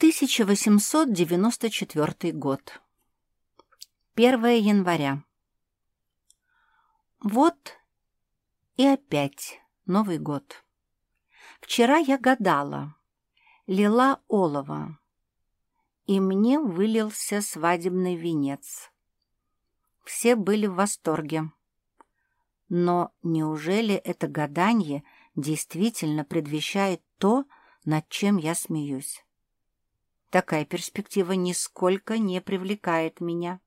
1894 год. 1 января. Вот и опять Новый год. Вчера я гадала, лила олово, и мне вылился свадебный венец. Все были в восторге. Но неужели это гадание действительно предвещает то, над чем я смеюсь? Такая перспектива нисколько не привлекает меня.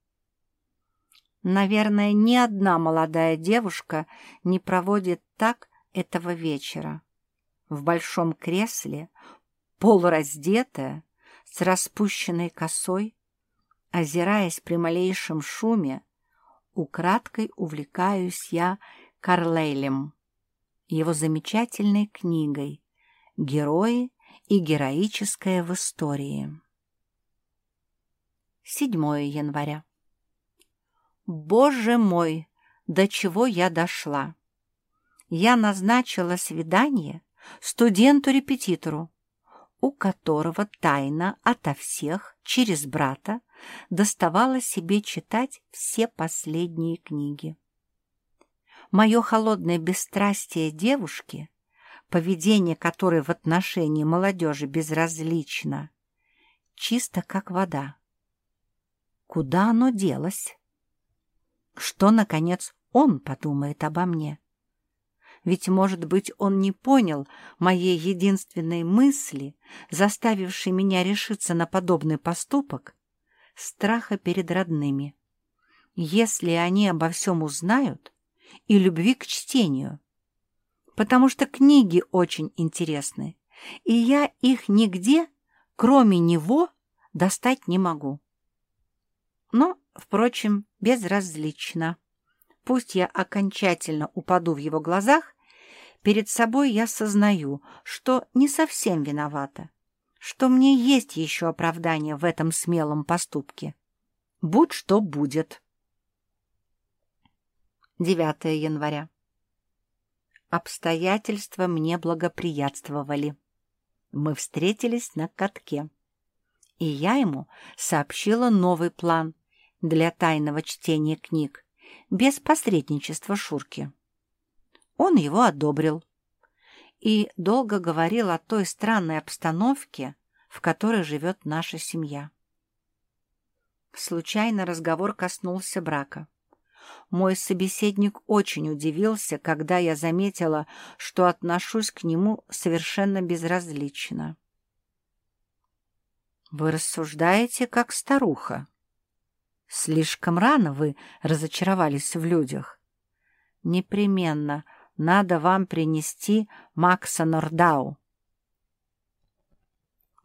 Наверное, ни одна молодая девушка не проводит так этого вечера. В большом кресле, полураздетая, с распущенной косой, озираясь при малейшем шуме, украдкой увлекаюсь я Карлейлем, его замечательной книгой «Герои и героическое в истории». 7 января. Боже мой, до чего я дошла! Я назначила свидание студенту-репетитору, у которого тайно ото всех через брата доставала себе читать все последние книги. Мое холодное бесстрастие девушки, поведение которой в отношении молодежи безразлично, чисто как вода. Куда оно делось? Что, наконец, он подумает обо мне? Ведь, может быть, он не понял моей единственной мысли, заставившей меня решиться на подобный поступок, страха перед родными. Если они обо всем узнают, и любви к чтению. Потому что книги очень интересны, и я их нигде, кроме него, достать не могу. Но, впрочем, безразлично. Пусть я окончательно упаду в его глазах, перед собой я сознаю, что не совсем виновата, что мне есть еще оправдание в этом смелом поступке. Будь что будет. 9 января. Обстоятельства мне благоприятствовали. Мы встретились на катке, и я ему сообщила новый план для тайного чтения книг без посредничества Шурки. Он его одобрил и долго говорил о той странной обстановке, в которой живет наша семья. Случайно разговор коснулся брака. Мой собеседник очень удивился, когда я заметила, что отношусь к нему совершенно безразлично. «Вы рассуждаете, как старуха. Слишком рано вы разочаровались в людях. Непременно надо вам принести Макса Нордау».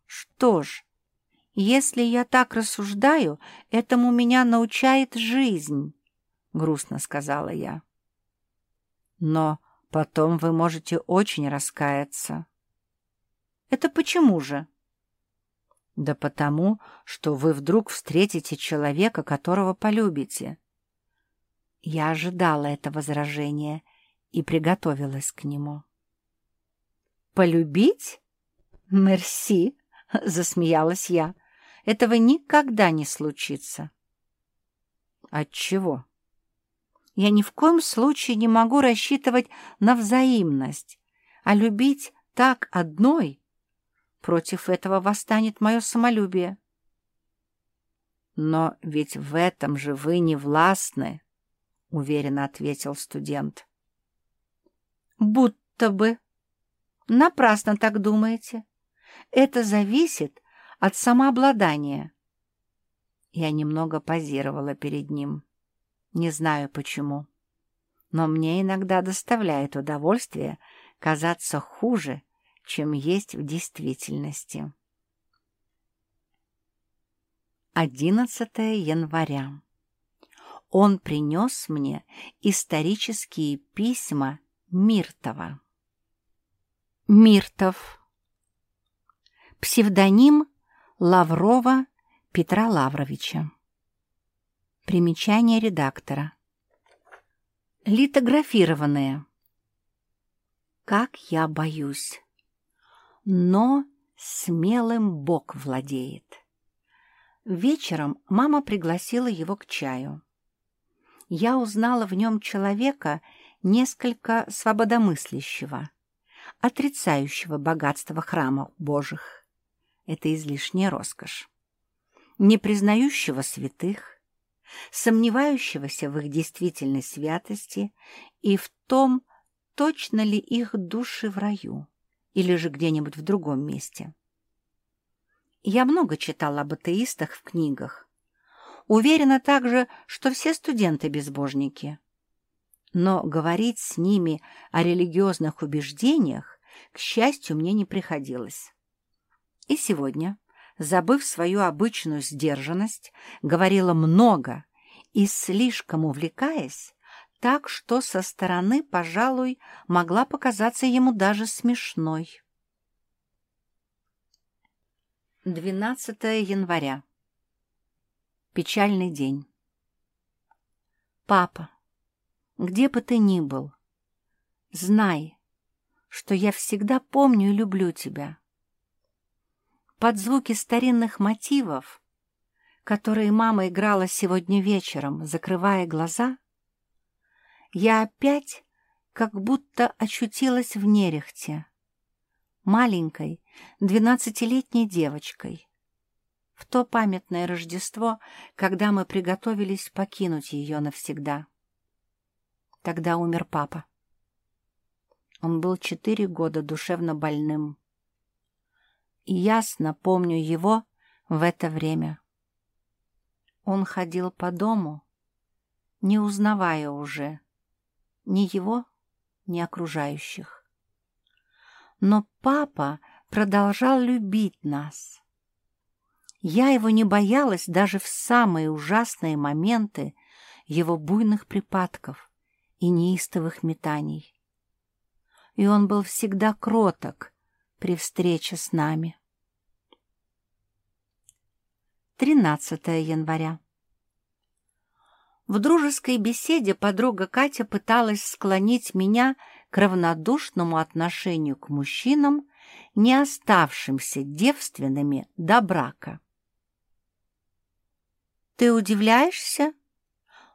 «Что ж, если я так рассуждаю, этому меня научает жизнь». — грустно сказала я. «Но потом вы можете очень раскаяться». «Это почему же?» «Да потому, что вы вдруг встретите человека, которого полюбите». Я ожидала это возражение и приготовилась к нему. «Полюбить? Мерси!» — засмеялась я. «Этого никогда не случится». «Отчего?» Я ни в коем случае не могу рассчитывать на взаимность, а любить так одной. Против этого восстанет мое самолюбие. «Но ведь в этом же вы не властны», — уверенно ответил студент. «Будто бы. Напрасно так думаете. Это зависит от самообладания». Я немного позировала перед ним. Не знаю почему. Но мне иногда доставляет удовольствие казаться хуже, чем есть в действительности. 11 января. Он принес мне исторические письма Миртова. Миртов. Псевдоним Лаврова Петра Лавровича. Примечание редактора. Литографированные. Как я боюсь. Но Смелым Бог владеет. Вечером мама пригласила его к чаю. Я узнала в нем человека несколько свободомыслящего, отрицающего богатство храмов Божьих. Это излишняя роскошь. Не признающего святых, сомневающегося в их действительной святости и в том, точно ли их души в раю или же где-нибудь в другом месте. Я много читала об атеистах в книгах. Уверена также, что все студенты безбожники. Но говорить с ними о религиозных убеждениях, к счастью, мне не приходилось. И сегодня, забыв свою обычную сдержанность, говорила много и слишком увлекаясь, так что со стороны, пожалуй, могла показаться ему даже смешной. 12 января. Печальный день. Папа, где бы ты ни был, знай, что я всегда помню и люблю тебя. Под звуки старинных мотивов, которые мама играла сегодня вечером, закрывая глаза, я опять как будто очутилась в нерехте, маленькой, двенадцатилетней девочкой. В то памятное Рождество, когда мы приготовились покинуть ее навсегда. Тогда умер папа. Он был четыре года душевно больным. Ясно помню его в это время. Он ходил по дому, не узнавая уже ни его, ни окружающих но папа продолжал любить нас. Я его не боялась даже в самые ужасные моменты его буйных припадков и неистовых метаний. И он был всегда кроток при встрече с нами. 13 января. В дружеской беседе подруга Катя пыталась склонить меня к равнодушному отношению к мужчинам, не оставшимся девственными до брака. Ты удивляешься?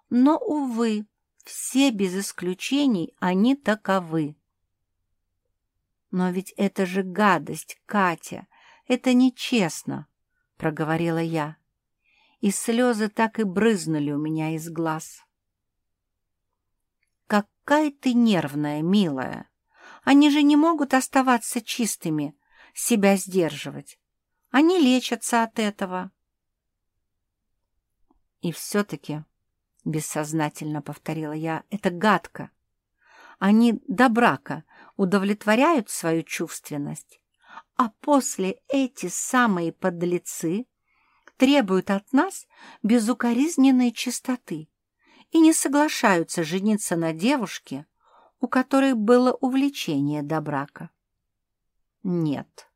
Но, увы, все без исключений они таковы. Но ведь это же гадость, Катя, это нечестно, проговорила я и слезы так и брызнули у меня из глаз. «Какая ты нервная, милая! Они же не могут оставаться чистыми, себя сдерживать. Они лечатся от этого». «И все-таки», — бессознательно повторила я, — «это гадко. Они до брака удовлетворяют свою чувственность, а после эти самые подлецы требуют от нас безукоризненной чистоты и не соглашаются жениться на девушке, у которой было увлечение до брака. Нет,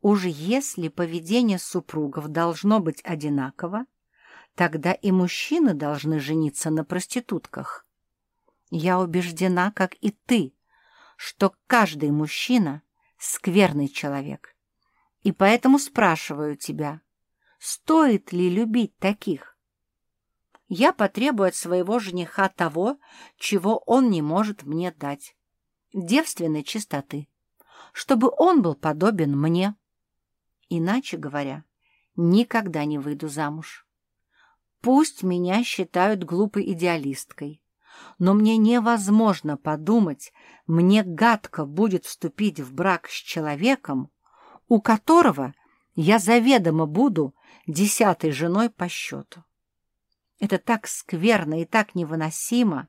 уж если поведение супругов должно быть одинаково, тогда и мужчины должны жениться на проститутках. Я убеждена, как и ты, что каждый мужчина — скверный человек, и поэтому спрашиваю тебя — Стоит ли любить таких? Я потребую от своего жениха того, чего он не может мне дать. Девственной чистоты. Чтобы он был подобен мне. Иначе говоря, никогда не выйду замуж. Пусть меня считают глупой идеалисткой, но мне невозможно подумать, мне гадко будет вступить в брак с человеком, у которого я заведомо буду десятой женой по счету. Это так скверно и так невыносимо,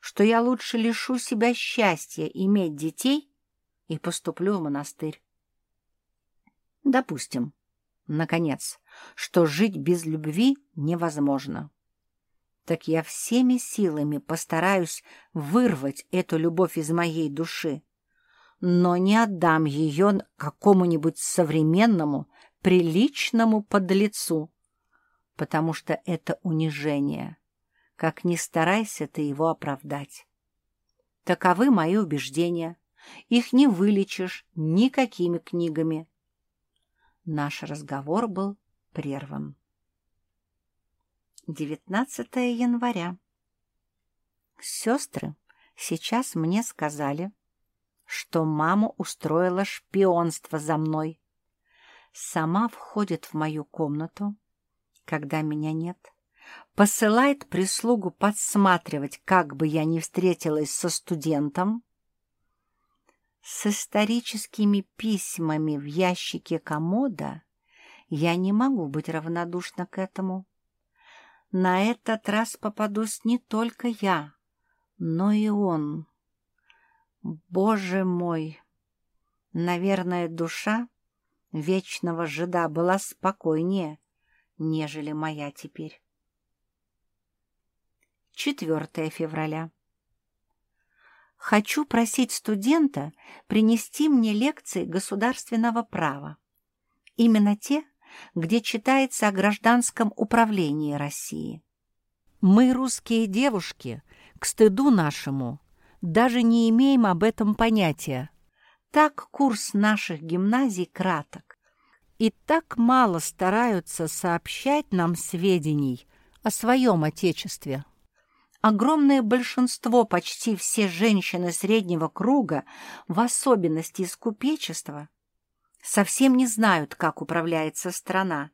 что я лучше лишу себя счастья иметь детей и поступлю в монастырь. Допустим, наконец, что жить без любви невозможно. Так я всеми силами постараюсь вырвать эту любовь из моей души, но не отдам ее какому-нибудь современному приличному подлецу, потому что это унижение. Как ни старайся ты его оправдать. Таковы мои убеждения. Их не вылечишь никакими книгами. Наш разговор был прерван. 19 января. Сестры сейчас мне сказали, что мама устроила шпионство за мной. Сама входит в мою комнату, когда меня нет, посылает прислугу подсматривать, как бы я ни встретилась со студентом, с историческими письмами в ящике комода я не могу быть равнодушна к этому. На этот раз попадусь не только я, но и он. Боже мой! Наверное, душа вечного жида была спокойнее, нежели моя теперь. 4 февраля. Хочу просить студента принести мне лекции государственного права. Именно те, где читается о гражданском управлении России. Мы, русские девушки, к стыду нашему, даже не имеем об этом понятия. Так курс наших гимназий краток, и так мало стараются сообщать нам сведений о своем Отечестве. Огромное большинство, почти все женщины среднего круга, в особенности из купечества, совсем не знают, как управляется страна.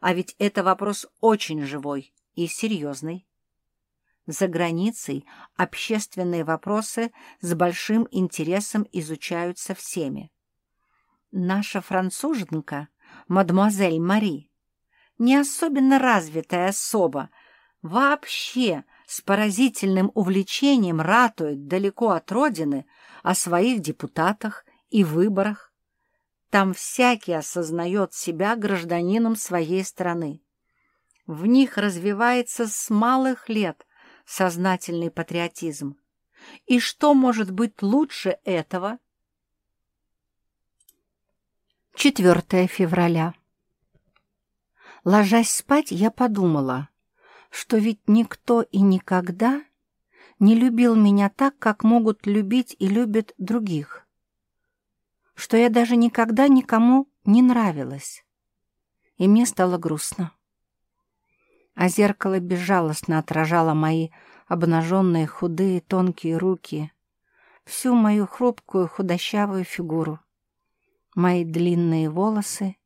А ведь это вопрос очень живой и серьезный. За границей общественные вопросы с большим интересом изучаются всеми. Наша француженка, мадемуазель Мари, не особенно развитая особа, вообще с поразительным увлечением ратует далеко от родины о своих депутатах и выборах, там всякий осознает себя гражданином своей страны. В них развивается с малых лет сознательный патриотизм. И что может быть лучше этого? 4 февраля. Ложась спать, я подумала, что ведь никто и никогда не любил меня так, как могут любить и любят других что я даже никогда никому не нравилась. И мне стало грустно. А зеркало безжалостно отражало мои обнаженные худые тонкие руки, всю мою хрупкую худощавую фигуру, мои длинные волосы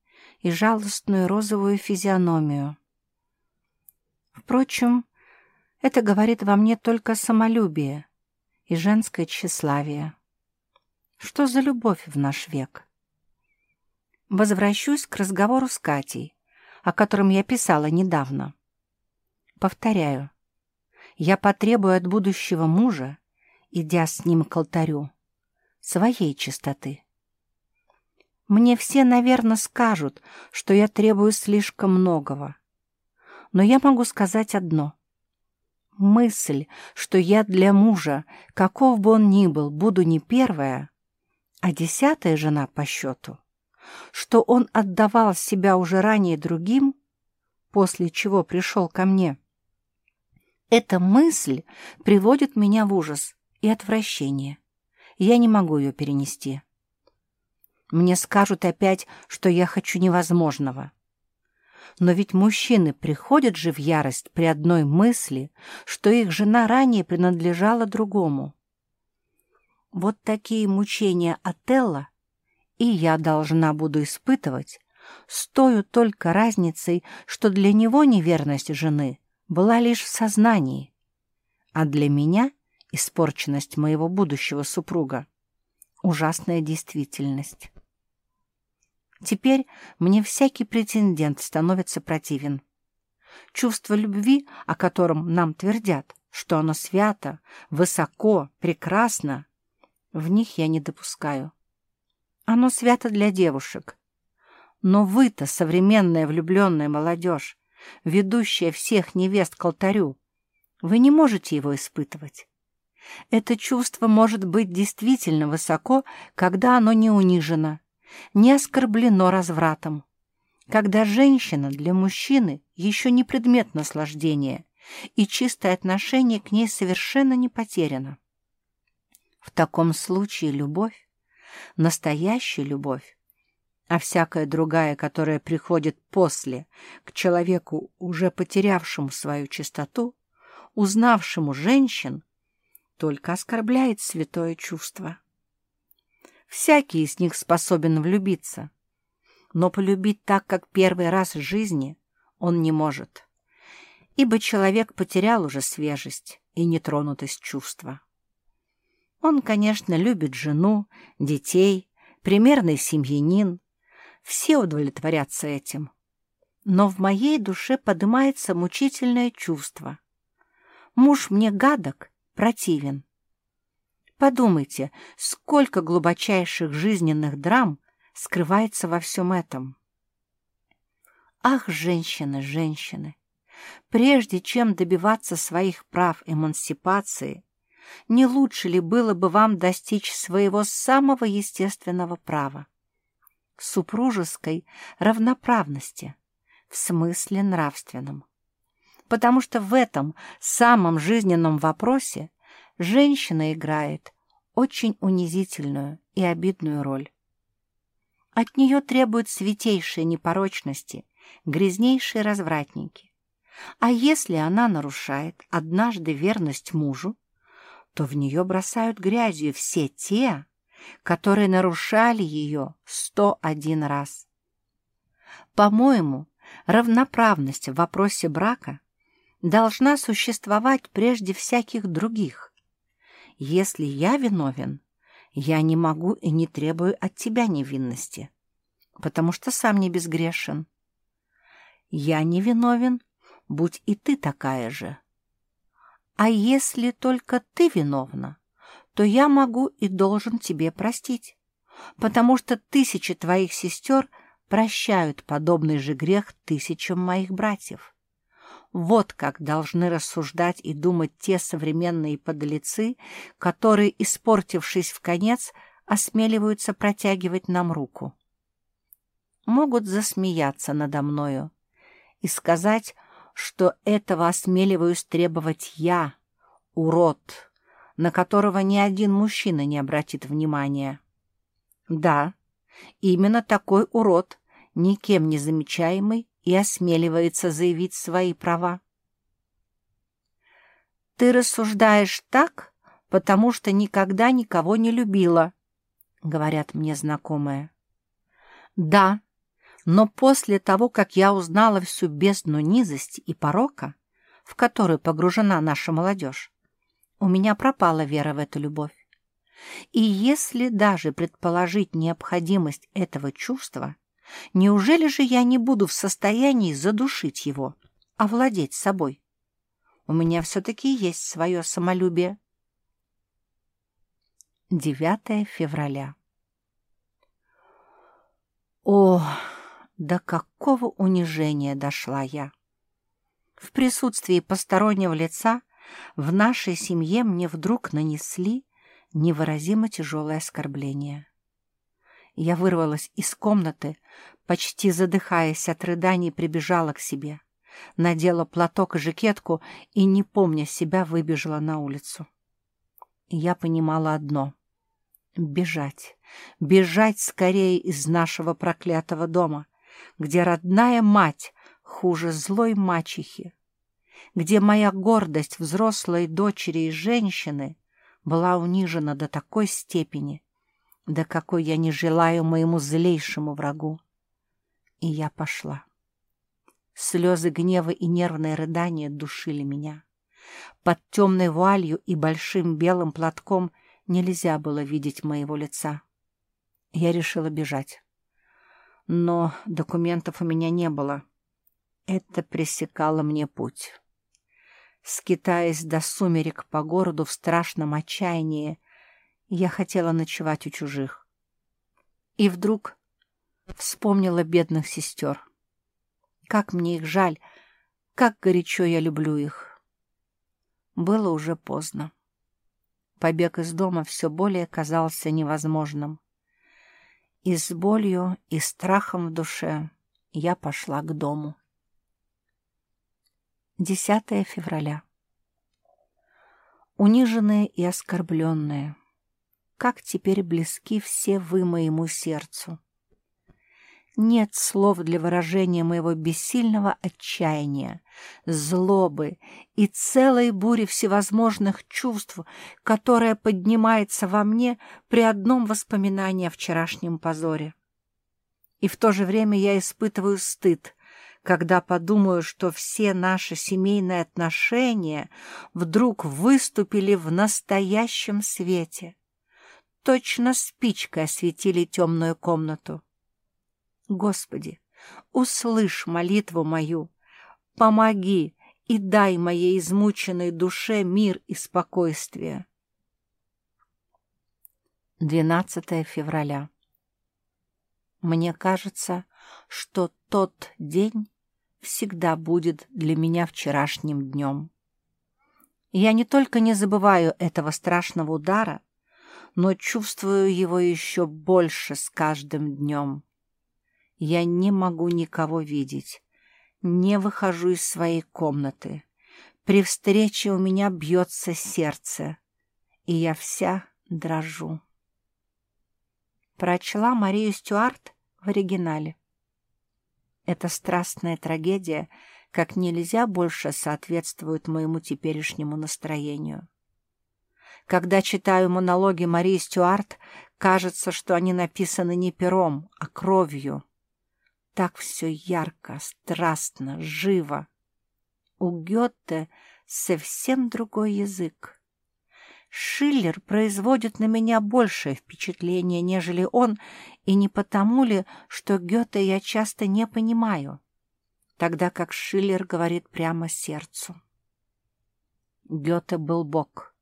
и жалостную розовую физиономию. Впрочем, это говорит во мне только самолюбие и женское тщеславие. Что за любовь в наш век? Возвращусь к разговору с Катей, о котором я писала недавно. Повторяю, я потребую от будущего мужа, идя с ним к алтарю, своей чистоты. Мне все, наверное, скажут, что я требую слишком многого. Но я могу сказать одно. Мысль, что я для мужа, каков бы он ни был, буду не первая, а десятая жена по счету, что он отдавал себя уже ранее другим, после чего пришел ко мне. Эта мысль приводит меня в ужас и отвращение. Я не могу ее перенести. Мне скажут опять, что я хочу невозможного. Но ведь мужчины приходят же в ярость при одной мысли, что их жена ранее принадлежала другому. Вот такие мучения Отелла и я должна буду испытывать, с только разницей, что для него неверность жены была лишь в сознании, а для меня испорченность моего будущего супруга — ужасная действительность. Теперь мне всякий претендент становится противен. Чувство любви, о котором нам твердят, что оно свято, высоко, прекрасно, в них я не допускаю. Оно свято для девушек. Но вы-то, современная влюбленная молодежь, ведущая всех невест к алтарю, вы не можете его испытывать. Это чувство может быть действительно высоко, когда оно не унижено, не оскорблено развратом, когда женщина для мужчины еще не предмет наслаждения, и чистое отношение к ней совершенно не потеряно. В таком случае любовь, настоящая любовь, а всякая другая, которая приходит после, к человеку, уже потерявшему свою чистоту, узнавшему женщин, только оскорбляет святое чувство. Всякий из них способен влюбиться, но полюбить так, как первый раз в жизни, он не может, ибо человек потерял уже свежесть и нетронутость чувства. Он, конечно, любит жену, детей, примерный семьянин, все удовлетворятся этим. Но в моей душе поднимается мучительное чувство. Муж мне гадок, противен. Подумайте, сколько глубочайших жизненных драм скрывается во всем этом. Ах, женщины, женщины! Прежде чем добиваться своих прав эмансипации, не лучше ли было бы вам достичь своего самого естественного права — супружеской равноправности в смысле нравственном? Потому что в этом самом жизненном вопросе женщина играет очень унизительную и обидную роль. От нее требуют святейшей непорочности, грязнейшие развратники. А если она нарушает однажды верность мужу, то в нее бросают грязью все те, которые нарушали ее сто один раз. По-моему, равноправность в вопросе брака должна существовать прежде всяких других. Если я виновен, я не могу и не требую от тебя невинности, потому что сам не безгрешен. Я не виновен, будь и ты такая же. А если только ты виновна, то я могу и должен тебе простить, потому что тысячи твоих сестер прощают подобный же грех тысячам моих братьев. Вот как должны рассуждать и думать те современные подлецы, которые, испортившись в конец, осмеливаются протягивать нам руку. Могут засмеяться надо мною и сказать, что этого осмеливаюсь требовать я, урод, на которого ни один мужчина не обратит внимания. Да, именно такой урод, никем не замечаемый, и осмеливается заявить свои права. «Ты рассуждаешь так, потому что никогда никого не любила», — говорят мне знакомые. «Да, но после того, как я узнала всю бездну низости и порока, в которую погружена наша молодежь, у меня пропала вера в эту любовь. И если даже предположить необходимость этого чувства, Неужели же я не буду в состоянии задушить его, овладеть собой? У меня все-таки есть свое самолюбие. 9 февраля. О, до какого унижения дошла я! В присутствии постороннего лица в нашей семье мне вдруг нанесли невыразимо тяжелое оскорбление. Я вырвалась из комнаты, почти задыхаясь от рыданий, прибежала к себе. Надела платок и жакетку и, не помня себя, выбежала на улицу. Я понимала одно — бежать, бежать скорее из нашего проклятого дома, где родная мать хуже злой мачехи, где моя гордость взрослой дочери и женщины была унижена до такой степени, да какой я не желаю моему злейшему врагу. И я пошла. Слезы гнева и нервное рыдание душили меня. Под темной вуалью и большим белым платком нельзя было видеть моего лица. Я решила бежать. Но документов у меня не было. Это пресекало мне путь. Скитаясь до сумерек по городу в страшном отчаянии, я хотела ночевать у чужих. И вдруг вспомнила бедных сестер. Как мне их жаль, как горячо я люблю их. Было уже поздно. Побег из дома все более казался невозможным. И с болью и страхом в душе я пошла к дому. 10 февраля. Униженные и оскорбленные — как теперь близки все вы моему сердцу. Нет слов для выражения моего бессильного отчаяния, злобы и целой бури всевозможных чувств, которая поднимается во мне при одном воспоминании о вчерашнем позоре. И в то же время я испытываю стыд, когда подумаю, что все наши семейные отношения вдруг выступили в настоящем свете. Точно спичкой осветили темную комнату. Господи, услышь молитву мою, помоги и дай моей измученной душе мир и спокойствие. 12 февраля. Мне кажется, что тот день всегда будет для меня вчерашним днем. Я не только не забываю этого страшного удара, но чувствую его еще больше с каждым днем. Я не могу никого видеть, не выхожу из своей комнаты. При встрече у меня бьется сердце, и я вся дрожу. Прочла Марию Стюарт в оригинале. Эта страстная трагедия как нельзя больше соответствует моему теперешнему настроению. Когда читаю монологи Марии Стюарт, кажется, что они написаны не пером, а кровью. Так все ярко, страстно, живо. У Гёте совсем другой язык. Шиллер производит на меня большее впечатление, нежели он, и не потому ли, что Гёте я часто не понимаю, тогда как Шиллер говорит прямо сердцу. Гёте был Бог,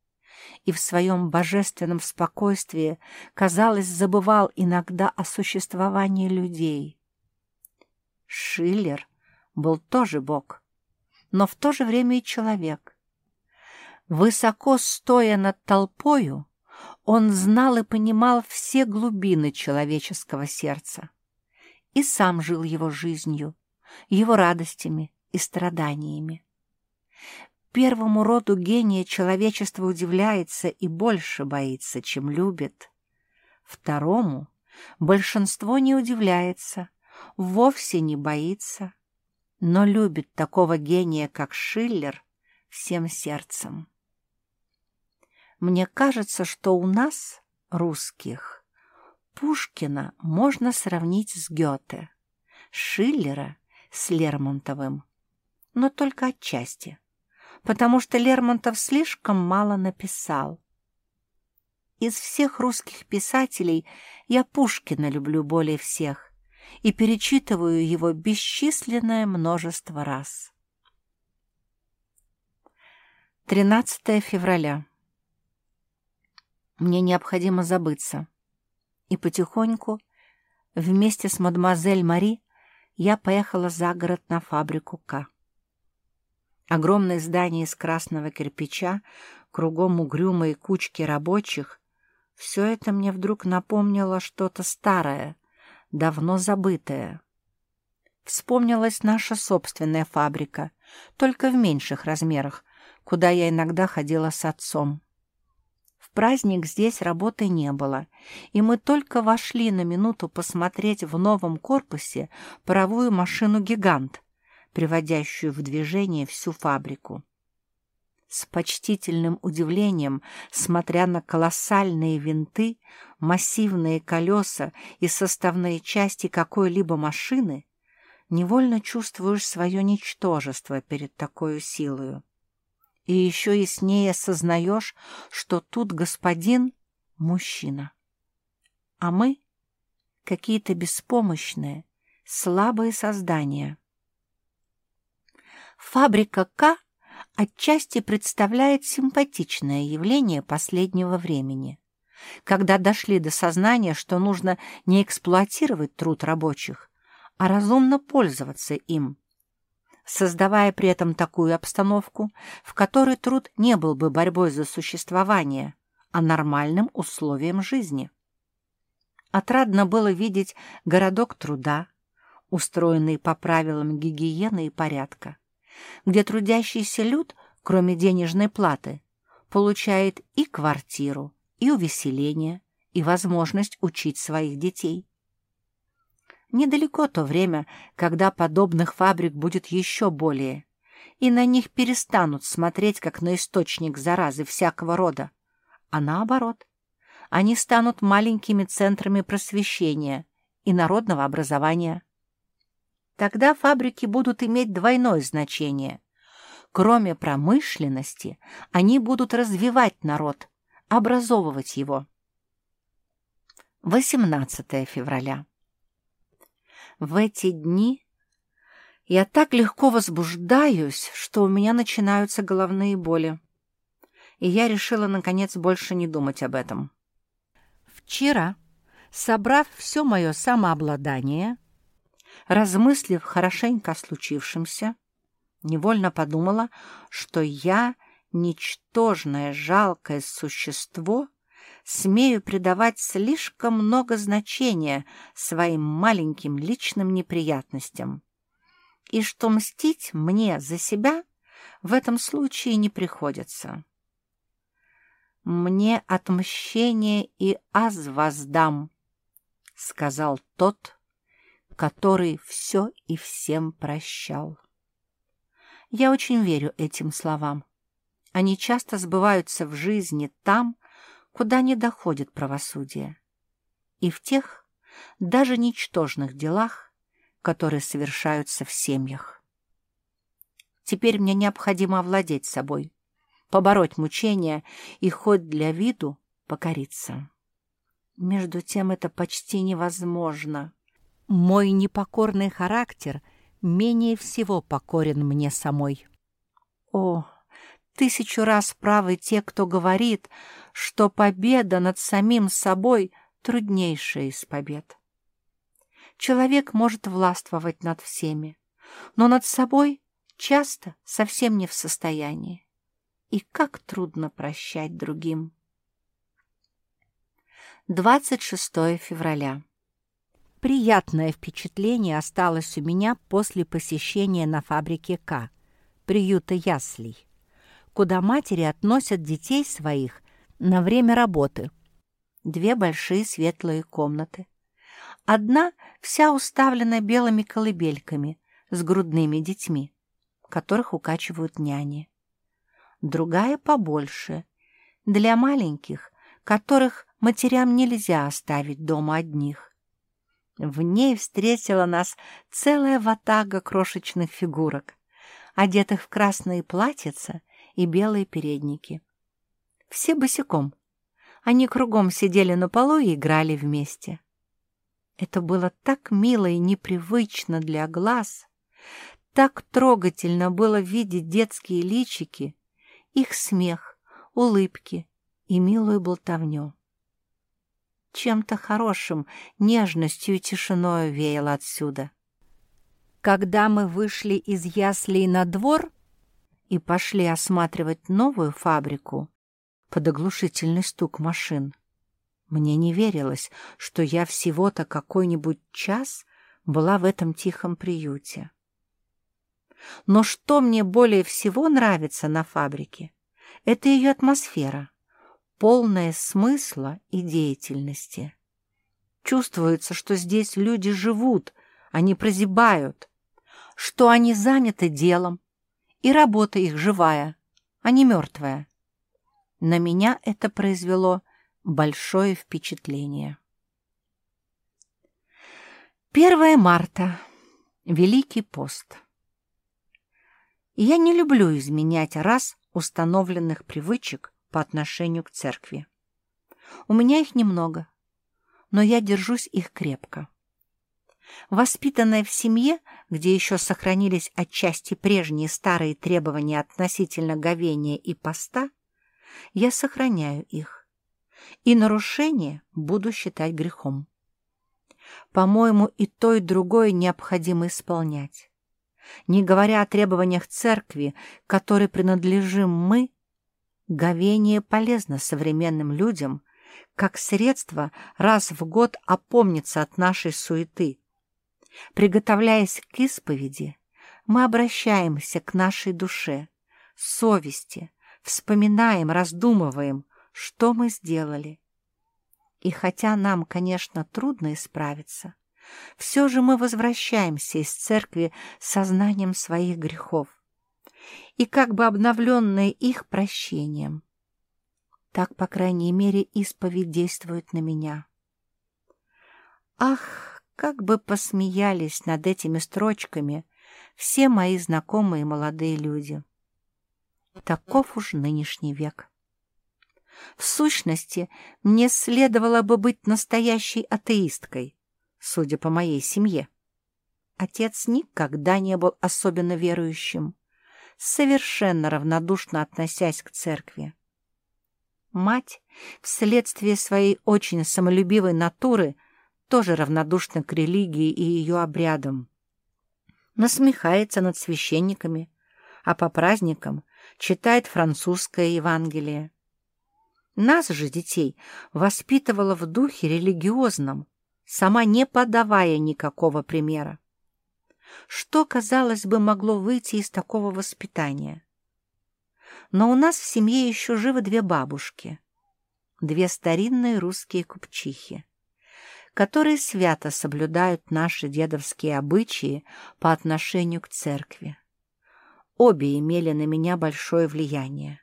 и в своем божественном спокойствии, казалось, забывал иногда о существовании людей — Шиллер был тоже бог, но в то же время и человек. Высоко стоя над толпою, он знал и понимал все глубины человеческого сердца и сам жил его жизнью, его радостями и страданиями. Первому роду гения человечество удивляется и больше боится, чем любит. Второму большинство не удивляется, вовсе не боится, но любит такого гения, как Шиллер, всем сердцем. Мне кажется, что у нас, русских, Пушкина можно сравнить с Гёте, Шиллера с Лермонтовым, но только отчасти, потому что Лермонтов слишком мало написал. Из всех русских писателей я Пушкина люблю более всех, и перечитываю его бесчисленное множество раз. 13 февраля. Мне необходимо забыться. И потихоньку, вместе с мадемуазель Мари, я поехала за город на фабрику К. Огромное здание из красного кирпича, кругом угрюмые кучки рабочих, все это мне вдруг напомнило что-то старое, давно забытое. Вспомнилась наша собственная фабрика, только в меньших размерах, куда я иногда ходила с отцом. В праздник здесь работы не было, и мы только вошли на минуту посмотреть в новом корпусе паровую машину-гигант, приводящую в движение всю фабрику с почтительным удивлением, смотря на колоссальные винты, массивные колеса и составные части какой-либо машины, невольно чувствуешь свое ничтожество перед такой силою. И еще яснее сознаешь, что тут господин — мужчина. А мы — какие-то беспомощные, слабые создания. Фабрика К отчасти представляет симпатичное явление последнего времени, когда дошли до сознания, что нужно не эксплуатировать труд рабочих, а разумно пользоваться им, создавая при этом такую обстановку, в которой труд не был бы борьбой за существование, а нормальным условием жизни. Отрадно было видеть городок труда, устроенный по правилам гигиены и порядка где трудящийся люд, кроме денежной платы, получает и квартиру, и увеселение, и возможность учить своих детей. Недалеко то время, когда подобных фабрик будет еще более, и на них перестанут смотреть как на источник заразы всякого рода, а наоборот, они станут маленькими центрами просвещения и народного образования. Тогда фабрики будут иметь двойное значение. Кроме промышленности, они будут развивать народ, образовывать его. 18 февраля. В эти дни я так легко возбуждаюсь, что у меня начинаются головные боли. И я решила, наконец, больше не думать об этом. Вчера, собрав все мое самообладание, размыслив хорошенько о случившемся, невольно подумала, что я, ничтожное, жалкое существо, смею придавать слишком много значения своим маленьким личным неприятностям, и что мстить мне за себя в этом случае не приходится. «Мне отмщение и аз воздам», — сказал тот, который все и всем прощал. Я очень верю этим словам. Они часто сбываются в жизни там, куда не доходит правосудие, и в тех, даже ничтожных делах, которые совершаются в семьях. Теперь мне необходимо овладеть собой, побороть мучения и хоть для виду покориться. Между тем это почти невозможно. Мой непокорный характер менее всего покорен мне самой. О, тысячу раз правы те, кто говорит, что победа над самим собой труднейшая из побед. Человек может властвовать над всеми, но над собой часто совсем не в состоянии. И как трудно прощать другим. 26 февраля. Приятное впечатление осталось у меня после посещения на фабрике К, приюта яслей, куда матери относят детей своих на время работы. Две большие светлые комнаты. Одна вся уставлена белыми колыбельками с грудными детьми, которых укачивают няни. Другая побольше, для маленьких, которых матерям нельзя оставить дома одних. В ней встретила нас целая ватага крошечных фигурок, одетых в красные платьица и белые передники. Все босиком. Они кругом сидели на полу и играли вместе. Это было так мило и непривычно для глаз, так трогательно было видеть детские личики, их смех, улыбки и милую болтовню. Чем-то хорошим, нежностью и тишиною веяло отсюда. Когда мы вышли из яслей на двор и пошли осматривать новую фабрику, под оглушительный стук машин. Мне не верилось, что я всего-то какой-нибудь час была в этом тихом приюте. Но что мне более всего нравится на фабрике, это ее атмосфера, полная смысла и деятельности. Чувствуется, что здесь люди живут, они прозябают, что они заняты делом, и работа их живая, а не мертвая. На меня это произвело большое впечатление. 1 марта. Великий пост. Я не люблю изменять раз установленных привычек по отношению к церкви. У меня их немного, но я держусь их крепко. Воспитанная в семье, где еще сохранились отчасти прежние старые требования относительно говения и поста, я сохраняю их, и нарушение буду считать грехом. По-моему, и то, и другое необходимо исполнять. Не говоря о требованиях церкви, которой принадлежим мы, говение полезно современным людям как средство раз в год опомниться от нашей суеты. Приготовляясь к исповеди, мы обращаемся к нашей душе, совести, вспоминаем, раздумываем, что мы сделали. И хотя нам, конечно, трудно исправиться, все же мы возвращаемся из церкви сознанием своих грехов и как бы обновленные их прощением. Так, по крайней мере, исповедь действует на меня. Ах, как бы посмеялись над этими строчками все мои знакомые молодые люди. Таков уж нынешний век. В сущности, мне следовало бы быть настоящей атеисткой, судя по моей семье. Отец никогда не был особенно верующим, совершенно равнодушно относясь к церкви. Мать, вследствие своей очень самолюбивой натуры, тоже равнодушна к религии и ее обрядам. Насмехается над священниками, а по праздникам читает французское Евангелие. Нас же, детей, воспитывала в духе религиозном, сама не подавая никакого примера. Что, казалось бы, могло выйти из такого воспитания? Но у нас в семье еще живы две бабушки, две старинные русские купчихи, которые свято соблюдают наши дедовские обычаи по отношению к церкви. Обе имели на меня большое влияние,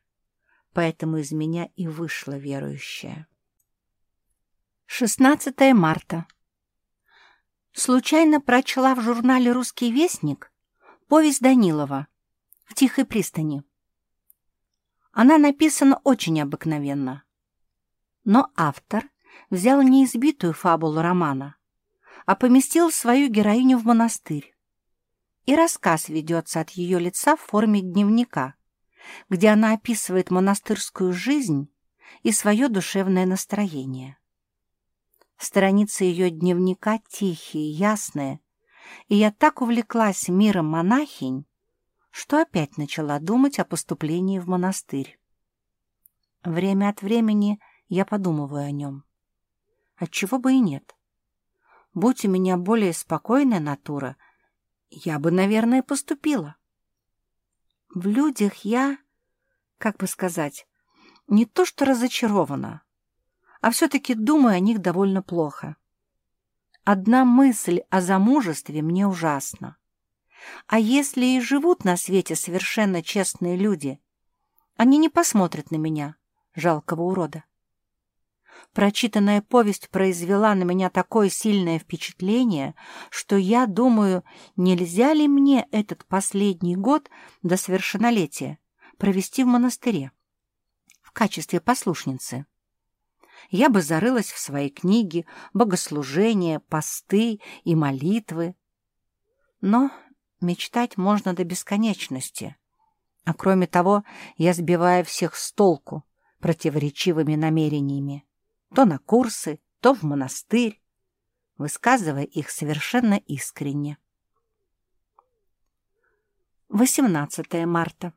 поэтому из меня и вышла верующая. 16 марта. Случайно прочла в журнале «Русский вестник» повесть Данилова «В тихой пристани». Она написана очень обыкновенно. Но автор взял не избитую фабулу романа, а поместил свою героиню в монастырь. И рассказ ведется от ее лица в форме дневника, где она описывает монастырскую жизнь и свое душевное настроение. Страницы ее дневника тихие, ясные, и я так увлеклась миром монахинь, что опять начала думать о поступлении в монастырь. Время от времени я подумываю о нем. Отчего бы и нет. Будь у меня более спокойная натура, я бы, наверное, поступила. В людях я, как бы сказать, не то что разочарована, а все-таки думаю о них довольно плохо. Одна мысль о замужестве мне ужасна. А если и живут на свете совершенно честные люди, они не посмотрят на меня, жалкого урода. Прочитанная повесть произвела на меня такое сильное впечатление, что я думаю, нельзя ли мне этот последний год до совершеннолетия провести в монастыре в качестве послушницы я бы зарылась в свои книги, богослужения, посты и молитвы. Но мечтать можно до бесконечности. А кроме того, я сбиваю всех с толку противоречивыми намерениями. То на курсы, то в монастырь, высказывая их совершенно искренне. 18 марта.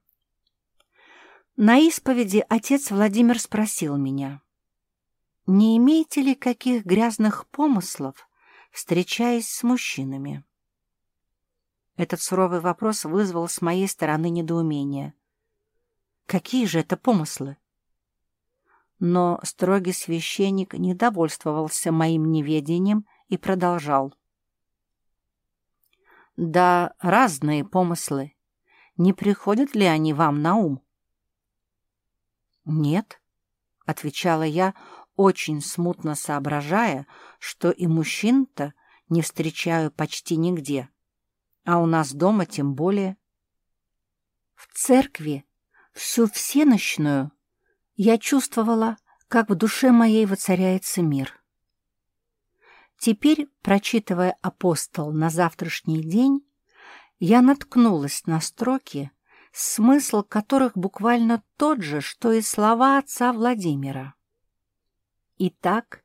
На исповеди отец Владимир спросил меня, не имеете ли каких грязных помыслов, встречаясь с мужчинами? Этот суровый вопрос вызвал с моей стороны недоумение. Какие же это помыслы? Но строгий священник не довольствовался моим неведением и продолжал. «Да разные помыслы. Не приходят ли они вам на ум?» «Нет», — отвечала я, очень смутно соображая, что и мужчин-то не встречаю почти нигде, а у нас дома тем более. В церкви всю всеночную я чувствовала, как в душе моей воцаряется мир. Теперь, прочитывая «Апостол» на завтрашний день, я наткнулась на строки, смысл которых буквально тот же, что и слова отца Владимира. Итак,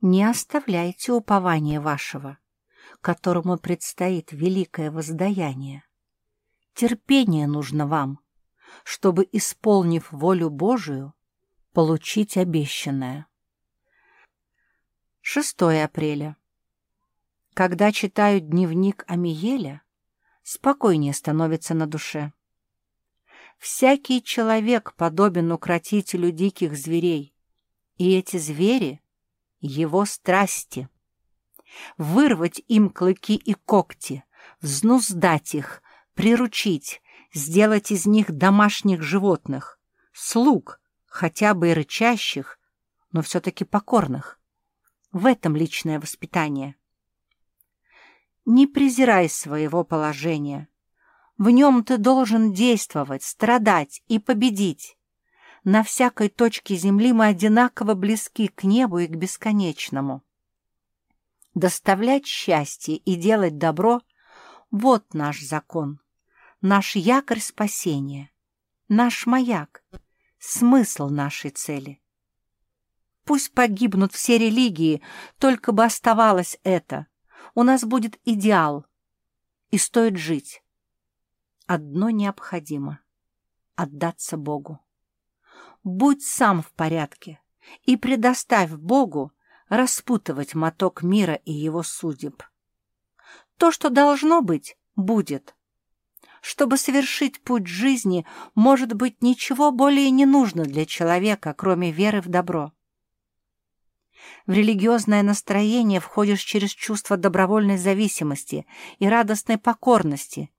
не оставляйте упования вашего, которому предстоит великое воздаяние. Терпение нужно вам, чтобы, исполнив волю Божию, получить обещанное. 6 апреля. Когда читаю дневник Амиеля, спокойнее становится на душе. Всякий человек подобен укротителю диких зверей, и эти звери — его страсти. вырвать им клыки и когти, взнуздать их, приручить, сделать из них домашних животных, слуг, хотя бы и рычащих, но все-таки покорных. В этом личное воспитание. Не презирай своего положения. В нем ты должен действовать, страдать и победить. На всякой точке земли мы одинаково близки к небу и к бесконечному. Доставлять счастье и делать добро — вот наш закон, наш якорь спасения, наш маяк, смысл нашей цели. Пусть погибнут все религии, только бы оставалось это. У нас будет идеал, и стоит жить. Одно необходимо — отдаться Богу. Будь сам в порядке и предоставь Богу распутывать моток мира и его судеб. То, что должно быть, будет. Чтобы совершить путь жизни, может быть, ничего более не нужно для человека, кроме веры в добро. В религиозное настроение входишь через чувство добровольной зависимости и радостной покорности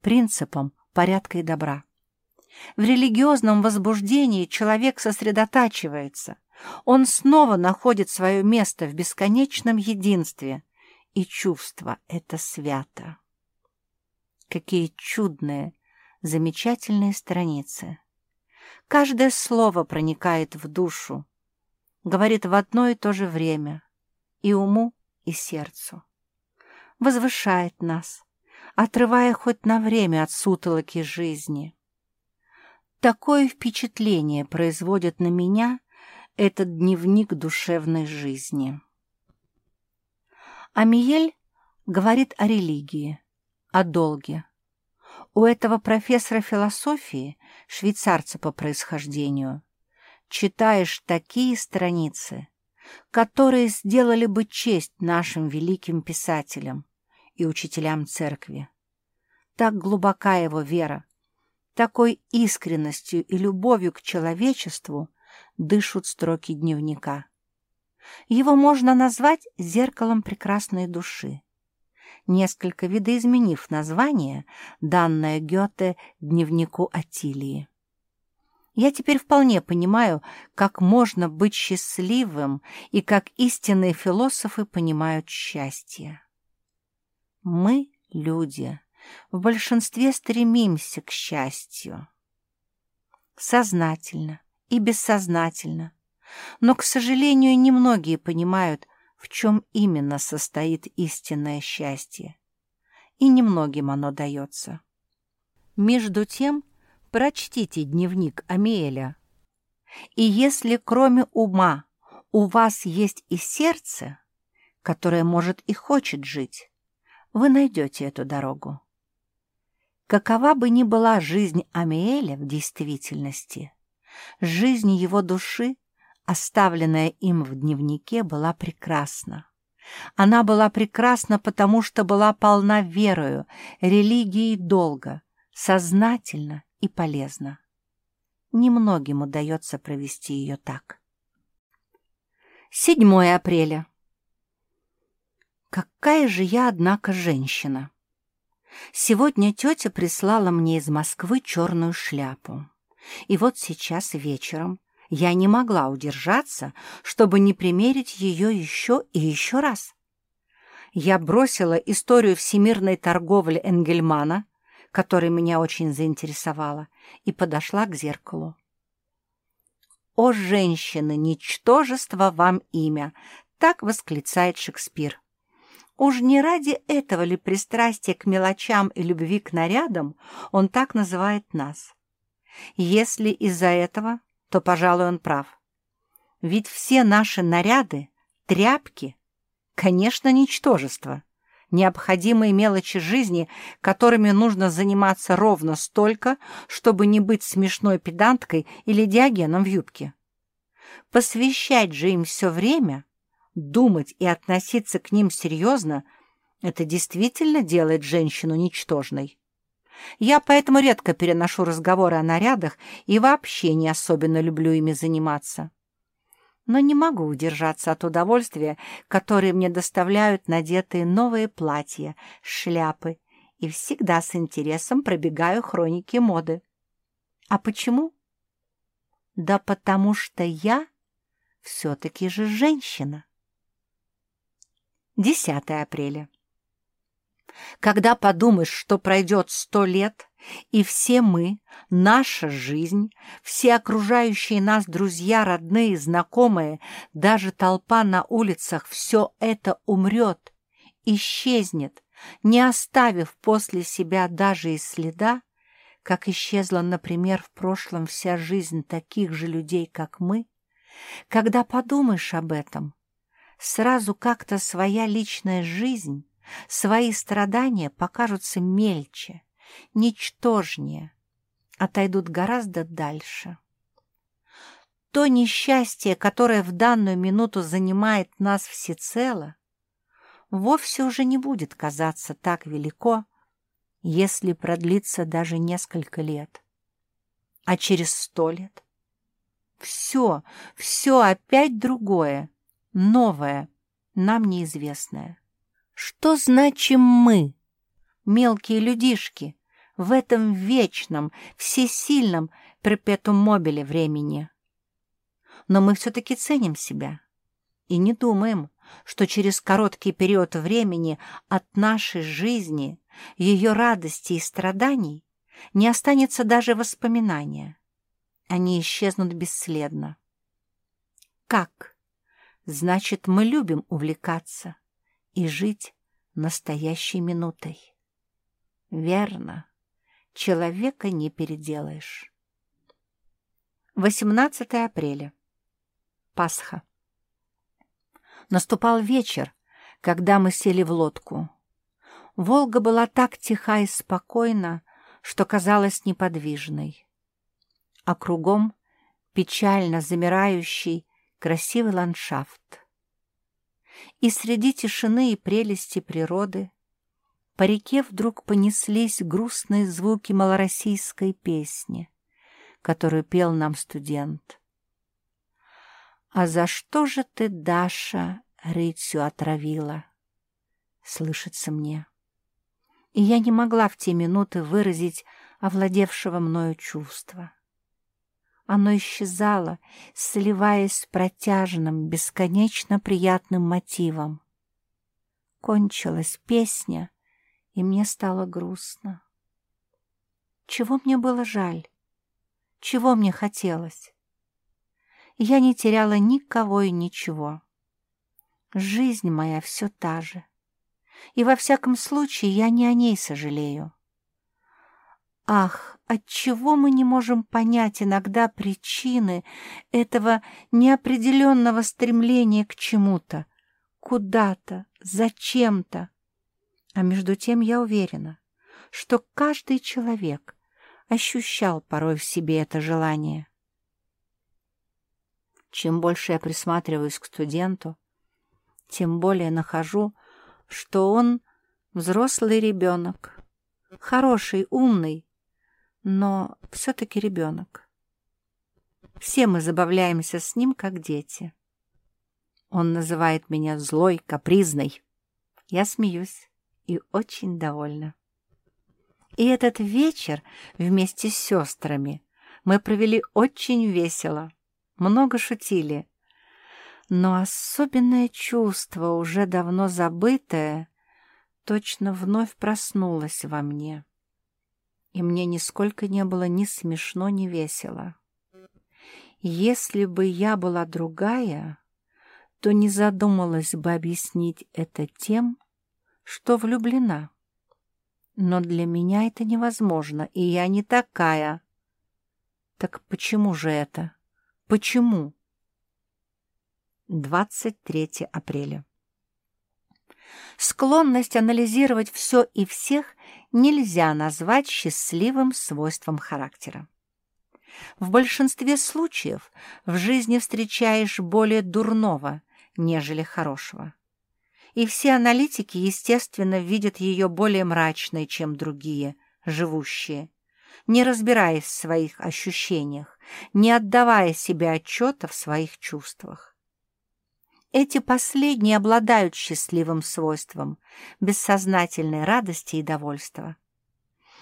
принципам порядка и добра. В религиозном возбуждении человек сосредотачивается, он снова находит свое место в бесконечном единстве, и чувство это свято. Какие чудные, замечательные страницы! Каждое слово проникает в душу, говорит в одно и то же время и уму, и сердцу. Возвышает нас, отрывая хоть на время от сутолоки жизни. Такое впечатление производит на меня этот дневник душевной жизни. Амиель говорит о религии, о долге. У этого профессора философии, швейцарца по происхождению, читаешь такие страницы, которые сделали бы честь нашим великим писателям и учителям церкви. Так глубока его вера, такой искренностью и любовью к человечеству дышат строки дневника. Его можно назвать зеркалом прекрасной души. Несколько видоизменив название, данное Гёте дневнику Атилии. Я теперь вполне понимаю, как можно быть счастливым и как истинные философы понимают счастье. Мы, люди, в большинстве стремимся к счастью. Сознательно и бессознательно. Но, к сожалению, немногие понимают, в чем именно состоит истинное счастье. И немногим оно дается. Между тем, Прочтите дневник Амиэля. И если кроме ума у вас есть и сердце, которое может и хочет жить, вы найдете эту дорогу. Какова бы ни была жизнь Амиэля в действительности, жизнь его души, оставленная им в дневнике, была прекрасна. Она была прекрасна, потому что была полна верою, религией долга, сознательно и полезно. Немногим удается провести ее так. 7 апреля. Какая же я, однако, женщина! Сегодня тетя прислала мне из Москвы черную шляпу. И вот сейчас вечером я не могла удержаться, чтобы не примерить ее еще и еще раз. Я бросила историю всемирной торговли Энгельмана которая меня очень заинтересовала, и подошла к зеркалу. «О, женщины, ничтожество вам имя!» — так восклицает Шекспир. Уж не ради этого ли пристрастия к мелочам и любви к нарядам он так называет нас? Если из-за этого, то, пожалуй, он прав. Ведь все наши наряды — тряпки, конечно, ничтожество необходимые мелочи жизни, которыми нужно заниматься ровно столько, чтобы не быть смешной педанткой или диагеном в юбке. Посвящать же им все время, думать и относиться к ним серьезно — это действительно делает женщину ничтожной. Я поэтому редко переношу разговоры о нарядах и вообще не особенно люблю ими заниматься. но не могу удержаться от удовольствия, которое мне доставляют надетые новые платья, шляпы, и всегда с интересом пробегаю хроники моды. А почему? Да потому что я все-таки же женщина. 10 апреля. Когда подумаешь, что пройдет сто лет, и все мы, наша жизнь, все окружающие нас друзья, родные, знакомые, даже толпа на улицах, все это умрет, исчезнет, не оставив после себя даже и следа, как исчезла, например, в прошлом вся жизнь таких же людей, как мы, когда подумаешь об этом, сразу как-то своя личная жизнь, свои страдания покажутся мельче, ничтожнее, отойдут гораздо дальше. То несчастье, которое в данную минуту занимает нас всецело, вовсе уже не будет казаться так велико, если продлится даже несколько лет. А через сто лет? Все, все опять другое, новое, нам неизвестное. Что значим мы, мелкие людишки, в этом вечном, всесильном перпетум мобиле времени? Но мы все-таки ценим себя и не думаем, что через короткий период времени от нашей жизни, ее радости и страданий не останется даже воспоминания. Они исчезнут бесследно. Как? Значит, мы любим увлекаться и жить настоящей минутой. Верно, человека не переделаешь. 18 апреля. Пасха. Наступал вечер, когда мы сели в лодку. Волга была так тиха и спокойна, что казалась неподвижной. А кругом печально замирающий красивый ландшафт и среди тишины и прелести природы по реке вдруг понеслись грустные звуки малороссийской песни, которую пел нам студент. «А за что же ты, Даша, рытью отравила?» Слышится мне. И я не могла в те минуты выразить овладевшего мною чувства. Оно исчезало, сливаясь с протяжным, бесконечно приятным мотивом. Кончилась песня, и мне стало грустно. Чего мне было жаль? Чего мне хотелось? Я не теряла никого и ничего. Жизнь моя все та же. И во всяком случае я не о ней сожалею. Ах, отчего мы не можем понять иногда причины этого неопределенного стремления к чему-то, куда-то, зачем-то? А между тем я уверена, что каждый человек ощущал порой в себе это желание. Чем больше я присматриваюсь к студенту, тем более нахожу, что он взрослый ребенок, хороший, умный, но все-таки ребенок. Все мы забавляемся с ним, как дети. Он называет меня злой, капризной. Я смеюсь и очень довольна. И этот вечер вместе с сестрами мы провели очень весело, много шутили. Но особенное чувство, уже давно забытое, точно вновь проснулось во мне и мне нисколько не было ни смешно, ни весело. Если бы я была другая, то не задумалась бы объяснить это тем, что влюблена. Но для меня это невозможно, и я не такая. Так почему же это? Почему? 23 апреля. Склонность анализировать все и всех нельзя назвать счастливым свойством характера. В большинстве случаев в жизни встречаешь более дурного, нежели хорошего. И все аналитики, естественно, видят ее более мрачной, чем другие, живущие, не разбираясь в своих ощущениях, не отдавая себе отчета в своих чувствах. Эти последние обладают счастливым свойством бессознательной радости и довольства.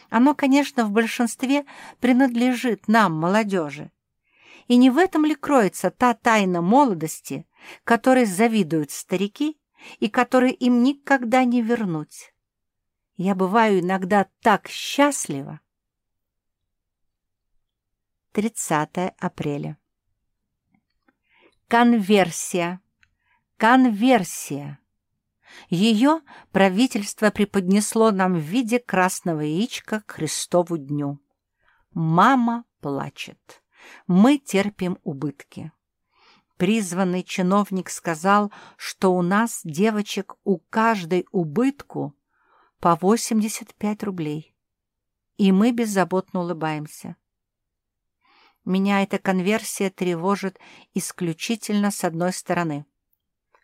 Оно, конечно, в большинстве принадлежит нам, молодежи. И не в этом ли кроется та тайна молодости, которой завидуют старики и которой им никогда не вернуть? Я бываю иногда так счастлива. 30 апреля. Конверсия. Конверсия. Ее правительство преподнесло нам в виде красного яичка к Христову дню. Мама плачет. Мы терпим убытки. Призванный чиновник сказал, что у нас, девочек, у каждой убытку по 85 рублей. И мы беззаботно улыбаемся. Меня эта конверсия тревожит исключительно с одной стороны.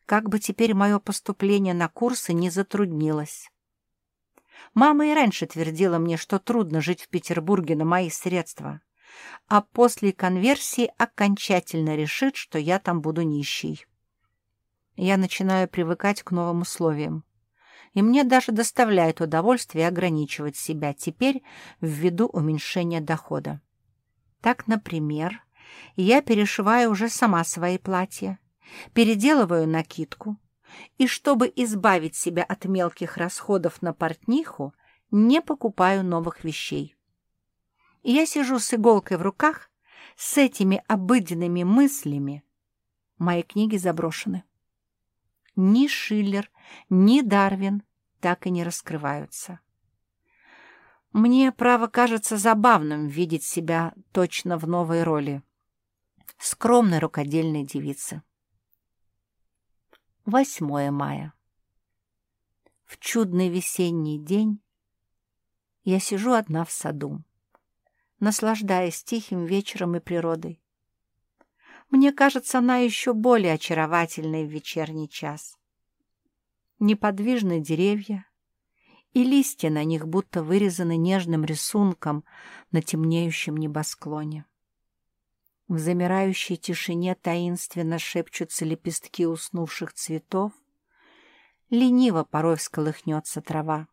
Как бы теперь мое поступление на курсы не затруднилось. Мама и раньше твердила мне, что трудно жить в Петербурге на мои средства, а после конверсии окончательно решит, что я там буду нищей. Я начинаю привыкать к новым условиям и мне даже доставляет удовольствие ограничивать себя теперь ввиду уменьшения дохода. Так, например, я перешиваю уже сама свои платья, переделываю накидку, и чтобы избавить себя от мелких расходов на портниху, не покупаю новых вещей. Я сижу с иголкой в руках, с этими обыденными мыслями. Мои книги заброшены. Ни Шиллер, ни Дарвин так и не раскрываются. Мне, право, кажется забавным видеть себя точно в новой роли. Скромной рукодельной девицы. 8 мая. В чудный весенний день я сижу одна в саду, наслаждаясь тихим вечером и природой. Мне кажется, она еще более очаровательной в вечерний час. Неподвижные деревья, и листья на них будто вырезаны нежным рисунком на темнеющем небосклоне. В замирающей тишине таинственно шепчутся лепестки уснувших цветов, лениво порой всколыхнется трава.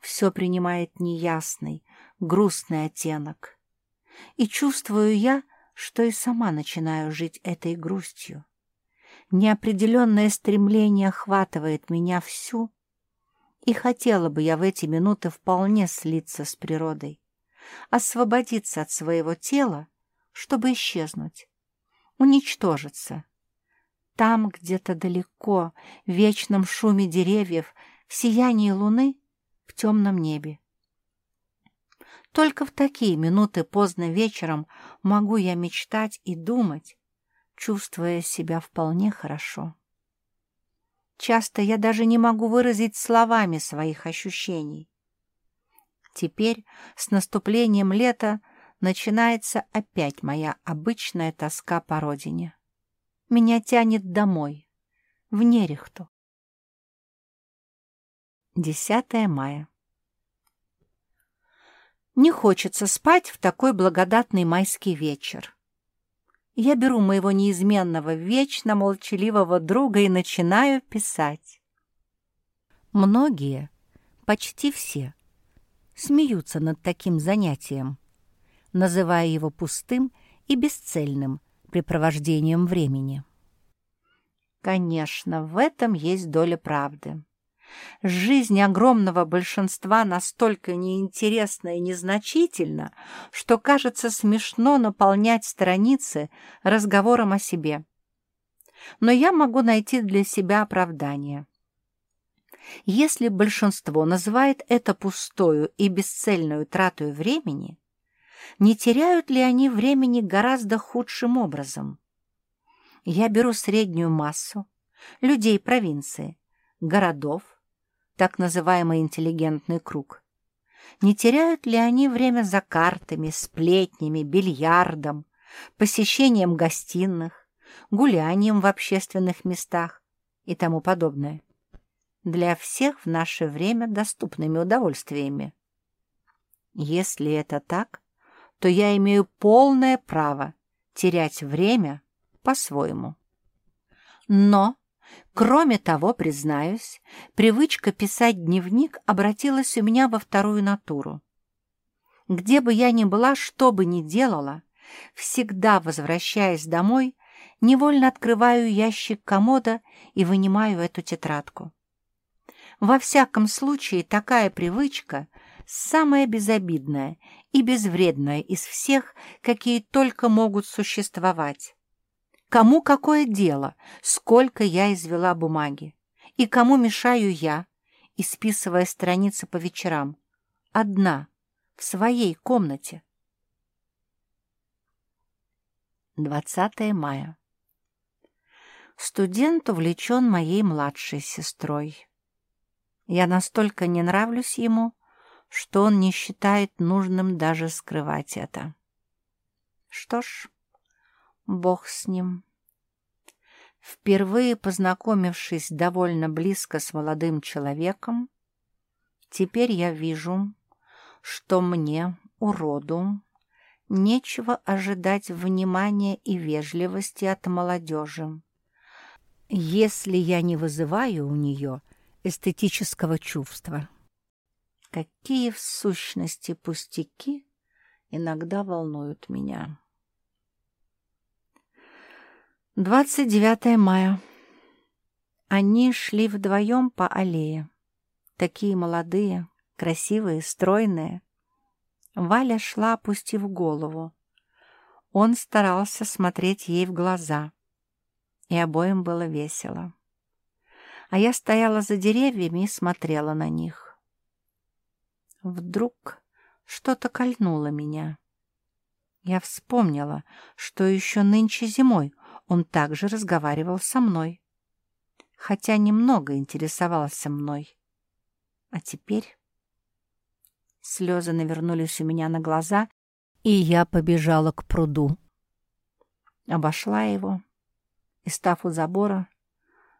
Все принимает неясный, грустный оттенок. И чувствую я, что и сама начинаю жить этой грустью. Неопределенное стремление охватывает меня всю, и хотела бы я в эти минуты вполне слиться с природой, освободиться от своего тела, чтобы исчезнуть, уничтожиться. Там, где-то далеко, в вечном шуме деревьев, в сиянии луны, в темном небе. Только в такие минуты поздно вечером могу я мечтать и думать, чувствуя себя вполне хорошо. Часто я даже не могу выразить словами своих ощущений. Теперь, с наступлением лета, начинается опять моя обычная тоска по родине. Меня тянет домой, в Нерехту. 10 мая. Не хочется спать в такой благодатный майский вечер я беру моего неизменного, вечно молчаливого друга и начинаю писать. Многие, почти все, смеются над таким занятием, называя его пустым и бесцельным препровождением времени. Конечно, в этом есть доля правды. Жизнь огромного большинства настолько неинтересна и незначительна, что кажется смешно наполнять страницы разговором о себе. Но я могу найти для себя оправдание. Если большинство называет это пустою и бесцельную тратой времени, не теряют ли они времени гораздо худшим образом? Я беру среднюю массу людей провинции, городов, так называемый интеллигентный круг. Не теряют ли они время за картами, сплетнями, бильярдом, посещением гостиных, гулянием в общественных местах и тому подобное? Для всех в наше время доступными удовольствиями. Если это так, то я имею полное право терять время по-своему. Но, кроме того, признаюсь, привычка писать дневник обратилась у меня во вторую натуру. Где бы я ни была, что бы ни делала, всегда, возвращаясь домой, невольно открываю ящик комода и вынимаю эту тетрадку. Во всяком случае, такая привычка самая безобидная и безвредная из всех, какие только могут существовать. Кому какое дело, сколько я извела бумаги, и кому мешаю я, исписывая страницы по вечерам, одна, в своей комнате. 20 мая. Студент увлечен моей младшей сестрой. Я настолько не нравлюсь ему, что он не считает нужным даже скрывать это. Что ж, бог с ним. Впервые познакомившись довольно близко с молодым человеком, теперь я вижу, что мне, уроду, нечего ожидать внимания и вежливости от молодежи. Если я не вызываю у нее эстетического чувства. Какие в сущности пустяки иногда волнуют меня. 29 мая. Они шли вдвоем по аллее. Такие молодые, красивые, стройные. Валя шла, опустив голову. Он старался смотреть ей в глаза, и обоим было весело а я стояла за деревьями и смотрела на них. Вдруг что-то кольнуло меня. Я вспомнила, что еще нынче зимой он также разговаривал со мной, хотя немного интересовался мной. А теперь... Слезы навернулись у меня на глаза, и я побежала к пруду. Обошла его и, став у забора,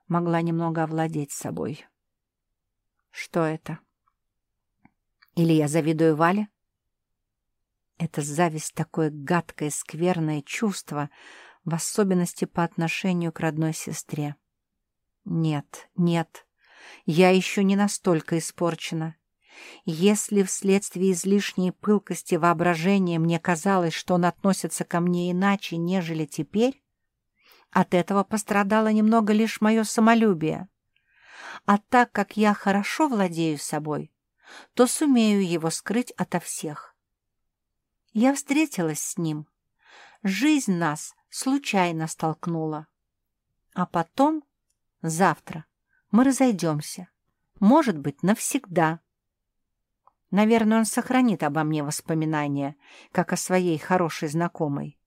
могла немного овладеть собой. Что это? Или я завидую Вале? Это зависть такое гадкое, скверное чувство, в особенности по отношению к родной сестре. Нет, нет, я еще не настолько испорчена. Если вследствие излишней пылкости воображения мне казалось, что он относится ко мне иначе, нежели теперь, от этого пострадало немного лишь мое самолюбие. А так как я хорошо владею собой, то сумею его скрыть ото всех. Я встретилась с ним. Жизнь нас случайно столкнула. А потом, завтра, мы разойдемся. Может быть, навсегда. Наверное, он сохранит обо мне воспоминания, как о своей хорошей знакомой.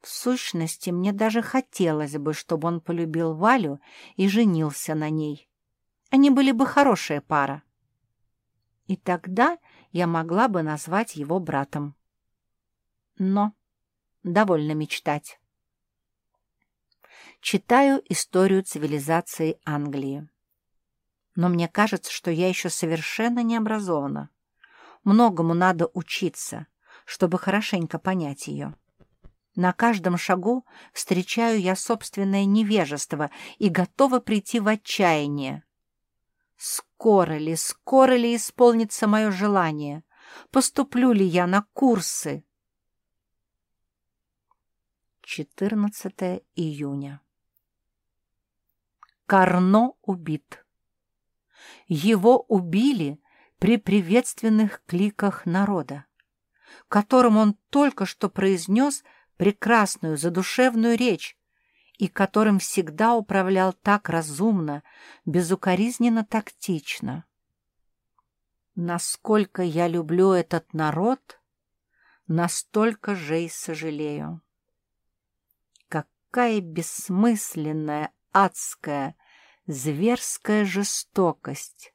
В сущности, мне даже хотелось бы, чтобы он полюбил Валю и женился на ней. Они были бы хорошая пара. И тогда я могла бы назвать его братом. Но довольно мечтать. Читаю историю цивилизации Англии. Но мне кажется, что я еще совершенно не образована. Многому надо учиться, чтобы хорошенько понять ее. На каждом шагу встречаю я собственное невежество и готова прийти в отчаяние. Скоро ли, скоро ли исполнится мое желание? Поступлю ли я на курсы? 14 июня. Карно убит. Его убили при приветственных кликах народа, которым он только что произнес – прекрасную задушевную речь, и которым всегда управлял так разумно, безукоризненно тактично. Насколько я люблю этот народ, настолько же и сожалею. Какая бессмысленная, адская, зверская жестокость!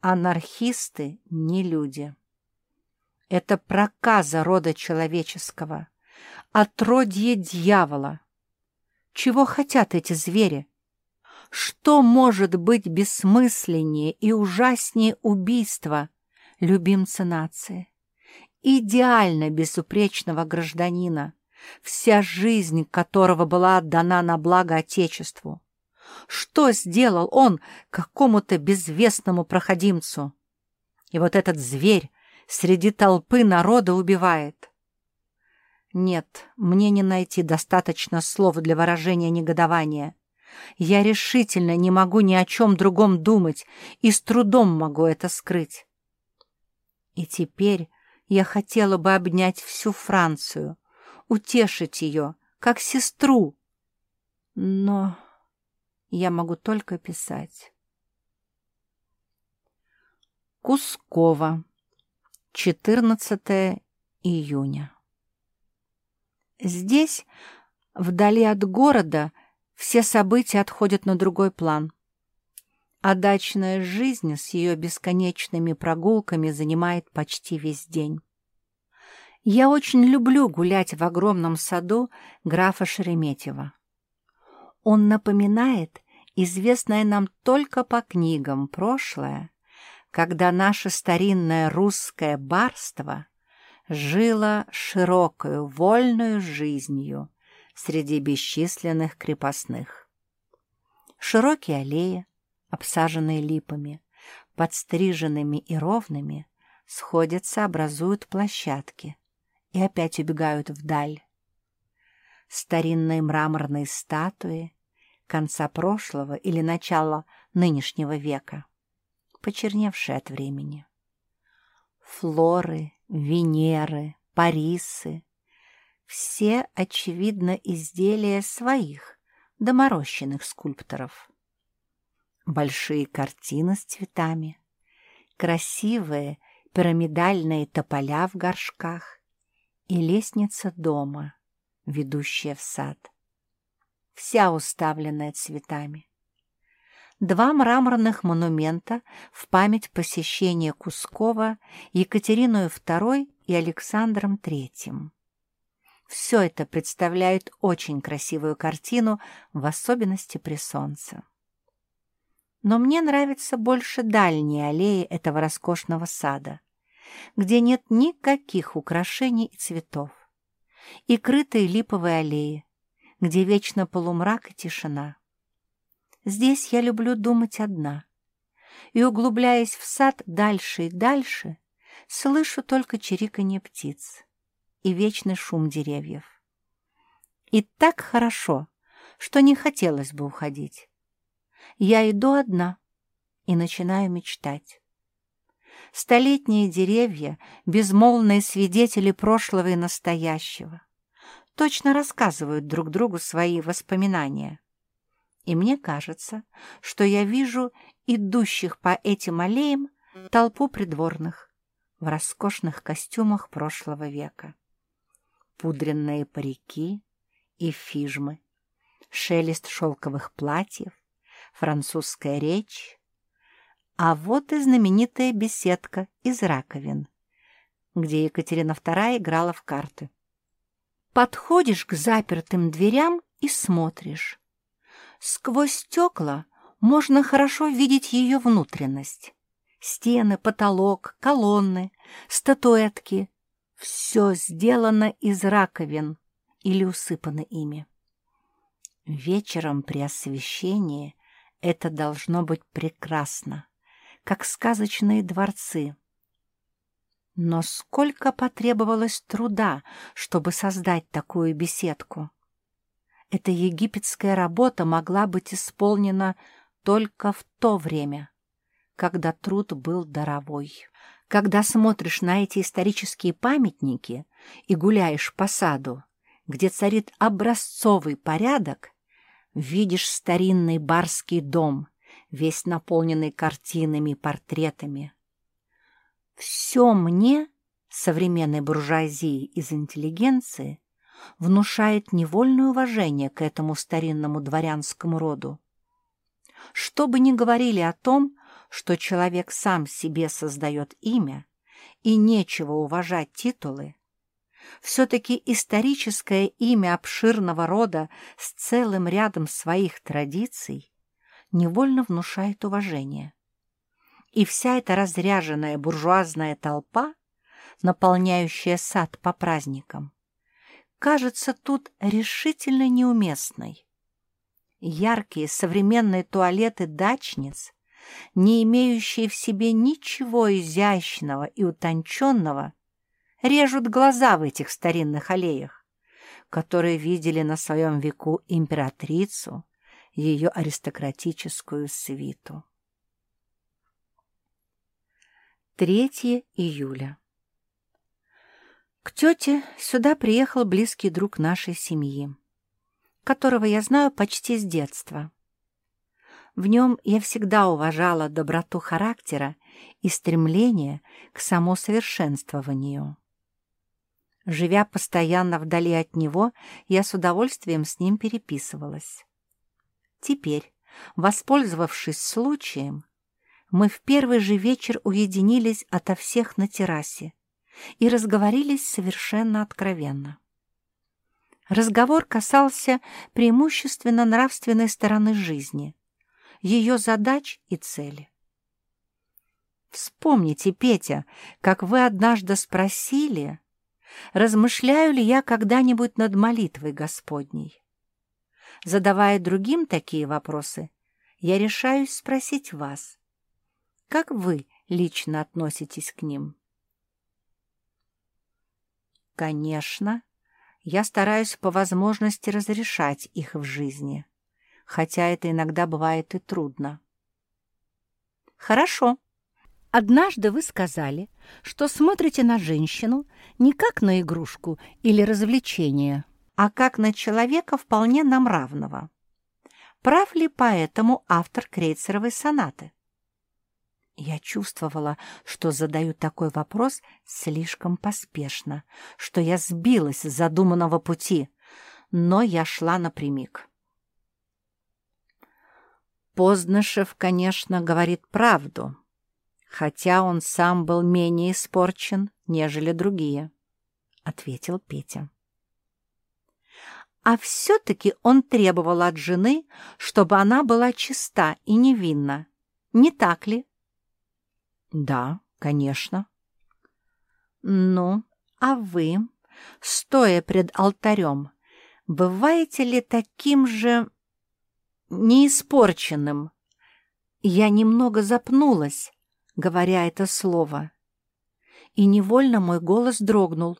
Анархисты не люди. Это проказа рода человеческого — отродье дьявола. Чего хотят эти звери? Что может быть бессмысленнее и ужаснее убийства любимца нации? Идеально безупречного гражданина, вся жизнь которого была отдана на благо Отечеству. Что сделал он какому-то безвестному проходимцу? И вот этот зверь среди толпы народа убивает. Нет, мне не найти достаточно слов для выражения негодования. Я решительно не могу ни о чем другом думать и с трудом могу это скрыть. И теперь я хотела бы обнять всю Францию, утешить ее, как сестру. Но я могу только писать. Кускова, 14 июня. Здесь, вдали от города, все события отходят на другой план. А дачная жизнь с ее бесконечными прогулками занимает почти весь день. Я очень люблю гулять в огромном саду графа Шереметьева. Он напоминает известное нам только по книгам прошлое, когда наше старинное русское барство жило широкою, вольную жизнью среди бесчисленных крепостных. Широкие аллеи, обсаженные липами, подстриженными и ровными, сходятся, образуют площадки и опять убегают вдаль. Старинные мраморные статуи конца прошлого или начала нынешнего века, почерневшие от времени. Флоры, Венеры, Парисы — все, очевидно, изделия своих, доморощенных скульпторов. Большие картины с цветами, красивые пирамидальные тополя в горшках, и лестница дома, ведущая в сад. Вся уставленная цветами. Два мраморных монумента в память посещения Кускова Екатериной II и Александром III. Все это представляет очень красивую картину, в особенности при солнце. Но мне нравятся больше дальние аллеи этого роскошного сада, где нет никаких украшений и цветов, и крытые липовые аллеи, где вечно полумрак и тишина. Здесь я люблю думать одна, и, углубляясь в сад дальше и дальше, слышу только чириканье птиц и вечный шум деревьев. И так хорошо, что не хотелось бы уходить. Я иду одна и начинаю мечтать. Столетние деревья — безмолвные свидетели прошлого и настоящего. Точно рассказывают друг другу свои воспоминания. И мне кажется, что я вижу идущих по этим аллеям толпу придворных в роскошных костюмах прошлого века. Пудренные парики и фижмы, шелест шелковых платьев, французская речь, а вот и знаменитая беседка из раковин, где Екатерина II играла в карты. Подходишь к запертым дверям и смотришь. Сквозь стекла можно хорошо видеть ее внутренность. Стены, потолок, колонны, статуэтки — все сделано из раковин или усыпано ими. Вечером при освещении это должно быть прекрасно как сказочные дворцы. Но сколько потребовалось труда, чтобы создать такую беседку? Эта египетская работа могла быть исполнена только в то время, когда труд был даровой. Когда смотришь на эти исторические памятники и гуляешь по саду, где царит образцовый порядок, видишь старинный барский дом — весь наполненный картинами и портретами. Все мне, современной буржуазии из интеллигенции, внушает невольное уважение к этому старинному дворянскому роду. Что бы ни говорили о том, что человек сам себе создает имя, и нечего уважать титулы, все-таки историческое имя обширного рода с целым рядом своих традиций невольно внушает уважение. И вся эта разряженная буржуазная толпа, наполняющая сад по праздникам, кажется тут решительно неуместной. Яркие современные туалеты дачниц, не имеющие в себе ничего изящного и утонченного, режут глаза в этих старинных аллеях, которые видели на своем веку императрицу, ее аристократическую свиту. 3 июля. К тете сюда приехал близкий друг нашей семьи, которого я знаю почти с детства. В нем я всегда уважала доброту характера и стремление к самосовершенствованию. Живя постоянно вдали от него, я с удовольствием с ним переписывалась. Теперь, воспользовавшись случаем, мы в первый же вечер уединились ото всех на террасе и разговорились совершенно откровенно. Разговор касался преимущественно нравственной стороны жизни, ее задач и цели. Вспомните, Петя, как вы однажды спросили, размышляю ли я когда-нибудь над молитвой Господней. Задавая другим такие вопросы, я решаюсь спросить вас, как вы лично относитесь к ним? Конечно, я стараюсь по возможности разрешать их в жизни, хотя это иногда бывает и трудно. Хорошо. Однажды вы сказали, что смотрите на женщину не как на игрушку или развлечение, а как на человека вполне нам равного. Прав ли поэтому автор Крейцеровой сонаты? Я чувствовала, что задаю такой вопрос слишком поспешно, что я сбилась с задуманного пути, но я шла напрямик. Позднышев, конечно, говорит правду, хотя он сам был менее испорчен, нежели другие, — ответил Петя. А все-таки он требовал от жены, чтобы она была чиста и невинна, не так ли? Да, конечно. Ну, а вы, стоя пред алтарем, бываете ли таким же неиспорченным? Я немного запнулась, говоря это слово, и невольно мой голос дрогнул.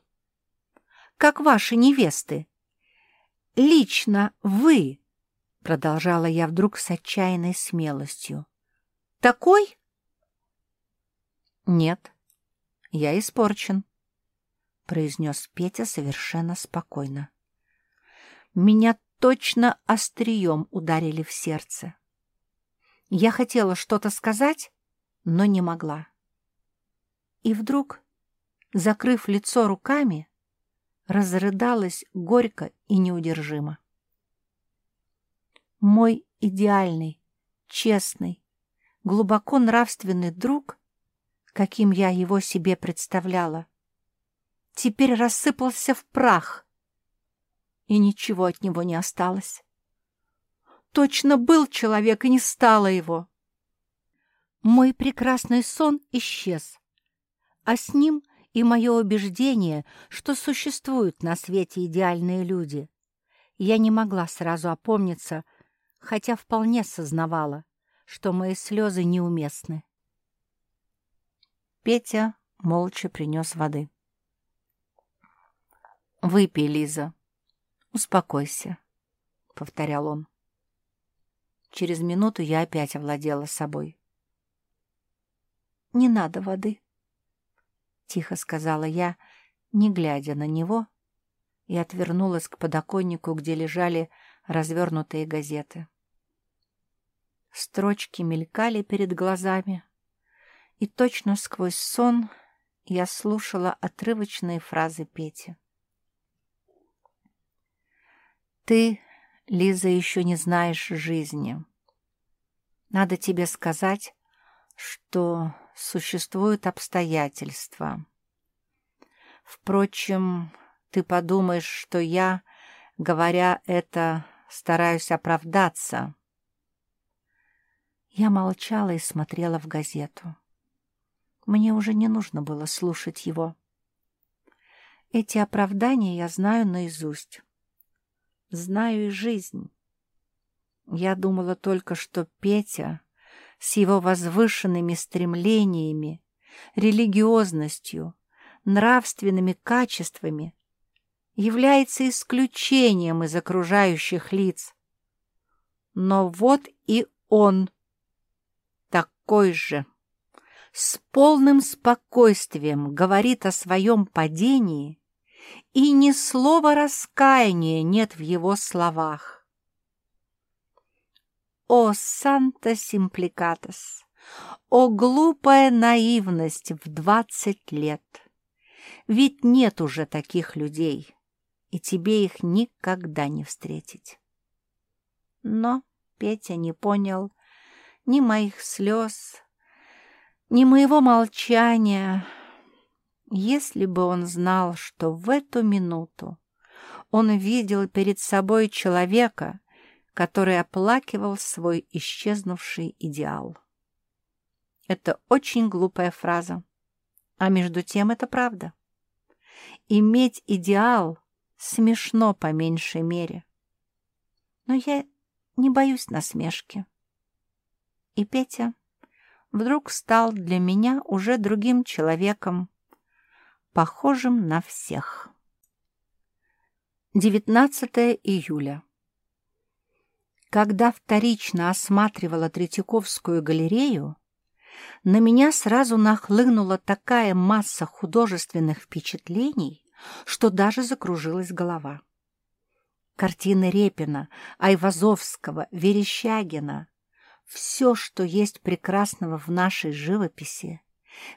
Как ваши невесты? Лично вы, продолжала я вдруг с отчаянной смелостью. Такой? «Нет, я испорчен», — произнес Петя совершенно спокойно. «Меня точно острием ударили в сердце. Я хотела что-то сказать, но не могла. И вдруг, закрыв лицо руками, разрыдалась горько и неудержимо. Мой идеальный, честный, глубоко нравственный друг каким я его себе представляла, теперь рассыпался в прах, и ничего от него не осталось. Точно был человек, и не стало его. Мой прекрасный сон исчез, а с ним и мое убеждение, что существуют на свете идеальные люди. Я не могла сразу опомниться, хотя вполне сознавала, что мои слезы неуместны. Петя молча принес воды. «Выпей, Лиза. Успокойся», — повторял он. Через минуту я опять овладела собой. «Не надо воды», — тихо сказала я, не глядя на него, и отвернулась к подоконнику, где лежали развернутые газеты. Строчки мелькали перед глазами, и точно сквозь сон я слушала отрывочные фразы Пети. «Ты, Лиза, еще не знаешь жизни. Надо тебе сказать, что существуют обстоятельства. Впрочем, ты подумаешь, что я, говоря это, стараюсь оправдаться». Я молчала и смотрела в газету. Мне уже не нужно было слушать его. Эти оправдания я знаю наизусть. Знаю и жизнь. Я думала только, что Петя с его возвышенными стремлениями, религиозностью, нравственными качествами является исключением из окружающих лиц. Но вот и он такой же, с полным спокойствием говорит о своем падении, и ни слова раскаяния нет в его словах. О, Санта Симпликатос! О, глупая наивность в двадцать лет! Ведь нет уже таких людей, и тебе их никогда не встретить. Но Петя не понял ни моих слез, ни моего молчания. Если бы он знал, что в эту минуту он видел перед собой человека, который оплакивал свой исчезнувший идеал. Это очень глупая фраза, а между тем это правда. Иметь идеал смешно по меньшей мере. Но я не боюсь насмешки. И Петя вдруг стал для меня уже другим человеком, похожим на всех. 19 июля. Когда вторично осматривала Третьяковскую галерею, на меня сразу нахлынула такая масса художественных впечатлений, что даже закружилась голова. Картины Репина, Айвазовского, Верещагина — все, что есть прекрасного в нашей живописи,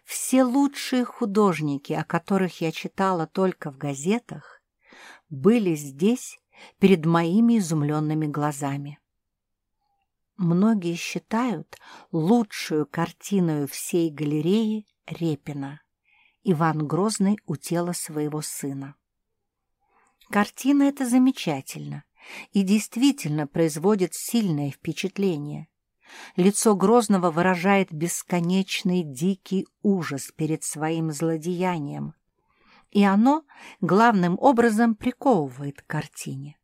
все лучшие художники, о которых я читала только в газетах, были здесь перед моими изумленными глазами. Многие считают лучшую картиной всей галереи Репина «Иван Грозный у тела своего сына». Картина эта замечательна и действительно производит сильное впечатление. Лицо Грозного выражает бесконечный дикий ужас перед своим злодеянием, и оно главным образом приковывает к картине.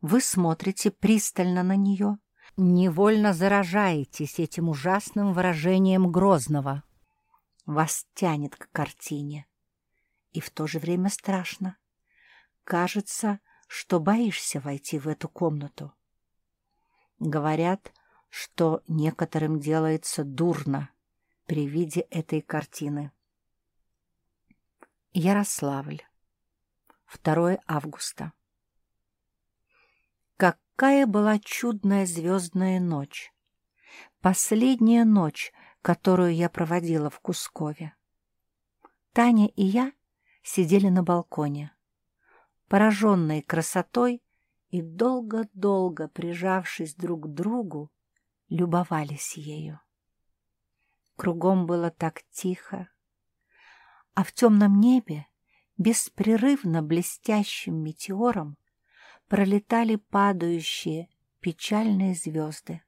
Вы смотрите пристально на нее, невольно заражаетесь этим ужасным выражением Грозного. Вас тянет к картине, и в то же время страшно. Кажется, что боишься войти в эту комнату. Говорят, что некоторым делается дурно при виде этой картины. Ярославль. 2 августа. Какая была чудная звездная ночь! Последняя ночь, которую я проводила в Кускове. Таня и я сидели на балконе, пораженные красотой и долго-долго прижавшись друг к другу, любовались ею. Кругом было так тихо, а в темном небе беспрерывно блестящим метеором пролетали падающие печальные звезды.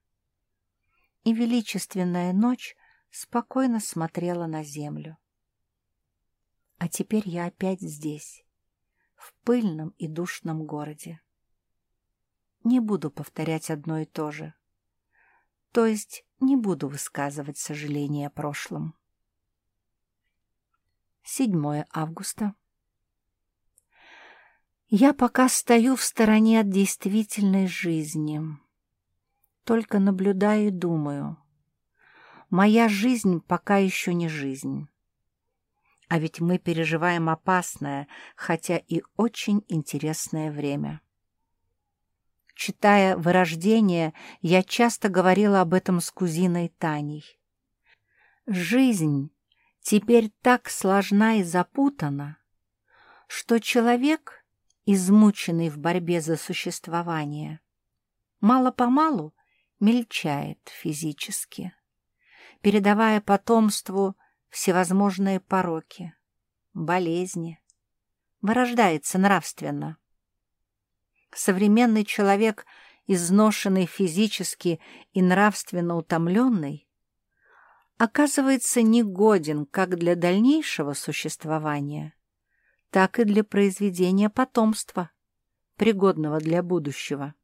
И величественная ночь спокойно смотрела на землю. А теперь я опять здесь, в пыльном и душном городе. Не буду повторять одно и то же. То есть не буду высказывать сожаления о прошлом. 7 августа. Я пока стою в стороне от действительной жизни. Только наблюдаю и думаю. Моя жизнь пока еще не жизнь. А ведь мы переживаем опасное, хотя и очень интересное время. Читая «Вырождение», я часто говорила об этом с кузиной Таней. Жизнь теперь так сложна и запутана, что человек, измученный в борьбе за существование, мало-помалу мельчает физически, передавая потомству всевозможные пороки, болезни, вырождается нравственно. Современный человек, изношенный физически и нравственно утомленный, оказывается негоден как для дальнейшего существования, так и для произведения потомства, пригодного для будущего.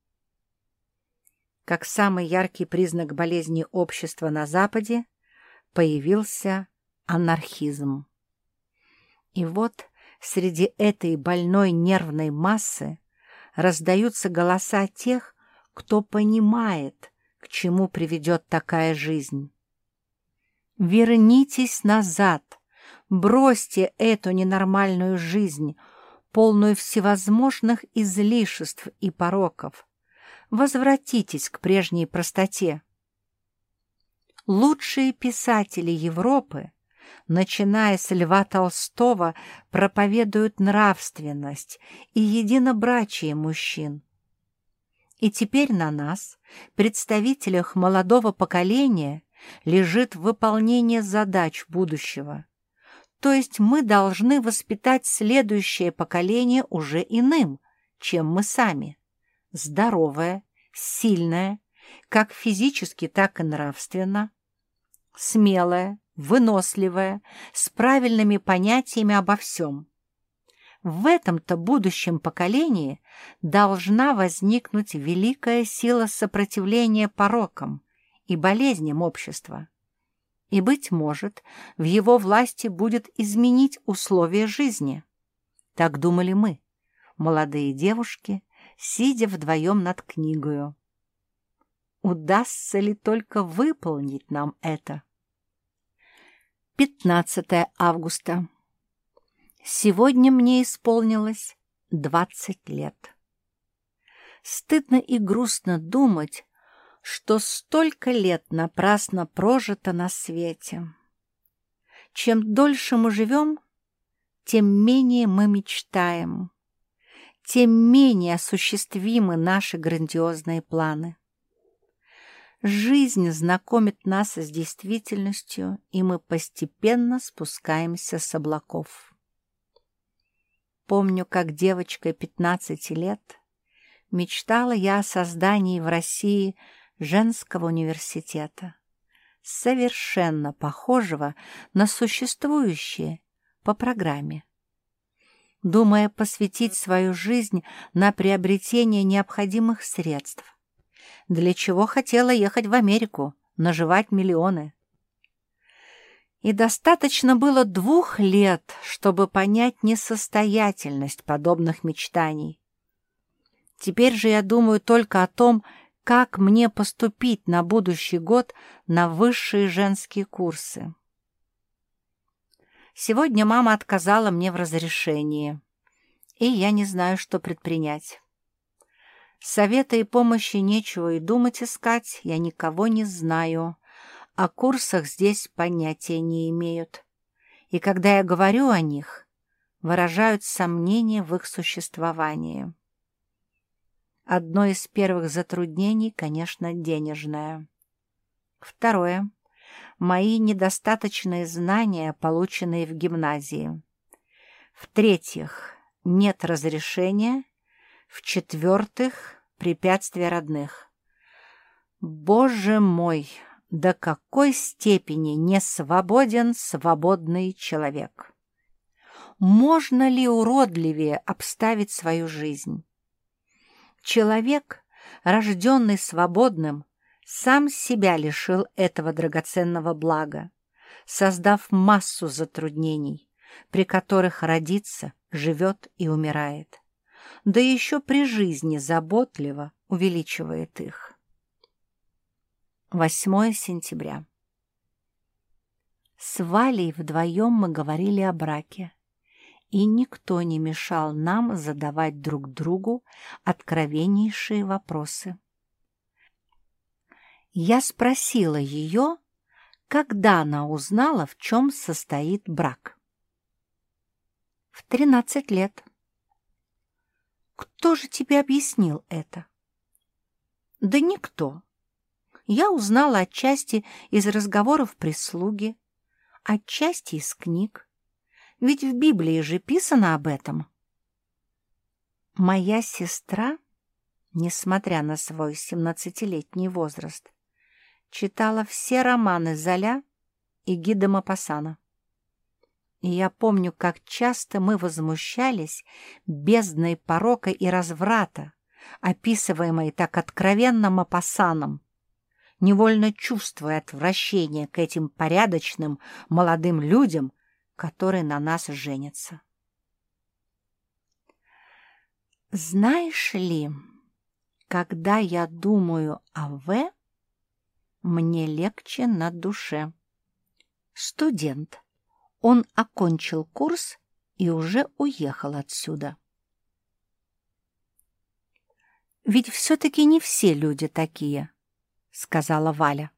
Как самый яркий признак болезни общества на Западе появился анархизм. И вот среди этой больной нервной массы раздаются голоса тех, кто понимает, к чему приведет такая жизнь. Вернитесь назад, бросьте эту ненормальную жизнь, полную всевозможных излишеств и пороков. Возвратитесь к прежней простоте. Лучшие писатели Европы, начиная с Льва Толстого, проповедуют нравственность и единобрачие мужчин. И теперь на нас, представителях молодого поколения, лежит выполнение задач будущего. То есть мы должны воспитать следующее поколение уже иным, чем мы сами. Здоровое, сильное, как физически, так и нравственно, смелое, выносливое, с правильными понятиями обо всем. В этом-то будущем поколении должна возникнуть великая сила сопротивления порокам и болезням общества. И, быть может, в его власти будет изменить условия жизни. Так думали мы, молодые девушки, сидя вдвоем над книгою. Удастся ли только выполнить нам это? 15 августа. Сегодня мне исполнилось 20 лет. Стыдно и грустно думать, что столько лет напрасно прожито на свете. Чем дольше мы живем, тем менее мы мечтаем, тем менее осуществимы наши грандиозные планы. Жизнь знакомит нас с действительностью, и мы постепенно спускаемся с облаков. Помню, как девочкой 15 лет мечтала я о создании в России женского университета, совершенно похожего на существующее по программе. Думая посвятить свою жизнь на приобретение необходимых средств, для чего хотела ехать в Америку, наживать миллионы. И достаточно было двух лет, чтобы понять несостоятельность подобных мечтаний. Теперь же я думаю только о том, как мне поступить на будущий год на высшие женские курсы. Сегодня мама отказала мне в разрешении, и я не знаю, что предпринять. Совета и помощи нечего и думать искать, я никого не знаю. О курсах здесь понятия не имеют. И когда я говорю о них, выражают сомнения в их существовании. Одно из первых затруднений, конечно, денежное. Второе. Мои недостаточные знания, полученные в гимназии. В-третьих, нет разрешения в-четвертых, препятствия родных. Боже мой, до какой степени не свободен свободный человек! Можно ли уродливее обставить свою жизнь? Человек, рожденный свободным, сам себя лишил этого драгоценного блага, создав массу затруднений, при которых родится, живет и умирает да еще при жизни заботливо увеличивает их. 8 сентября. С Валей вдвоем мы говорили о браке, и никто не мешал нам задавать друг другу откровеннейшие вопросы. Я спросила ее, когда она узнала, в чем состоит брак. В тринадцать лет. Кто же тебе объяснил это? Да никто. Я узнала отчасти из разговоров прислуги, отчасти из книг. Ведь в Библии же писано об этом. Моя сестра, несмотря на свой семнадцатилетний возраст, читала все романы Золя и Гида Мапасана. И я помню, как часто мы возмущались бездной порока и разврата, описываемой так откровенно Мапассаном, невольно чувствуя отвращение к этим порядочным молодым людям, которые на нас женятся. Знаешь ли, когда я думаю о В, мне легче на душе. Студент. Он окончил курс и уже уехал отсюда. «Ведь все-таки не все люди такие», — сказала Валя.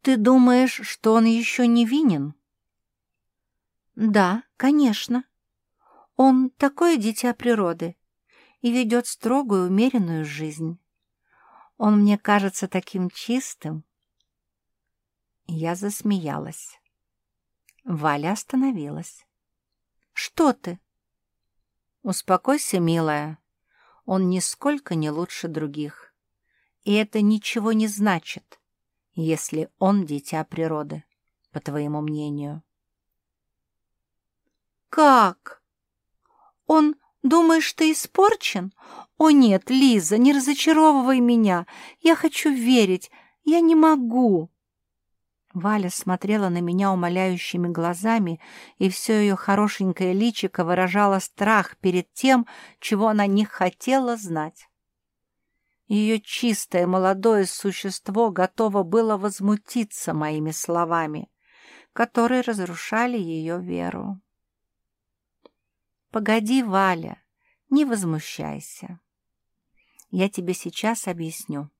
«Ты думаешь, что он еще не винен?» «Да, конечно. Он такое дитя природы и ведет строгую, умеренную жизнь. Он мне кажется таким чистым». Я засмеялась. Валя остановилась. «Что ты?» «Успокойся, милая. Он нисколько не лучше других. И это ничего не значит, если он дитя природы, по твоему мнению». «Как? Он Думаешь, ты испорчен? О нет, Лиза, не разочаровывай меня. Я хочу верить. Я не могу. Валя смотрела на меня умоляющими глазами, и все ее хорошенькое личико выражало страх перед тем, чего она не хотела знать. Ее чистое молодое существо готово было возмутиться моими словами, которые разрушали ее веру. «Погоди, Валя, не возмущайся. Я тебе сейчас объясню.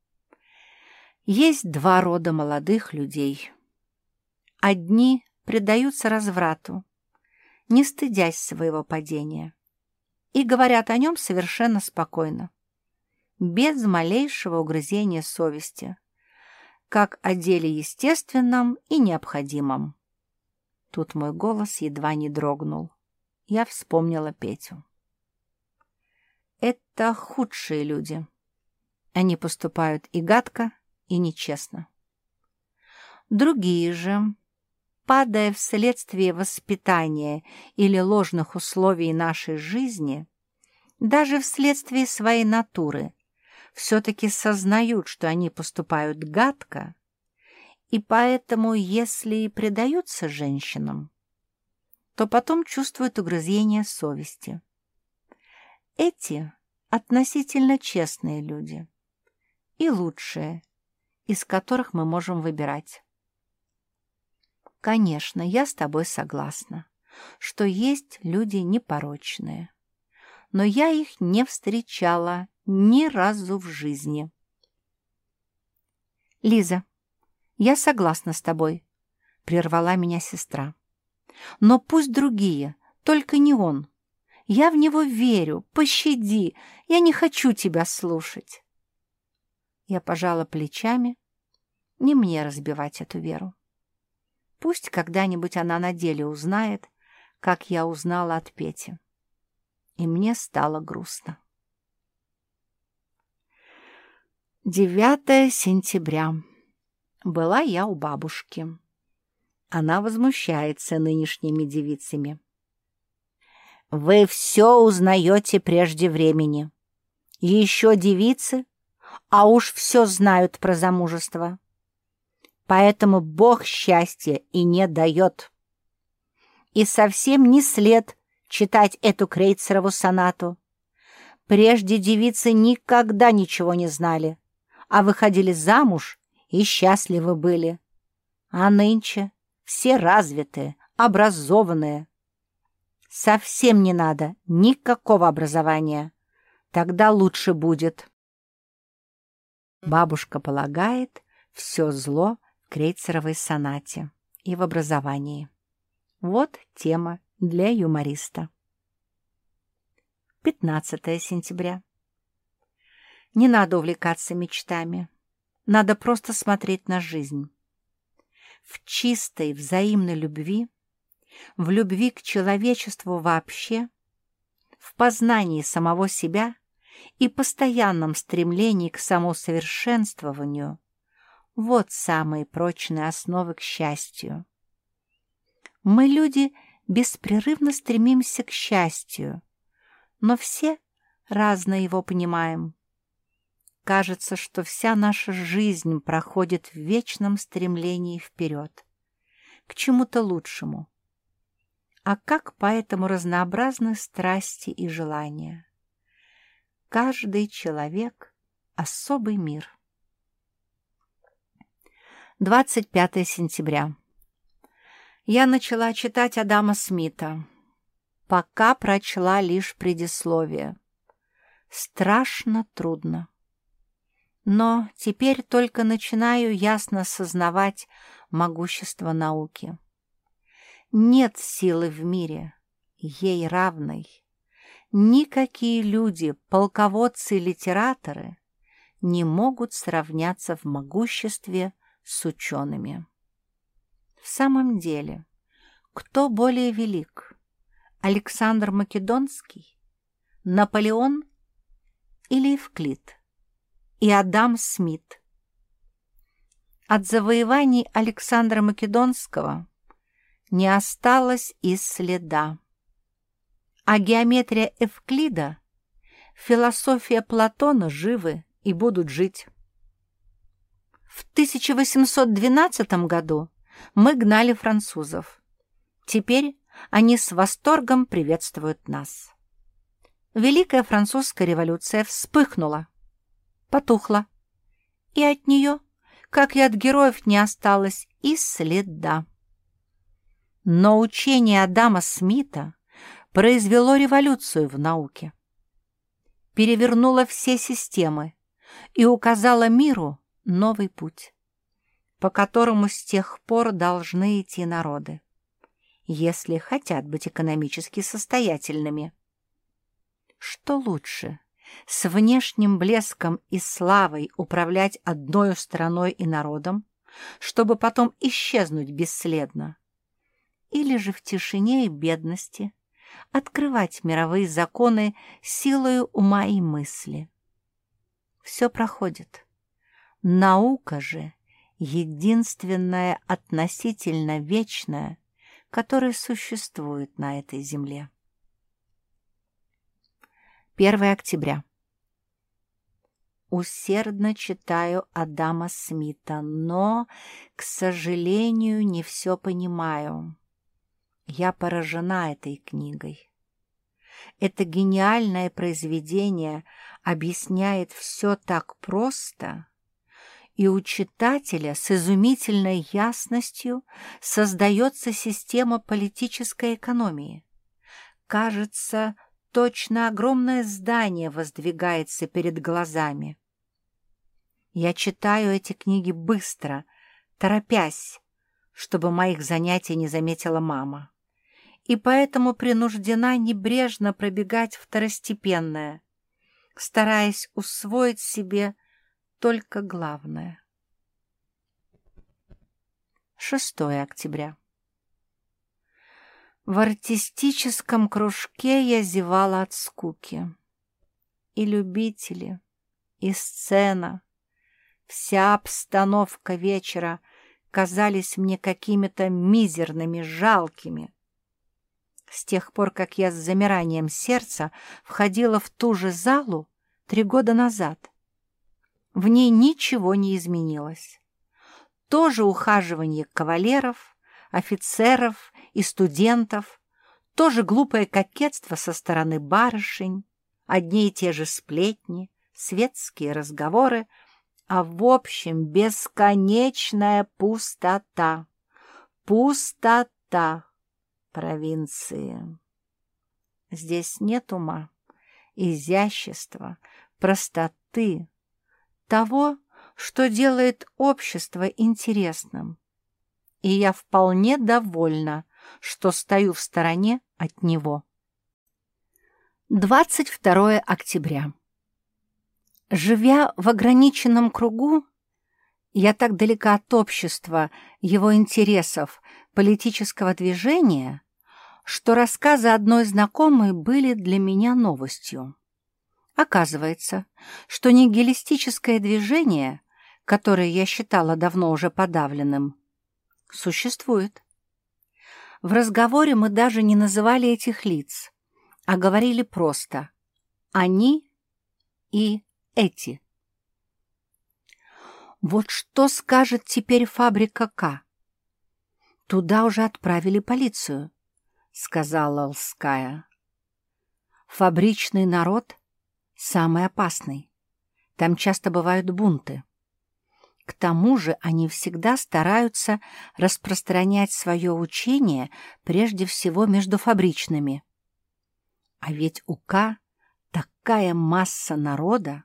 Есть два рода молодых людей. Одни предаются разврату, не стыдясь своего падения, и говорят о нем совершенно спокойно, без малейшего угрызения совести, как о деле естественном и необходимом. Тут мой голос едва не дрогнул я вспомнила Петю. Это худшие люди. Они поступают и гадко, и нечестно. Другие же, падая вследствие воспитания или ложных условий нашей жизни, даже вследствие своей натуры, все-таки сознают, что они поступают гадко, и поэтому, если и предаются женщинам, то потом чувствуют угрызение совести. Эти относительно честные люди и лучшие, из которых мы можем выбирать. Конечно, я с тобой согласна, что есть люди непорочные, но я их не встречала ни разу в жизни. «Лиза, я согласна с тобой», — прервала меня сестра. Но пусть другие, только не он. Я в него верю, пощади, я не хочу тебя слушать. Я пожала плечами, не мне разбивать эту веру. Пусть когда-нибудь она на деле узнает, как я узнала от Пети. И мне стало грустно. 9 сентября. Была я у бабушки. Она возмущается нынешними девицами. «Вы все узнаете прежде времени. Еще девицы, а уж все знают про замужество. Поэтому Бог счастья и не дает. И совсем не след читать эту Крейцерову сонату. Прежде девицы никогда ничего не знали, а выходили замуж и счастливы были. А нынче все развитые, образованные. Совсем не надо никакого образования. Тогда лучше будет. Бабушка полагает все зло крейцеровой сонате и в образовании. Вот тема для юмориста. 15 сентября. Не надо увлекаться мечтами. Надо просто смотреть на жизнь в чистой взаимной любви, в любви к человечеству вообще, в познании самого себя и постоянном стремлении к самосовершенствованию – вот самые прочные основы к счастью. Мы, люди, беспрерывно стремимся к счастью, но все разно его понимаем. Кажется, что вся наша жизнь проходит в вечном стремлении вперед, к чему-то лучшему. А как поэтому разнообразны страсти и желания? Каждый человек — особый мир. 25 сентября. Я начала читать Адама Смита. Пока прочла лишь предисловие. Страшно трудно но теперь только начинаю ясно сознавать могущество науки. Нет силы в мире, ей равной. Никакие люди, полководцы и литераторы не могут сравняться в могуществе с учеными. В самом деле, кто более велик? Александр Македонский, Наполеон или Евклид? и Адам Смит. От завоеваний Александра Македонского не осталось и следа. А геометрия Эвклида, философия Платона живы и будут жить. В 1812 году мы гнали французов. Теперь они с восторгом приветствуют нас. Великая французская революция вспыхнула потухла, и от нее, как и от героев, не осталось и следа. Но учение Адама Смита произвело революцию в науке, перевернуло все системы и указало миру новый путь, по которому с тех пор должны идти народы, если хотят быть экономически состоятельными. Что лучше — с внешним блеском и славой управлять одной страной и народом, чтобы потом исчезнуть бесследно, или же в тишине и бедности открывать мировые законы силою ума и мысли. Все проходит. Наука же — единственная относительно вечная, которая существует на этой земле. 1 октября. Усердно читаю Адама Смита, но, к сожалению, не все понимаю. Я поражена этой книгой. Это гениальное произведение объясняет все так просто, и у читателя с изумительной ясностью создается система политической экономии. Кажется, Точно огромное здание воздвигается перед глазами. Я читаю эти книги быстро, торопясь, чтобы моих занятий не заметила мама, и поэтому принуждена небрежно пробегать второстепенное, стараясь усвоить себе только главное. 6 октября. В артистическом кружке я зевала от скуки. И любители, и сцена, вся обстановка вечера казались мне какими-то мизерными, жалкими. С тех пор, как я с замиранием сердца входила в ту же залу три года назад, в ней ничего не изменилось. То же ухаживание кавалеров, офицеров и студентов, тоже глупое кокетство со стороны барышень, одни и те же сплетни, светские разговоры, а в общем бесконечная пустота. Пустота провинции. Здесь нет ума, изящества, простоты, того, что делает общество интересным. И я вполне довольна, что стою в стороне от него. 22 октября. Живя в ограниченном кругу, я так далека от общества, его интересов, политического движения, что рассказы одной знакомой были для меня новостью. Оказывается, что нигилистическое движение, которое я считала давно уже подавленным, существует. В разговоре мы даже не называли этих лиц, а говорили просто «они» и «эти». Вот что скажет теперь фабрика К? Туда уже отправили полицию, сказала Лская. Фабричный народ самый опасный. Там часто бывают бунты. К тому же они всегда стараются распространять свое учение прежде всего между фабричными. А ведь у К такая масса народа.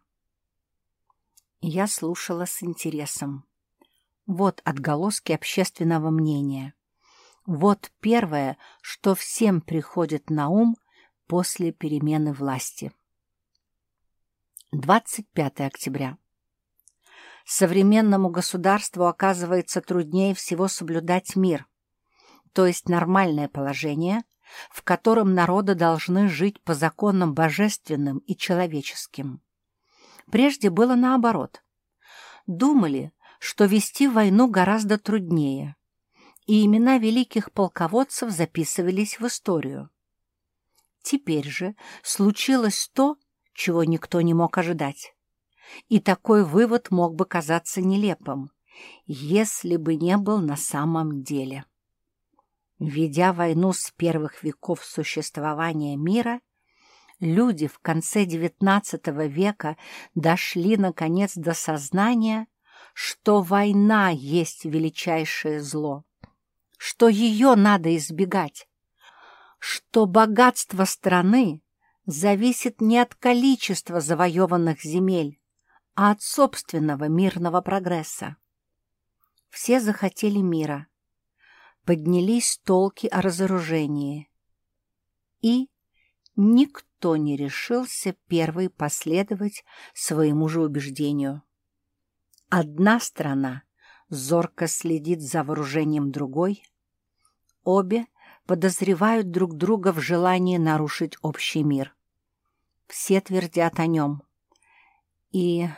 Я слушала с интересом. Вот отголоски общественного мнения. Вот первое, что всем приходит на ум после перемены власти. 25 октября. Современному государству оказывается труднее всего соблюдать мир, то есть нормальное положение, в котором народы должны жить по законам божественным и человеческим. Прежде было наоборот. Думали, что вести войну гораздо труднее, и имена великих полководцев записывались в историю. Теперь же случилось то, чего никто не мог ожидать. И такой вывод мог бы казаться нелепым, если бы не был на самом деле. Ведя войну с первых веков существования мира, люди в конце XIX века дошли, наконец, до сознания, что война есть величайшее зло, что ее надо избегать, что богатство страны зависит не от количества завоеванных земель, а от собственного мирного прогресса. Все захотели мира, поднялись толки о разоружении, и никто не решился первый последовать своему же убеждению. Одна страна зорко следит за вооружением другой, обе подозревают друг друга в желании нарушить общий мир. Все твердят о нем. И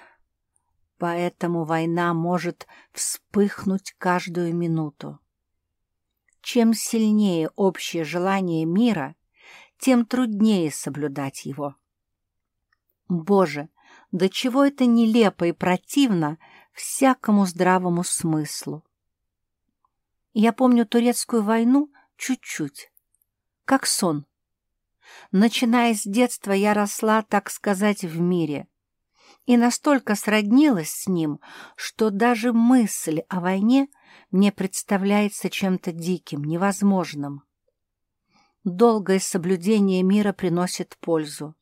поэтому война может вспыхнуть каждую минуту. Чем сильнее общее желание мира, тем труднее соблюдать его. Боже, до чего это нелепо и противно всякому здравому смыслу. Я помню турецкую войну чуть-чуть, как сон. Начиная с детства я росла, так сказать, в мире и настолько сроднилась с ним, что даже мысль о войне мне представляется чем-то диким, невозможным. Долгое соблюдение мира приносит пользу,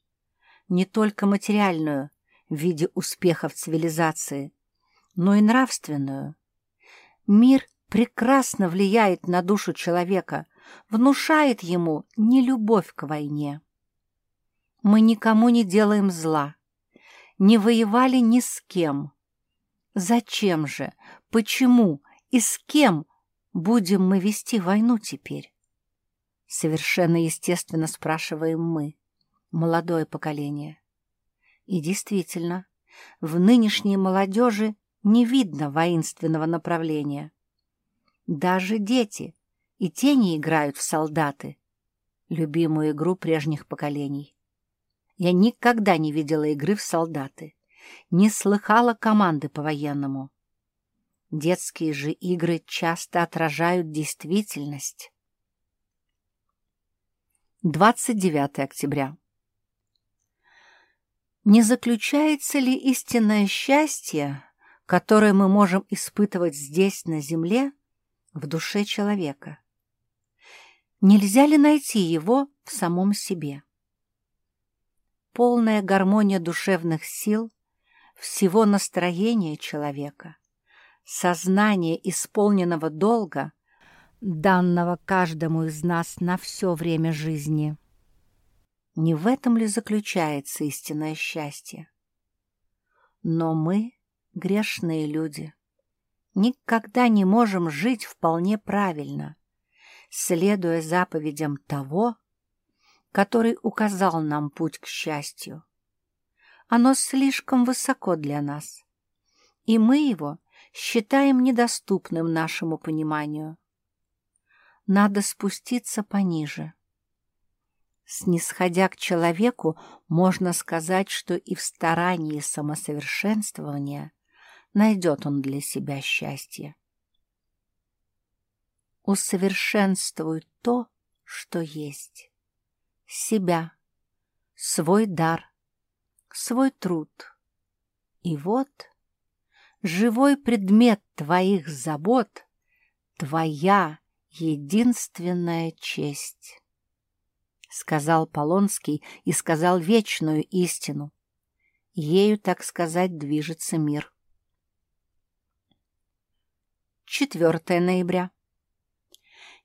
не только материальную в виде успехов цивилизации, но и нравственную. Мир прекрасно влияет на душу человека, внушает ему нелюбовь к войне. Мы никому не делаем зла, не воевали ни с кем. Зачем же, почему и с кем будем мы вести войну теперь? Совершенно естественно спрашиваем мы, молодое поколение. И действительно, в нынешней молодежи не видно воинственного направления. Даже дети и те не играют в солдаты, любимую игру прежних поколений. Я никогда не видела игры в солдаты, не слыхала команды по-военному. Детские же игры часто отражают действительность. 29 октября. Не заключается ли истинное счастье, которое мы можем испытывать здесь, на земле, в душе человека? Нельзя ли найти его в самом себе? Полная гармония душевных сил, всего настроения человека, сознание исполненного долга, данного каждому из нас на все время жизни. Не в этом ли заключается истинное счастье? Но мы, грешные люди, никогда не можем жить вполне правильно, следуя заповедям того, который указал нам путь к счастью. Оно слишком высоко для нас, и мы его считаем недоступным нашему пониманию. надо спуститься пониже. Снисходя к человеку, можно сказать, что и в старании самосовершенствования найдет он для себя счастье. Усовершенствуй то, что есть. Себя, свой дар, свой труд. И вот живой предмет твоих забот — твоя единственная честь. Сказал Полонский и сказал вечную истину. Ею, так сказать, движется мир. 4 ноября.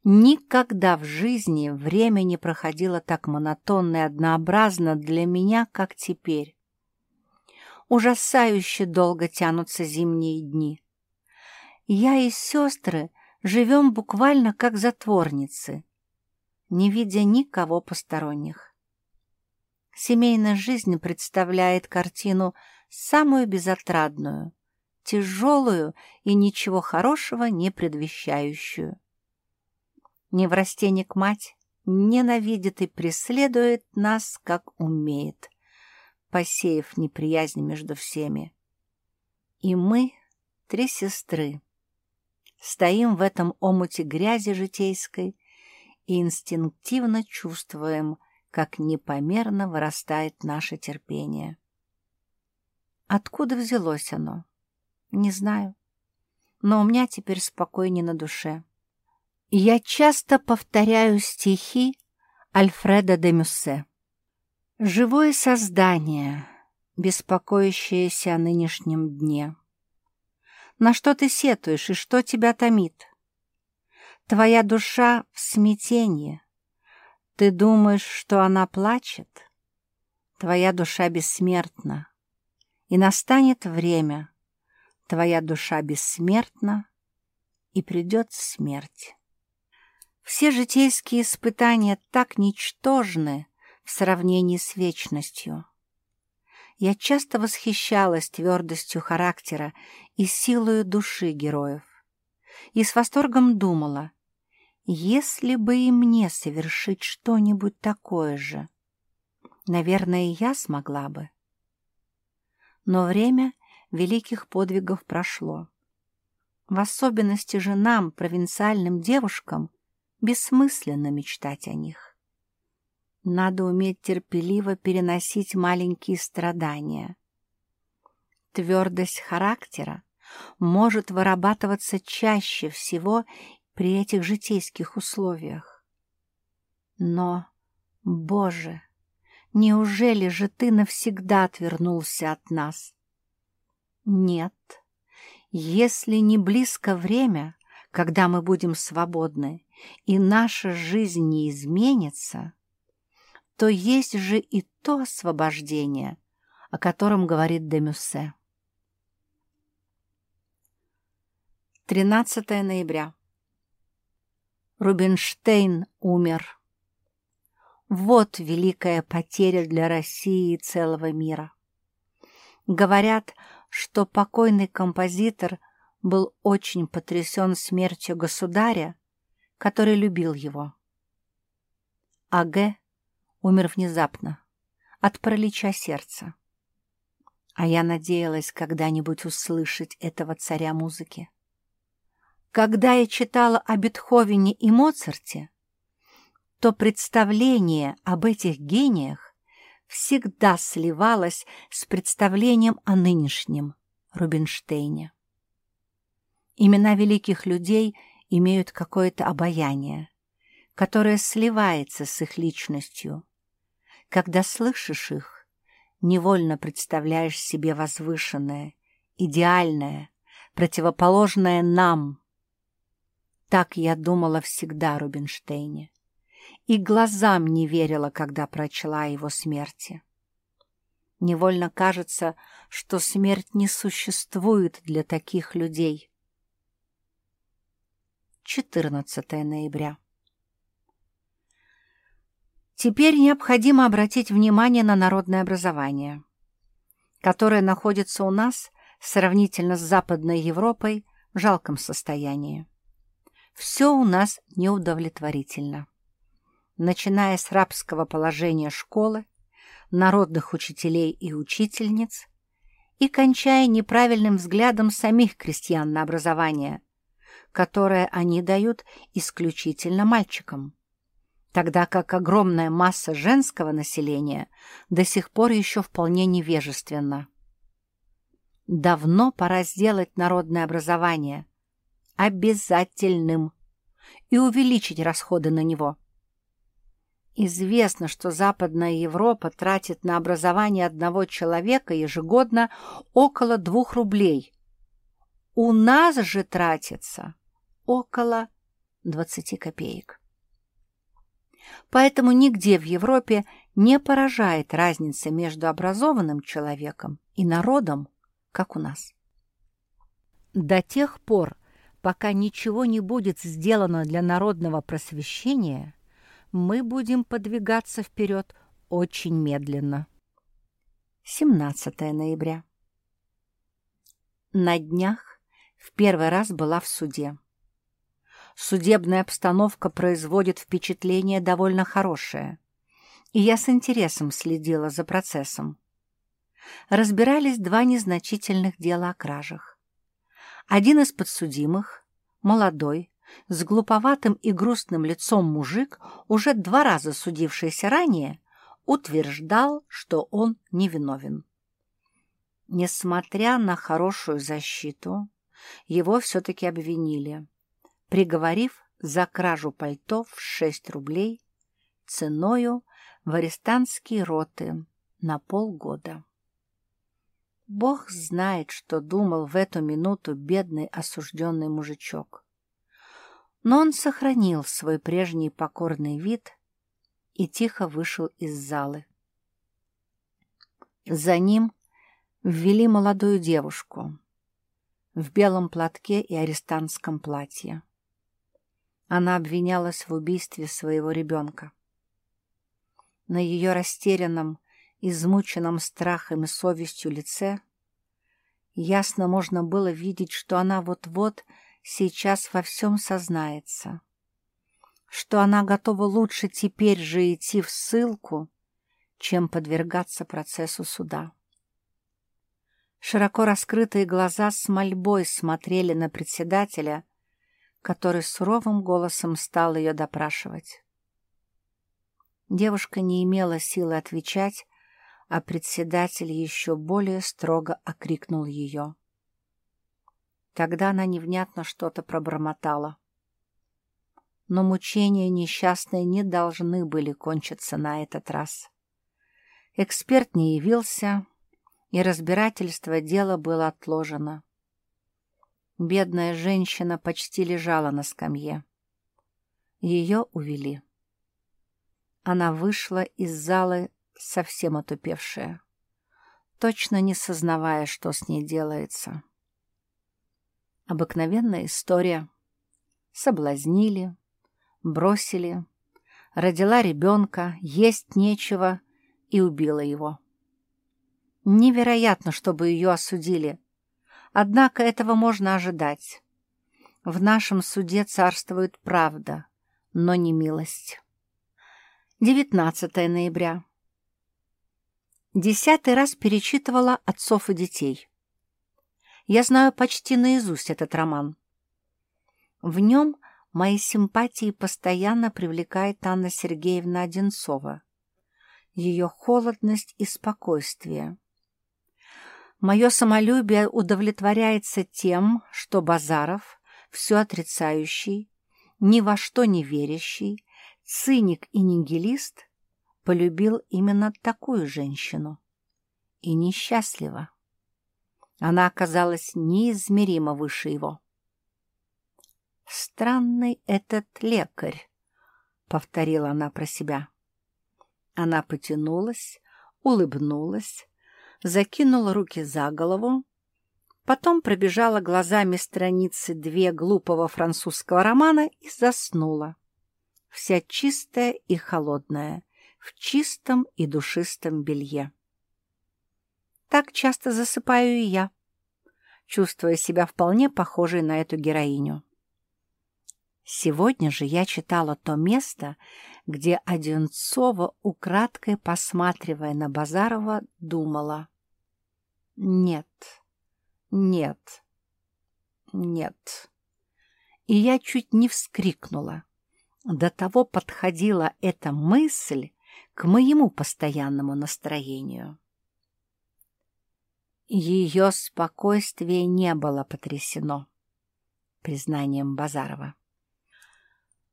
Никогда в жизни время не проходило так монотонно и однообразно для меня, как теперь. Ужасающе долго тянутся зимние дни. Я и сестры живем буквально как затворницы, не видя никого посторонних. Семейная жизнь представляет картину самую безотрадную, тяжелую и ничего хорошего не предвещающую. Неврастенник-мать ненавидит и преследует нас, как умеет, посеяв неприязнь между всеми. И мы, три сестры, стоим в этом омуте грязи житейской и инстинктивно чувствуем, как непомерно вырастает наше терпение. Откуда взялось оно? Не знаю. Но у меня теперь спокойнее на душе. Я часто повторяю стихи Альфреда де Мюссе. «Живое создание, беспокоящееся о нынешнем дне. На что ты сетуешь и что тебя томит? Твоя душа в смятении. Ты думаешь, что она плачет? Твоя душа бессмертна. И настанет время. Твоя душа бессмертна, и придет смерть. Все житейские испытания так ничтожны в сравнении с вечностью. Я часто восхищалась твердостью характера и силою души героев. И с восторгом думала, если бы и мне совершить что-нибудь такое же, наверное, я смогла бы. Но время великих подвигов прошло. В особенности же нам, провинциальным девушкам, бессмысленно мечтать о них. Надо уметь терпеливо переносить маленькие страдания. Твердость характера может вырабатываться чаще всего при этих житейских условиях. Но, Боже, неужели же ты навсегда отвернулся от нас? Нет, если не близко время, когда мы будем свободны, и наша жизнь не изменится, то есть же и то освобождение, о котором говорит Демюссе. 13 ноября. Рубинштейн умер. Вот великая потеря для России и целого мира. Говорят, что покойный композитор был очень потрясен смертью государя который любил его. А.Г. умер внезапно, от паралича сердца. А я надеялась когда-нибудь услышать этого царя музыки. Когда я читала о Бетховене и Моцарте, то представление об этих гениях всегда сливалось с представлением о нынешнем Рубинштейне. Имена великих людей имеют какое-то обаяние, которое сливается с их личностью. Когда слышишь их, невольно представляешь себе возвышенное, идеальное, противоположное нам. Так я думала всегда о Рубинштейне и глазам не верила, когда прочла о его смерти. Невольно кажется, что смерть не существует для таких людей. 14 ноября. Теперь необходимо обратить внимание на народное образование, которое находится у нас сравнительно с Западной Европой в жалком состоянии. все у нас неудовлетворительно. Начиная с рабского положения школы, народных учителей и учительниц и кончая неправильным взглядом самих крестьян на образование, которое они дают исключительно мальчикам, тогда как огромная масса женского населения до сих пор еще вполне невежественна. Давно пора сделать народное образование обязательным и увеличить расходы на него. Известно, что Западная Европа тратит на образование одного человека ежегодно около двух рублей. У нас же тратится около 20 копеек. Поэтому нигде в Европе не поражает разница между образованным человеком и народом, как у нас. До тех пор, пока ничего не будет сделано для народного просвещения, мы будем подвигаться вперед очень медленно. 17 ноября. На днях в первый раз была в суде. Судебная обстановка производит впечатление довольно хорошее, и я с интересом следила за процессом. Разбирались два незначительных дела о кражах. Один из подсудимых, молодой, с глуповатым и грустным лицом мужик, уже два раза судившийся ранее, утверждал, что он невиновен. Несмотря на хорошую защиту, его все-таки обвинили, приговорив за кражу пальто в 6 рублей ценою в арестантские роты на полгода. Бог знает, что думал в эту минуту бедный осужденный мужичок но он сохранил свой прежний покорный вид и тихо вышел из залы. За ним ввели молодую девушку в белом платке и арестантском платье. Она обвинялась в убийстве своего ребенка. На ее растерянном, измученном страхом и совестью лице ясно можно было видеть, что она вот-вот сейчас во всем сознается, что она готова лучше теперь же идти в ссылку, чем подвергаться процессу суда. Широко раскрытые глаза с мольбой смотрели на председателя, который суровым голосом стал ее допрашивать. Девушка не имела силы отвечать, а председатель еще более строго окрикнул ее. Тогда она невнятно что-то пробормотала. Но мучения несчастные не должны были кончиться на этот раз. Эксперт не явился, и разбирательство дела было отложено. Бедная женщина почти лежала на скамье. Ее увели. Она вышла из залы совсем отупевшая, точно не сознавая, что с ней делается. Обыкновенная история. Соблазнили, бросили, родила ребенка, есть нечего и убила его. Невероятно, чтобы ее осудили. Однако этого можно ожидать. В нашем суде царствует правда, но не милость. 19 ноября. Десятый раз перечитывала «Отцов и детей». Я знаю почти наизусть этот роман. В нем мои симпатии постоянно привлекает Анна Сергеевна Одинцова, ее холодность и спокойствие. Мое самолюбие удовлетворяется тем, что Базаров, все отрицающий, ни во что не верящий, циник и нигилист, полюбил именно такую женщину. И несчастливо. Она оказалась неизмеримо выше его. «Странный этот лекарь», — повторила она про себя. Она потянулась, улыбнулась, закинула руки за голову, потом пробежала глазами страницы две глупого французского романа и заснула. Вся чистая и холодная, в чистом и душистом белье. Так часто засыпаю и я, чувствуя себя вполне похожей на эту героиню. Сегодня же я читала то место, где Одинцова, украдкой посматривая на Базарова, думала. Нет, нет, нет. И я чуть не вскрикнула. До того подходила эта мысль к моему постоянному настроению. Ее спокойствие не было потрясено признанием Базарова.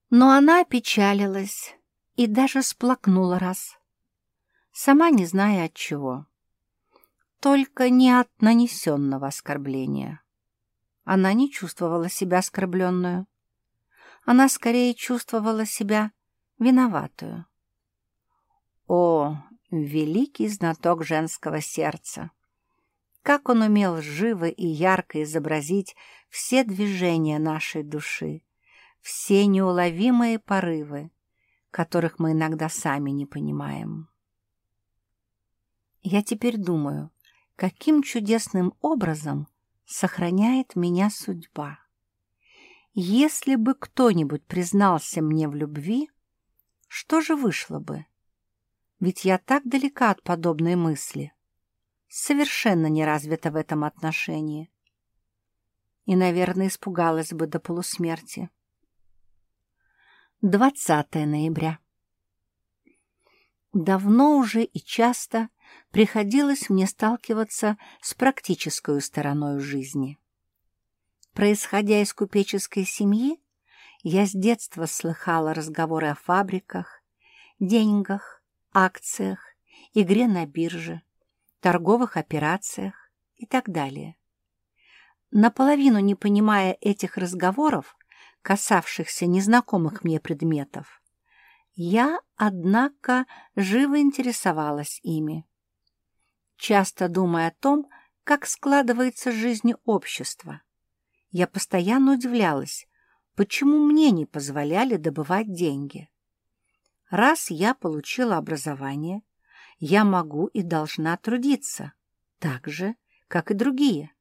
Но она опечалилась и даже сплакнула раз, сама не зная от чего. Только не от нанесенного оскорбления. Она не чувствовала себя оскорбленную. Она скорее чувствовала себя виноватую. О, великий знаток женского сердца! Как он умел живо и ярко изобразить все движения нашей души, все неуловимые порывы, которых мы иногда сами не понимаем. Я теперь думаю, каким чудесным образом сохраняет меня судьба. Если бы кто-нибудь признался мне в любви, что же вышло бы? Ведь я так далека от подобной мысли, совершенно не развита в этом отношении. И, наверное, испугалась бы до полусмерти. 20 ноября. Давно уже и часто приходилось мне сталкиваться с практической стороной жизни. Происходя из купеческой семьи, я с детства слыхала разговоры о фабриках, деньгах, акциях, игре на бирже, торговых операциях и так далее. Наполовину не понимая этих разговоров, касавшихся незнакомых мне предметов, я, однако, живо интересовалась ими. Часто думая о том, как складывается жизнь общества, я постоянно удивлялась, почему мне не позволяли добывать деньги. Раз я получила образование, я могу и должна трудиться, так же, как и другие.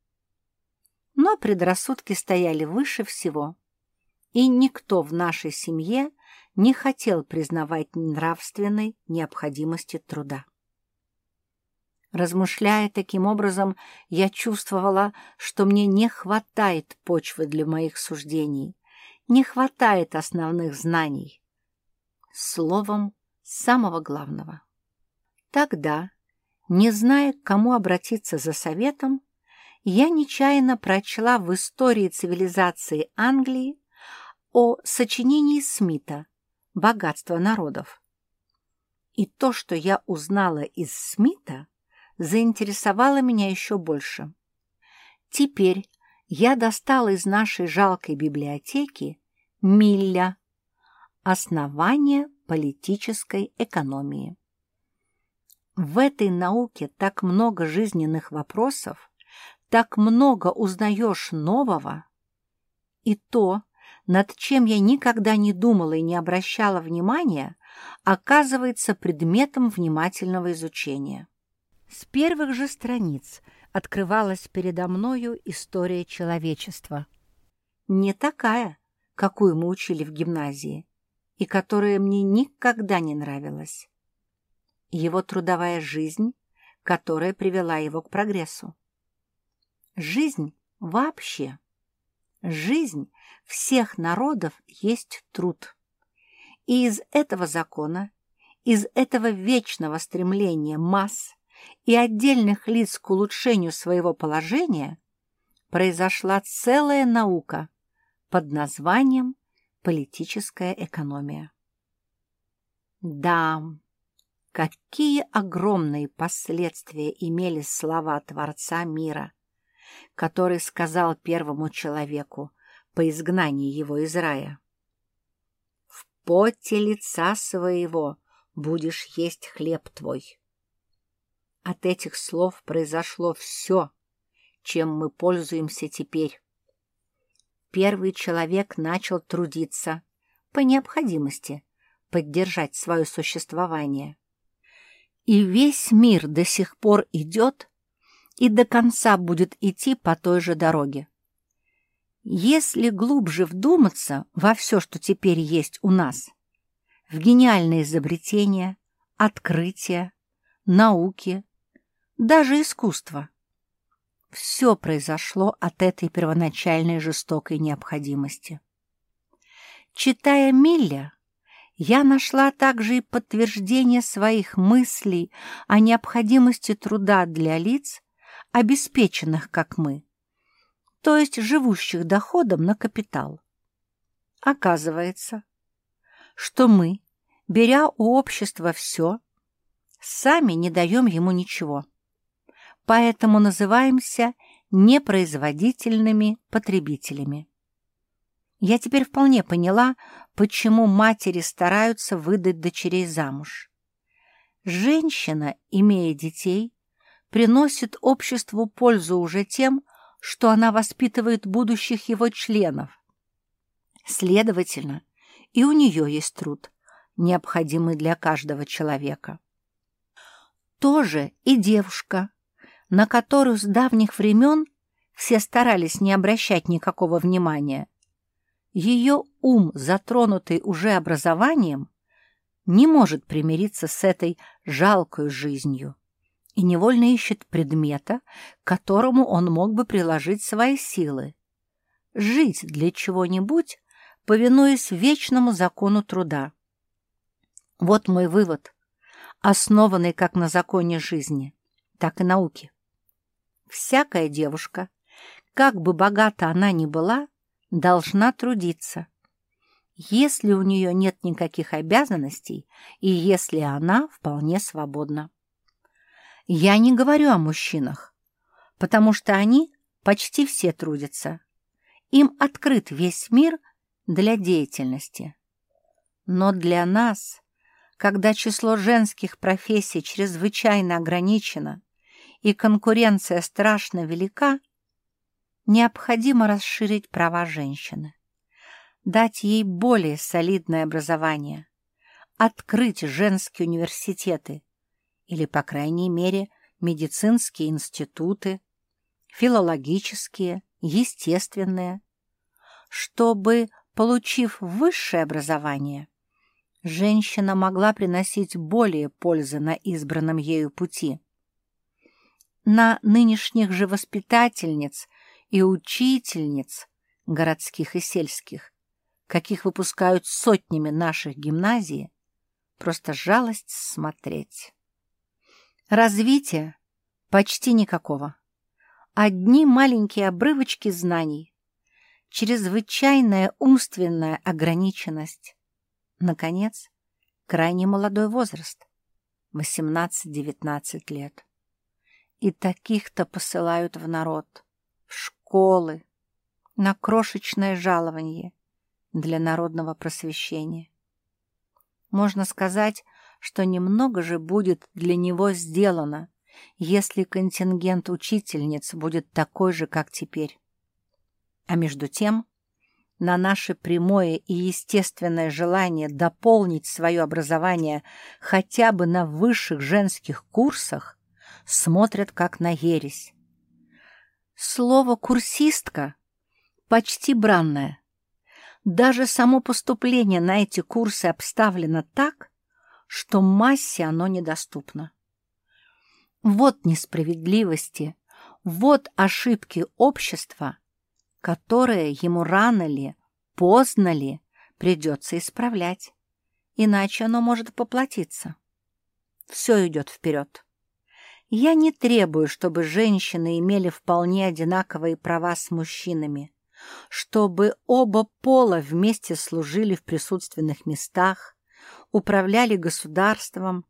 Но предрассудки стояли выше всего и никто в нашей семье не хотел признавать нравственной необходимости труда. Размышляя таким образом, я чувствовала, что мне не хватает почвы для моих суждений, не хватает основных знаний. Словом, самого главного. Тогда, не зная, к кому обратиться за советом, я нечаянно прочла в истории цивилизации Англии о сочинении Смита «Богатство народов». И то, что я узнала из Смита, заинтересовало меня еще больше. Теперь я достала из нашей жалкой библиотеки Милля «Основание политической экономии». В этой науке так много жизненных вопросов, так много узнаешь нового, и то, над чем я никогда не думала и не обращала внимания, оказывается предметом внимательного изучения. С первых же страниц открывалась передо мною история человечества. Не такая, какую мы учили в гимназии, и которая мне никогда не нравилась. Его трудовая жизнь, которая привела его к прогрессу. Жизнь вообще. Жизнь всех народов есть труд. И из этого закона, из этого вечного стремления масс и отдельных лиц к улучшению своего положения произошла целая наука под названием политическая экономия. Да, какие огромные последствия имели слова Творца мира, который сказал первому человеку, по изгнании его из рая. «В поте лица своего будешь есть хлеб твой». От этих слов произошло все, чем мы пользуемся теперь. Первый человек начал трудиться по необходимости поддержать свое существование. И весь мир до сих пор идет и до конца будет идти по той же дороге. Если глубже вдуматься во все, что теперь есть у нас, в гениальные изобретения, открытия, науки, даже искусство, все произошло от этой первоначальной жестокой необходимости. Читая Милля, я нашла также и подтверждение своих мыслей о необходимости труда для лиц, обеспеченных, как мы, то есть живущих доходом на капитал. Оказывается, что мы, беря у общества все, сами не даем ему ничего, поэтому называемся непроизводительными потребителями. Я теперь вполне поняла, почему матери стараются выдать дочерей замуж. Женщина, имея детей, приносит обществу пользу уже тем, что она воспитывает будущих его членов. Следовательно, и у нее есть труд, необходимый для каждого человека. Тоже и девушка, на которую с давних времен все старались не обращать никакого внимания. Ее ум, затронутый уже образованием, не может примириться с этой жалкой жизнью и невольно ищет предмета, к которому он мог бы приложить свои силы. Жить для чего-нибудь, повинуясь вечному закону труда. Вот мой вывод, основанный как на законе жизни, так и науки. Всякая девушка, как бы богата она ни была, должна трудиться. Если у нее нет никаких обязанностей и если она вполне свободна. Я не говорю о мужчинах, потому что они почти все трудятся. Им открыт весь мир для деятельности. Но для нас, когда число женских профессий чрезвычайно ограничено и конкуренция страшно велика, необходимо расширить права женщины, дать ей более солидное образование, открыть женские университеты, или, по крайней мере, медицинские институты, филологические, естественные, чтобы, получив высшее образование, женщина могла приносить более пользы на избранном ею пути. На нынешних же воспитательниц и учительниц городских и сельских, каких выпускают сотнями наших гимназий, просто жалость смотреть. Развития почти никакого. Одни маленькие обрывочки знаний, чрезвычайная умственная ограниченность. Наконец, крайне молодой возраст — 18-19 лет. И таких-то посылают в народ, в школы, на крошечное жалование для народного просвещения. Можно сказать, что немного же будет для него сделано, если контингент учительниц будет такой же, как теперь. А между тем, на наше прямое и естественное желание дополнить свое образование хотя бы на высших женских курсах смотрят как на ересь. Слово «курсистка» почти бранное. Даже само поступление на эти курсы обставлено так, что массе оно недоступно. Вот несправедливости, вот ошибки общества, которые ему рано ли, поздно ли придется исправлять, иначе оно может поплатиться. Все идет вперед. Я не требую, чтобы женщины имели вполне одинаковые права с мужчинами, чтобы оба пола вместе служили в присутственных местах, управляли государством.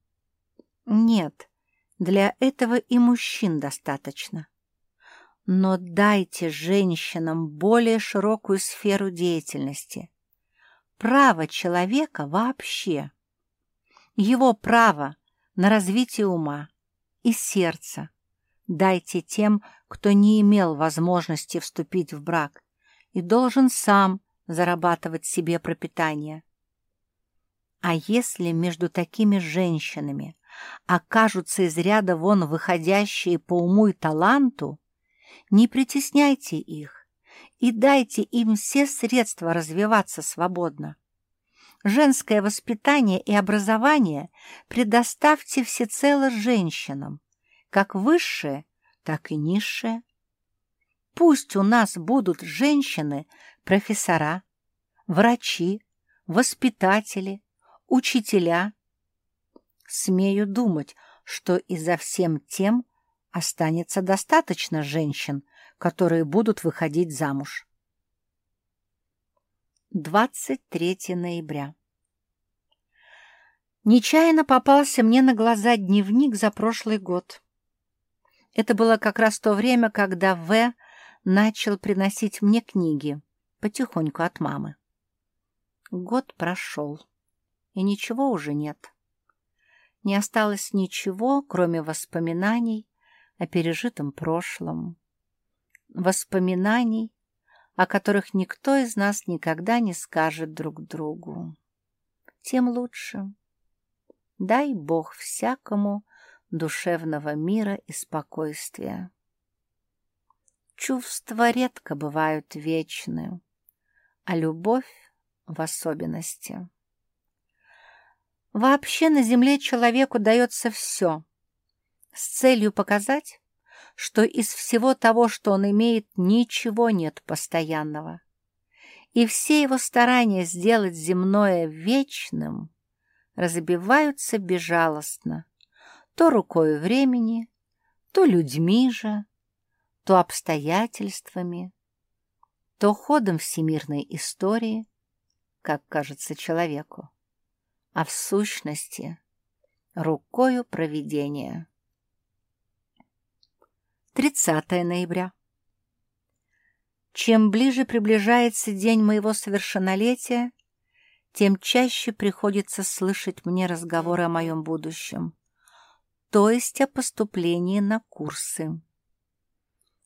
Нет, для этого и мужчин достаточно. Но дайте женщинам более широкую сферу деятельности. Право человека вообще. Его право на развитие ума и сердца дайте тем, кто не имел возможности вступить в брак и должен сам зарабатывать себе пропитание. А если между такими женщинами окажутся из ряда вон выходящие по уму и таланту, не притесняйте их, и дайте им все средства развиваться свободно. Женское воспитание и образование предоставьте всецело женщинам, как высшее, так и низшее. Пусть у нас будут женщины, профессора, врачи, воспитатели, учителя. Смею думать, что и за всем тем останется достаточно женщин, которые будут выходить замуж. 23 ноября. Нечаянно попался мне на глаза дневник за прошлый год. Это было как раз то время, когда В начал приносить мне книги, потихоньку от мамы. Год прошел, и ничего уже нет. Не осталось ничего, кроме воспоминаний о пережитом прошлом. Воспоминаний, о которых никто из нас никогда не скажет друг другу. Тем лучше. Дай Бог всякому душевного мира и спокойствия. Чувства редко бывают вечны, а любовь в особенности. Вообще на земле человеку дается все с целью показать, что из всего того, что он имеет, ничего нет постоянного. И все его старания сделать земное вечным разбиваются безжалостно, то рукой времени, то людьми же, то обстоятельствами, то ходом всемирной истории, как кажется человеку, а в сущности рукою провидения. 30 ноября. Чем ближе приближается день моего совершеннолетия, тем чаще приходится слышать мне разговоры о моем будущем, то есть о поступлении на курсы.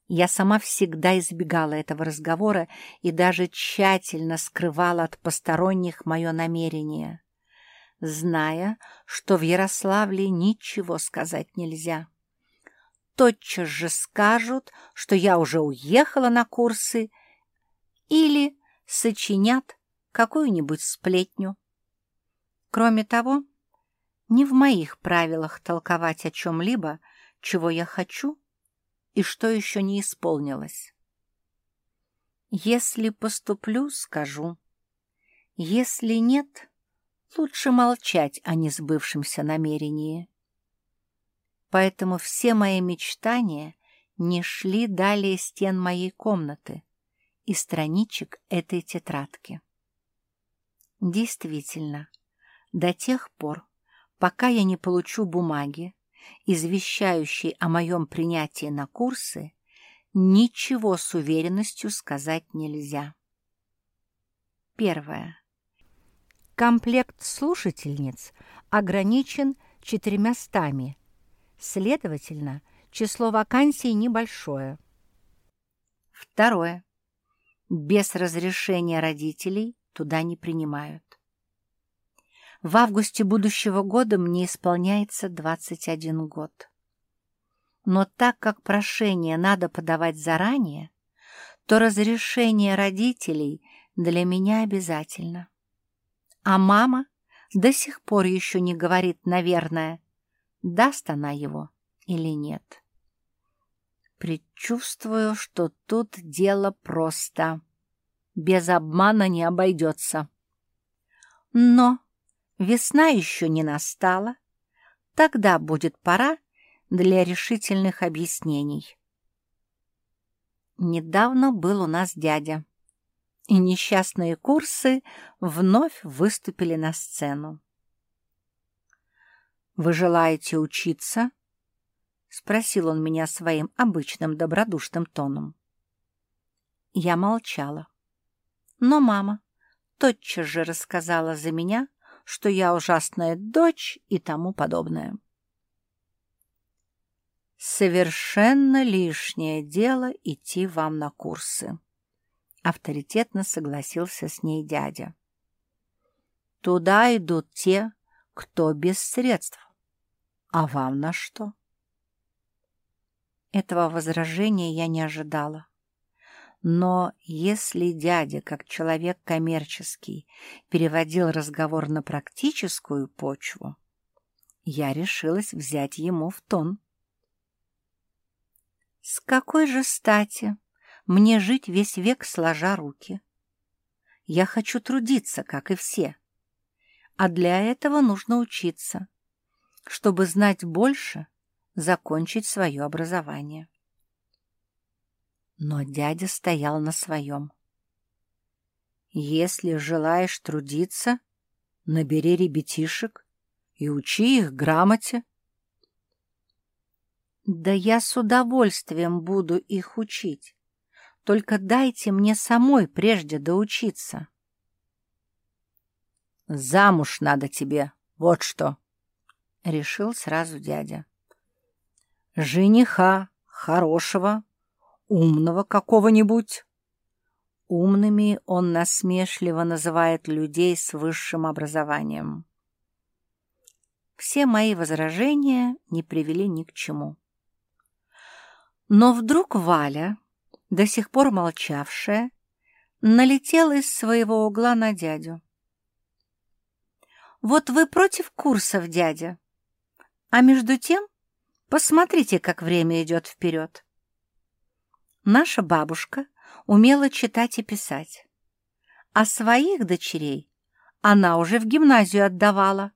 Я сама всегда избегала этого разговора и даже тщательно скрывала от посторонних мое намерение, зная, что в Ярославле ничего сказать нельзя. Тотчас же скажут, что я уже уехала на курсы или сочинят какую-нибудь сплетню. Кроме того, не в моих правилах толковать о чем-либо, чего я хочу и что еще не исполнилось. Если поступлю, скажу. Если нет, лучше молчать о несбывшемся намерении. Поэтому все мои мечтания не шли далее стен моей комнаты и страничек этой тетрадки. Действительно, до тех пор, пока я не получу бумаги, извещающей о моем принятии на курсы, ничего с уверенностью сказать нельзя. Первое. Комплект слушательниц ограничен четырьмястами, следовательно, число вакансий небольшое. Второе. Без разрешения родителей туда не принимают. В августе будущего года мне исполняется 21 год. Но так как прошение надо подавать заранее, то разрешение родителей для меня обязательно. А мама до сих пор еще не говорит, наверное, даст она его или нет. Предчувствую, что тут дело просто. Без обмана не обойдется. Но Весна еще не настала. Тогда будет пора для решительных объяснений. Недавно был у нас дядя, и несчастные курсы вновь выступили на сцену. «Вы желаете учиться?» — спросил он меня своим обычным добродушным тоном. Я молчала. Но мама тотчас же рассказала за меня что я ужасная дочь и тому подобное. «Совершенно лишнее дело идти вам на курсы», — авторитетно согласился с ней дядя. «Туда идут те, кто без средств. А вам на что?» Этого возражения я не ожидала. Но если дядя, как человек коммерческий, переводил разговор на практическую почву, я решилась взять ему в тон. С какой же стати мне жить весь век сложа руки? Я хочу трудиться, как и все. А для этого нужно учиться, чтобы знать больше, закончить свое образование. Но дядя стоял на своем. «Если желаешь трудиться, набери ребятишек и учи их грамоте». «Да я с удовольствием буду их учить. Только дайте мне самой прежде доучиться». «Замуж надо тебе, вот что», — решил сразу дядя. «Жениха хорошего, умного какого-нибудь. Умными он насмешливо называет людей с высшим образованием. Все мои возражения не привели ни к чему. Но вдруг Валя, до сих пор молчавшая, налетела из своего угла на дядю. «Вот вы против курсов, дядя, а между тем посмотрите, как время идет вперед. Наша бабушка умела читать и писать, а своих дочерей она уже в гимназию отдавала.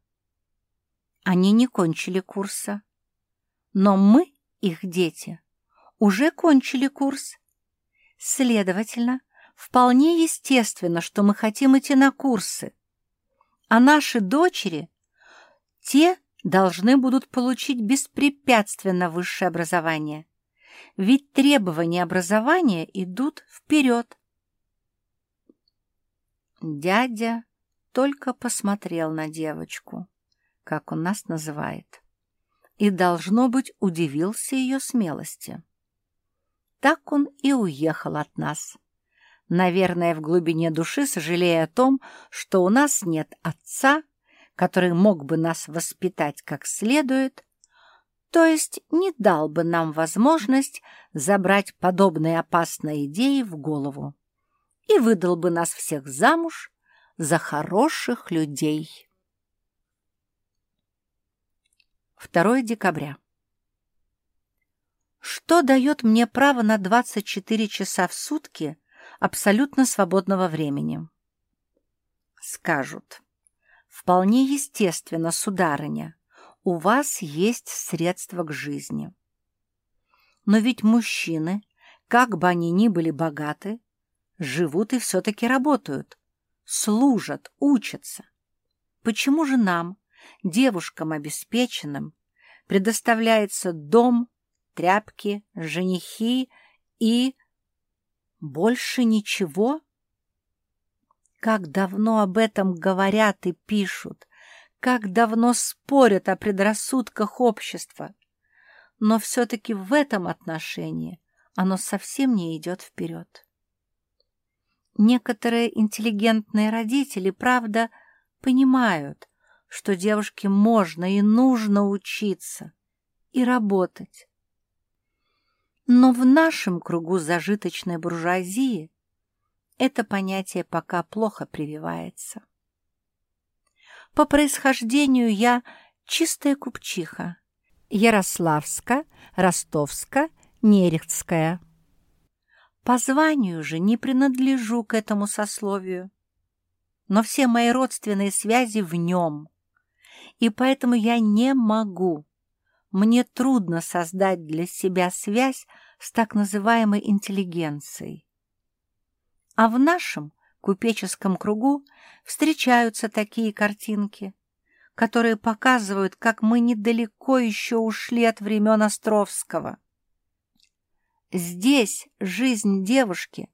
Они не кончили курса, но мы, их дети, уже кончили курс. Следовательно, вполне естественно, что мы хотим идти на курсы, а наши дочери, те должны будут получить беспрепятственно высшее образование ведь требования образования идут вперед. Дядя только посмотрел на девочку, как он нас называет, и, должно быть, удивился ее смелости. Так он и уехал от нас, наверное, в глубине души сожалея о том, что у нас нет отца, который мог бы нас воспитать как следует, то есть не дал бы нам возможность забрать подобные опасные идеи в голову и выдал бы нас всех замуж за хороших людей. 2 декабря. Что дает мне право на 24 часа в сутки абсолютно свободного времени? Скажут. Вполне естественно, сударыня, у вас есть средства к жизни. Но ведь мужчины, как бы они ни были богаты, живут и все-таки работают, служат, учатся. Почему же нам, девушкам обеспеченным, предоставляется дом, тряпки, женихи и... больше ничего? Как давно об этом говорят и пишут, как давно спорят о предрассудках общества. Но все-таки в этом отношении оно совсем не идет вперед. Некоторые интеллигентные родители, правда, понимают, что девушке можно и нужно учиться и работать. Но в нашем кругу зажиточной буржуазии это понятие пока плохо прививается. По происхождению я чистая купчиха. Ярославска, Ростовска, Нерехтская. По званию же не принадлежу к этому сословию, но все мои родственные связи в нем, и поэтому я не могу. Мне трудно создать для себя связь с так называемой интеллигенцией. А в нашем купеческом кругу встречаются такие картинки, которые показывают, как мы недалеко еще ушли от времен Островского. Здесь жизнь девушки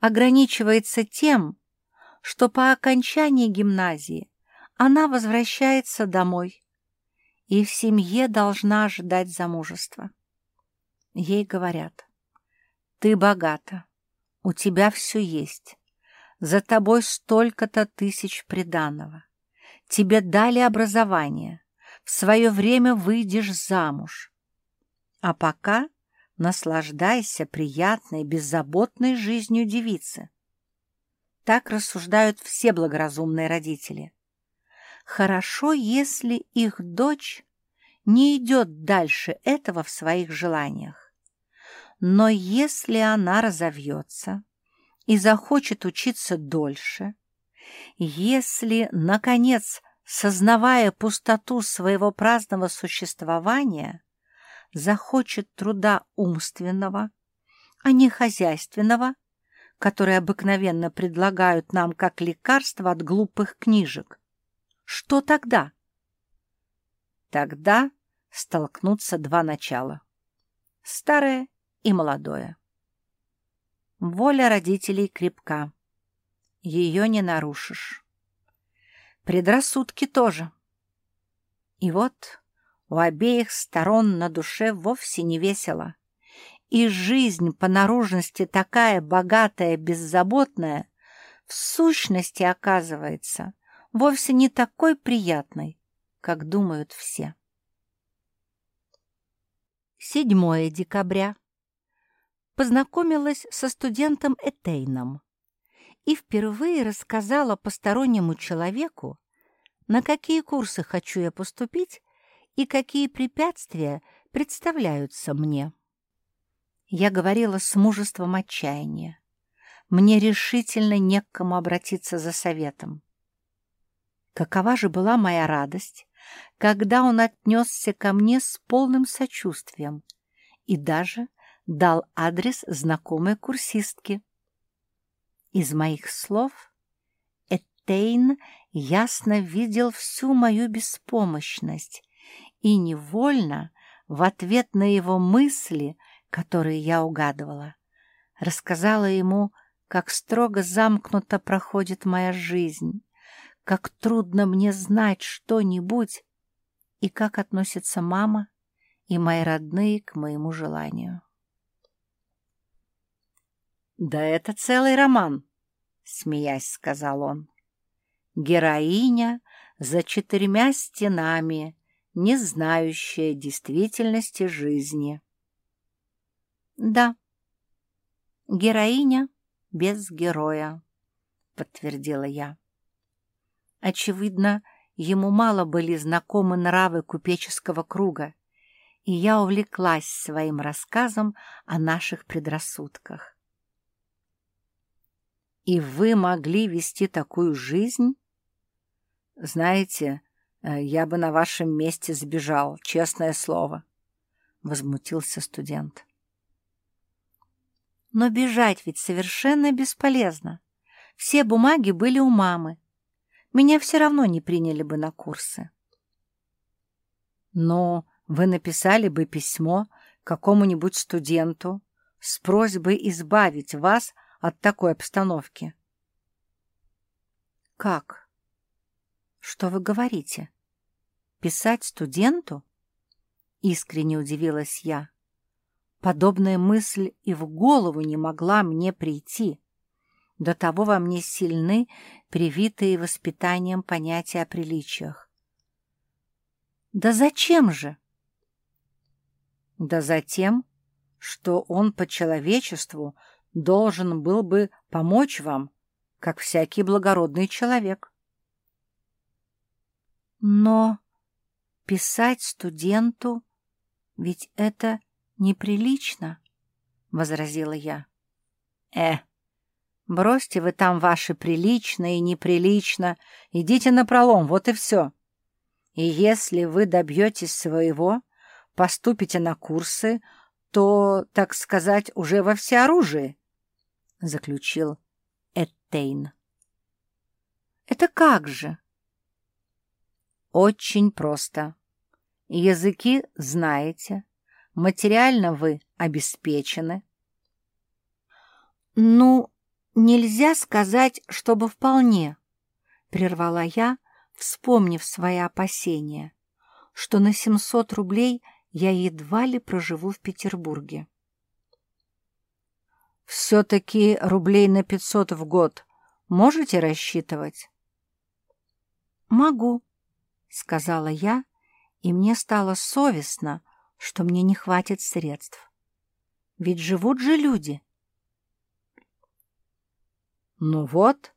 ограничивается тем, что по окончании гимназии она возвращается домой и в семье должна ожидать замужества. Ей говорят, ты богата, у тебя все есть, за тобой столько-то тысяч приданого. Тебе дали образование, в свое время выйдешь замуж. А пока наслаждайся приятной, беззаботной жизнью девицы. Так рассуждают все благоразумные родители. Хорошо, если их дочь не идет дальше этого в своих желаниях. Но если она разовьется и захочет учиться дольше, если, наконец, сознавая пустоту своего праздного существования, захочет труда умственного, а не хозяйственного, который обыкновенно предлагают нам как лекарство от глупых книжек, что тогда? Тогда столкнутся два начала — старое и молодое. Воля родителей крепка, ее не нарушишь. Предрассудки тоже. И вот у обеих сторон на душе вовсе не весело. И жизнь по наружности такая богатая, беззаботная, в сущности оказывается вовсе не такой приятной, как думают все. 7 декабря. Познакомилась со студентом Этейном и впервые рассказала постороннему человеку, на какие курсы хочу я поступить и какие препятствия представляются мне. Я говорила с мужеством отчаяния. Мне решительно не к кому обратиться за советом. Какова же была моя радость, когда он отнесся ко мне с полным сочувствием и даже дал адрес знакомой курсистки. Из моих слов Этейн ясно видел всю мою беспомощность и невольно в ответ на его мысли, которые я угадывала, рассказала ему, как строго замкнуто проходит моя жизнь, как трудно мне знать что-нибудь и как относится мама и мои родные к моему желанию. «Да это целый роман», — смеясь сказал он. «Героиня за четырьмя стенами, не знающая действительности жизни». «Да, героиня без героя», — подтвердила я. Очевидно, ему мало были знакомы нравы купеческого круга, и я увлеклась своим рассказом о наших предрассудках. «И вы могли вести такую жизнь?» «Знаете, э, я бы на вашем месте сбежал, честное слово», — возмутился студент. «Но бежать ведь совершенно бесполезно. Все бумаги были у мамы, меня все равно не приняли бы на курсы. Но вы написали бы письмо какому-нибудь студенту с просьбой избавить вас от такой обстановки. Как? Что вы говорите? Писать студенту? Искренне удивилась я. Подобная мысль и в голову не могла мне прийти. До того во мне сильны привитые воспитанием понятия о приличиях. Да зачем же? Да затем, что он по человечеству должен был бы помочь вам, как всякий благородный человек. Но писать студенту, ведь это неприлично, — возразила я. — Э, Бросьте вы там ваши прилично и неприлично, идите на пролом, вот и все. И если вы добьетесь своего, поступите на курсы, то, так сказать, уже во всеоружии, — заключил Эттейн. Это как же? Очень просто. Языки знаете, материально вы обеспечены. Ну, «Нельзя сказать, чтобы вполне», — прервала я, вспомнив свои опасения, что на 700 рублей я едва ли проживу в Петербурге. «Все-таки рублей на 500 в год можете рассчитывать?» «Могу», — сказала я, и мне стало совестно, что мне не хватит средств. Ведь живут же люди. Ну вот,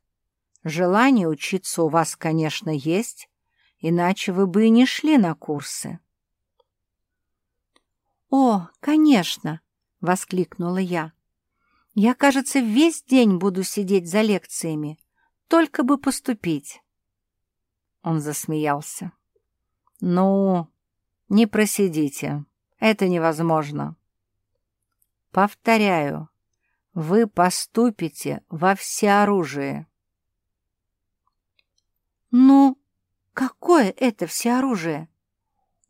желание учиться у вас, конечно, есть, иначе вы бы и не шли на курсы. «О, конечно!» — воскликнула я. «Я, кажется, весь день буду сидеть за лекциями, только бы поступить». Он засмеялся. «Ну, не просидите, это невозможно. Повторяю, вы поступите во всеоружие». «Ну, какое это всеоружие?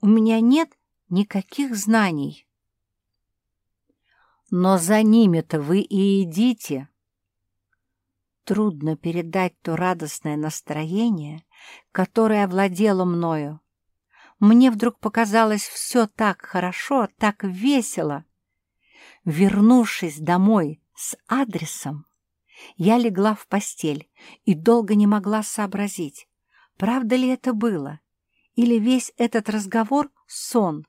У меня нет никаких знаний. Но за ними-то вы и идите. Трудно передать то радостное настроение, которое овладело мною. Мне вдруг показалось все так хорошо, так весело. Вернувшись домой с адресом, я легла в постель и долго не могла сообразить, правда ли это было, или весь этот разговор — сон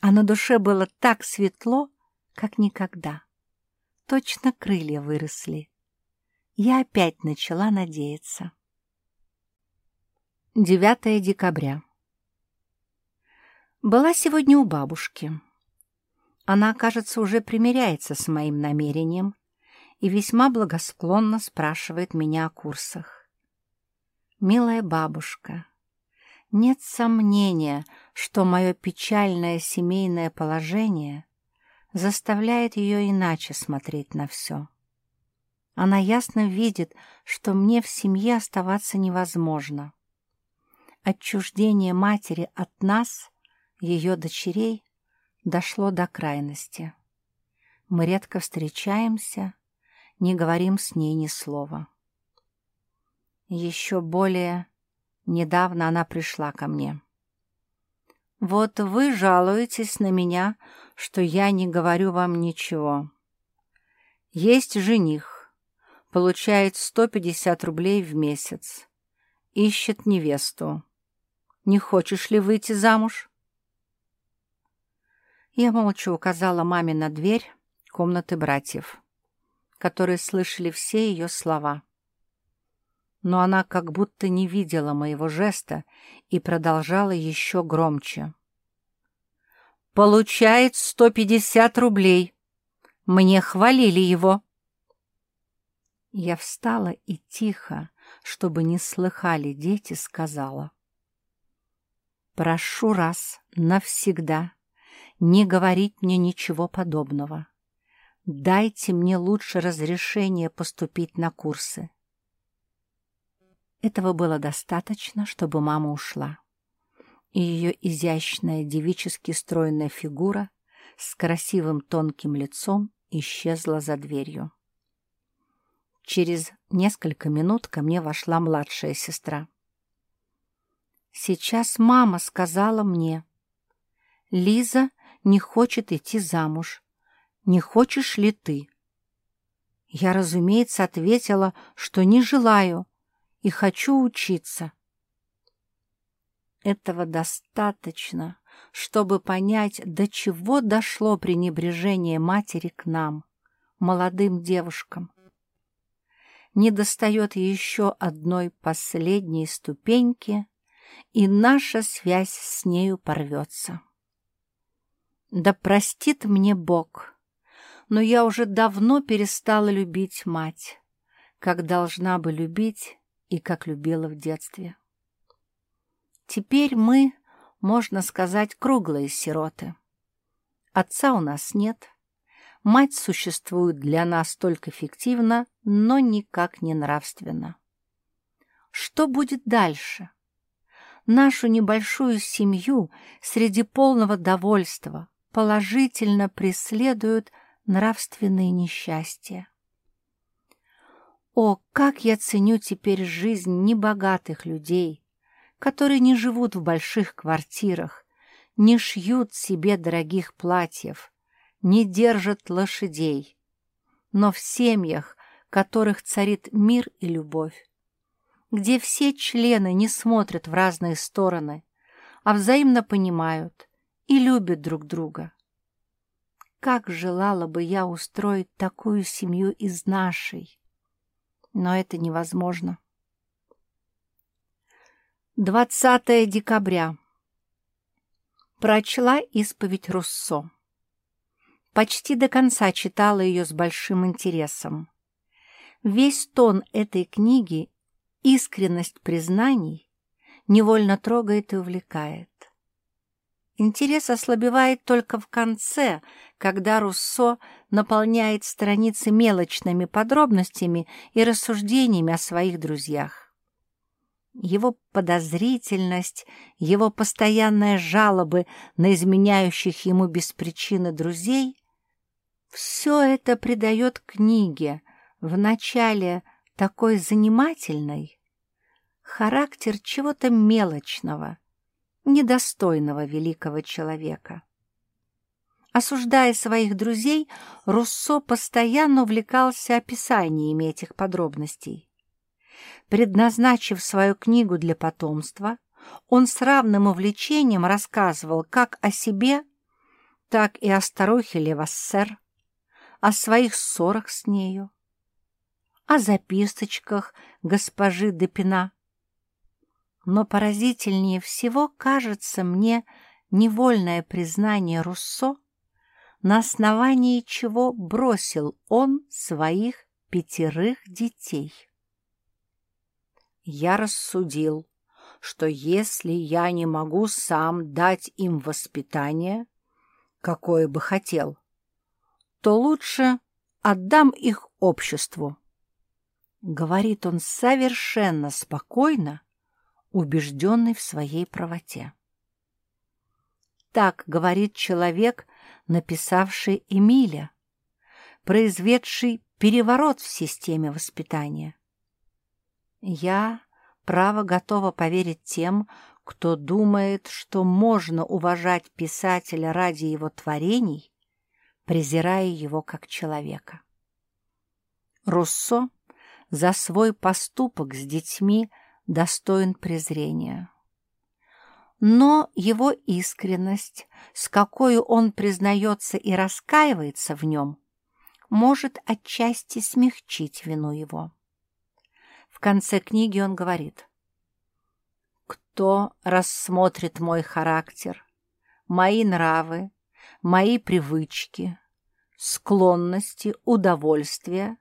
а на душе было так светло, как никогда. Точно крылья выросли. Я опять начала надеяться. 9 декабря. Была сегодня у бабушки. Она, кажется, уже примиряется с моим намерением и весьма благосклонно спрашивает меня о курсах. «Милая бабушка, нет сомнения, что мое печальное семейное положение заставляет ее иначе смотреть на все. Она ясно видит, что мне в семье оставаться невозможно. Отчуждение матери от нас, ее дочерей, дошло до крайности. Мы редко встречаемся, не говорим с ней ни слова. Еще более Недавно она пришла ко мне. «Вот вы жалуетесь на меня, что я не говорю вам ничего. Есть жених, получает 150 рублей в месяц, ищет невесту. Не хочешь ли выйти замуж?» Я молча указала маме на дверь комнаты братьев, которые слышали все ее слова но она как будто не видела моего жеста и продолжала еще громче. «Получает сто пятьдесят рублей. Мне хвалили его». Я встала и тихо, чтобы не слыхали дети, сказала. «Прошу раз навсегда не говорить мне ничего подобного. Дайте мне лучше разрешение поступить на курсы. Этого было достаточно, чтобы мама ушла. И ее изящная девически стройная фигура с красивым тонким лицом исчезла за дверью. Через несколько минут ко мне вошла младшая сестра. Сейчас мама сказала мне, «Лиза не хочет идти замуж. Не хочешь ли ты?» Я, разумеется, ответила, что не желаю, и хочу учиться. Этого достаточно, чтобы понять, до чего дошло пренебрежение матери к нам, молодым девушкам. Не достает еще одной последней ступеньки, и наша связь с нею порвется. Да простит мне Бог, но я уже давно перестала любить мать, как должна бы любить и как любила в детстве. Теперь мы, можно сказать, круглые сироты. Отца у нас нет, мать существует для нас только фиктивно, но никак не нравственно. Что будет дальше? Нашу небольшую семью среди полного довольства положительно преследуют нравственные несчастья. О, как я ценю теперь жизнь небогатых людей, которые не живут в больших квартирах, не шьют себе дорогих платьев, не держат лошадей, но в семьях, которых царит мир и любовь, где все члены не смотрят в разные стороны, а взаимно понимают и любят друг друга. как желала бы я устроить такую семью из нашей. Но это невозможно. 20 декабря. Прочла исповедь Руссо. Почти до конца читала ее с большим интересом. Весь тон этой книги, искренность признаний, невольно трогает и увлекает. Интерес ослабевает только в конце, когда Руссо наполняет страницы мелочными подробностями и рассуждениями о своих друзьях. Его подозрительность, его постоянные жалобы на изменяющих ему без причины друзей — все это придает книге в начале такой занимательной характер чего-то мелочного — недостойного великого человека. Осуждая своих друзей, Руссо постоянно увлекался описаниями этих подробностей. Предназначив свою книгу для потомства, он с равным увлечением рассказывал как о себе, так и о старухе Левассер, о своих ссорах с нею, о записочках госпожи Депина, но поразительнее всего кажется мне невольное признание Руссо, на основании чего бросил он своих пятерых детей. Я рассудил, что если я не могу сам дать им воспитание, какое бы хотел, то лучше отдам их обществу. Говорит он совершенно спокойно, убежденный в своей правоте. Так говорит человек, написавший Эмиля, произведший переворот в системе воспитания. Я, право, готова поверить тем, кто думает, что можно уважать писателя ради его творений, презирая его как человека. Руссо за свой поступок с детьми – достоин презрения. Но его искренность, с какой он признается и раскаивается в нем, может отчасти смягчить вину его. В конце книги он говорит, «Кто рассмотрит мой характер, мои нравы, мои привычки, склонности, удовольствия,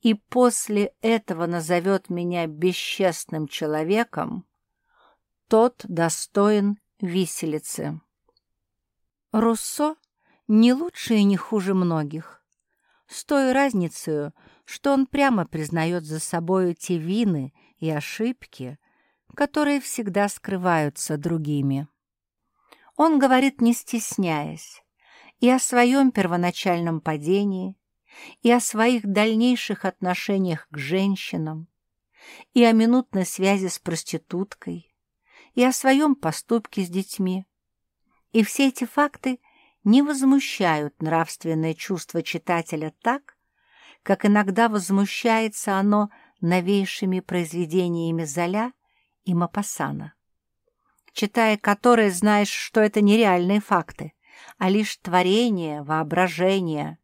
и после этого назовет меня бесчестным человеком, тот достоин виселицы. Руссо не лучше и не хуже многих, с той разницей, что он прямо признает за собою те вины и ошибки, которые всегда скрываются другими. Он говорит, не стесняясь, и о своем первоначальном падении, и о своих дальнейших отношениях к женщинам, и о минутной связи с проституткой, и о своем поступке с детьми. И все эти факты не возмущают нравственное чувство читателя так, как иногда возмущается оно новейшими произведениями Золя и Мапассана, читая которые знаешь, что это нереальные факты, а лишь творение, воображение,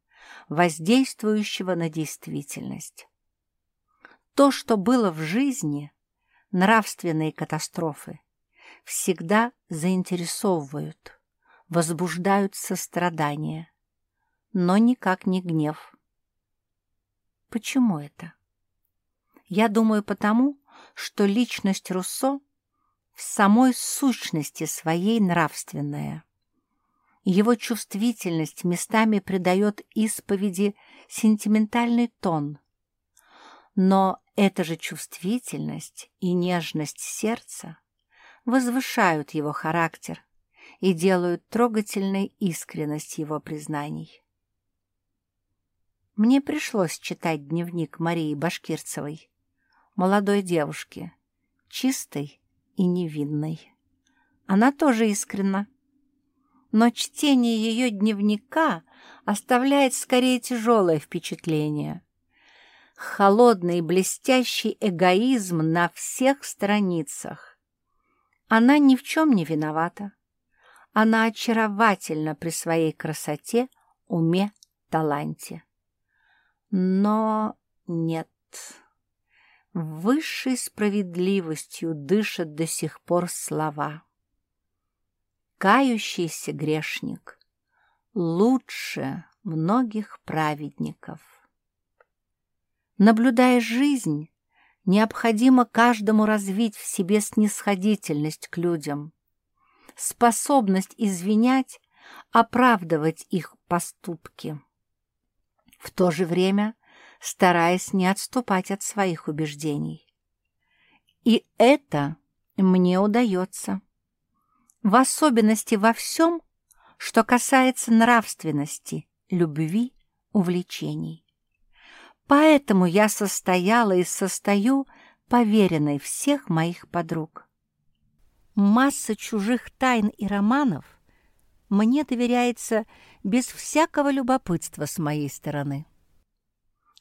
воздействующего на действительность. То, что было в жизни, нравственные катастрофы, всегда заинтересовывают, возбуждают сострадание, но никак не гнев. Почему это? Я думаю потому, что личность Руссо в самой сущности своей нравственная. Его чувствительность местами придает исповеди сентиментальный тон. Но эта же чувствительность и нежность сердца возвышают его характер и делают трогательной искренность его признаний. Мне пришлось читать дневник Марии Башкирцевой, молодой девушки, чистой и невинной. Она тоже искренна, но чтение ее дневника оставляет скорее тяжелое впечатление. Холодный блестящий эгоизм на всех страницах. Она ни в чем не виновата. Она очаровательна при своей красоте, уме, таланте. Но нет. Высшей справедливостью дышат до сих пор слова. Кающийся грешник лучше многих праведников. Наблюдая жизнь, необходимо каждому развить в себе снисходительность к людям, способность извинять, оправдывать их поступки. В то же время стараясь не отступать от своих убеждений. И это мне удается. В особенности во всем, что касается нравственности, любви, увлечений. Поэтому я состояла и состою поверенной всех моих подруг. Масса чужих тайн и романов мне доверяется без всякого любопытства с моей стороны.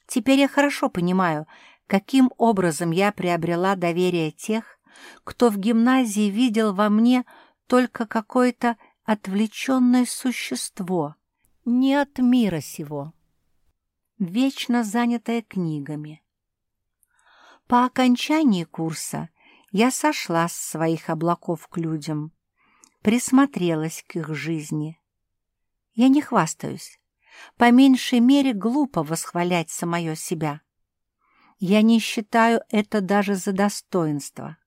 Теперь я хорошо понимаю, каким образом я приобрела доверие тех, кто в гимназии видел во мне только какое-то отвлеченное существо, не от мира сего, вечно занятое книгами. По окончании курса я сошла с своих облаков к людям, присмотрелась к их жизни. Я не хвастаюсь, по меньшей мере глупо восхвалять самое себя. Я не считаю это даже за достоинство.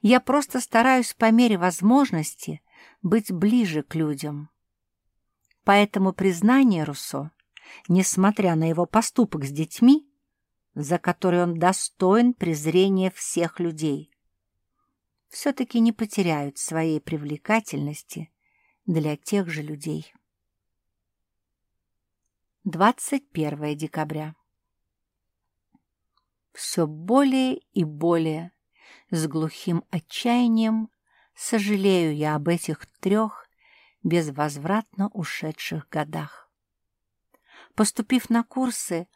Я просто стараюсь по мере возможности быть ближе к людям. Поэтому признание Руссо, несмотря на его поступок с детьми, за который он достоин презрения всех людей, все-таки не потеряют своей привлекательности для тех же людей. 21 декабря. Все более и более с глухим отчаянием сожалею я об этих трех безвозвратно ушедших годах. Поступив на курсы,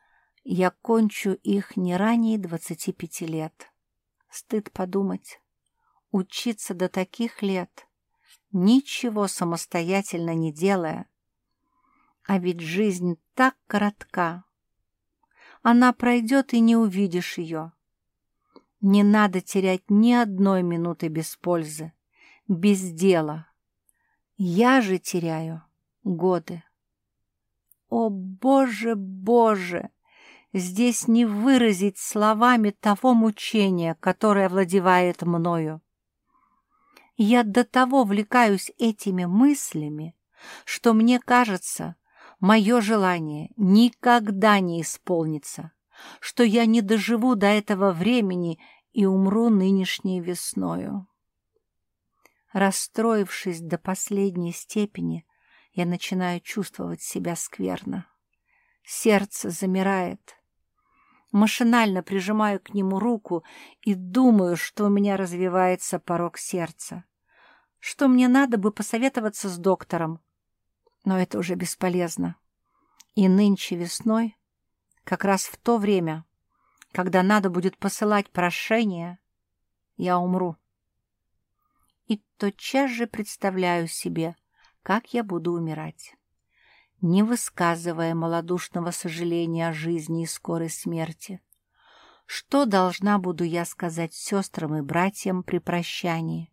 я кончу их не ранее 25 лет. Стыд подумать. Учиться до таких лет, ничего самостоятельно не делая, а ведь жизнь так коротка. Она пройдет, и не увидишь ее. Не надо терять ни одной минуты без пользы, без дела. Я же теряю годы. О, Боже, Боже! Здесь не выразить словами того мучения, которое владевает мною. Я до того влекаюсь этими мыслями, что мне кажется, мое желание никогда не исполнится, что я не доживу до этого времени и умру нынешней весною. Расстроившись до последней степени, я начинаю чувствовать себя скверно. Сердце замирает. Машинально прижимаю к нему руку и думаю, что у меня развивается порог сердца, что мне надо бы посоветоваться с доктором, но это уже бесполезно. И нынче весной, как раз в то время, когда надо будет посылать прошение, я умру. И тотчас же представляю себе, как я буду умирать, не высказывая малодушного сожаления о жизни и скорой смерти. Что должна буду я сказать сестрам и братьям при прощании?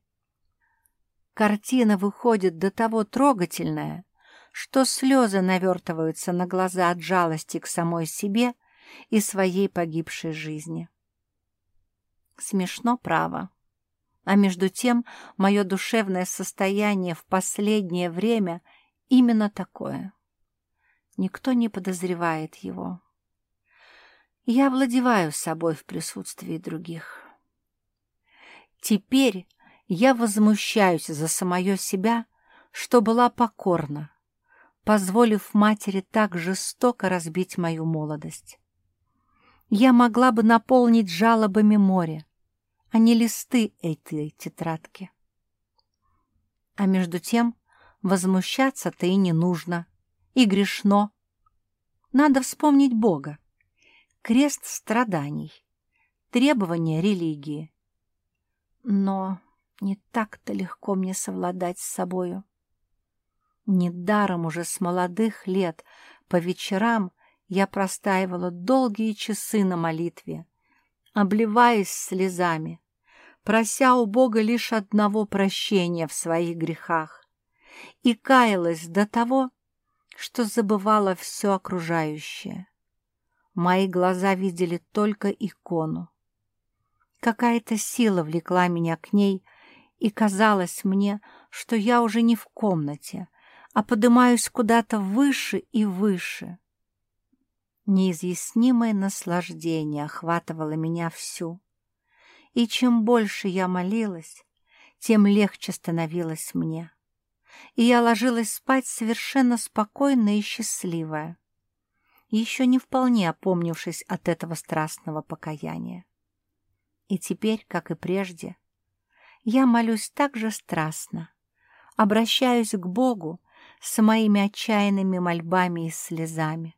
Картина выходит до того трогательная, что слезы навертываются на глаза от жалости к самой себе и своей погибшей жизни. Смешно, право. А между тем мое душевное состояние в последнее время именно такое. Никто не подозревает его. Я владеваю собой в присутствии других. Теперь я возмущаюсь за самое себя, что была покорна, позволив матери так жестоко разбить мою молодость. Я могла бы наполнить жалобами море, а не листы этой тетрадки. А между тем возмущаться-то и не нужно, и грешно. Надо вспомнить Бога, крест страданий, требования религии. Но не так-то легко мне совладать с собою. Недаром уже с молодых лет по вечерам я простаивала долгие часы на молитве, обливаясь слезами, прося у Бога лишь одного прощения в своих грехах, и каялась до того, что забывала все окружающее. Мои глаза видели только икону. Какая-то сила влекла меня к ней, и казалось мне, что я уже не в комнате, а поднимаюсь куда-то выше и выше. Неизъяснимое наслаждение охватывало меня всю. И чем больше я молилась, тем легче становилось мне. И я ложилась спать совершенно спокойная и счастливая, еще не вполне опомнившись от этого страстного покаяния. И теперь, как и прежде, я молюсь так же страстно, обращаюсь к Богу с моими отчаянными мольбами и слезами.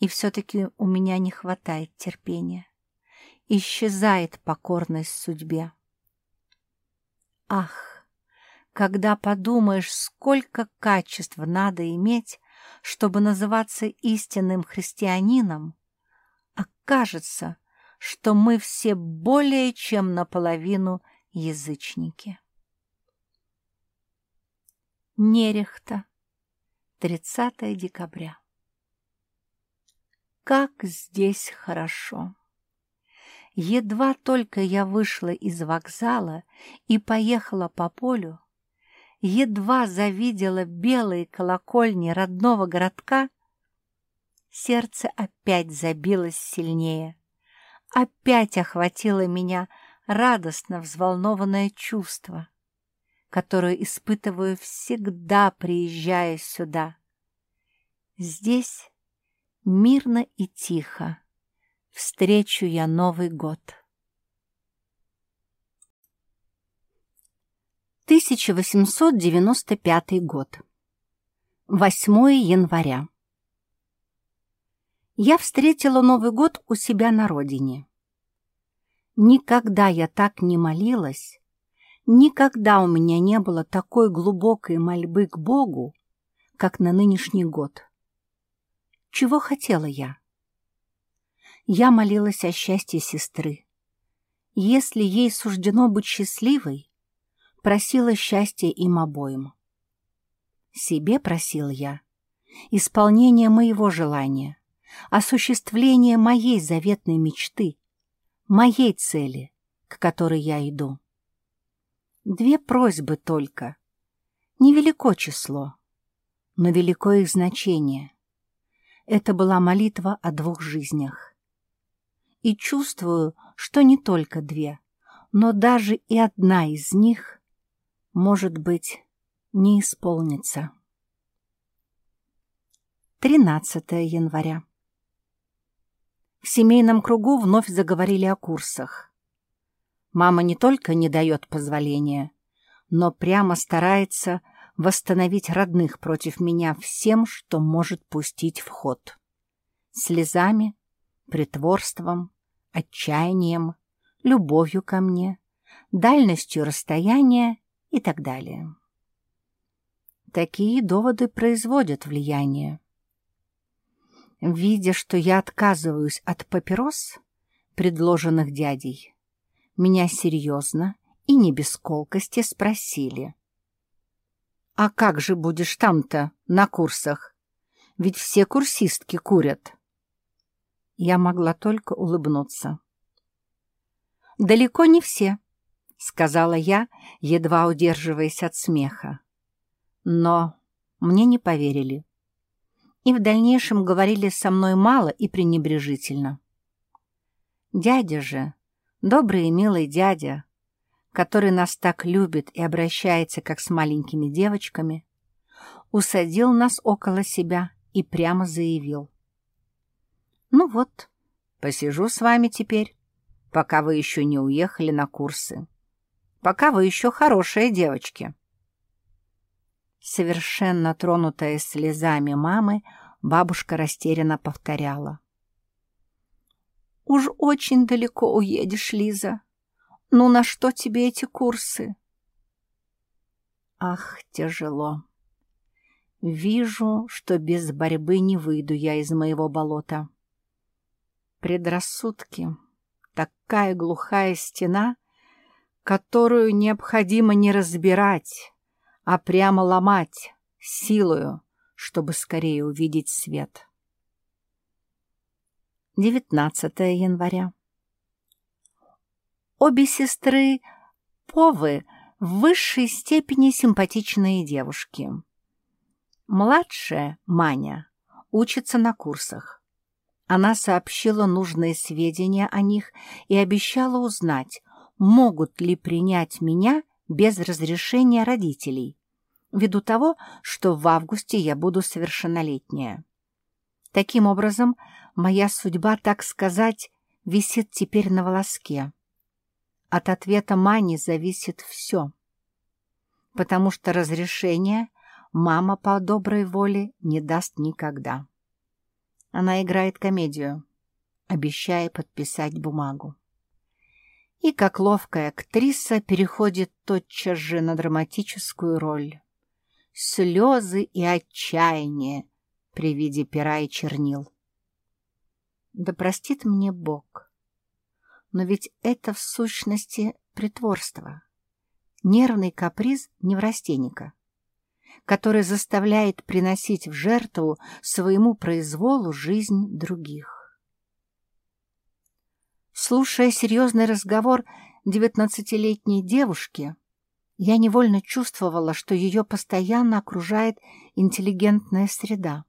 И все-таки у меня не хватает терпения. Исчезает покорность судьбе. Ах, когда подумаешь, сколько качеств надо иметь, чтобы называться истинным христианином, окажется, что мы все более чем наполовину язычники. Нерехта, 30 декабря. Как здесь хорошо! Едва только я вышла из вокзала и поехала по полю, едва завидела белые колокольни родного городка, сердце опять забилось сильнее. Опять охватило меня радостно взволнованное чувство — которую испытываю всегда, приезжая сюда. Здесь мирно и тихо встречу я Новый год. 1895 год. 8 января. Я встретила Новый год у себя на родине. Никогда я так не молилась Никогда у меня не было такой глубокой мольбы к Богу, как на нынешний год. Чего хотела я? Я молилась о счастье сестры. Если ей суждено быть счастливой, просила счастья им обоим. Себе просил я исполнение моего желания, осуществление моей заветной мечты, моей цели, к которой я иду. Две просьбы только. Невелико число, но велико их значение. Это была молитва о двух жизнях. И чувствую, что не только две, но даже и одна из них, может быть, не исполнится. 13 января. В семейном кругу вновь заговорили о курсах. Мама не только не дает позволения, но прямо старается восстановить родных против меня всем, что может пустить в ход. Слезами, притворством, отчаянием, любовью ко мне, дальностью расстояния и так далее. Такие доводы производят влияние. Видя, что я отказываюсь от папирос, предложенных дядей, меня серьезно и не без колкости спросили. «А как же будешь там-то, на курсах? Ведь все курсистки курят». Я могла только улыбнуться. «Далеко не все», — сказала я, едва удерживаясь от смеха. Но мне не поверили. И в дальнейшем говорили со мной мало и пренебрежительно. Дядя же, Добрый и милый дядя, который нас так любит и обращается, как с маленькими девочками, усадил нас около себя и прямо заявил. «Ну вот, посижу с вами теперь, пока вы еще не уехали на курсы, пока вы еще хорошие девочки». Совершенно тронутая слезами мамы, бабушка растерянно повторяла. Уж очень далеко уедешь, Лиза. Ну на что тебе эти курсы? Ах, тяжело, Вижу, что без борьбы не выйду я из моего болота. Предрассудки — такая глухая стена, которую необходимо не разбирать, а прямо ломать силою, чтобы скорее увидеть свет. 19 января. Обе сестры Повы в высшей степени симпатичные девушки. Младшая, Маня, учится на курсах. Она сообщила нужные сведения о них и обещала узнать, могут ли принять меня без разрешения родителей, ввиду того, что в августе я буду совершеннолетняя. Таким образом, моя судьба, так сказать, висит теперь на волоске. От ответа Мани зависит все, потому что разрешение мама по доброй воле не даст никогда. Она играет комедию, обещая подписать бумагу. И как ловкая актриса переходит тотчас же на драматическую роль. Слезы и отчаяние при виде пера и чернил. Да простит мне Бог, но ведь это в сущности притворство, нервный каприз неврастенника, который заставляет приносить в жертву своему произволу жизнь других. Слушая серьезный разговор девятнадцатилетней девушки, я невольно чувствовала, что ее постоянно окружает интеллигентная среда,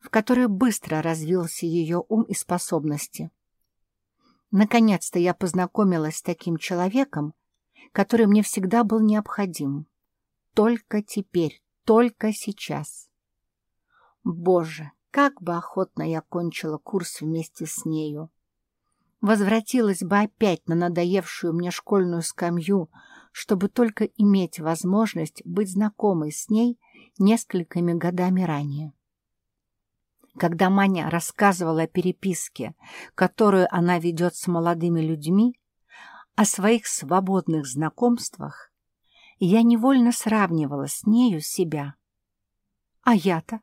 в которой быстро развился ее ум и способности. Наконец-то я познакомилась с таким человеком, который мне всегда был необходим. Только теперь, только сейчас. Боже, как бы охотно я кончила курс вместе с нею. Возвратилась бы опять на надоевшую мне школьную скамью, чтобы только иметь возможность быть знакомой с ней несколькими годами ранее. Когда Маня рассказывала о переписке, которую она ведет с молодыми людьми, о своих свободных знакомствах, я невольно сравнивала с нею себя. А я-то?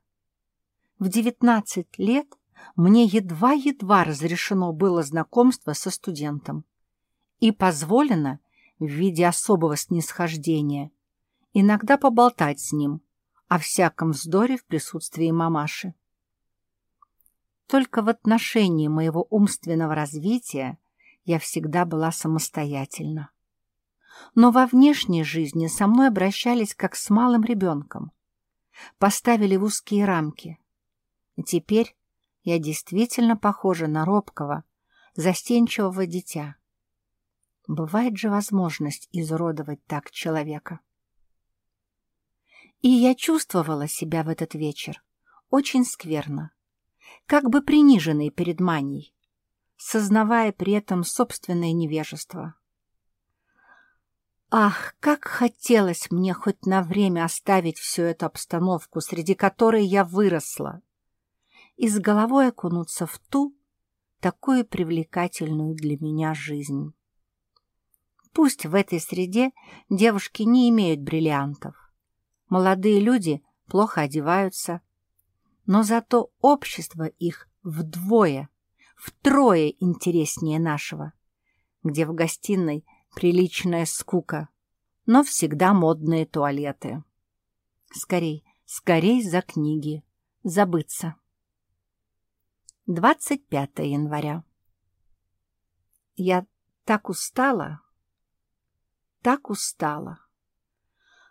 В девятнадцать лет мне едва-едва разрешено было знакомство со студентом и позволено в виде особого снисхождения иногда поболтать с ним о всяком вздоре в присутствии мамаши. Только в отношении моего умственного развития я всегда была самостоятельна. Но во внешней жизни со мной обращались как с малым ребенком. Поставили в узкие рамки. И теперь я действительно похожа на робкого, застенчивого дитя. Бывает же возможность изуродовать так человека. И я чувствовала себя в этот вечер очень скверно как бы приниженный перед Маней, сознавая при этом собственное невежество. Ах, как хотелось мне хоть на время оставить всю эту обстановку, среди которой я выросла, и с головой окунуться в ту, такую привлекательную для меня жизнь. Пусть в этой среде девушки не имеют бриллиантов. Молодые люди плохо одеваются, но зато общество их вдвое, втрое интереснее нашего, где в гостиной приличная скука, но всегда модные туалеты. Скорей, скорей за книги, забыться. 25 января. Я так устала, так устала,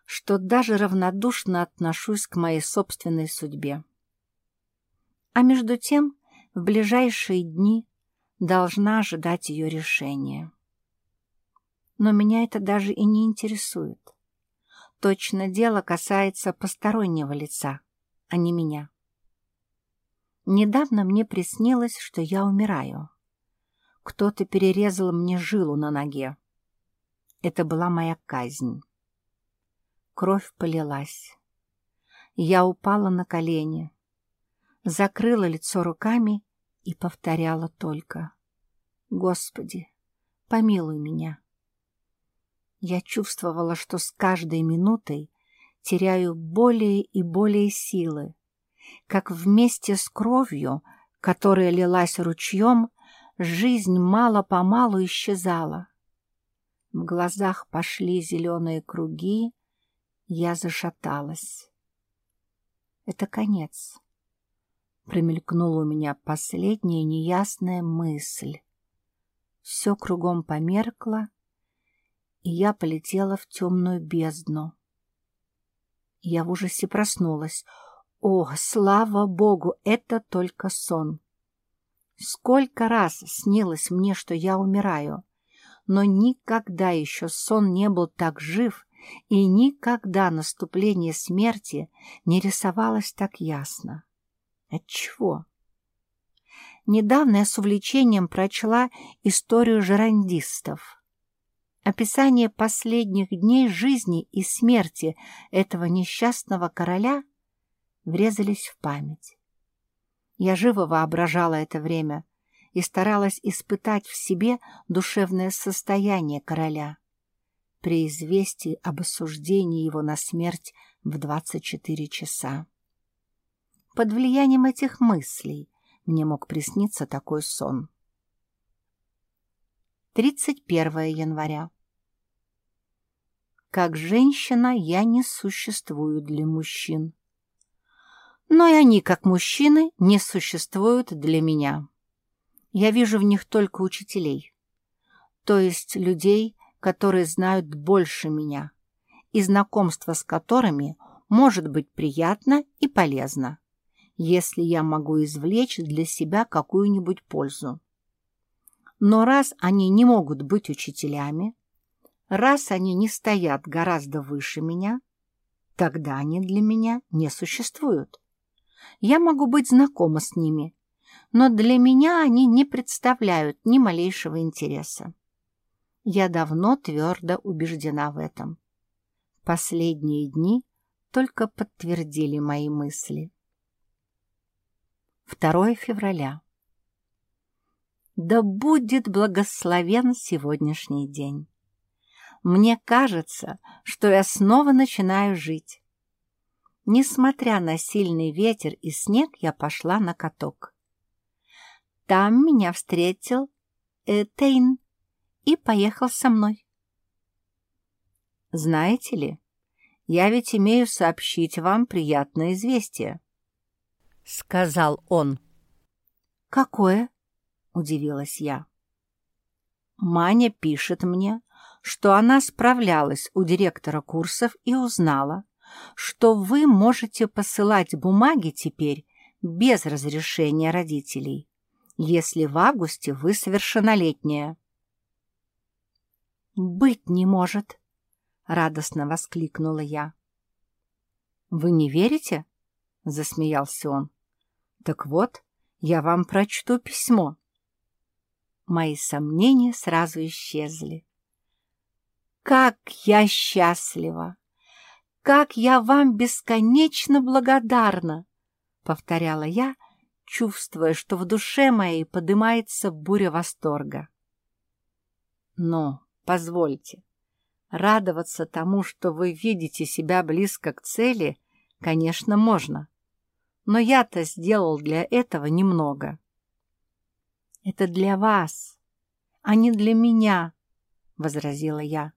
что даже равнодушно отношусь к моей собственной судьбе. А между тем, в ближайшие дни должна ожидать ее решения. Но меня это даже и не интересует. Точно дело касается постороннего лица, а не меня. Недавно мне приснилось, что я умираю. Кто-то перерезал мне жилу на ноге. Это была моя казнь. Кровь полилась. Я упала на колени, закрыла лицо руками и повторяла только «Господи, помилуй меня». Я чувствовала, что с каждой минутой теряю более и более силы, как вместе с кровью, которая лилась ручьем, жизнь мало-помалу исчезала. В глазах пошли зеленые круги, я зашаталась. Это конец. Промелькнула у меня последняя неясная мысль. Все кругом померкло, и я полетела в темную бездну. Я в ужасе проснулась. О, слава богу, это только сон. Сколько раз снилось мне, что я умираю, но никогда еще сон не был так жив, и никогда наступление смерти не рисовалось так ясно. Отчего? Недавно я с увлечением прочла историю жерандистов. Описание последних дней жизни и смерти этого несчастного короля врезались в память. Я живо воображала это время и старалась испытать в себе душевное состояние короля при известии об осуждении его на смерть в 24 часа. Под влиянием этих мыслей мне мог присниться такой сон. 31 января. Как женщина я не существую для мужчин. Но и они, как мужчины, не существуют для меня. Я вижу в них только учителей, то есть людей, которые знают больше меня, и знакомство с которыми может быть приятно и полезно если я могу извлечь для себя какую-нибудь пользу. Но раз они не могут быть учителями, раз они не стоят гораздо выше меня, тогда они для меня не существуют. Я могу быть знакома с ними, но для меня они не представляют ни малейшего интереса. Я давно твердо убеждена в этом. Последние дни только подтвердили мои мысли. 2 февраля. Да будет благословен сегодняшний день. Мне кажется, что я снова начинаю жить. Несмотря на сильный ветер и снег, я пошла на каток. Там меня встретил Этейн и поехал со мной. Знаете ли, я ведь имею сообщить вам приятное известие. — сказал он. «Какое?» — удивилась я. Маня пишет мне, что она справлялась у директора курсов и узнала, что вы можете посылать бумаги теперь без разрешения родителей, если в августе вы совершеннолетняя. «Быть не может!» — радостно воскликнула я. «Вы не верите?» — засмеялся он. Так вот, я вам прочту письмо. Мои сомнения сразу исчезли. Как я счастлива! Как я вам бесконечно благодарна! Повторяла я, чувствуя, что в душе моей поднимается буря восторга. Но, позвольте, радоваться тому, что вы видите себя близко к цели, конечно, можно но я-то сделал для этого немного. «Это для вас, а не для меня», — возразила я.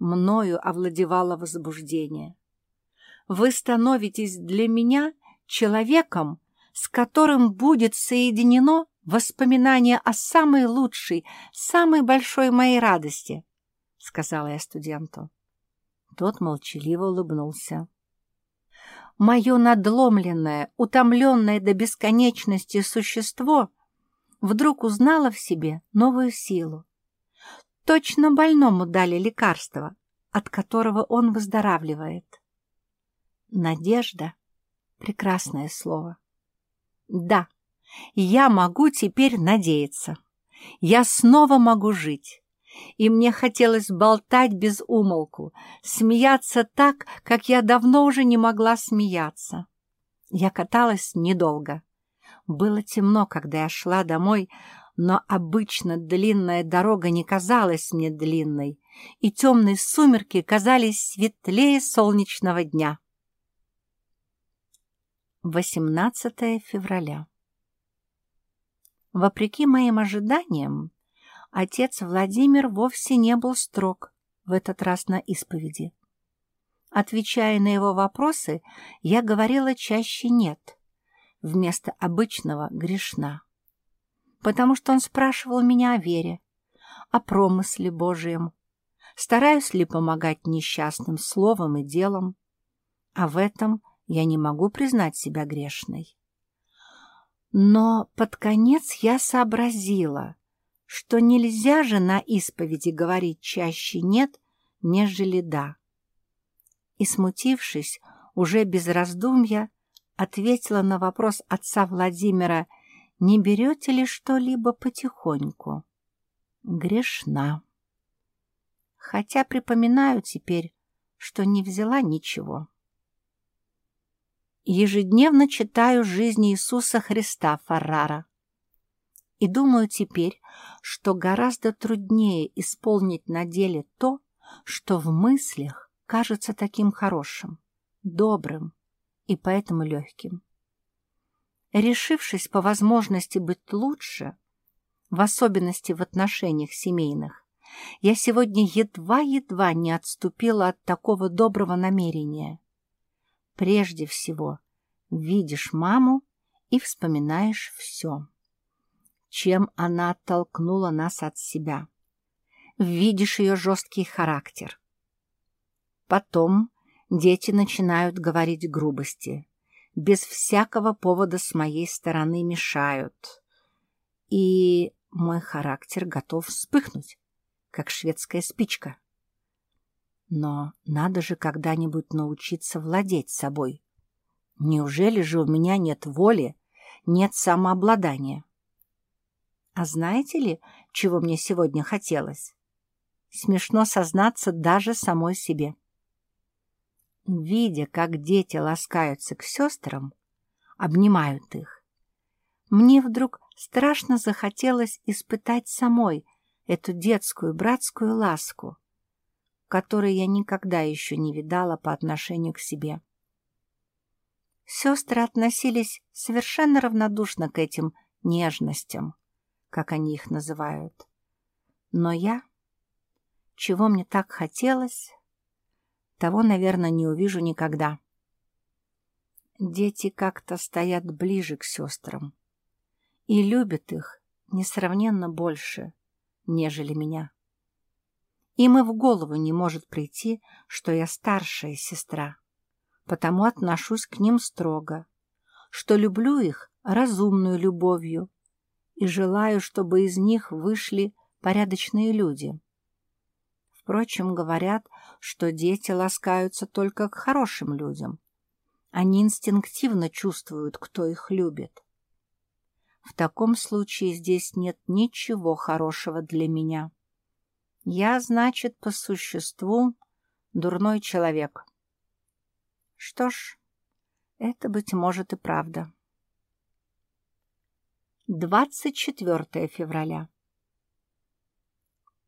Мною овладевало возбуждение. «Вы становитесь для меня человеком, с которым будет соединено воспоминание о самой лучшей, самой большой моей радости», — сказала я студенту. Тот молчаливо улыбнулся мое надломленное, утомленное до бесконечности существо вдруг узнало в себе новую силу. Точно больному дали лекарство, от которого он выздоравливает. Надежда — прекрасное слово. Да, я могу теперь надеяться. Я снова могу жить и мне хотелось болтать без умолку, смеяться так, как я давно уже не могла смеяться. Я каталась недолго. Было темно, когда я шла домой, Но обычно длинная дорога не казалась мне длинной, и темные сумерки казались светлее солнечного дня. 18 февраля. Вопреки моим ожиданиям, отец Владимир вовсе не был строг в этот раз на исповеди. Отвечая на его вопросы, я говорила чаще «нет», вместо обычного «грешна», потому что он спрашивал меня о вере, о промысле Божьем, стараюсь ли помогать несчастным словом и делом, а в этом я не могу признать себя грешной. Но под конец я сообразила, что нельзя же на исповеди говорить чаще «нет», нежели «да». И, смутившись, уже без раздумья, ответила на вопрос отца Владимира «Не берете ли что-либо потихоньку?» «Грешна» хотя припоминаю теперь, что не взяла ничего. Ежедневно читаю «Жизнь Иисуса Христа» Фаррара и думаю теперь, что гораздо труднее исполнить на деле то, что в мыслях кажется таким хорошим, добрым и поэтому легким. Решившись по возможности быть лучше, в особенности в отношениях семейных, я сегодня едва-едва не отступила от такого доброго намерения. Прежде всего, видишь маму и вспоминаешь все. Чем она оттолкнула нас от себя. Видишь ее жесткий характер. Потом дети начинают говорить грубости. Без всякого повода с моей стороны мешают. И мой характер готов вспыхнуть как шведская спичка. Но надо же когда-нибудь научиться владеть собой. Неужели же у меня нет воли, нет самообладания? А знаете ли, чего мне сегодня хотелось? Смешно сознаться даже самой себе. Видя, как дети ласкаются к сестрам, обнимают их, мне вдруг страшно захотелось испытать самой эту детскую братскую ласку, которой я никогда еще не видала по отношению к себе. Сестры относились совершенно равнодушно к этим нежностям, как они их называют. Но я, чего мне так хотелось, того, наверное, не увижу никогда. Дети как-то стоят ближе к сестрам и любят их несравненно больше, нежели меня. Им и в голову не может прийти, что я старшая сестра, потому отношусь к ним строго, что люблю их разумную любовью и желаю, чтобы из них вышли порядочные люди. Впрочем, говорят, что дети ласкаются только к хорошим людям. Они инстинктивно чувствуют, кто их любит. В таком случае здесь нет ничего хорошего для меня. Я, значит, по существу дурной человек. Что ж, это, быть может, и правда. 24 февраля.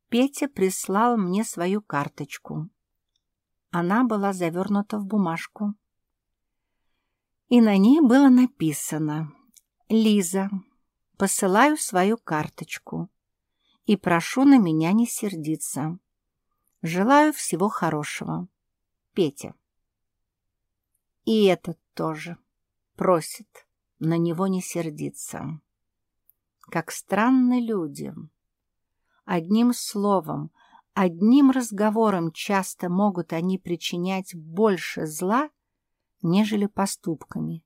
Петя прислал мне свою карточку. Она была завернута в бумажку. И на ней было написано «Лиза, посылаю свою карточку и прошу на меня не сердиться. Желаю всего хорошего. Петя. И этот тоже просит на него не сердиться. Как странны люди. Одним словом, одним разговором часто могут они причинять больше зла, нежели поступками,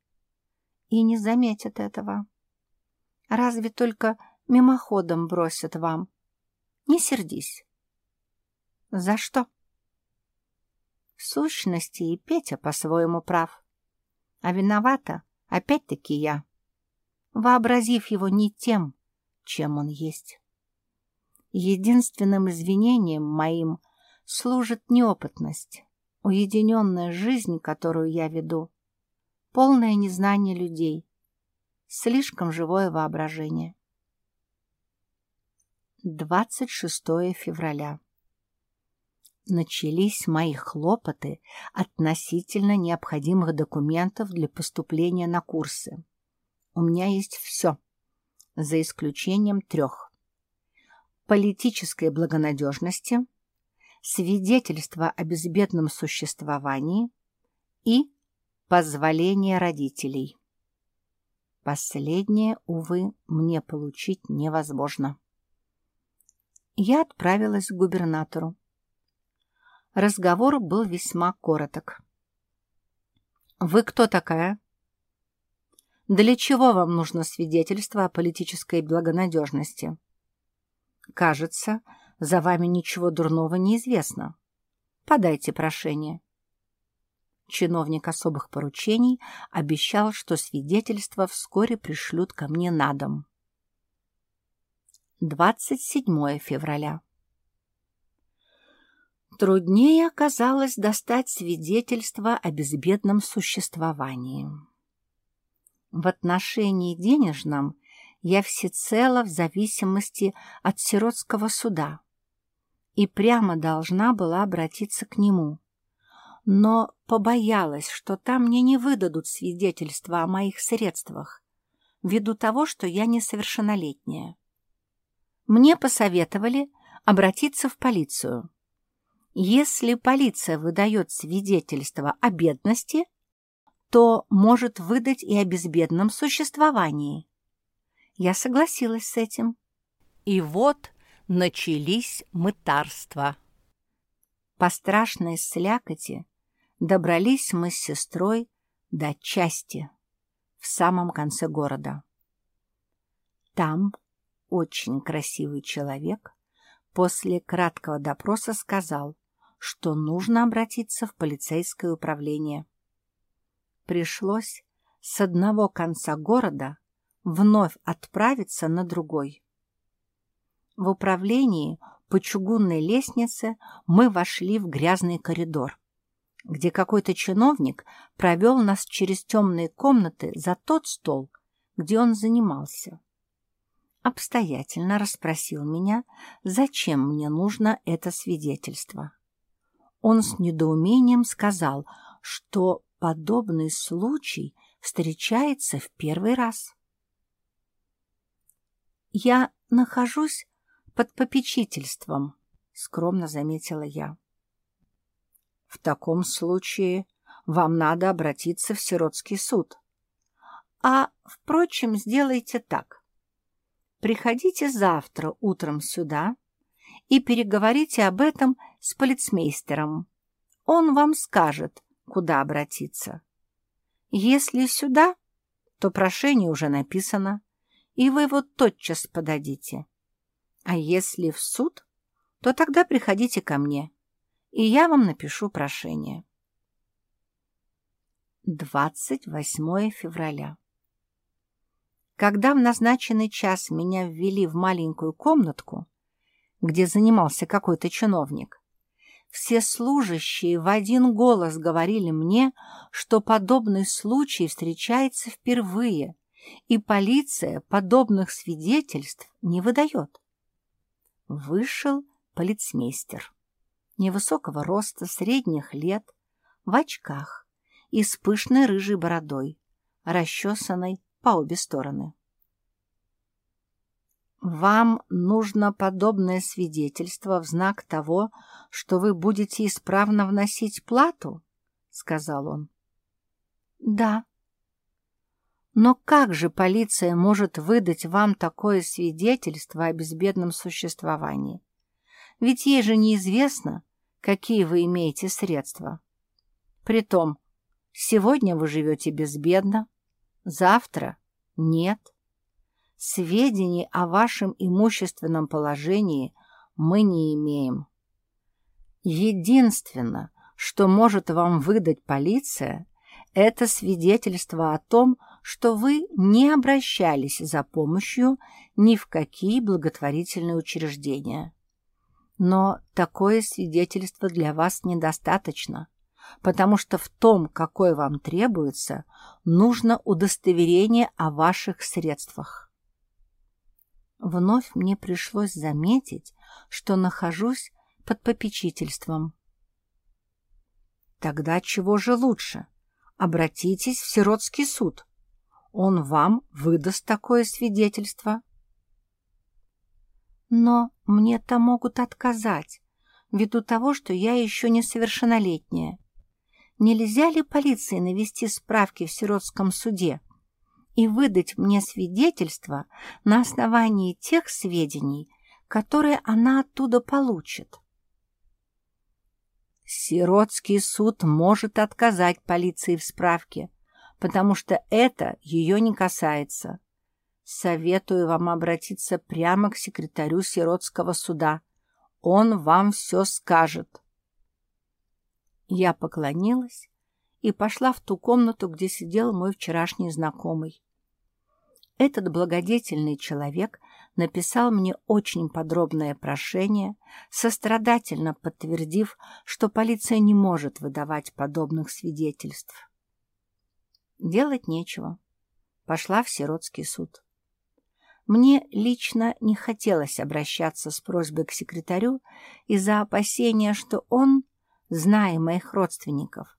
и не заметят этого разве только мимоходом бросят вам. Не сердись. За что? В сущности, и Петя по-своему прав. А виновата опять-таки я, вообразив его не тем, чем он есть. Единственным извинением моим служит неопытность, уединенная жизнь, которую я веду, полное незнание людей, слишком живое воображение. 26 февраля. Начались мои хлопоты относительно необходимых документов для поступления на курсы. У меня есть все, за исключением трех. Политической благонадежности, свидетельство о безбедном существовании и позволение родителей. Последнее, увы, мне получить невозможно. Я отправилась к губернатору. Разговор был весьма короток. «Вы кто такая?» «Для чего вам нужно свидетельство о политической благонадежности?» «Кажется, за вами ничего дурного не известно. Подайте прошение» чиновник особых поручений обещал, что свидетельства вскоре пришлют ко мне на дом. 27 февраля. Труднее оказалось достать свидетельство о безбедном существовании. В отношении денежном я всецело в зависимости от сиротского суда и прямо должна была обратиться к нему, но побоялась, что там мне не выдадут свидетельства о моих средствах, ввиду того, что я несовершеннолетняя. Мне посоветовали обратиться в полицию. Если полиция выдает свидетельство о бедности, то может выдать и о безбедном существовании. Я согласилась с этим. И вот начались мытарства. По страшной слякоти добрались мы с сестрой до части в самом конце города. Там очень красивый человек после краткого допроса сказал, что нужно обратиться в полицейское управление. Пришлось с одного конца города вновь отправиться на другой. В управлении по чугунной лестнице мы вошли в грязный коридор где какой-то чиновник провел нас через темные комнаты за тот стол, где он занимался. Обстоятельно расспросил меня, зачем мне нужно это свидетельство. Он с недоумением сказал, что подобный случай встречается в первый раз. «Я нахожусь под попечительством», — скромно заметила я. В таком случае вам надо обратиться в сиротский суд. А, впрочем, сделайте так. Приходите завтра утром сюда и переговорите об этом с полицмейстером. Он вам скажет, куда обратиться. Если сюда, то прошение уже написано, и вы его тотчас подадите. А если в суд, то тогда приходите ко мне и я вам напишу прошение. 28 февраля. Когда в назначенный час меня ввели в маленькую комнатку, где занимался какой-то чиновник, все служащие в один голос говорили мне, что подобный случай встречается впервые, и полиция подобных свидетельств не выдает. Вышел полицмейстер невысокого роста, средних лет, в очках и с пышной рыжей бородой, расчесанной по обе стороны. «Вам нужно подобное свидетельство в знак того, что вы будете исправно вносить плату?» — сказал он. «Да». «Но как же полиция может выдать вам такое свидетельство о безбедном существовании? Ведь ей же неизвестно, какие вы имеете средства. Притом, сегодня вы живете безбедно, завтра нет. Сведений о вашем имущественном положении мы не имеем. Единственное, что может вам выдать полиция, это свидетельство о том, что вы не обращались за помощью ни в какие благотворительные учреждения. Но такое свидетельство для вас недостаточно, потому что в том, какое вам требуется, нужно удостоверение о ваших средствах. Вновь мне пришлось заметить, что нахожусь под попечительством. Тогда чего же лучше? Обратитесь в сиротский суд. Он вам выдаст такое свидетельство. Но мне-то могут отказать, ввиду того, что я еще несовершеннолетняя. Нельзя ли полиции навести справки в сиротском суде и выдать мне свидетельство на основании тех сведений, которые она оттуда получит? Сиротский суд может отказать полиции в справке, потому что это ее не касается. Советую вам обратиться прямо к секретарю сиротского суда. Он вам все скажет. Я поклонилась и пошла в ту комнату, где сидел мой вчерашний знакомый. Этот благодетельный человек написал мне очень подробное прошение, сострадательно подтвердив, что полиция не может выдавать подобных свидетельств. Делать нечего. Пошла в сиротский суд. Мне лично не хотелось обращаться с просьбой к секретарю из-за опасения, что он, зная моих родственников,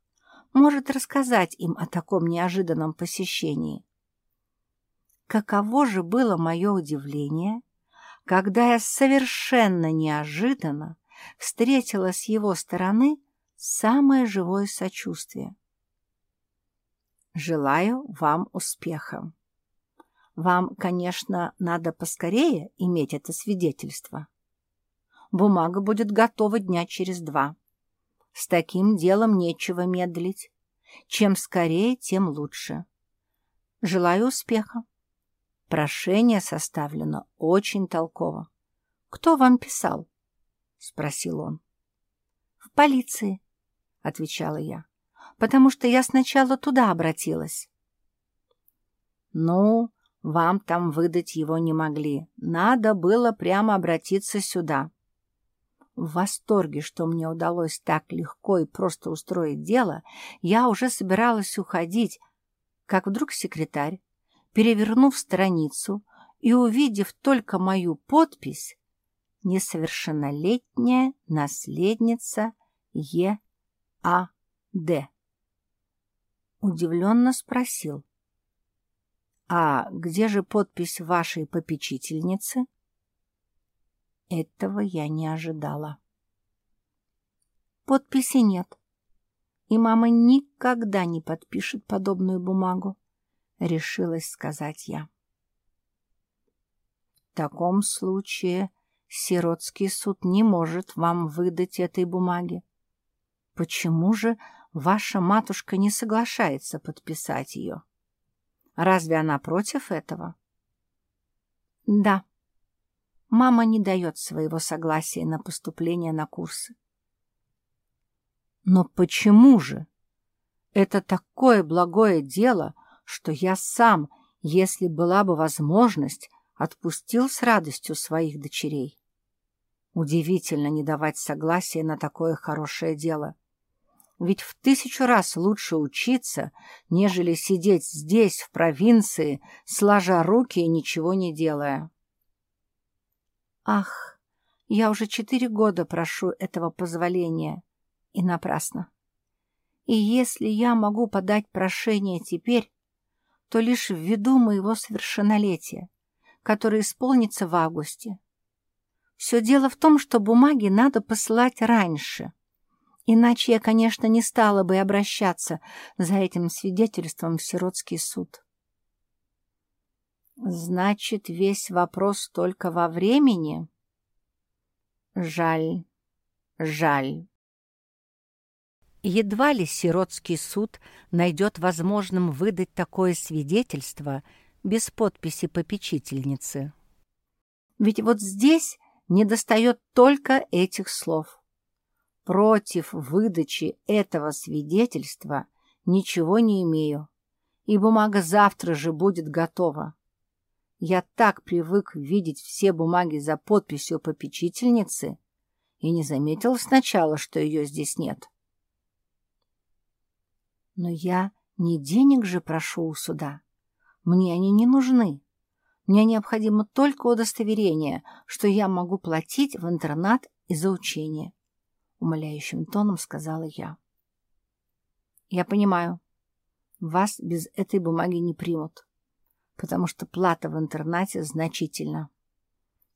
может рассказать им о таком неожиданном посещении. Каково же было мое удивление, когда я совершенно неожиданно встретила с его стороны самое живое сочувствие. Желаю вам успеха. Вам, конечно, надо поскорее иметь это свидетельство. Бумага будет готова дня через два. С таким делом нечего медлить. Чем скорее, тем лучше. Желаю успеха. Прошение составлено очень толково. Кто вам писал? — спросил он. — В полиции, — отвечала я, — потому что я сначала туда обратилась. — Ну, вам там выдать его не могли. Надо было прямо обратиться сюда. В восторге, что мне удалось так легко и просто устроить дело, я уже собиралась уходить, как вдруг секретарь перевернув страницу и увидев только мою подпись «Несовершеннолетняя наследница Е.А.Д.», удивленно спросил, «А где же подпись вашей попечительницы?» Этого я не ожидала. Подписи нет, и мама никогда не подпишет подобную бумагу. — решилась сказать я. В таком случае сиротский суд не может вам выдать этой бумаги. Почему же ваша матушка не соглашается подписать ее? Разве она против этого? Да. Мама не дает своего согласия на поступление на курсы. Но почему же? Это такое благое дело — что я сам, если была бы возможность, отпустил с радостью своих дочерей. Удивительно не давать согласия на такое хорошее дело. Ведь в тысячу раз лучше учиться, нежели сидеть здесь, в провинции, сложа руки и ничего не делая. Ах, я уже четыре года прошу этого позволения, и напрасно. И если я могу подать прошение теперь, то лишь ввиду моего совершеннолетия, которое исполнится в августе. Все дело в том, что бумаги надо посылать раньше. Иначе я, конечно, не стала бы обращаться за этим свидетельством в сиротский суд. Значит, весь вопрос только во времени? Жаль, жаль. Едва ли сиротский суд найдет возможным выдать такое свидетельство без подписи попечительницы. Ведь вот здесь недостает только этих слов. Против выдачи этого свидетельства ничего не имею, и бумага завтра же будет готова. Я так привык видеть все бумаги за подписью попечительницы и не заметил сначала, что ее здесь нет. Но я не денег же прошу у суда. Мне они не нужны. Мне необходимо только удостоверение, что я могу платить в интернат и за учение, — умоляющим тоном сказала я. Я понимаю, вас без этой бумаги не примут, потому что плата в интернате значительна.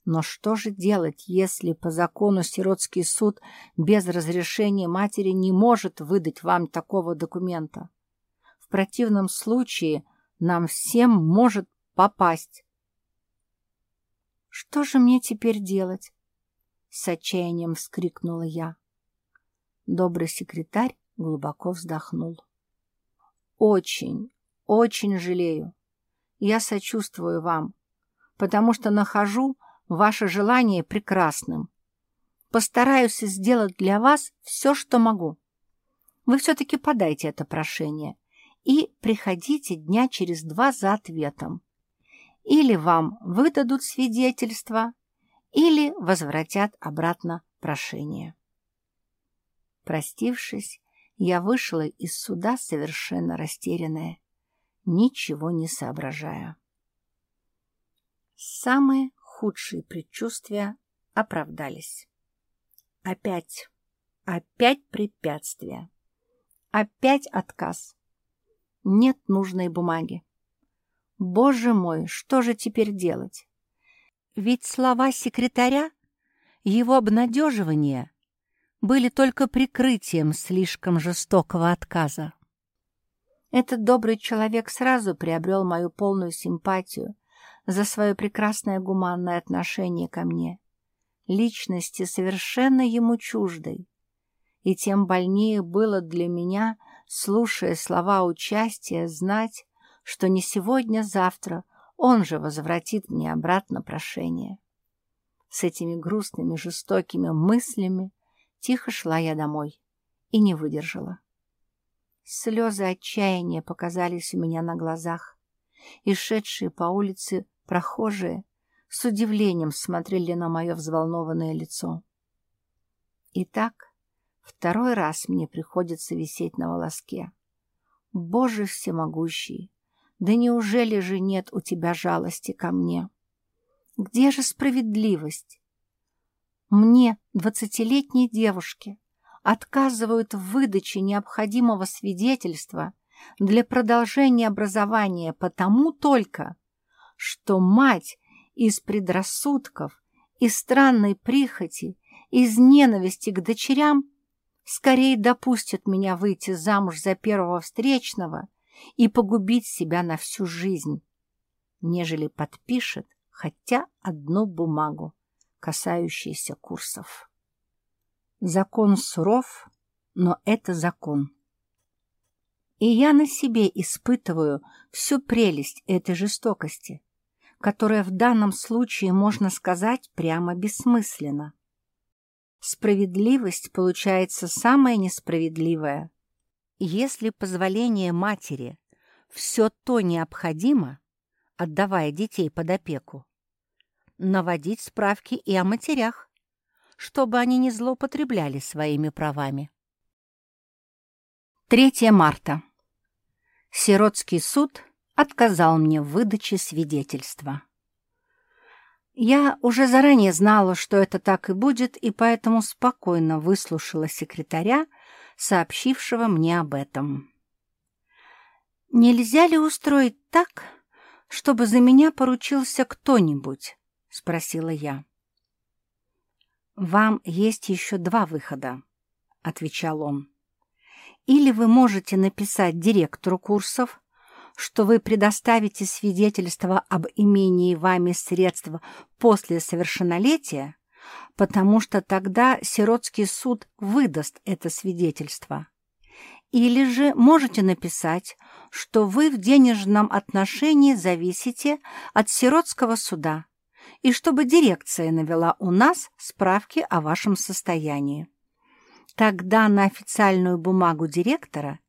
Но что же делать, если по закону сиротский суд без разрешения матери не может выдать вам такого документа? В противном случае нам всем может попасть. «Что же мне теперь делать?» — с отчаянием вскрикнула я. Добрый секретарь глубоко вздохнул. «Очень, очень жалею. Я сочувствую вам, потому что нахожу ваше желание прекрасным. Постараюсь сделать для вас все, что могу. Вы все-таки подайте это прошение и приходите дня через два за ответом. Или вам выдадут свидетельство, или возвратят обратно прошение. Простившись, я вышла из суда совершенно растерянная, ничего не соображая. Самые худшие предчувствия оправдались. Опять, опять препятствия, опять отказ. Нет нужной бумаги. Боже мой, что же теперь делать? Ведь слова секретаря, его обнадеживание были только прикрытием слишком жестокого отказа. Этот добрый человек сразу приобрел мою полную симпатию — за свое прекрасное гуманное отношение ко мне, личности совершенно ему чуждой. И тем больнее было для меня, слушая слова участия, знать, что не сегодня-завтра он же возвратит мне обратно прошение. С этими грустными, жестокими мыслями тихо шла я домой и не выдержала. Слезы отчаяния показались у меня на глазах, и шедшие по улице Прохожие с удивлением смотрели на мое взволнованное лицо. Итак, второй раз мне приходится висеть на волоске. Боже всемогущий, да неужели же нет у тебя жалости ко мне? Где же справедливость? Мне, двадцатилетней девушке, отказывают в выдаче необходимого свидетельства для продолжения образования потому только, что мать из предрассудков, из странной прихоти, из ненависти к дочерям скорее допустит меня выйти замуж за первого встречного и погубить себя на всю жизнь, нежели подпишет хотя одну бумагу, касающуюся курсов. Закон суров, но это закон. И я на себе испытываю всю прелесть этой жестокости, которое в данном случае, можно сказать, прямо бессмысленно. Справедливость получается самая несправедливая. Если позволение матери все то необходимо, отдавая детей под опеку, наводить справки и о матерях, чтобы они не злоупотребляли своими правами. 3 марта. Сиротский суд отказал мне в выдаче свидетельства. Я уже заранее знала, что это так и будет, и поэтому спокойно выслушала секретаря, сообщившего мне об этом. «Нельзя ли устроить так, чтобы за меня поручился кто-нибудь?» — спросила я. «Вам есть еще два выхода», — отвечал он. «Или вы можете написать директору курсов, что вы предоставите свидетельство об имении вами средств после совершеннолетия, потому что тогда сиротский суд выдаст это свидетельство. Или же можете написать, что вы в денежном отношении зависите от сиротского суда, и чтобы дирекция навела у нас справки о вашем состоянии. Тогда на официальную бумагу директора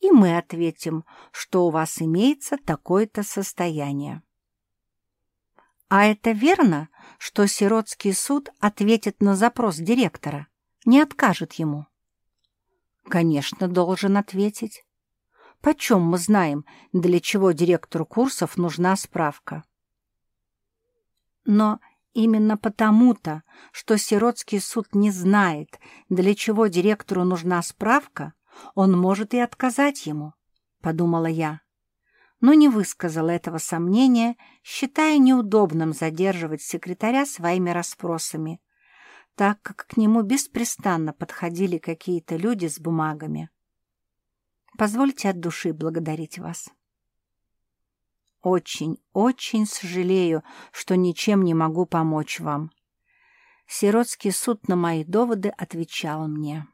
и мы ответим, что у вас имеется такое-то состояние. А это верно, что сиротский суд ответит на запрос директора, не откажет ему? Конечно, должен ответить. Почем мы знаем, для чего директору курсов нужна справка? Но именно потому-то, что сиротский суд не знает, для чего директору нужна справка, он может и отказать ему, — подумала я. Но не высказала этого сомнения, считая неудобным задерживать секретаря своими расспросами, так как к нему беспрестанно подходили какие-то люди с бумагами. Позвольте от души благодарить вас. Очень, очень сожалею, что ничем не могу помочь вам. Сиротский суд на мои доводы отвечал мне.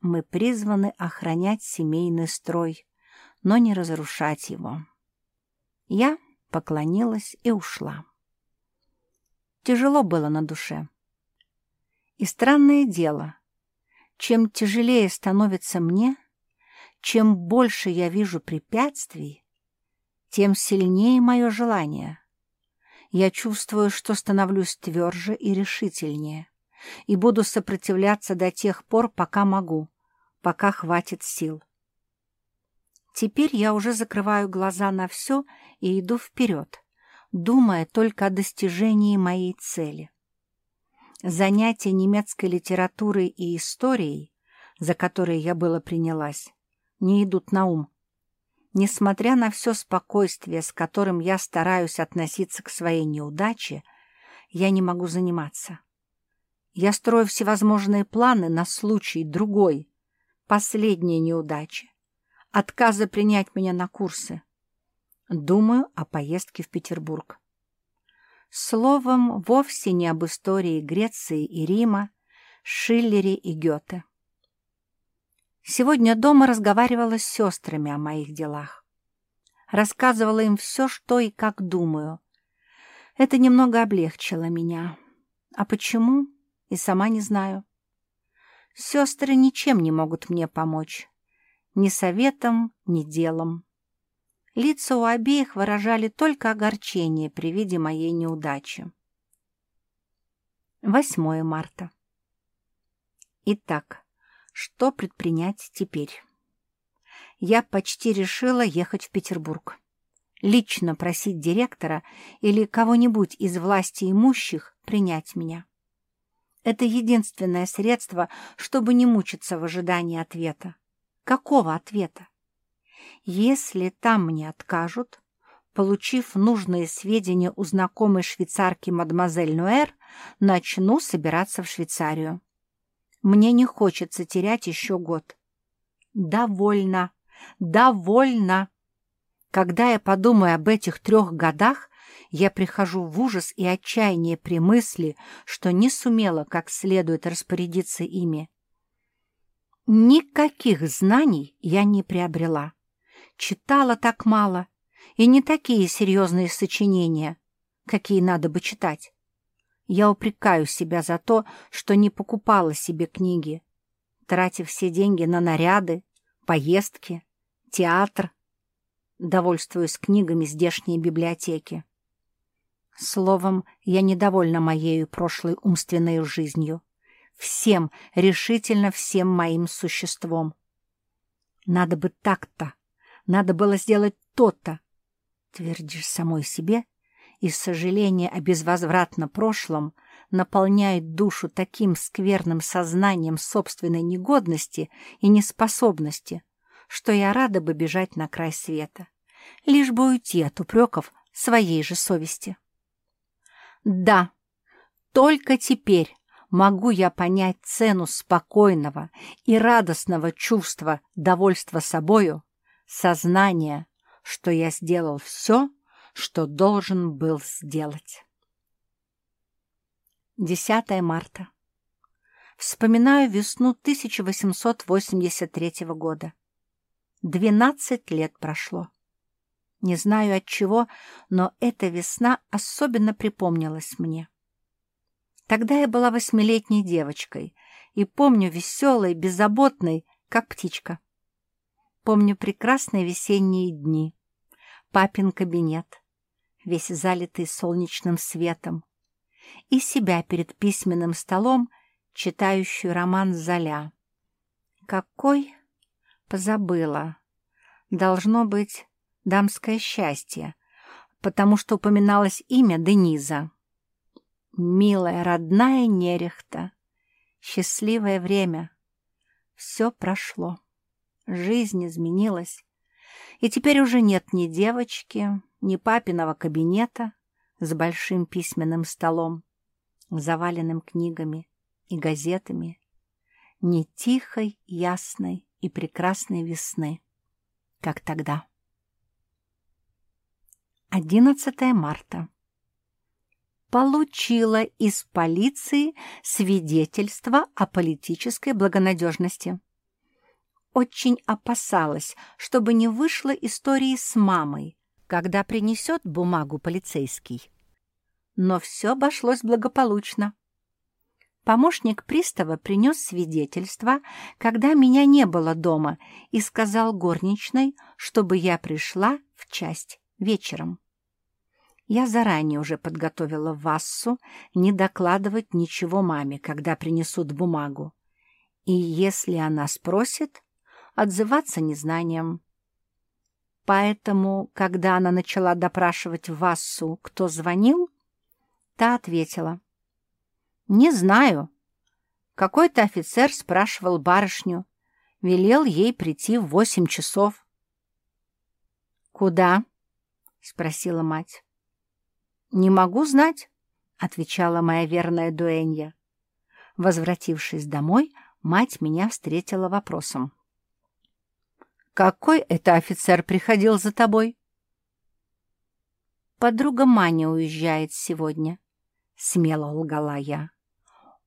Мы призваны охранять семейный строй, но не разрушать его. Я поклонилась и ушла. Тяжело было на душе. И странное дело, чем тяжелее становится мне, чем больше я вижу препятствий, тем сильнее мое желание. Я чувствую, что становлюсь тверже и решительнее, и буду сопротивляться до тех пор, пока могу, пока хватит сил. Теперь я уже закрываю глаза на все и иду вперед, думая только о достижении моей цели. Занятия немецкой литературой и историей, за которые я было принялась, не идут на ум. Несмотря на все спокойствие, с которым я стараюсь относиться к своей неудаче, я не могу заниматься. Я строю всевозможные планы на случай другой, последней неудачи, отказа принять меня на курсы. Думаю о поездке в Петербург. Словом, вовсе не об истории Греции и Рима, Шиллере и Гёте. Сегодня дома разговаривала с сестрами о моих делах. Рассказывала им все, что и как думаю. Это немного облегчило меня. А почему? И сама не знаю. Сестры ничем не могут мне помочь. Ни советом, ни делом. Лица у обеих выражали только огорчение при виде моей неудачи. 8 марта. Итак, что предпринять теперь? Я почти решила ехать в Петербург. Лично просить директора или кого-нибудь из власти имущих принять меня. Это единственное средство, чтобы не мучиться в ожидании ответа. Какого ответа? Если там мне откажут, получив нужные сведения у знакомой швейцарки мадемуазель Нуэр, начну собираться в Швейцарию. Мне не хочется терять еще год. Довольно, довольно. Когда я думаю об этих трех годах, я прихожу в ужас и отчаяние при мысли, что не сумела как следует распорядиться ими. Никаких знаний я не приобрела. Читала так мало, и не такие серьезные сочинения, какие надо бы читать. Я упрекаю себя за то, что не покупала себе книги, тратив все деньги на наряды, поездки, театр, довольствуюсь книгами здешней библиотеки. Словом, я недовольна моею прошлой умственной жизнью, всем, решительно всем моим существом. Надо бы так-то, надо было сделать то-то, твердишь самой себе — и сожаление о безвозвратно прошлом наполняет душу таким скверным сознанием собственной негодности и неспособности, что я рада бы бежать на край света, лишь бы уйти от упреков своей же совести. Да, только теперь могу я понять цену спокойного и радостного чувства довольства собою, сознания, что я сделал все, что должен был сделать. 10 марта. Вспоминаю весну 1883 года. Двенадцать лет прошло. Не знаю от чего, но эта весна особенно припомнилась мне. Тогда я была восьмилетней девочкой и помню веселой, беззаботной, как птичка. Помню прекрасные весенние дни, папин кабинет, весь залитый солнечным светом, и себя перед письменным столом, читающую роман Золя. Какой? Позабыла. Должно быть дамское счастье, потому что упоминалось имя Дениза. Милая, родная нерехта, счастливое время. Все прошло, жизнь изменилась, и теперь уже нет ни девочки, ни папиного кабинета с большим письменным столом, заваленным книгами и газетами, ни тихой, ясной и прекрасной весны, как тогда. 11 марта. Получила из полиции свидетельство о политической благонадежности. Очень опасалась, чтобы не вышло истории с мамой, когда принесет бумагу полицейский. Но все обошлось благополучно. Помощник пристава принес свидетельство, когда меня не было дома, и сказал горничной, чтобы я пришла в часть вечером. Я заранее уже подготовила Вассу не докладывать ничего маме, когда принесут бумагу. И если она спросит, отзываться незнанием. Поэтому, когда она начала допрашивать Вассу, кто звонил, та ответила. «Не знаю. Какой-то офицер спрашивал барышню. Велел ей прийти в восемь часов». «Куда?» — спросила мать. «Не могу знать», — отвечала моя верная дуэнья. Возвратившись домой, мать меня встретила вопросом. «Какой это офицер приходил за тобой?» «Подруга Маня уезжает сегодня», — смело лгала я.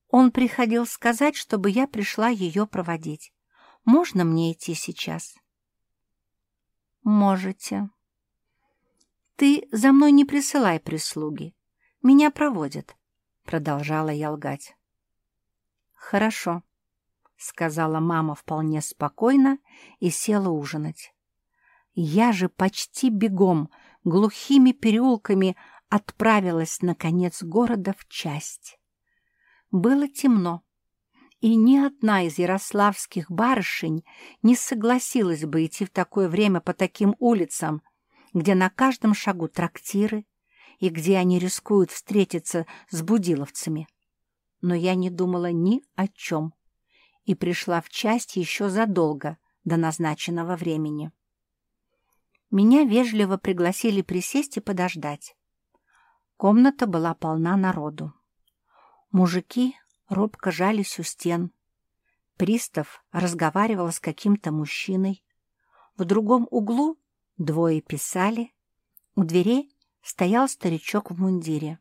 «Он приходил сказать, чтобы я пришла ее проводить. Можно мне идти сейчас?» «Можете», «Ты за мной не присылай прислуги. Меня проводят», — продолжала я лгать. «Хорошо», — сказала мама вполне спокойно и села ужинать. Я же почти бегом, глухими переулками отправилась на конец города в часть. Было темно, и ни одна из ярославских барышень не согласилась бы идти в такое время по таким улицам, где на каждом шагу трактиры и где они рискуют встретиться с будиловцами. Но я не думала ни о чем и пришла в часть еще задолго до назначенного времени. Меня вежливо пригласили присесть и подождать. Комната была полна народу. Мужики робко жались у стен. Пристав разговаривал с каким-то мужчиной. В другом углу Двое писали. У дверей стоял старичок в мундире.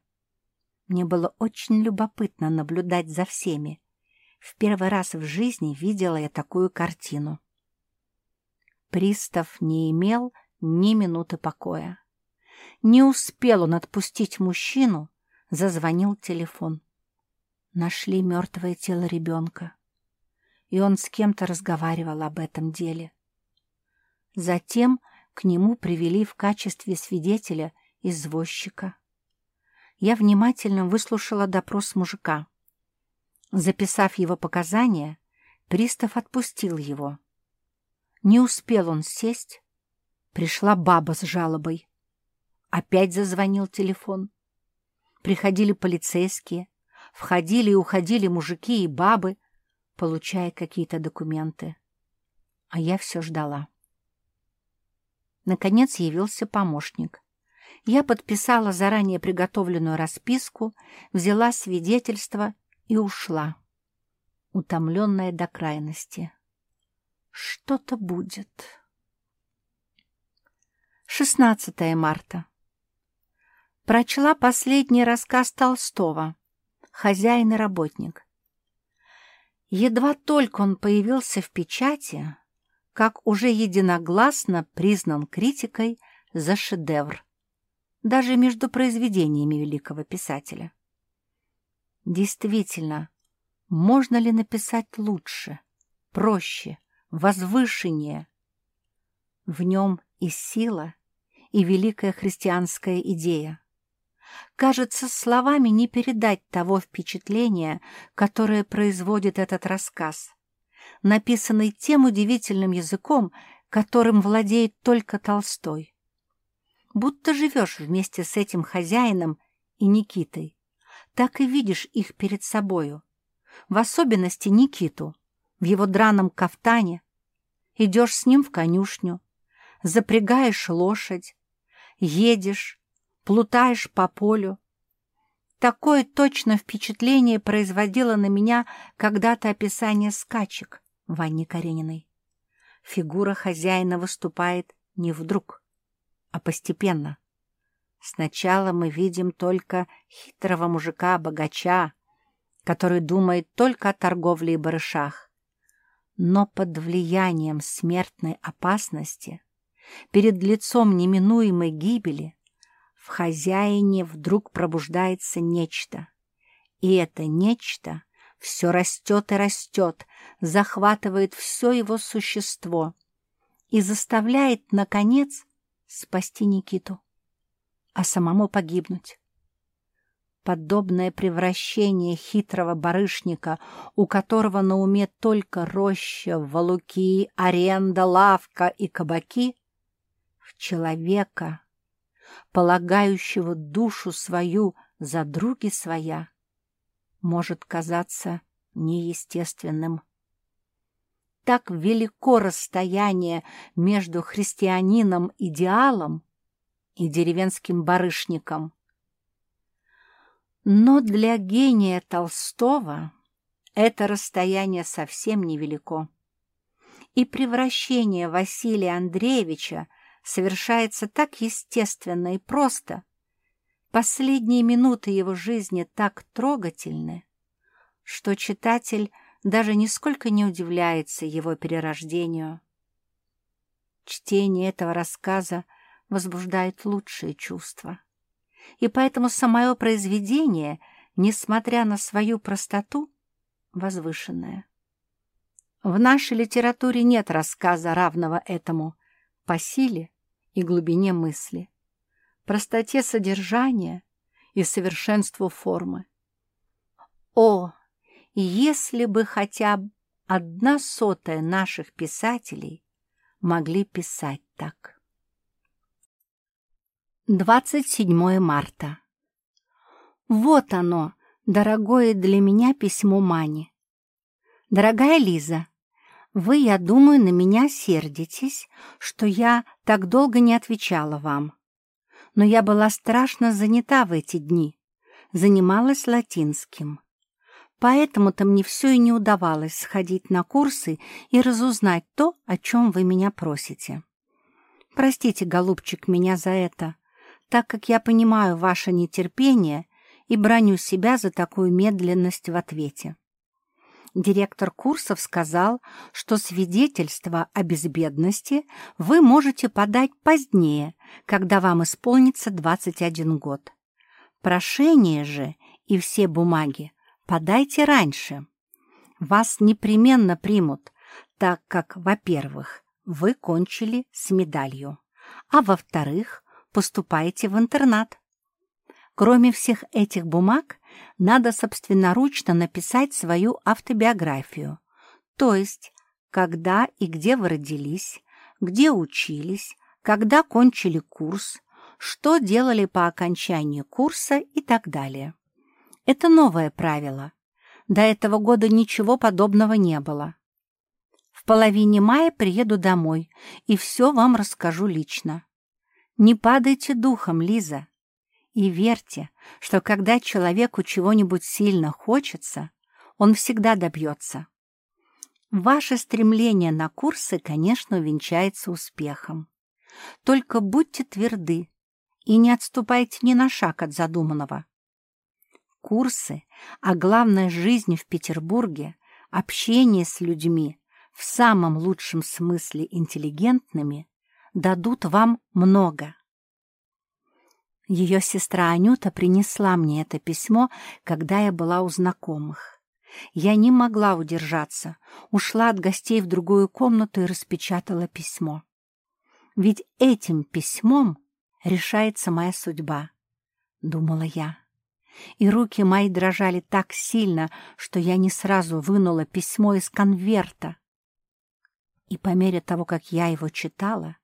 Мне было очень любопытно наблюдать за всеми. В первый раз в жизни видела я такую картину. Пристав не имел ни минуты покоя. Не успел он отпустить мужчину, зазвонил телефон. Нашли мертвое тело ребенка. И он с кем-то разговаривал об этом деле. Затем к нему привели в качестве свидетеля извозчика. Я внимательно выслушала допрос мужика. Записав его показания, пристав отпустил его. Не успел он сесть. Пришла баба с жалобой. Опять зазвонил телефон. Приходили полицейские, входили и уходили мужики и бабы, получая какие-то документы. А я все ждала. Наконец явился помощник. Я подписала заранее приготовленную расписку, взяла свидетельство и ушла, утомленная до крайности. Что-то будет. 16 марта. Прочла последний рассказ Толстого «Хозяин и работник». Едва только он появился в печати, как уже единогласно признан критикой за шедевр, даже между произведениями великого писателя. Действительно, можно ли написать лучше, проще, возвышеннее? В нем и сила, и великая христианская идея. Кажется, словами не передать того впечатления, которое производит этот рассказ написанный тем удивительным языком, которым владеет только Толстой. Будто живешь вместе с этим хозяином и Никитой, так и видишь их перед собою. В особенности Никиту, в его драном кафтане. Идешь с ним в конюшню, запрягаешь лошадь, едешь, плутаешь по полю. Такое точно впечатление производило на меня когда-то описание скачек Ванни Карениной. Фигура хозяина выступает не вдруг, а постепенно. Сначала мы видим только хитрого мужика-богача, который думает только о торговле и барышах. Но под влиянием смертной опасности, перед лицом неминуемой гибели, в хозяине вдруг пробуждается нечто. И это нечто все растет и растет, захватывает все его существо и заставляет, наконец, спасти Никиту, а самому погибнуть. Подобное превращение хитрого барышника, у которого на уме только роща, валуки, аренда, лавка и кабаки, в человека, полагающего душу свою за други своя, может казаться неестественным. Так велико расстояние между христианином-идеалом и деревенским барышником. Но для гения Толстого это расстояние совсем невелико. И превращение Василия Андреевича совершается так естественно и просто, последние минуты его жизни так трогательны, что читатель даже нисколько не удивляется его перерождению. Чтение этого рассказа возбуждает лучшие чувства. И поэтому самое произведение, несмотря на свою простоту, возвышенное. В нашей литературе нет рассказа, равного этому, по силе и глубине мысли, простоте содержания и совершенству формы. О, если бы хотя бы одна сотая наших писателей могли писать так. 27 марта. Вот оно, дорогое для меня письмо Мани. Дорогая Лиза, вы, я думаю, на меня сердитесь, что я так долго не отвечала вам. Но я была страшно занята в эти дни, занималась латинским. Поэтому-то мне все и не удавалось сходить на курсы и разузнать то, о чем вы меня просите. Простите, голубчик, меня за это, так как я понимаю ваше нетерпение и броню себя за такую медленность в ответе директор курсов сказал, что свидетельство о безбедности вы можете подать позднее, когда вам исполнится 21 год. Прошение же и все бумаги подайте раньше. Вас непременно примут, так как, во-первых, вы кончили с медалью, а во-вторых, поступаете в интернат. Кроме всех этих бумаг, надо собственноручно написать свою автобиографию, то есть когда и где вы родились, где учились, когда кончили курс, что делали по окончании курса и так далее. Это новое правило. До этого года ничего подобного не было. В половине мая приеду домой и все вам расскажу лично. Не падайте духом, Лиза. И верьте, что когда человеку чего-нибудь сильно хочется, он всегда добьется. Ваше стремление на курсы, конечно, увенчается успехом. Только будьте тверды и не отступайте ни на шаг от задуманного. Курсы, а главное жизнь в Петербурге, общение с людьми, в самом лучшем смысле интеллигентными, дадут вам много. Ее сестра Анюта принесла мне это письмо, когда я была у знакомых. Я не могла удержаться, ушла от гостей в другую комнату и распечатала письмо. Ведь этим письмом решается моя судьба, — думала я. И руки мои дрожали так сильно, что я не сразу вынула письмо из конверта. И по мере того, как я его читала,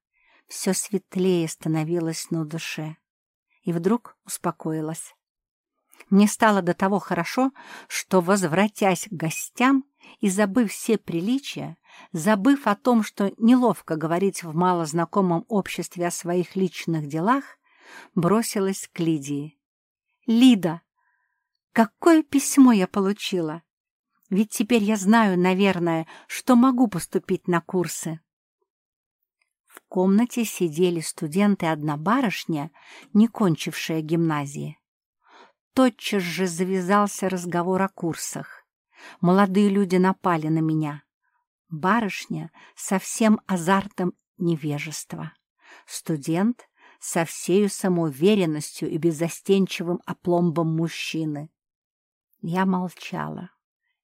все светлее становилось на душе и вдруг успокоилась. Мне стало до того хорошо, что, возвратясь к гостям и забыв все приличия, забыв о том, что неловко говорить в малознакомом обществе о своих личных делах, бросилась к Лидии. «Лида, какое письмо я получила! Ведь теперь я знаю, наверное, что могу поступить на курсы». Комнате сидели студенты одна барышня, не кончившая гимназии. Тотчас же завязался разговор о курсах. Молодые люди напали на меня. Барышня со всем азартом невежества. Студент со всею самоуверенностью и беззастенчивым опломбом мужчины. Я молчала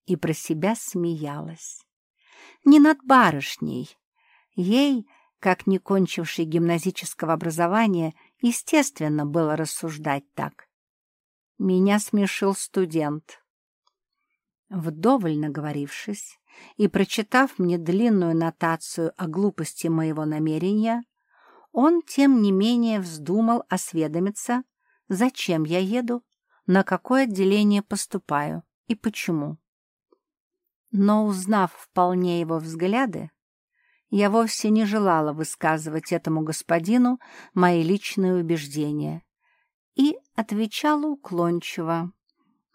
и про себя смеялась. Не над барышней. Ей, как не кончившей гимназического образования, естественно было рассуждать так. Меня смешил студент. Вдоволь наговорившись и прочитав мне длинную нотацию о глупости моего намерения, он, тем не менее, вздумал осведомиться, зачем я еду, на какое отделение поступаю и почему. Но, узнав вполне его взгляды, я вовсе не желала высказывать этому господину мои личные убеждения и отвечала уклончиво,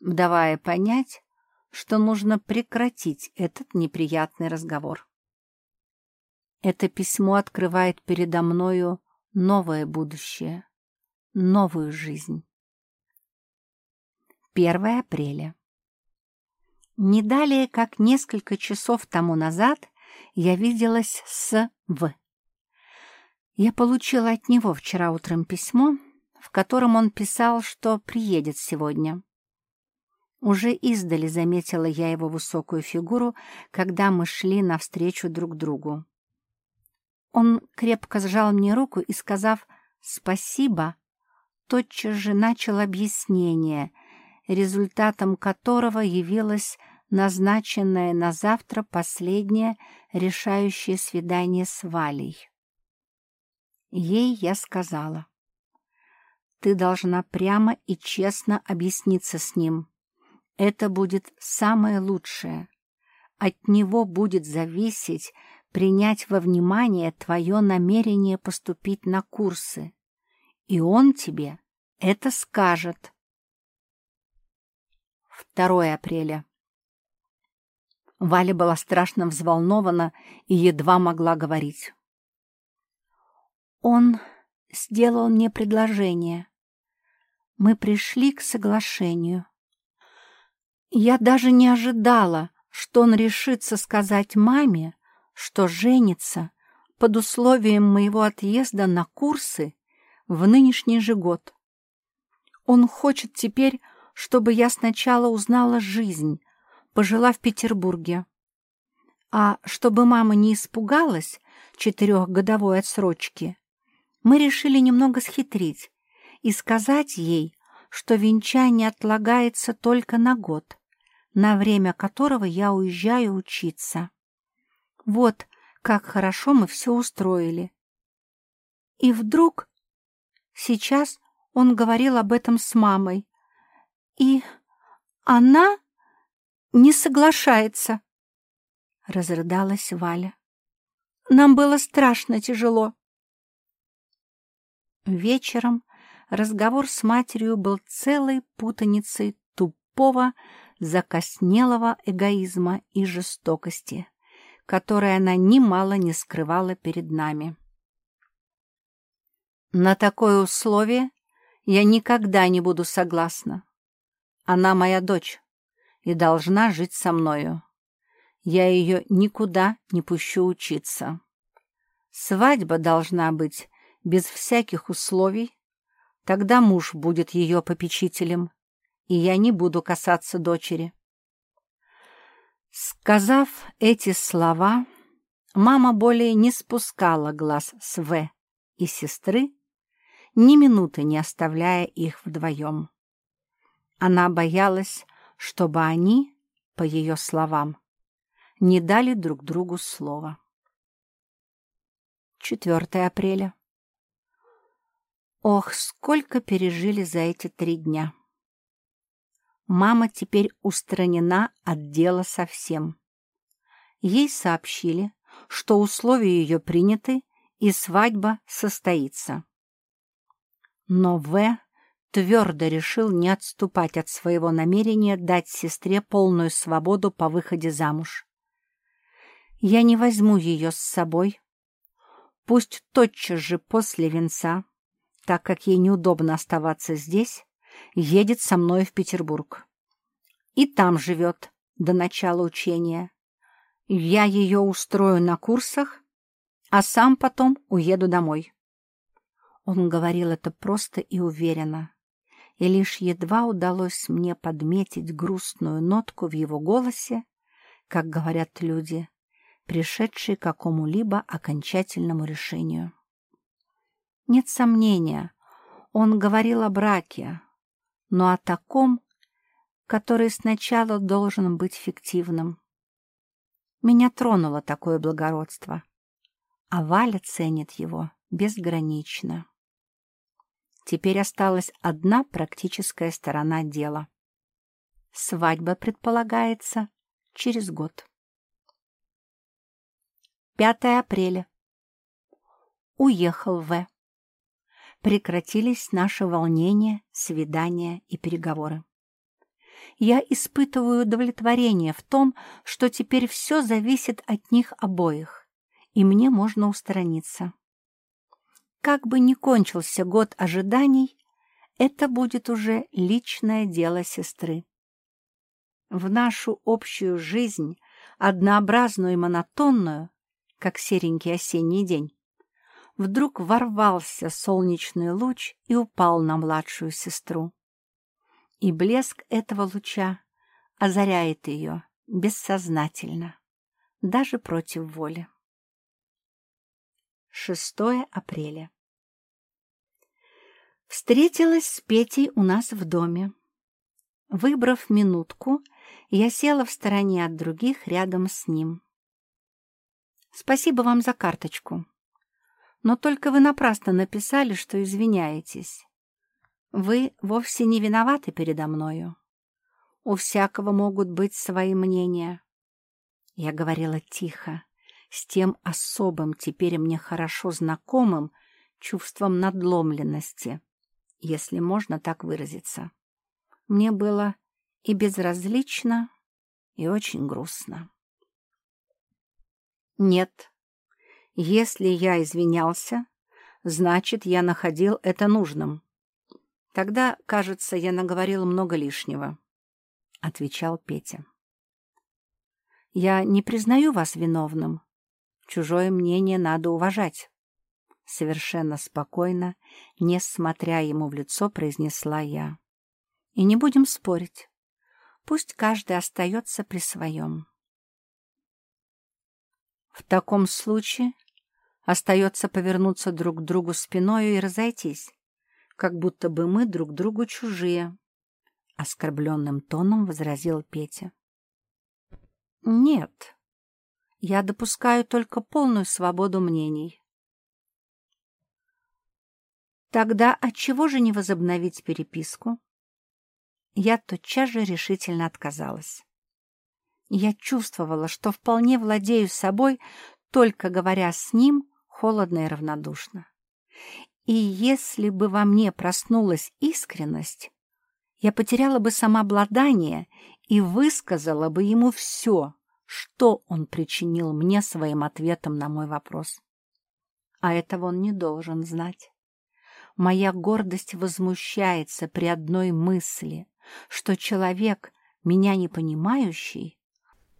давая понять, что нужно прекратить этот неприятный разговор. Это письмо открывает передо мною новое будущее, новую жизнь. 1 апреля. Не далее, как несколько часов тому назад, я виделась с В. Я получила от него вчера утром письмо, в котором он писал, что приедет сегодня. Уже издали заметила я его высокую фигуру, когда мы шли навстречу друг другу. Он крепко сжал мне руку и, сказав «спасибо», тотчас же начал объяснение, результатом которого явилось назначенное на завтра последнее решающее свидание с Валей. Ей я сказала, «Ты должна прямо и честно объясниться с ним. Это будет самое лучшее. От него будет зависеть принять во внимание твое намерение поступить на курсы, и он тебе это скажет. 2 апреля. Валя была страшно взволнована и едва могла говорить. Он сделал мне предложение. Мы пришли к соглашению. Я даже не ожидала, что он решится сказать маме, что женится под условием моего отъезда на курсы в нынешний же год. Он хочет теперь, чтобы я сначала узнала жизнь, пожила в Петербурге. А чтобы мама не испугалась четырехгодовой отсрочки, мы решили немного схитрить и сказать ей, что венчание отлагается только на год, на время которого я уезжаю учиться. Вот как хорошо мы все устроили. И вдруг сейчас он говорил об этом с мамой, и она не соглашается, — разрыдалась Валя. Нам было страшно тяжело. Вечером разговор с матерью был целой путаницей тупого, закоснелого эгоизма и жестокости, которой она немало не скрывала перед нами. На такое условие я никогда не буду согласна. Она моя дочь и должна жить со мною. Я ее никуда не пущу учиться. Свадьба должна быть без всяких условий, тогда муж будет ее попечителем, и я не буду касаться дочери. Сказав эти слова, мама более не спускала глаз с В и сестры, ни минуты не оставляя их вдвоем. Она боялась, чтобы они, по ее словам, не дали друг другу слова. 4 апреля. Ох, сколько пережили за эти три дня! Мама теперь устранена от дела совсем. Ей сообщили, что условия ее приняты и свадьба состоится. Но В твердо решил не отступать от своего намерения дать сестре полную свободу по выходе замуж. «Я не возьму ее с собой. Пусть тотчас же после венца, так как ей неудобно оставаться здесь, едет со мной в Петербург. И там живет до начала учения. Я ее устрою на курсах, а сам потом уеду домой. Он говорил это просто и уверенно, и лишь едва удалось мне подметить грустную нотку в его голосе, как говорят люди, пришедшие к какому-либо окончательному решению. Нет сомнения, он говорил о браке, но о таком, который сначала должен быть фиктивным. Меня тронуло такое благородство, а Валя ценит его безгранично. Теперь осталась одна практическая сторона дела. Свадьба предполагается через год. 5 апреля. Уехал В. Прекратились наши волнения, свидания и переговоры я испытываю удовлетворение в том, что теперь все зависит от них обоих, и мне можно устраниться. Как бы ни кончился год ожиданий, это будет уже личное дело сестры. В нашу общую жизнь, однообразную и монотонную, как серенький осенний день, вдруг ворвался солнечный луч и упал на младшую сестру и блеск этого луча озаряет ее бессознательно, даже против воли. 6 апреля. Встретилась с Петей у нас в доме. Выбрав минутку, я села в стороне от других рядом с ним. «Спасибо вам за карточку. Но только вы напрасно написали, что извиняетесь. Вы вовсе не виноваты передо мною. У всякого могут быть свои мнения. Я говорила тихо, с тем особым, теперь мне хорошо знакомым чувством надломленности, если можно так выразиться. Мне было и безразлично, и очень грустно. Нет, если я извинялся, значит, я находил это нужным. Тогда, кажется, я наговорил много лишнего, — отвечал Петя. Я не признаю вас виновным. Чужое мнение надо уважать. Совершенно спокойно, не смотря ему в лицо, произнесла я. И не будем спорить. Пусть каждый остается при своем. В таком случае остается повернуться друг к другу спиной и разойтись как будто бы мы друг другу чужие», — оскорбленным тоном возразил Петя. «Нет, я допускаю только полную свободу мнений». «Тогда отчего же не возобновить переписку?» Я тотчас же решительно отказалась. Я чувствовала, что вполне владею собой, только говоря с ним холодно и равнодушно. И если бы во мне проснулась искренность, я потеряла бы самообладание и высказала бы ему все, что он причинил мне своим ответом на мой вопрос. А этого он не должен знать. Моя гордость возмущается при одной мысли, что человек, меня не понимающий,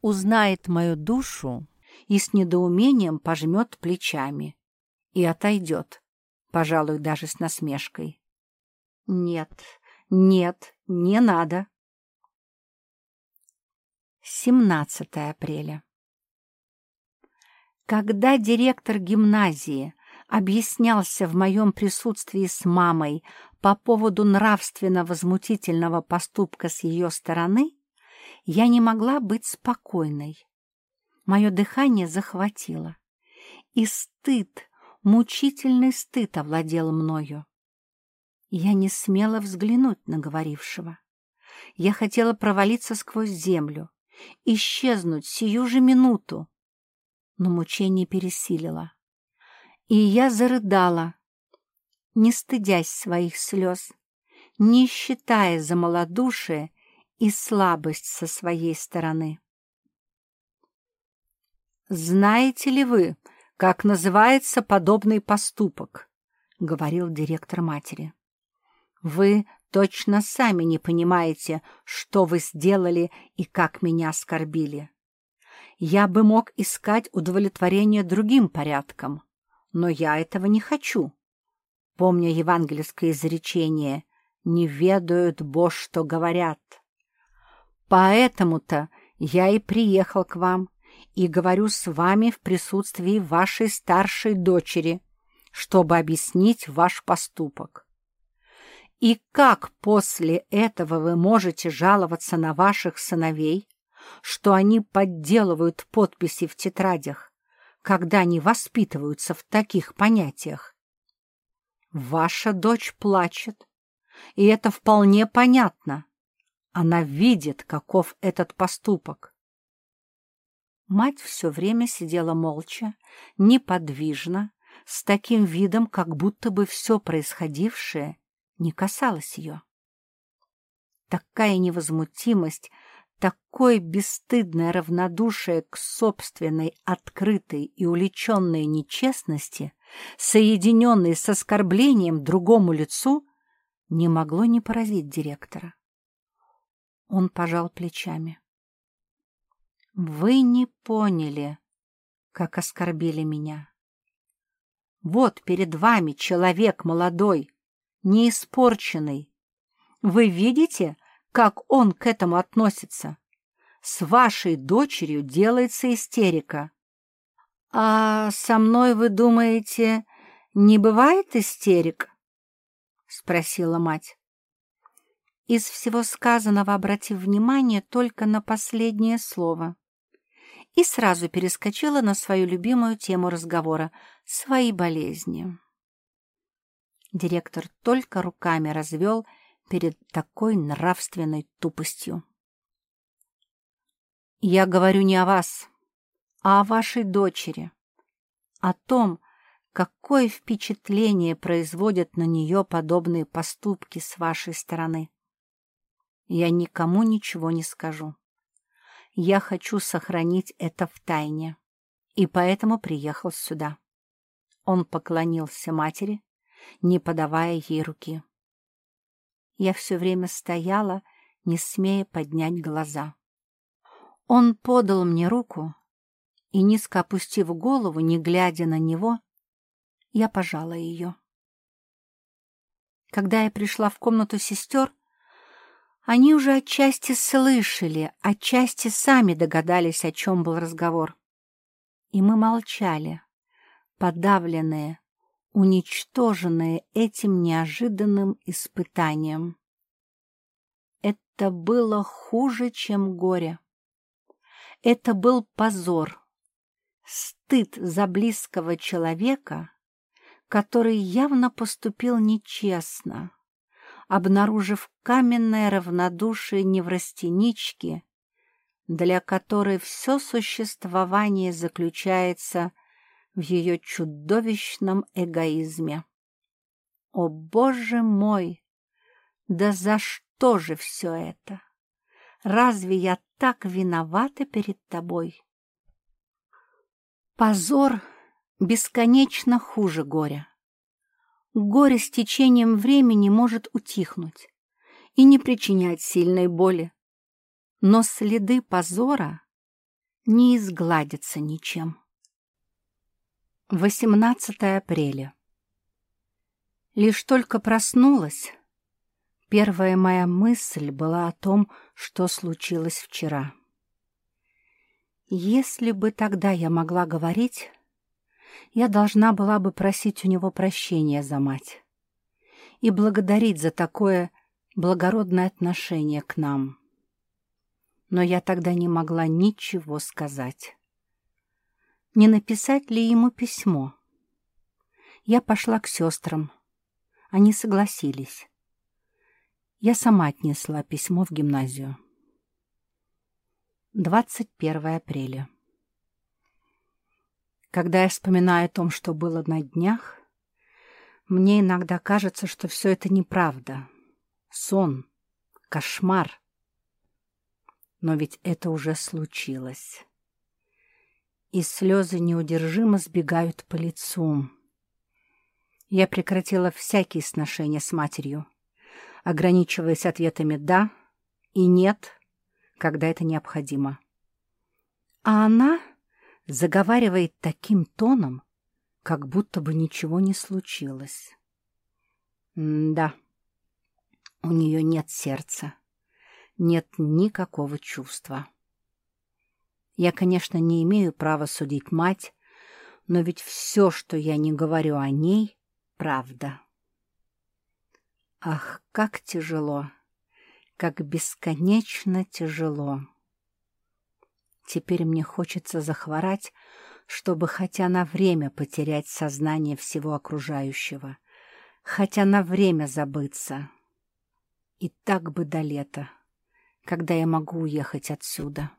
узнает мою душу и с недоумением пожмет плечами и отойдет, пожалуй, даже с насмешкой. «Нет, нет, не надо». 17 апреля. Когда директор гимназии объяснялся в моем присутствии с мамой по поводу нравственно-возмутительного поступка с ее стороны, я не могла быть спокойной. Мое дыхание захватило, и стыд Мучительный стыд овладел мною. Я не смела взглянуть на говорившего. Я хотела провалиться сквозь землю, исчезнуть сию же минуту. Но мучение пересилило. И я зарыдала, не стыдясь своих слез, не считая за малодушие и слабость со своей стороны. «Знаете ли вы, как называется подобный поступок?» — говорил директор матери. «Вы точно сами не понимаете, что вы сделали и как меня оскорбили. Я бы мог искать удовлетворение другим порядком, но я этого не хочу. Помня евангельское изречение «Не ведают, Бо, что говорят». Поэтому-то я и приехал к вам и говорю с вами в присутствии вашей старшей дочери, чтобы объяснить ваш поступок. И как после этого вы можете жаловаться на ваших сыновей, что они подделывают подписи в тетрадях, когда они воспитываются в таких понятиях? Ваша дочь плачет, и это вполне понятно. Она видит, каков этот поступок. Мать все время сидела молча, неподвижно, с таким видом, как будто бы все происходившее не касалось ее. Такая невозмутимость, такое бесстыдное равнодушие к собственной открытой и уличенной нечестности, соединенной с оскорблением другому лицу, не могло не поразить директора. Он пожал плечами. «Вы не поняли, как оскорбили меня. Вот перед вами человек молодой, неиспорченный. Вы видите, как он к этому относится? С вашей дочерью делается истерика. А со мной, вы думаете, не бывает истерик? Спросила мать. Из всего сказанного обратив внимание только на последнее слово и сразу перескочила на свою любимую тему разговора — свои болезни. Директор только руками развел перед такой нравственной тупостью. «Я говорю не о вас, а о вашей дочери, о том, какое впечатление производят на нее подобные поступки с вашей стороны. Я никому ничего не скажу. Я хочу сохранить это в тайне, и поэтому приехал сюда». Он поклонился матери, не подавая ей руки. Я все время стояла, не смея поднять глаза. Он подал мне руку, и, низко опустив голову, не глядя на него, я пожала ее. Когда я пришла в комнату сестер, они уже отчасти слышали, отчасти сами догадались, о чем был разговор. И мы молчали, подавленные, уничтоженные этим неожиданным испытанием. Это было хуже, чем горе. Это был позор, стыд за близкого человека, который явно поступил нечестно, обнаружив каменное равнодушие неврастенички, для которой все существование заключается в ее чудовищном эгоизме. О, Боже мой! Да за что же все это? Разве я так виновата перед тобой? Позор бесконечно хуже горя. Горе с течением времени может утихнуть и не причинять сильной боли, но следы позора не изгладятся ничем. 18 апреля. Лишь только проснулась, первая моя мысль была о том, что случилось вчера. Если бы тогда я могла говорить, я должна была бы просить у него прощения за мать и благодарить за такое благородное отношение к нам. Но я тогда не могла ничего сказать не написать ли ему письмо. Я пошла к сестрам. Они согласились. Я сама отнесла письмо в гимназию. 21 апреля. Когда я вспоминаю о том, что было на днях, мне иногда кажется, что все это неправда. Сон, кошмар. Но ведь это уже случилось. И слезы неудержимо сбегают по лицу. Я прекратила всякие сношения с матерью ограничиваясь ответами «да» и «нет», когда это необходимо. А она заговаривает таким тоном, как будто бы ничего не случилось. Да, у нее нет сердца, нет никакого чувства. Я, конечно, не имею права судить мать, но ведь все, что я не говорю о ней, правда. Ах, как тяжело, как бесконечно тяжело. Теперь мне хочется захворать, чтобы хотя на время потерять сознание всего окружающего, хотя на время забыться. И так бы до лета, когда я могу уехать отсюда.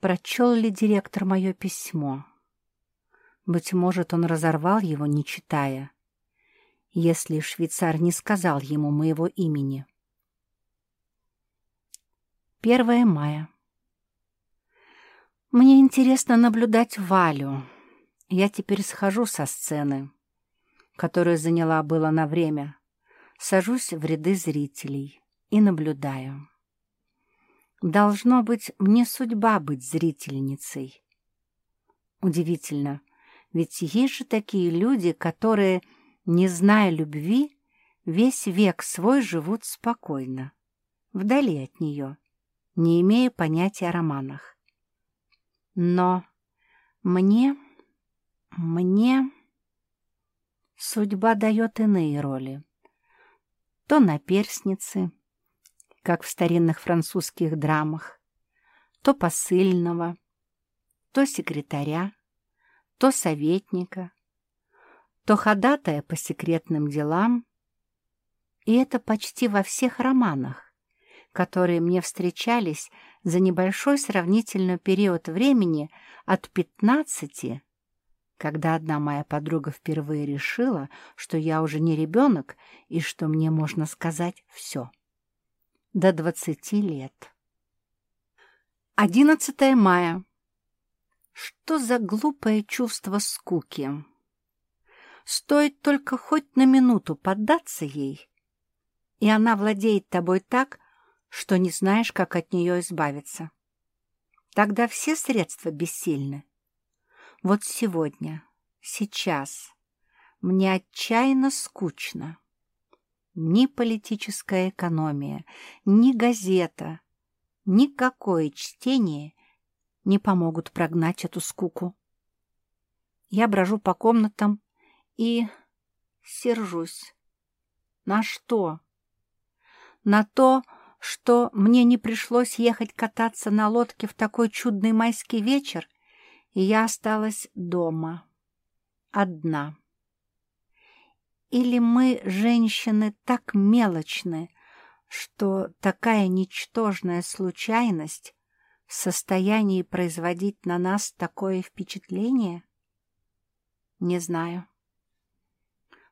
Прочел ли директор мое письмо? Быть может, он разорвал его, не читая, если швейцар не сказал ему моего имени. 1 мая. Мне интересно наблюдать Валю. Я теперь схожу со сцены, которую заняла было на время, сажусь в ряды зрителей и наблюдаю. Должно быть, мне судьба быть зрительницей. Удивительно, ведь есть же такие люди, которые не зная любви, весь век свой живут спокойно, вдали от нее, не имея понятия о романах. Но мне, мне судьба дает иные роли. То на перстнице, как в старинных французских драмах, то посыльного, то секретаря, то советника, то ходатая по секретным делам, и это почти во всех романах, которые мне встречались за небольшой сравнительный период времени от пятнадцати, когда одна моя подруга впервые решила, что я уже не ребенок и что мне можно сказать все, до двадцати лет. 11 мая. Что за глупое чувство скуки? Стоит только хоть на минуту поддаться ей, и она владеет тобой так, что не знаешь, как от нее избавиться. Тогда все средства бессильны. Вот сегодня, сейчас, мне отчаянно скучно. Ни политическая экономия, ни газета, никакое чтение не помогут прогнать эту скуку. Я брожу по комнатам и сержусь. На что? На то, что мне не пришлось ехать кататься на лодке в такой чудный майский вечер, и я осталась дома, одна. Или мы, женщины, так мелочны, что такая ничтожная случайность в состоянии производить на нас такое впечатление? Не знаю.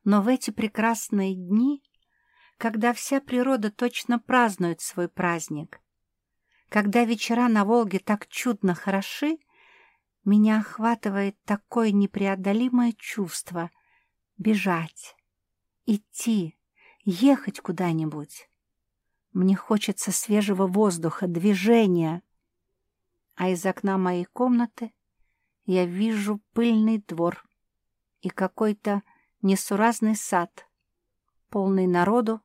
Но в эти прекрасные дни, когда вся природа точно празднует свой праздник, когда вечера на Волге так чудно хороши, меня охватывает такое непреодолимое чувство — бежать, идти, ехать куда-нибудь. Мне хочется свежего воздуха, движения. А из окна моей комнаты я вижу пыльный двор и какой-то несуразный сад, полный народу,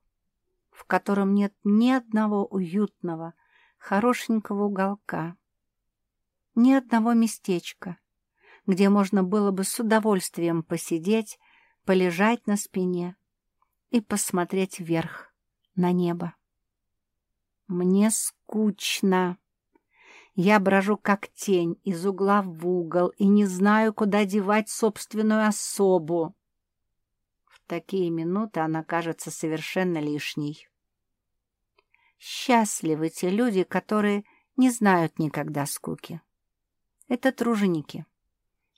в котором нет ни одного уютного, хорошенького уголка, ни одного местечка, где можно было бы с удовольствием посидеть, полежать на спине и посмотреть вверх, на небо. Мне скучно. Я брожу как тень из угла в угол и не знаю, куда девать собственную особу. такие минуты она кажется совершенно лишней. Счастливы те люди, которые не знают никогда скуки. Это труженики,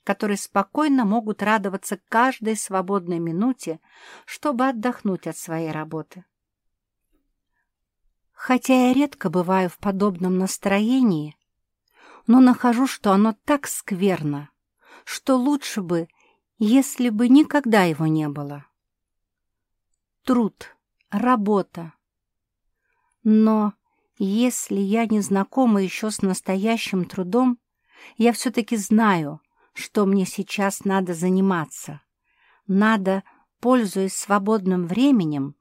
которые спокойно могут радоваться каждой свободной минуте, чтобы отдохнуть от своей работы. Хотя я редко бываю в подобном настроении, но нахожу, что оно так скверно, что лучше бы, если бы никогда его не было. Труд, работа. Но если я не знакома еще с настоящим трудом, я все-таки знаю, что мне сейчас надо заниматься. Надо, пользуясь свободным временем,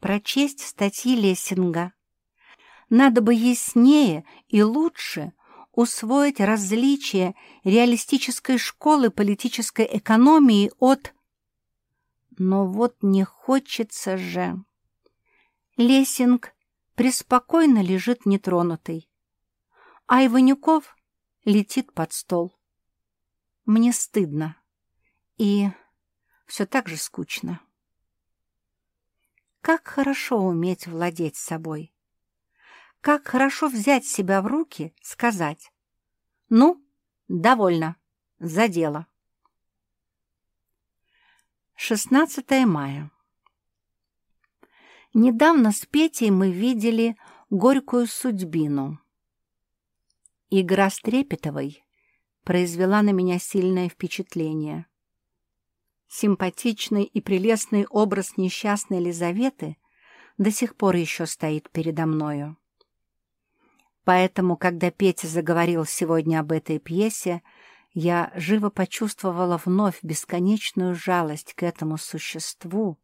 прочесть статьи Лессинга, надо бы яснее и лучше усвоить различия реалистической школы политической экономии от... Но вот не хочется же. Лессинг преспокойно лежит нетронутый, а Иванюков летит под стол. Мне стыдно и все так же скучно. Как хорошо уметь владеть собой. Как хорошо взять себя в руки, сказать «Ну, довольно, за дело». 16 мая. Недавно с Петей мы видели «Горькую судьбину». Игра с Трепетовой произвела на меня сильное впечатление. Симпатичный и прелестный образ несчастной Лизаветы до сих пор еще стоит передо мною. Поэтому, когда Петя заговорил сегодня об этой пьесе, я живо почувствовала вновь бесконечную жалость к этому существу,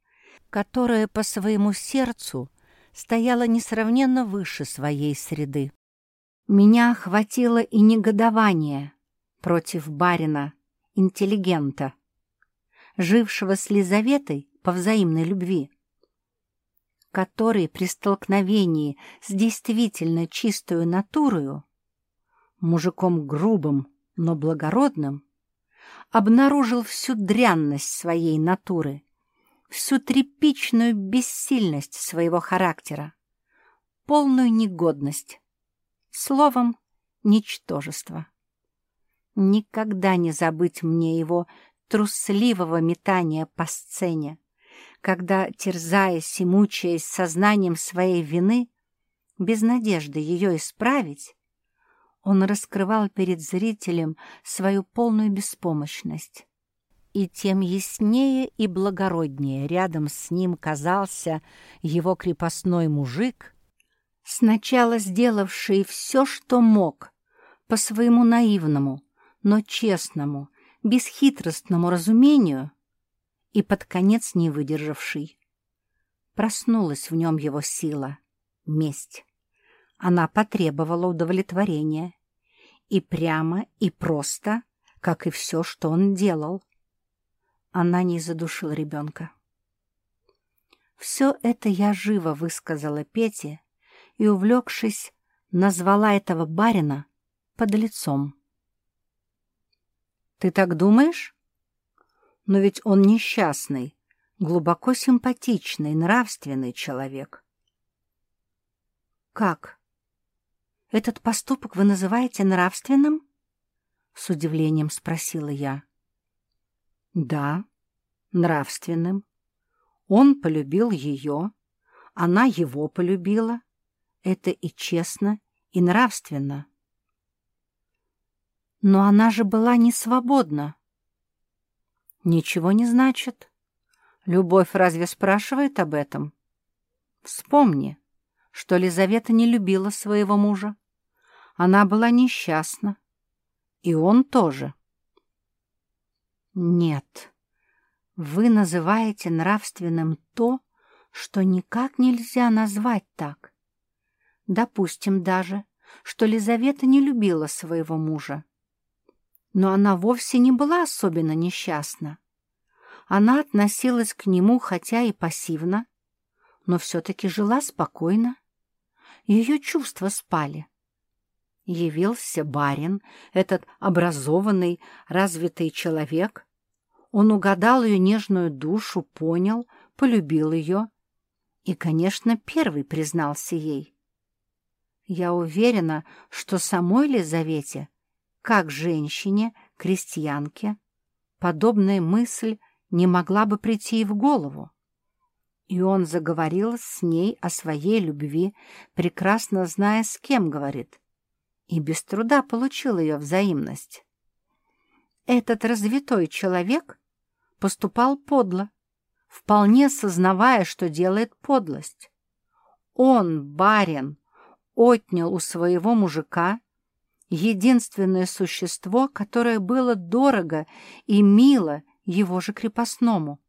которое по своему сердцу стояло несравненно выше своей среды. Меня охватило и негодование против барина, интеллигента, жившего с Лизаветой по взаимной любви который при столкновении с действительно чистую натурою, мужиком грубым, но благородным, обнаружил всю дрянность своей натуры, всю тряпичную бессильность своего характера, полную негодность, словом, ничтожество. Никогда не забыть мне его трусливого метания по сцене, когда, терзаясь и мучаясь сознанием своей вины, без надежды ее исправить, он раскрывал перед зрителем свою полную беспомощность. И тем яснее и благороднее рядом с ним казался его крепостной мужик, сначала сделавший все, что мог, по своему наивному, но честному, бесхитростному разумению — и под конец не выдержавший. Проснулась в нем его сила, месть. Она потребовала удовлетворения. И прямо, и просто, как и все, что он делал. Она не задушила ребенка. Все это я живо высказала Пете и, увлекшись, назвала этого барина под лицом. «Ты так думаешь?» Но ведь он несчастный, глубоко симпатичный, нравственный человек. «Как? Этот поступок вы называете нравственным?» С удивлением спросила я. «Да, нравственным. Он полюбил ее, она его полюбила. Это и честно, и нравственно». «Но она же была не свободна», Ничего не значит. Любовь разве спрашивает об этом? Вспомни, что Лизавета не любила своего мужа. Она была несчастна. И он тоже. Нет, вы называете нравственным то, что никак нельзя назвать так. Допустим даже, что Лизавета не любила своего мужа но она вовсе не была особенно несчастна. Она относилась к нему хотя и пассивно, но все-таки жила спокойно. Ее чувства спали. Явился барин, этот образованный, развитый человек. Он угадал ее нежную душу, понял, полюбил ее и, конечно, первый признался ей. Я уверена, что самой Лизавете, как женщине, крестьянке, подобная мысль не могла бы прийти и в голову. И он заговорил с ней о своей любви, прекрасно зная, с кем говорит, и без труда получил ее взаимность. Этот развитой человек поступал подло, вполне сознавая, что делает подлость. Он, барин, отнял у своего мужика единственное существо, которое было дорого и мило его же крепостному.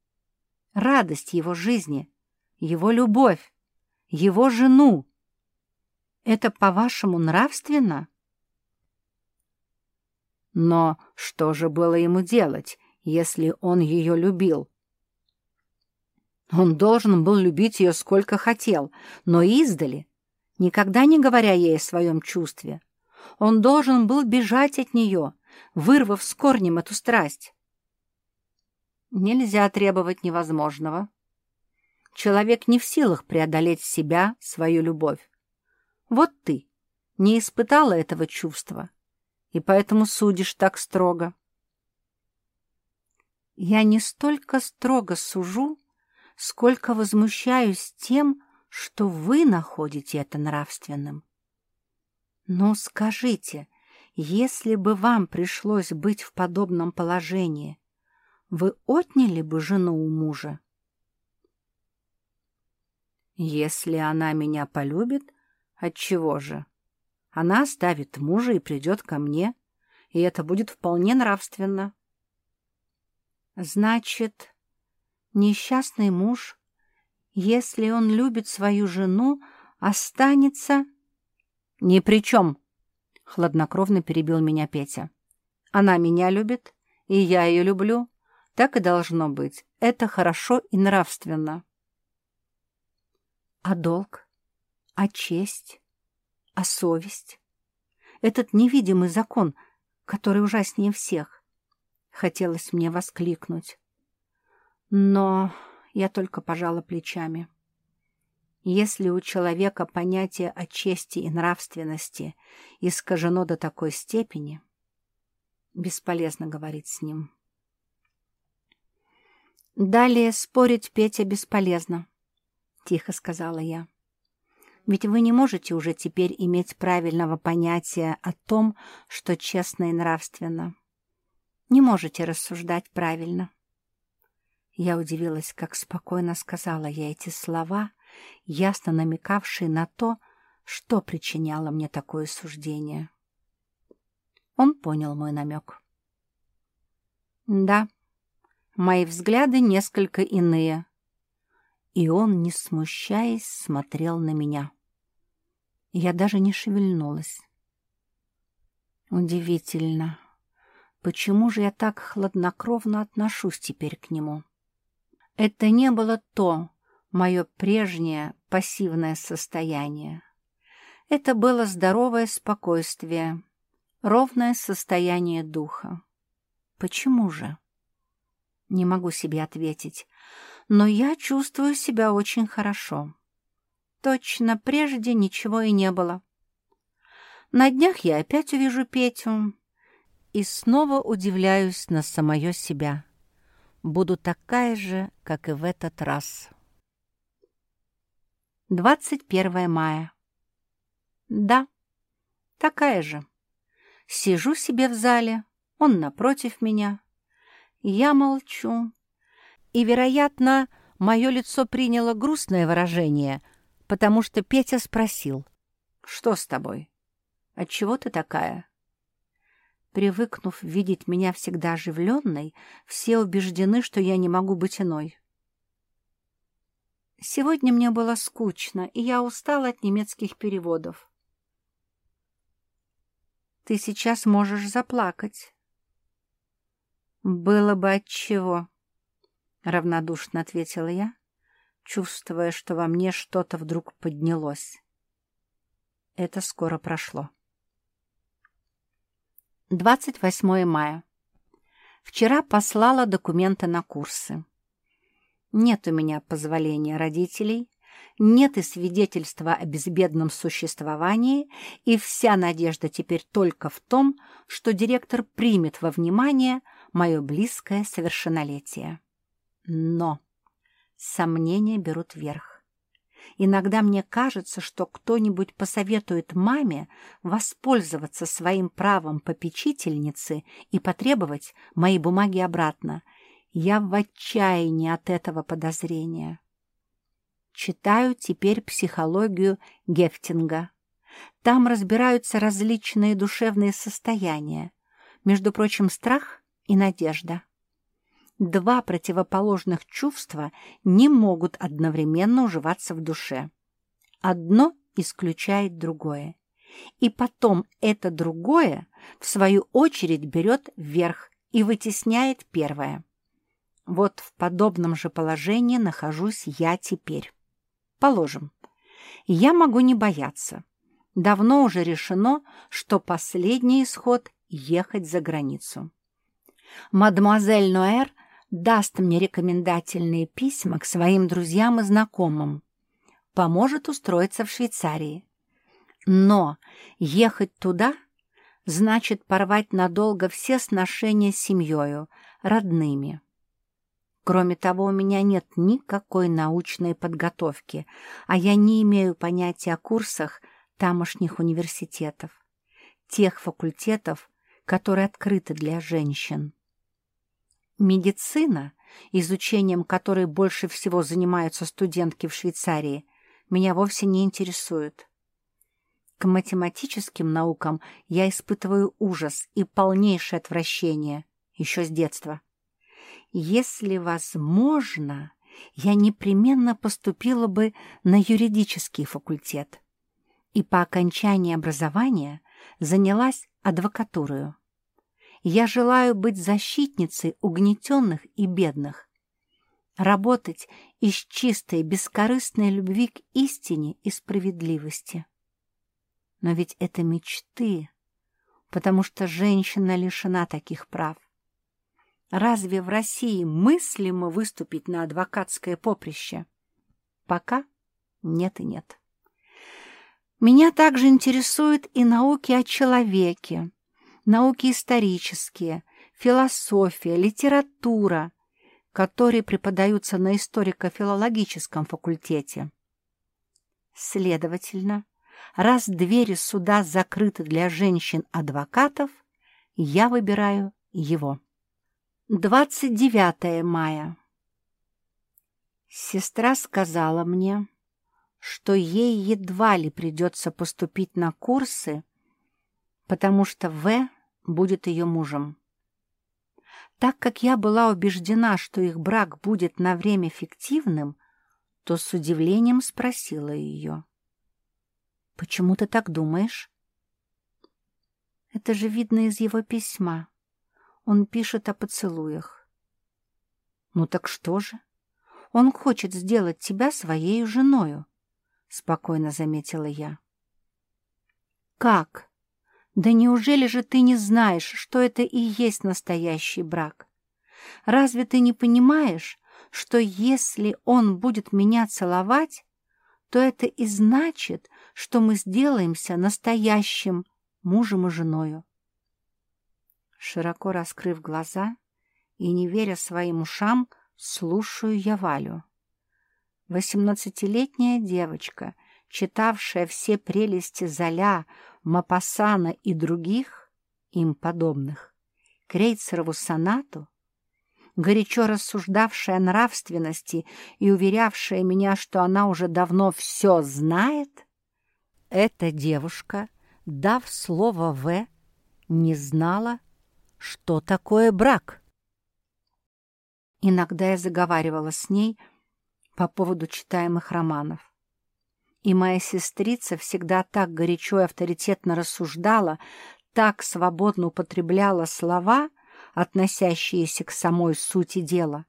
Радость его жизни, его любовь, его жену. Это, по-вашему, нравственно? Но что же было ему делать, если он ее любил? Он должен был любить ее сколько хотел, но издали, никогда не говоря ей о своем чувстве. Он должен был бежать от нее, вырвав с корнем эту страсть. Нельзя требовать невозможного. Человек не в силах преодолеть себя, свою любовь. Вот ты не испытала этого чувства, и поэтому судишь так строго. Я не столько строго сужу, сколько возмущаюсь тем, что вы находите это нравственным. Но скажите, если бы вам пришлось быть в подобном положении, вы отняли бы жену у мужа? Если она меня полюбит, отчего же? Она оставит мужа и придет ко мне, и это будет вполне нравственно. Значит, несчастный муж если он любит свою жену, останется... — Ни при чем, — хладнокровно перебил меня Петя. — Она меня любит, и я ее люблю. Так и должно быть. Это хорошо и нравственно. А долг? А честь? А совесть? Этот невидимый закон, который ужаснее всех. Хотелось мне воскликнуть. Но я только пожала плечами. Если у человека понятие о чести и нравственности искажено до такой степени, бесполезно говорить с ним. «Далее спорить Петя бесполезно», — тихо сказала я. «Ведь вы не можете уже теперь иметь правильного понятия о том, что честно и нравственно. Не можете рассуждать правильно». Я удивилась, как спокойно сказала я эти слова, ясно намекавшие на то, что причиняло мне такое суждение. Он понял мой намек. Да, мои взгляды несколько иные. И он, не смущаясь, смотрел на меня. Я даже не шевельнулась. Удивительно, почему же я так хладнокровно отношусь теперь к нему? Это не было то, мое прежнее пассивное состояние. Это было здоровое спокойствие, ровное состояние духа. Почему же? Не могу себе ответить, но я чувствую себя очень хорошо. Точно прежде ничего и не было. На днях я опять увижу Петю и снова удивляюсь на самое себя буду такая же, как и в этот раз. 21 мая. Да, такая же. Сижу себе в зале, он напротив меня. Я молчу. И, вероятно, мое лицо приняло грустное выражение, потому что Петя спросил, «Что с тобой? Отчего ты такая?» Привыкнув видеть меня всегда оживленной, все убеждены, что я не могу быть иной. Сегодня мне было скучно, и я устала от немецких переводов. Ты сейчас можешь заплакать. Было бы отчего, — равнодушно ответила я, чувствуя, что во мне что-то вдруг поднялось. Это скоро прошло. 28 мая. Вчера послала документы на курсы. Нет у меня позволения родителей, нет и свидетельства о безбедном существовании, и вся надежда теперь только в том, что директор примет во внимание мое близкое совершеннолетие. Но сомнения берут верх. Иногда мне кажется, что кто-нибудь посоветует маме воспользоваться своим правом попечительницы и потребовать мои бумаги обратно. Я в отчаянии от этого подозрения. Читаю теперь психологию Гефтинга. Там разбираются различные душевные состояния, между прочим, страх и надежда. Два противоположных чувства не могут одновременно уживаться в душе. Одно исключает другое. И потом это другое, в свою очередь, берет вверх и вытесняет первое. Вот в подобном же положении нахожусь я теперь. Положим, я могу не бояться. Давно уже решено, что последний исход — ехать за границу. Мадемуазель Ноэр даст мне рекомендательные письма к своим друзьям и знакомым, поможет устроиться в Швейцарии. Но ехать туда значит порвать надолго все сношения с семьей, родными. Кроме того, у меня нет никакой научной подготовки, а я не имею понятия о курсах тамошних университетов, тех факультетов, которые открыты для женщин. Медицина, изучением которой больше всего занимаются студентки в Швейцарии, меня вовсе не интересует. К математическим наукам я испытываю ужас и полнейшее отвращение еще с детства. Если возможно, я непременно поступила бы на юридический факультет и по окончании образования занялась адвокатурой. Я желаю быть защитницей угнетенных и бедных, работать из чистой, бескорыстной любви к истине и справедливости. Но ведь это мечты, потому что женщина лишена таких прав. Разве в России мыслимо выступить на адвокатское поприще? Пока нет и нет. Меня также интересуют и науки о человеке, науки исторические, философия, литература, которые преподаются на историко-филологическом факультете. Следовательно, раз двери суда закрыты для женщин-адвокатов, я выбираю его. 29 мая. Сестра сказала мне, что ей едва ли придется поступить на курсы, потому что В будет ее мужем. Так как я была убеждена, что их брак будет на время фиктивным, то с удивлением спросила ее. «Почему ты так думаешь?» «Это же видно из его письма. Он пишет о поцелуях». «Ну так что же? Он хочет сделать тебя своей женою», — спокойно заметила я. «Как?» Да неужели же ты не знаешь, что это и есть настоящий брак? Разве ты не понимаешь, что если он будет меня целовать, то это и значит, что мы сделаемся настоящим мужем и женою? Широко раскрыв глаза и не веря своим ушам, слушаю я Валю. Восемнадцатилетняя девочка, читавшая все прелести Золя, Мапасана и других, им подобных, Крейцерову сонату, горячо рассуждавшая о нравственности и уверявшая меня, что она уже давно все знает, эта девушка, дав слово «В», не знала, что такое брак. Иногда я заговаривала с ней по поводу читаемых романов. И моя сестрица всегда так горячо и авторитетно рассуждала, так свободно употребляла слова, относящиеся к самой сути дела,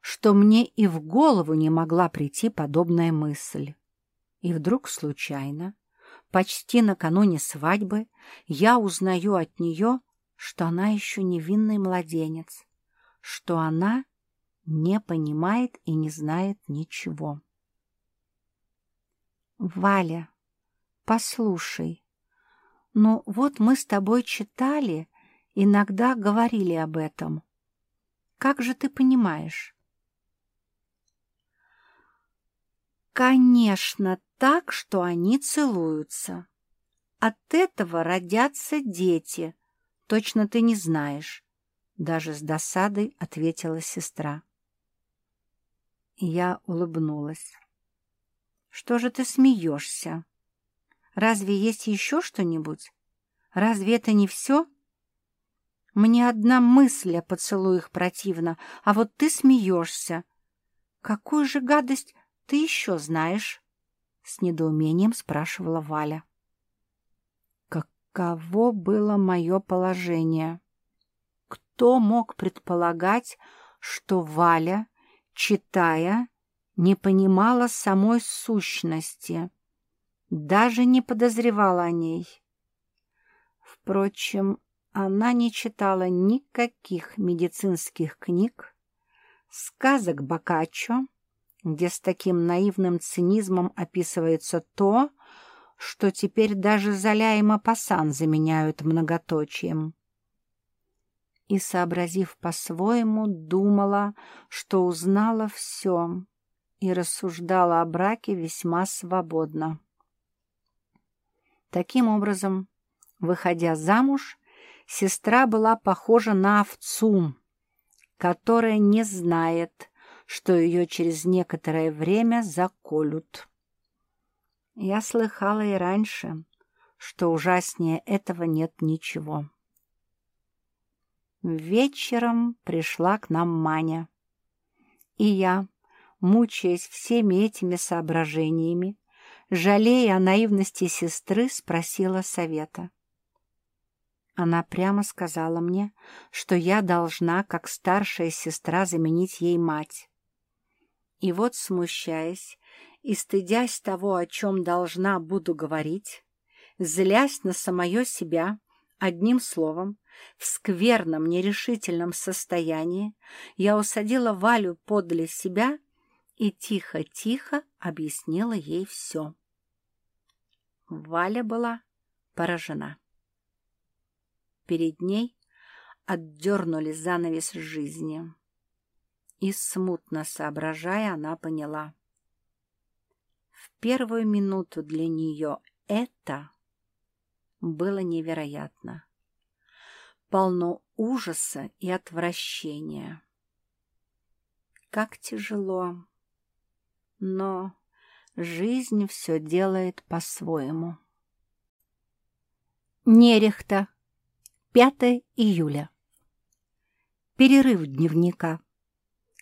что мне и в голову не могла прийти подобная мысль. И вдруг случайно, почти накануне свадьбы, я узнаю от нее, что она еще невинный младенец, что она не понимает и не знает ничего. «Валя, послушай, ну вот мы с тобой читали, иногда говорили об этом. Как же ты понимаешь?» «Конечно, так, что они целуются. От этого родятся дети. Точно ты не знаешь», — даже с досадой ответила сестра. Я улыбнулась. «Что же ты смеешься? Разве есть еще что-нибудь? Разве это не все?» Мне одна мысль о поцелуях противна, а вот ты смеешься. Какую же гадость ты еще знаешь? С недоумением спрашивала Валя. Каково было мое положение? Кто мог предполагать, что Валя читая, не понимала самой сущности, даже не подозревала о ней. Впрочем, она не читала никаких медицинских книг, сказок Боккаччо, где с таким наивным цинизмом описывается то, что теперь даже Золя и Мапасан заменяют многоточием и, сообразив по-своему, думала, что узнала все и рассуждала о браке весьма свободно. Таким образом, выходя замуж, сестра была похожа на овцу, которая не знает, что ее через некоторое время заколют. Я слыхала и раньше, что ужаснее этого нет ничего. Вечером пришла к нам Маня. И я, мучаясь всеми этими соображениями, жалея о наивности сестры, спросила совета. Она прямо сказала мне, что я должна, как старшая сестра, заменить ей мать. И вот, смущаясь и стыдясь того, о чем должна буду говорить, злясь на самое себя, одним словом, в скверном, нерешительном состоянии я усадила Валю подле себя и тихо-тихо объяснила ей все. Валя была поражена. Перед ней отдернули занавес жизни. И, смутно соображая, она поняла. В первую минуту для нее это было невероятно полно ужаса и отвращения. Как тяжело, но жизнь все делает по-своему. Нерехта, 5 июля. Перерыв дневника.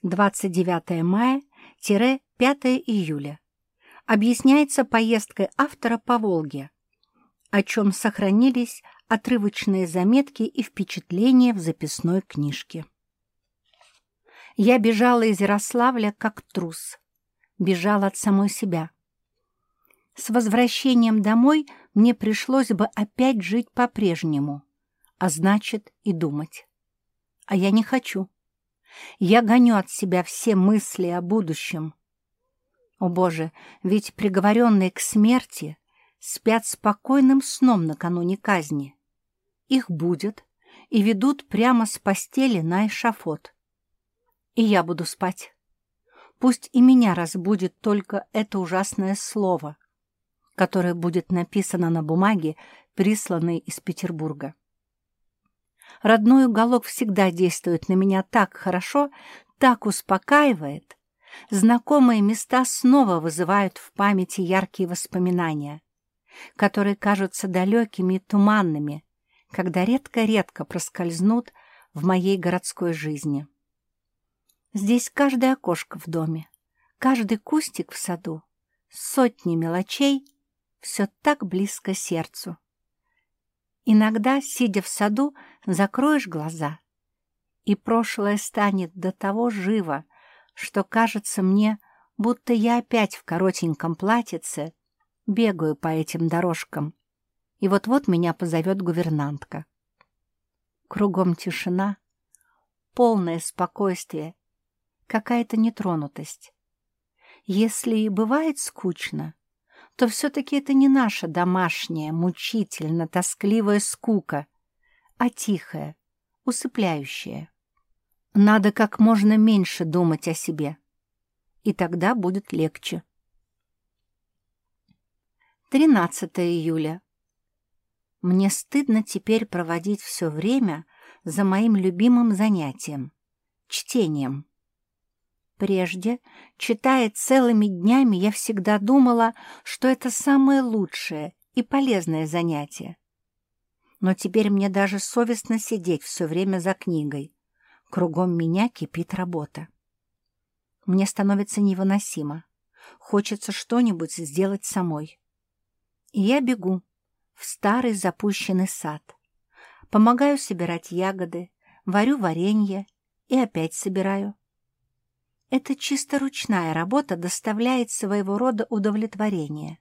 29 мая-5 июля. Объясняется поездкой автора по Волге, о чем сохранились отрывочные заметки и впечатления в записной книжке. Я бежала из Ярославля как трус, бежала от самой себя. С возвращением домой мне пришлось бы опять жить по-прежнему, а значит и думать. А я не хочу. Я гоню от себя все мысли о будущем. О, Боже, ведь приговоренные к смерти спят спокойным сном накануне казни. Их будет и ведут прямо с постели на эшафот. И я буду спать. Пусть и меня разбудит только это ужасное слово, которое будет написано на бумаге, присланной из Петербурга. Родной уголок всегда действует на меня так хорошо, так успокаивает. Знакомые места снова вызывают в памяти яркие воспоминания которые кажутся далекими и туманными, когда редко-редко проскользнут в моей городской жизни. Здесь каждое окошко в доме, каждый кустик в саду, сотни мелочей — все так близко сердцу. Иногда, сидя в саду, закроешь глаза, и прошлое станет до того живо, что кажется мне, будто я опять в коротеньком платьице Бегаю по этим дорожкам, и вот-вот меня позовет гувернантка. Кругом тишина, полное спокойствие, какая-то нетронутость. Если и бывает скучно, то все-таки это не наша домашняя, мучительно тоскливая скука, а тихая, усыпляющая. Надо как можно меньше думать о себе, и тогда будет легче. 13 июля. Мне стыдно теперь проводить все время за моим любимым занятием — чтением. Прежде, читая целыми днями, я всегда думала, что это самое лучшее и полезное занятие. Но теперь мне даже совестно сидеть все время за книгой. Кругом меня кипит работа. Мне становится невыносимо. Хочется что-нибудь сделать самой. И я бегу в старый запущенный сад. Помогаю собирать ягоды, варю варенье и опять собираю. Эта чисто ручная работа доставляет своего рода удовлетворение.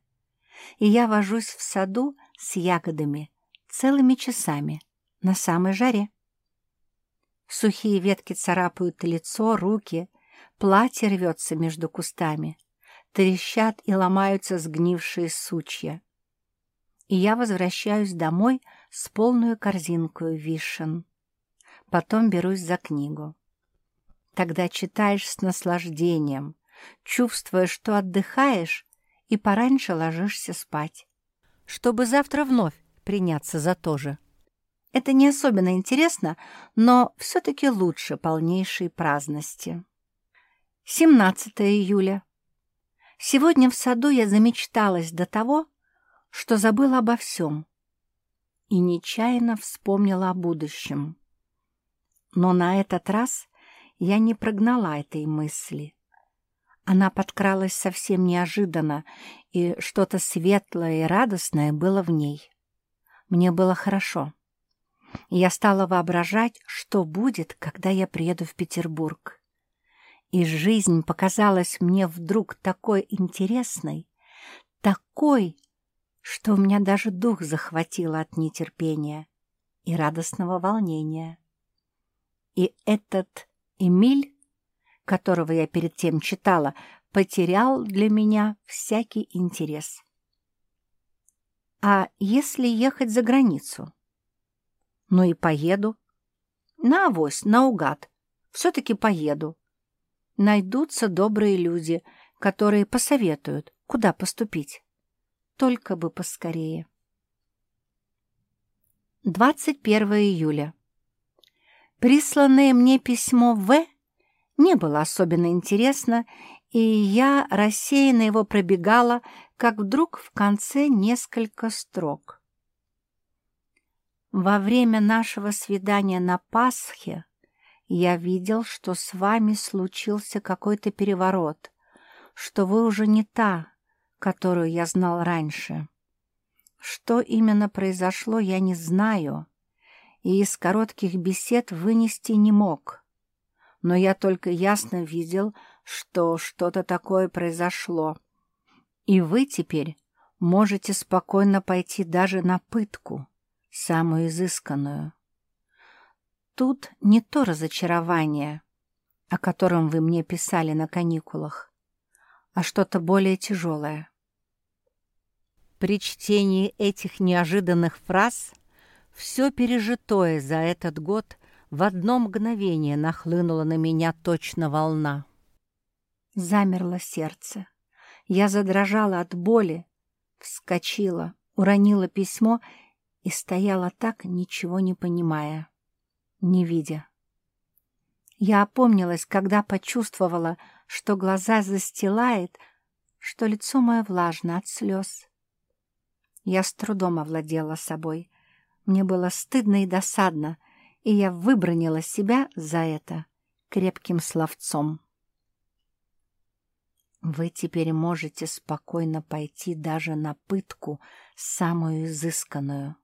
И я вожусь в саду с ягодами целыми часами на самой жаре. Сухие ветки царапают лицо, руки, платье рвется между кустами, трещат и ломаются сгнившие сучья. И я возвращаюсь домой с полную корзинкой вишен. Потом берусь за книгу. Тогда читаешь с наслаждением, чувствуя, что отдыхаешь, и пораньше ложишься спать, чтобы завтра вновь приняться за то же. Это не особенно интересно, но все-таки лучше полнейшей праздности. 17 июля. Сегодня в саду я замечталась до того, что забыла обо всем и нечаянно вспомнила о будущем. Но на этот раз я не прогнала этой мысли. Она подкралась совсем неожиданно, и что-то светлое и радостное было в ней. Мне было хорошо. Я стала воображать, что будет, когда я приеду в Петербург. И жизнь показалась мне вдруг такой интересной, такой, что у меня даже дух захватило от нетерпения и радостного волнения. И этот Эмиль, которого я перед тем читала, потерял для меня всякий интерес. А если ехать за границу? Ну и поеду. На авось, наугад. Все-таки поеду. Найдутся добрые люди, которые посоветуют, куда поступить. Только бы поскорее. 21 июля. Присланное мне письмо В не было особенно интересно, и я рассеянно его пробегала, как вдруг в конце несколько строк. Во время нашего свидания на Пасхе я видел, что с вами случился какой-то переворот, что вы уже не та, которую я знал раньше. Что именно произошло, я не знаю, и из коротких бесед вынести не мог. Но я только ясно видел, что что-то такое произошло. И вы теперь можете спокойно пойти даже на пытку, самую изысканную. Тут не то разочарование, о котором вы мне писали на каникулах, а что-то более тяжелое. При чтении этих неожиданных фраз все пережитое за этот год в одно мгновение нахлынуло на меня точно волна. Замерло сердце. Я задрожала от боли, вскочила, уронила письмо и стояла так, ничего не понимая, не видя. Я опомнилась, когда почувствовала, что глаза застилает, что лицо мое влажно от слез. Я с трудом овладела собой, мне было стыдно и досадно, и я выбронила себя за это крепким словцом. Вы теперь можете спокойно пойти даже на пытку, самую изысканную.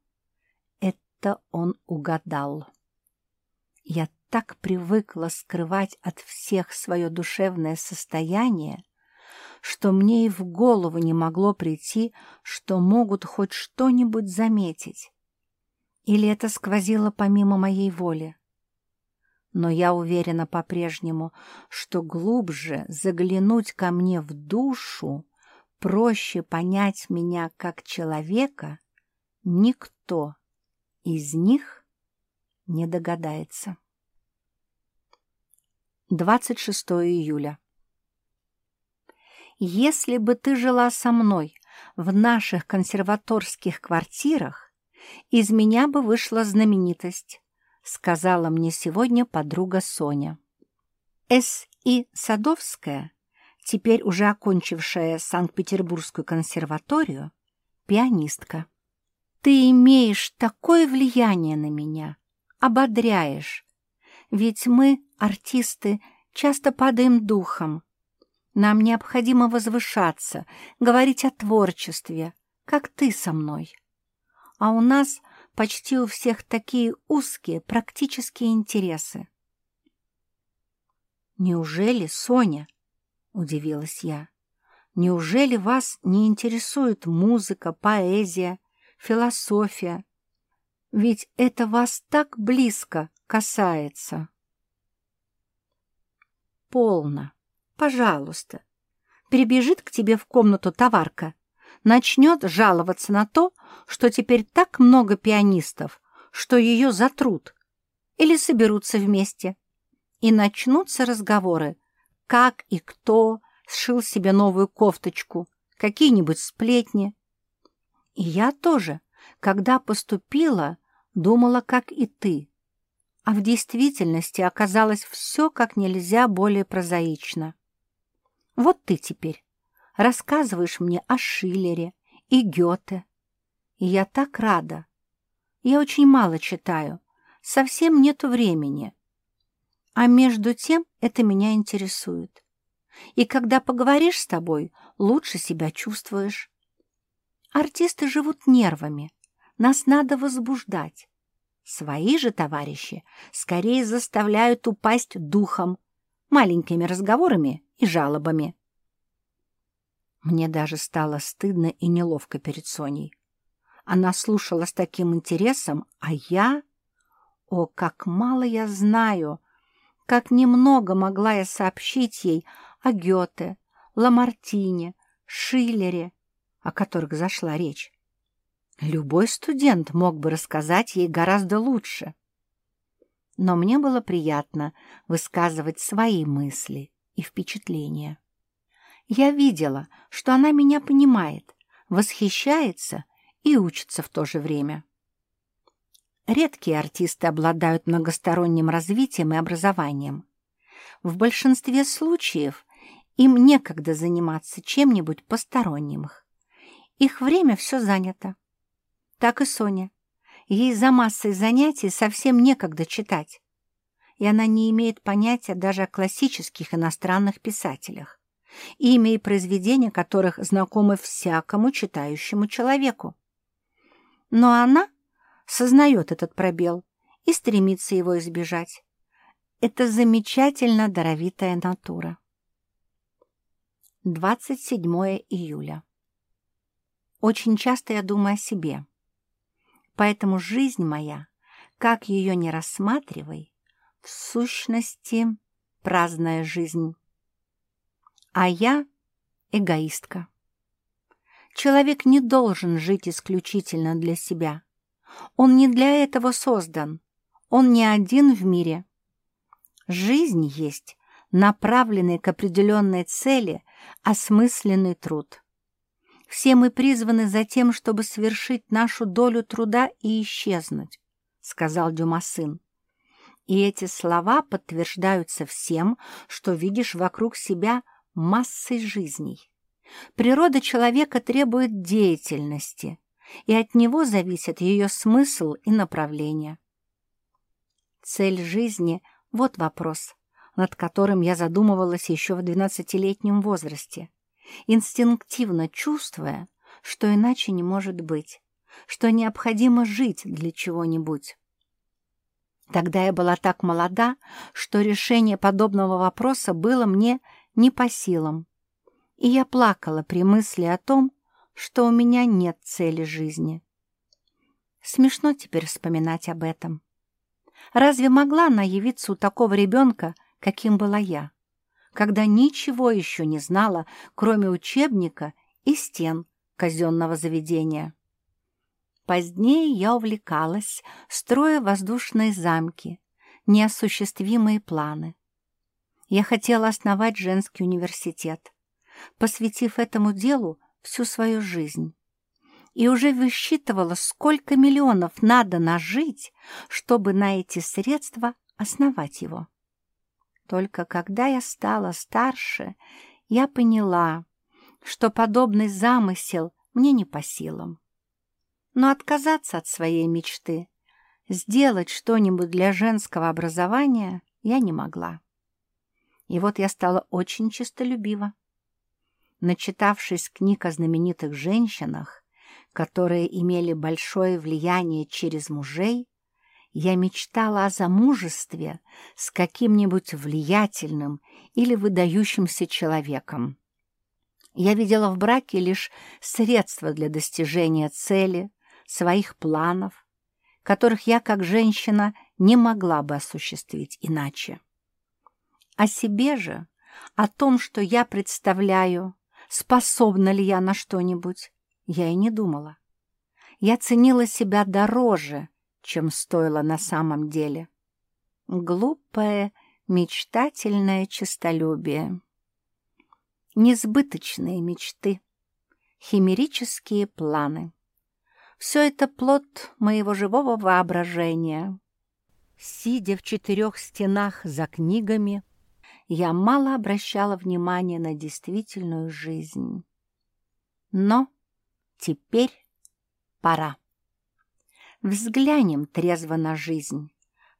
Это он угадал. Я так привыкла скрывать от всех свое душевное состояние, что мне и в голову не могло прийти, что могут хоть что-нибудь заметить Или это сквозило помимо моей воли? Но я уверена по-прежнему, что глубже заглянуть ко мне в душу, проще понять меня как человека, никто из них не догадается. 26 июля. Если бы ты жила со мной в наших консерваторских квартирах, из меня бы вышла знаменитость, сказала мне сегодня подруга Соня. С.И. Садовская, теперь уже окончившая Санкт-Петербургскую консерваторию, пианистка. Ты имеешь такое влияние на меня, ободряешь, ведь мы, артисты, часто падаем духом. Нам необходимо возвышаться, говорить о творчестве, как ты со мной. А у нас почти у всех такие узкие практические интересы. «Неужели, Соня?» — удивилась я. «Неужели вас не интересует музыка, поэзия, философия? Ведь это вас так близко касается. Полно. Пожалуйста. Прибежит к тебе в комнату товарка, начнет жаловаться на то, что теперь так много пианистов, что ее затрут, или соберутся вместе, и начнутся разговоры, как и кто сшил себе новую кофточку, какие-нибудь сплетни. И я тоже, когда поступила, думала, как и ты, а в действительности оказалось все как нельзя более прозаично. Вот ты теперь рассказываешь мне о Шиллере и Гёте, и я так рада. Я очень мало читаю, совсем нету времени. А между тем это меня интересует. И когда поговоришь с тобой, лучше себя чувствуешь. Артисты живут нервами, нас надо возбуждать. Свои же товарищи скорее заставляют упасть духом, маленькими разговорами и жалобами. Мне даже стало стыдно и неловко перед Соней. Она слушала с таким интересом, а я... О, как мало я знаю! Как немного могла я сообщить ей о Гёте, Ламартине, Шиллере, о которых зашла речь. Любой студент мог бы рассказать ей гораздо лучше. Но мне было приятно высказывать свои мысли и впечатления. Я видела, что она меня понимает, восхищается и учится в то же время. Редкие артисты обладают многосторонним развитием и образованием. В большинстве случаев им некогда заниматься чем-нибудь посторонним. Их время все занято так и Соня. Ей за массой занятий совсем некогда читать, и она не имеет понятия даже о классических иностранных писателях, имя и произведения которых знакомы всякому читающему человеку. Но она сознает этот пробел и стремится его избежать. Это замечательно даровитая натура. 27 июля. Очень часто я думаю о себе. Поэтому жизнь моя, как ее не рассматривай, в сущности праздная жизнь. А я эгоистка. Человек не должен жить исключительно для себя. Он не для этого создан. Он не один в мире. Жизнь есть направленный к определенной цели осмысленный труд. Все мы призваны за тем, чтобы свершить нашу долю труда и исчезнуть, — сказал Дюма сын. И эти слова подтверждаются всем, что видишь вокруг себя массой жизней. Природа человека требует деятельности, и от него зависит ее смысл и направление. Цель жизни — вот вопрос, над которым я задумывалась еще в двенадцатилетнем возрасте инстинктивно чувствуя, что иначе не может быть, что необходимо жить для чего-нибудь. Тогда я была так молода, что решение подобного вопроса было мне не по силам, и я плакала при мысли о том, что у меня нет цели жизни. Смешно теперь вспоминать об этом. Разве могла она явиться у такого ребенка, каким была я, когда ничего еще не знала, кроме учебника и стен казенного заведения? Позднее я увлекалась, строя воздушные замки, неосуществимые планы. Я хотела основать женский университет, посвятив этому делу всю свою жизнь. И уже высчитывала, сколько миллионов надо нажить, чтобы на эти средства основать его. Только когда я стала старше, я поняла, что подобный замысел мне не по силам но отказаться от своей мечты, сделать что-нибудь для женского образования я не могла. И вот я стала очень честолюбива. Начитавшись книг о знаменитых женщинах, которые имели большое влияние через мужей, я мечтала о замужестве с каким-нибудь влиятельным или выдающимся человеком. Я видела в браке лишь средства для достижения цели, своих планов, которых я, как женщина, не могла бы осуществить иначе. О себе же, о том, что я представляю, способна ли я на что-нибудь, я и не думала. Я ценила себя дороже, чем стоило на самом деле. Глупое, мечтательное честолюбие. Несбыточные мечты, химерические планы. Все это плод моего живого воображения. Сидя в четырех стенах за книгами, я мало обращала внимания на действительную жизнь. Но теперь пора. Взглянем трезво на жизнь,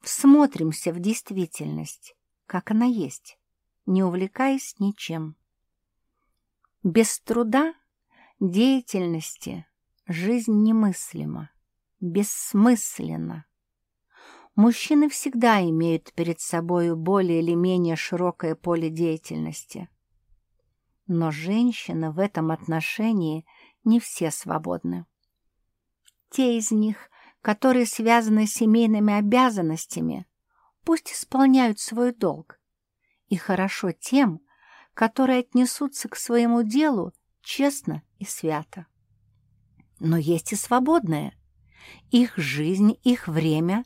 всмотримся в действительность, как она есть, не увлекаясь ничем. Без труда, деятельности, Жизнь немыслима, бессмысленна. Мужчины всегда имеют перед собой более или менее широкое поле деятельности. Но женщины в этом отношении не все свободны. Те из них, которые связаны с семейными обязанностями, пусть исполняют свой долг. И хорошо тем, которые отнесутся к своему делу честно и свято. Но есть и свободные. Их жизнь, их время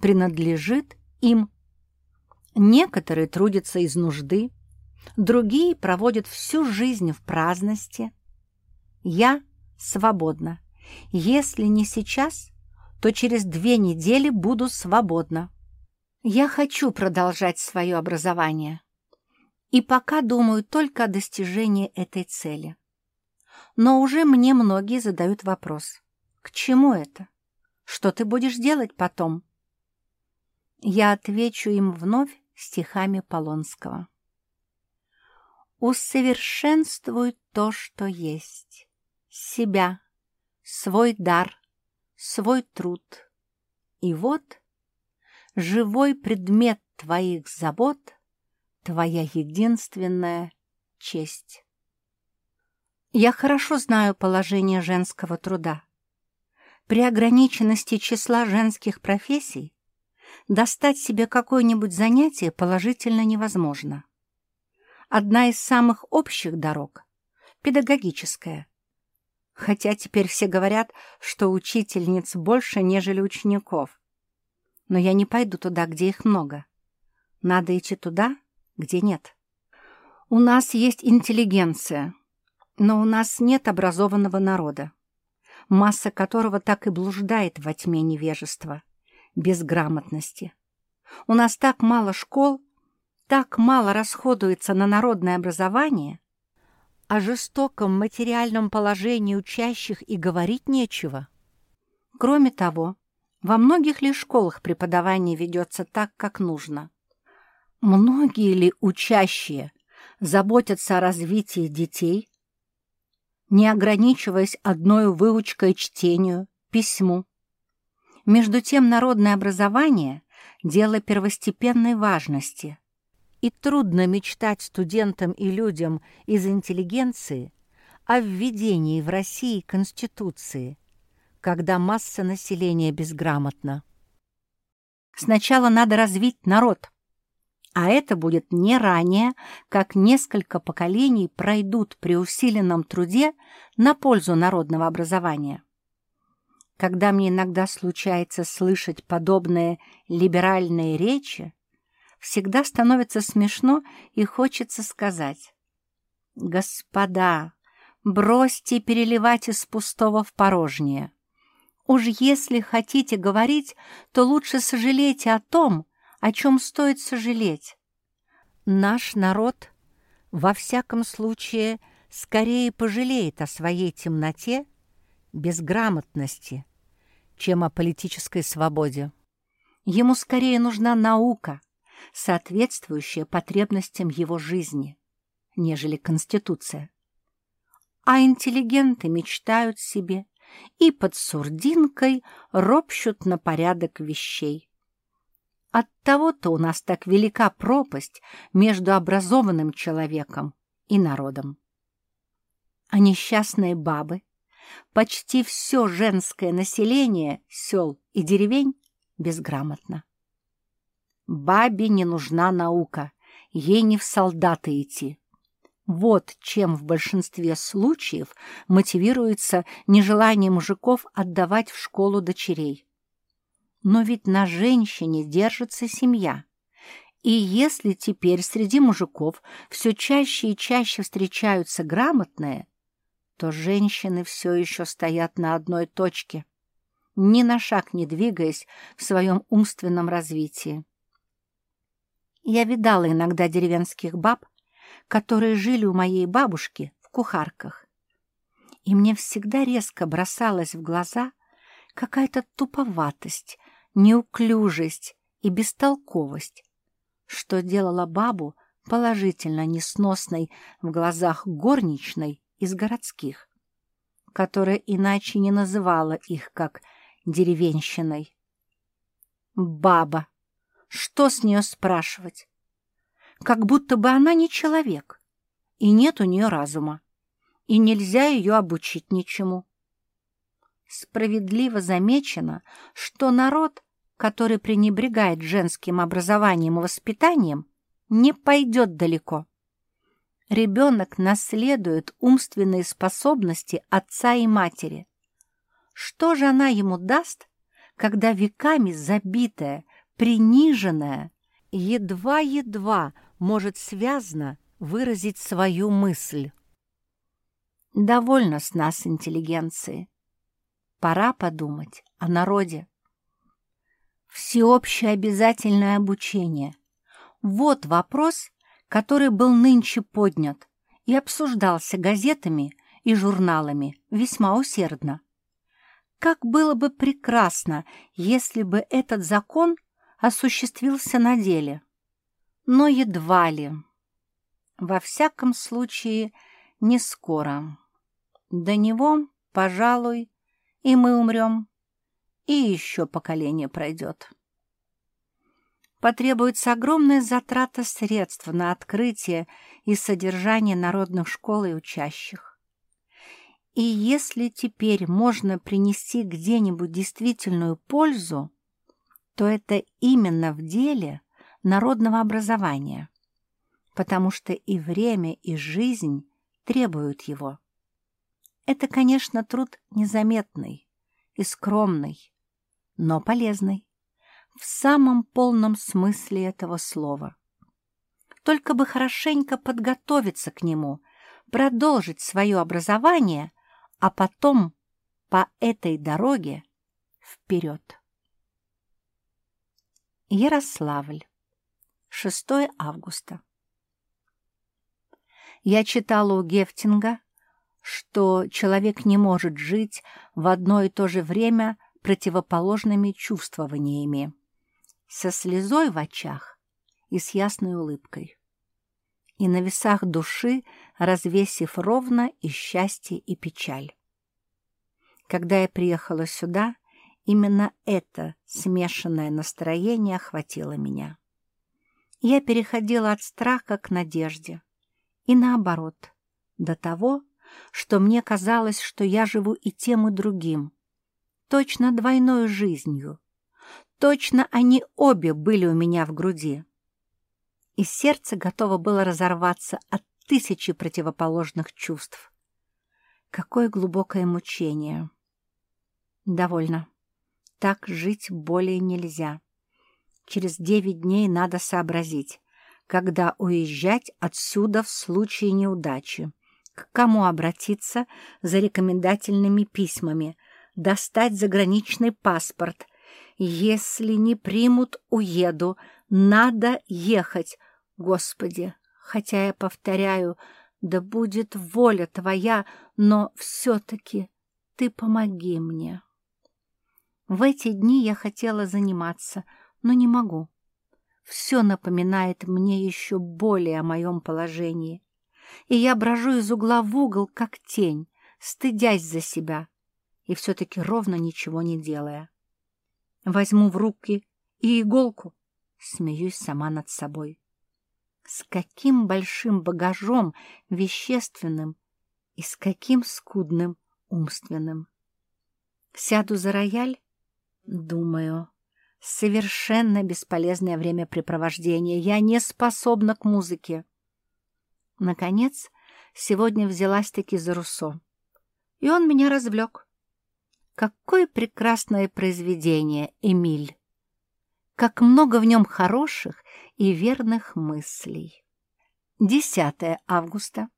принадлежит им. Некоторые трудятся из нужды, другие проводят всю жизнь в праздности. Я свободна. Если не сейчас, то через две недели буду свободна. Я хочу продолжать свое образование. И пока думаю только о достижении этой цели но уже мне многие задают вопрос. К чему это? Что ты будешь делать потом? Я отвечу им вновь стихами Полонского. Усовершенствуй то, что есть, себя, свой дар, свой труд. И вот живой предмет твоих забот, твоя единственная честь. Я хорошо знаю положение женского труда. При ограниченности числа женских профессий достать себе какое-нибудь занятие положительно невозможно. Одна из самых общих дорог — педагогическая. Хотя теперь все говорят, что учительниц больше, нежели учеников. Но я не пойду туда, где их много. Надо идти туда, где нет. У нас есть интеллигенция — но у нас нет образованного народа, масса которого так и блуждает во тьме невежества, безграмотности. У нас так мало школ, так мало расходуется на народное образование, о жестоком материальном положении учащих и говорить нечего. Кроме того, во многих ли школах преподавание ведется так, как нужно? Многие ли учащие заботятся о развитии детей, не ограничиваясь одной выучкой чтению, письму. Между тем народное образование – дело первостепенной важности, и трудно мечтать студентам и людям из интеллигенции о введении в России Конституции, когда масса населения безграмотна. Сначала надо развить народ, а это будет не ранее, как несколько поколений пройдут при усиленном труде на пользу народного образования. Когда мне иногда случается слышать подобные либеральные речи, всегда становится смешно и хочется сказать «Господа, бросьте переливать из пустого в порожнее. Уж если хотите говорить, то лучше сожалейте о том, о чем стоит сожалеть. Наш народ, во всяком случае, скорее пожалеет о своей темноте, безграмотности, чем о политической свободе. Ему скорее нужна наука, соответствующая потребностям его жизни, нежели Конституция. А интеллигенты мечтают себе и под сурдинкой ропщут на порядок вещей. Оттого-то у нас так велика пропасть между образованным человеком и народом. А несчастные бабы, почти все женское население сел и деревень безграмотно. Бабе не нужна наука, ей не в солдаты идти. Вот чем в большинстве случаев мотивируется нежелание мужиков отдавать в школу дочерей. Но ведь на женщине держится семья. И если теперь среди мужиков все чаще и чаще встречаются грамотные, то женщины все еще стоят на одной точке, ни на шаг не двигаясь в своем умственном развитии. Я видала иногда деревенских баб, которые жили у моей бабушки в кухарках. И мне всегда резко бросалась в глаза какая-то туповатость, неуклюжесть и бестолковость, что делало бабу положительно несносной в глазах горничной из городских, которая иначе не называла их как деревенщиной. Баба! Что с нее спрашивать? Как будто бы она не человек, и нет у нее разума, и нельзя ее обучить ничему. Справедливо замечено, что народ, который пренебрегает женским образованием и воспитанием, не пойдет далеко. Ребенок наследует умственные способности отца и матери. Что же она ему даст, когда веками забитая, приниженная, едва-едва может связно выразить свою мысль? Довольно с нас интеллигенции. Пора подумать о народе. Всеобщее обязательное обучение. Вот вопрос, который был нынче поднят и обсуждался газетами и журналами весьма усердно. Как было бы прекрасно, если бы этот закон осуществился на деле. Но едва ли. Во всяком случае, не скоро. До него, пожалуй, и мы умрем, и еще поколение пройдет. Потребуется огромная затрата средств на открытие и содержание народных школ и учащих. И если теперь можно принести где-нибудь действительную пользу, то это именно в деле народного образования, потому что и время, и жизнь требуют его. Это, конечно, труд незаметный и скромный, но полезный, в самом полном смысле этого слова. Только бы хорошенько подготовиться к нему, продолжить свое образование, а потом по этой дороге вперед. Ярославль, 6 августа. Я читала у Гефтинга что человек не может жить в одно и то же время противоположными чувствованиями, со слезой в очах и с ясной улыбкой. И на весах души развесив ровно и счастье, и печаль. Когда я приехала сюда, именно это смешанное настроение охватило меня. Я переходила от страха к надежде, и наоборот, до того, что мне казалось, что я живу и тем, и другим, точно двойной жизнью. Точно они обе были у меня в груди. И сердце готово было разорваться от тысячи противоположных чувств. Какое глубокое мучение! Довольно. Так жить более нельзя. Через девять дней надо сообразить, когда уезжать отсюда в случае неудачи, к кому обратиться за рекомендательными письмами, достать заграничный паспорт. Если не примут, уеду. Надо ехать. Господи, хотя я повторяю, да будет воля твоя, но все-таки ты помоги мне. В эти дни я хотела заниматься, но не могу. Все напоминает мне еще более о моем положении. И я брожу из угла в угол, как тень, стыдясь за себя, и все-таки ровно ничего не делая. Возьму в руки и иголку, смеюсь сама над собой. С каким большим багажом вещественным и с каким скудным умственным. Сяду за рояль, думаю, совершенно бесполезное времяпрепровождение. Я не способна к музыке. Наконец, сегодня взялась-таки за Руссо. И он меня развлек. Какое прекрасное произведение, Эмиль! Как много в нем хороших и верных мыслей. 10 августа.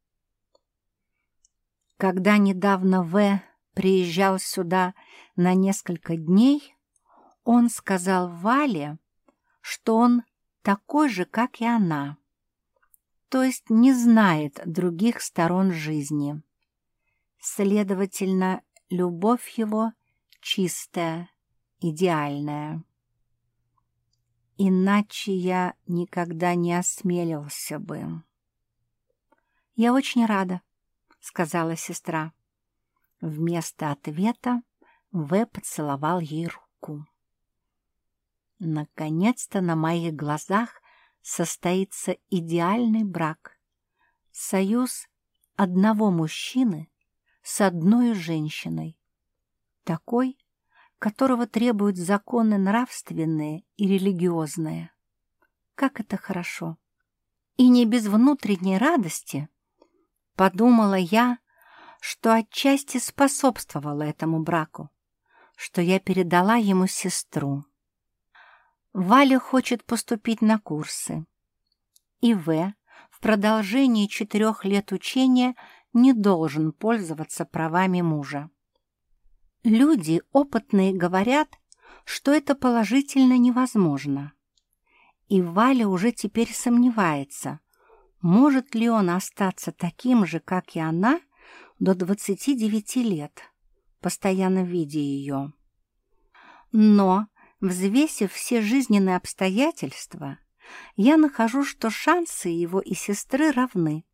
Когда недавно В. приезжал сюда на несколько дней, он сказал Вале, что он такой же, как и она, то есть не знает других сторон жизни. Следовательно, любовь его чистая, идеальная. Иначе я никогда не осмелился бы. «Я очень рада», — сказала сестра. Вместо ответа В поцеловал ей руку. Наконец-то на моих глазах состоится идеальный брак. Союз одного мужчины с одной женщиной. Такой, которого требуют законы нравственные и религиозные. Как это хорошо! И не без внутренней радости подумала я, что отчасти способствовала этому браку, что я передала ему сестру. Валя хочет поступить на курсы. И В в продолжении четырех лет учения не должен пользоваться правами мужа. Люди опытные говорят, что это положительно невозможно. И Валя уже теперь сомневается, может ли он остаться таким же, как и она, до 29 лет, постоянно видя ее. Но Взвесив все жизненные обстоятельства, я нахожу, что шансы его и сестры равны.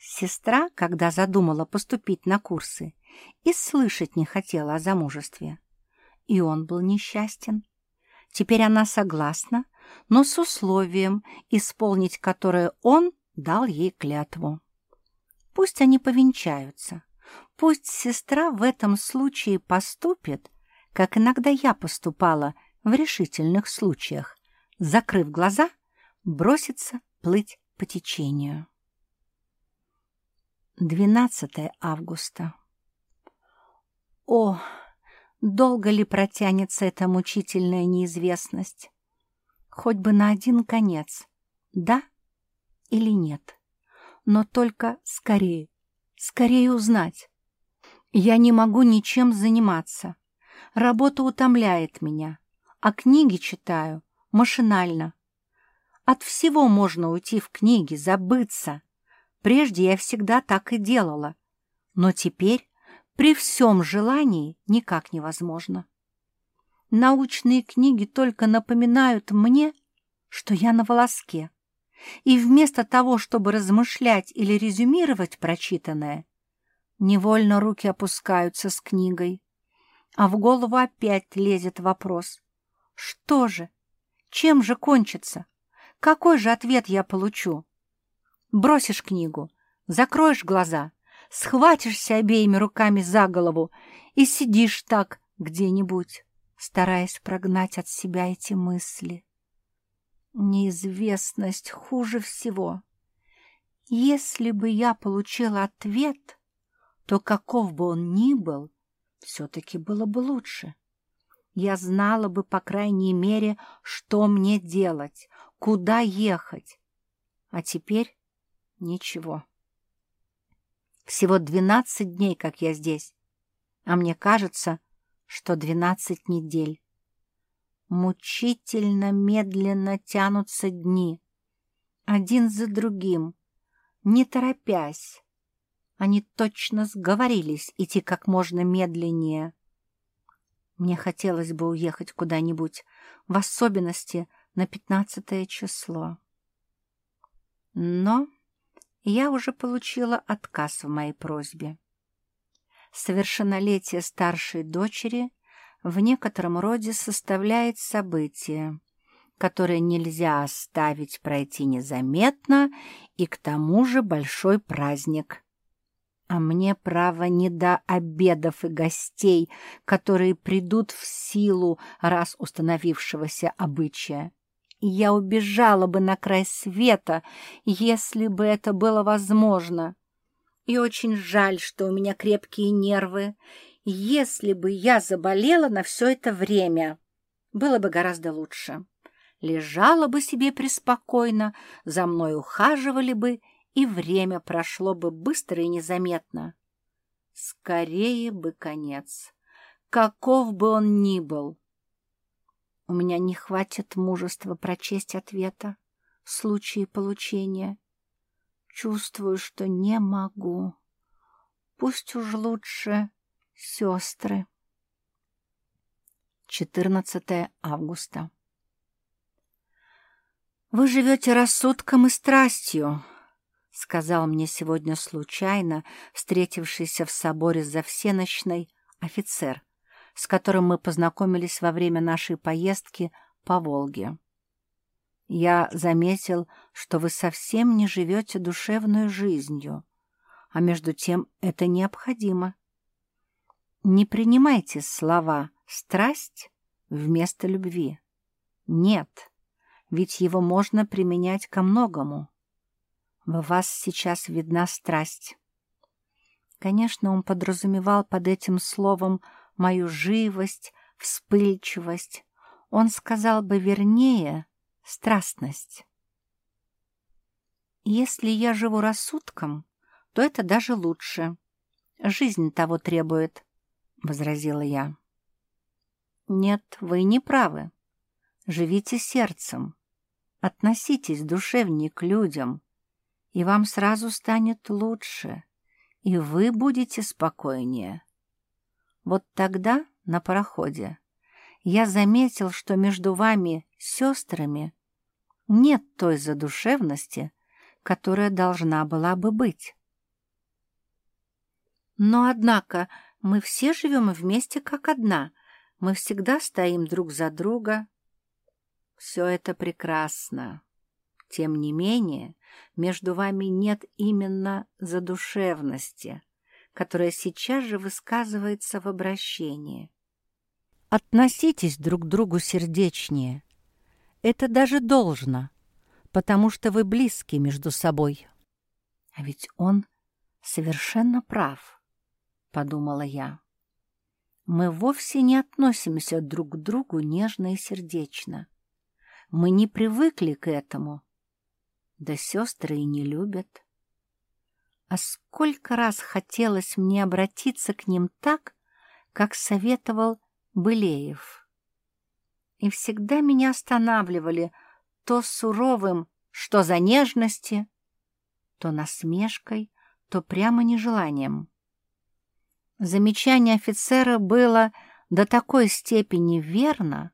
Сестра, когда задумала поступить на курсы, и слышать не хотела о замужестве. И он был несчастен. Теперь она согласна, но с условием, исполнить которое он дал ей клятву. Пусть они повенчаются. Пусть сестра в этом случае поступит, как иногда я поступала в решительных случаях, закрыв глаза, броситься плыть по течению. 12 августа. О, долго ли протянется эта мучительная неизвестность? Хоть бы на один конец, да или нет. Но только скорее, скорее узнать. Я не могу ничем заниматься. Работа утомляет меня, а книги читаю машинально. От всего можно уйти в книги, забыться. Прежде я всегда так и делала, но теперь при всем желании никак невозможно. Научные книги только напоминают мне, что я на волоске, и вместо того, чтобы размышлять или резюмировать прочитанное, невольно руки опускаются с книгой а в голову опять лезет вопрос. Что же? Чем же кончится? Какой же ответ я получу? Бросишь книгу, закроешь глаза, схватишься обеими руками за голову и сидишь так где-нибудь, стараясь прогнать от себя эти мысли. Неизвестность хуже всего. Если бы я получила ответ, то каков бы он ни был, все-таки было бы лучше. Я знала бы, по крайней мере, что мне делать, куда ехать. А теперь ничего. Всего двенадцать дней, как я здесь, а мне кажется, что двенадцать недель. Мучительно медленно тянутся дни, один за другим, не торопясь. Они точно сговорились идти как можно медленнее. Мне хотелось бы уехать куда-нибудь, в особенности на пятнадцатое число. Но я уже получила отказ в моей просьбе. Совершеннолетие старшей дочери в некотором роде составляет событие, которое нельзя оставить пройти незаметно, и к тому же большой праздник. А мне, право, не до обедов и гостей, которые придут в силу раз установившегося обычая. Я убежала бы на край света, если бы это было возможно. И очень жаль, что у меня крепкие нервы. Если бы я заболела на все это время, было бы гораздо лучше лежала бы себе преспокойно, за мной ухаживали бы, и время прошло бы быстро и незаметно. Скорее бы конец, каков бы он ни был. У меня не хватит мужества прочесть ответа в случае получения. Чувствую, что не могу. Пусть уж лучше сестры. 14 августа. «Вы живете рассудком и страстью», — сказал мне сегодня случайно встретившийся в соборе за всеночной офицер, с которым мы познакомились во время нашей поездки по Волге. «Я заметил, что вы совсем не живете душевной жизнью, а между тем это необходимо. Не принимайте слова «страсть» вместо любви. Нет» ведь его можно применять ко многому. В вас сейчас видна страсть. Конечно, он подразумевал под этим словом мою живость, вспыльчивость. Он сказал бы вернее страстность. Если я живу рассудком, то это даже лучше. Жизнь того требует, — возразила я. Нет, вы не правы. Живите сердцем, относитесь душевнее к людям, и вам сразу станет лучше, и вы будете спокойнее. Вот тогда на пароходе я заметил, что между вами, сестрами, нет той задушевности, которая должна была бы быть. Но, однако, мы все живем вместе как одна, мы всегда стоим друг за друга, все это прекрасно. Тем не менее, между вами нет именно задушевности, которая сейчас же высказывается в обращении. Относитесь друг к другу сердечнее. Это даже должно, потому что вы близки между собой. А ведь он совершенно прав, подумала я. Мы вовсе не относимся друг к другу нежно и сердечно. Мы не привыкли к этому. Да сестры и не любят. А сколько раз хотелось мне обратиться к ним так, как советовал Былеев. И всегда меня останавливали то суровым «что за нежности», то насмешкой, то прямо нежеланием. Замечание офицера было до такой степени верно,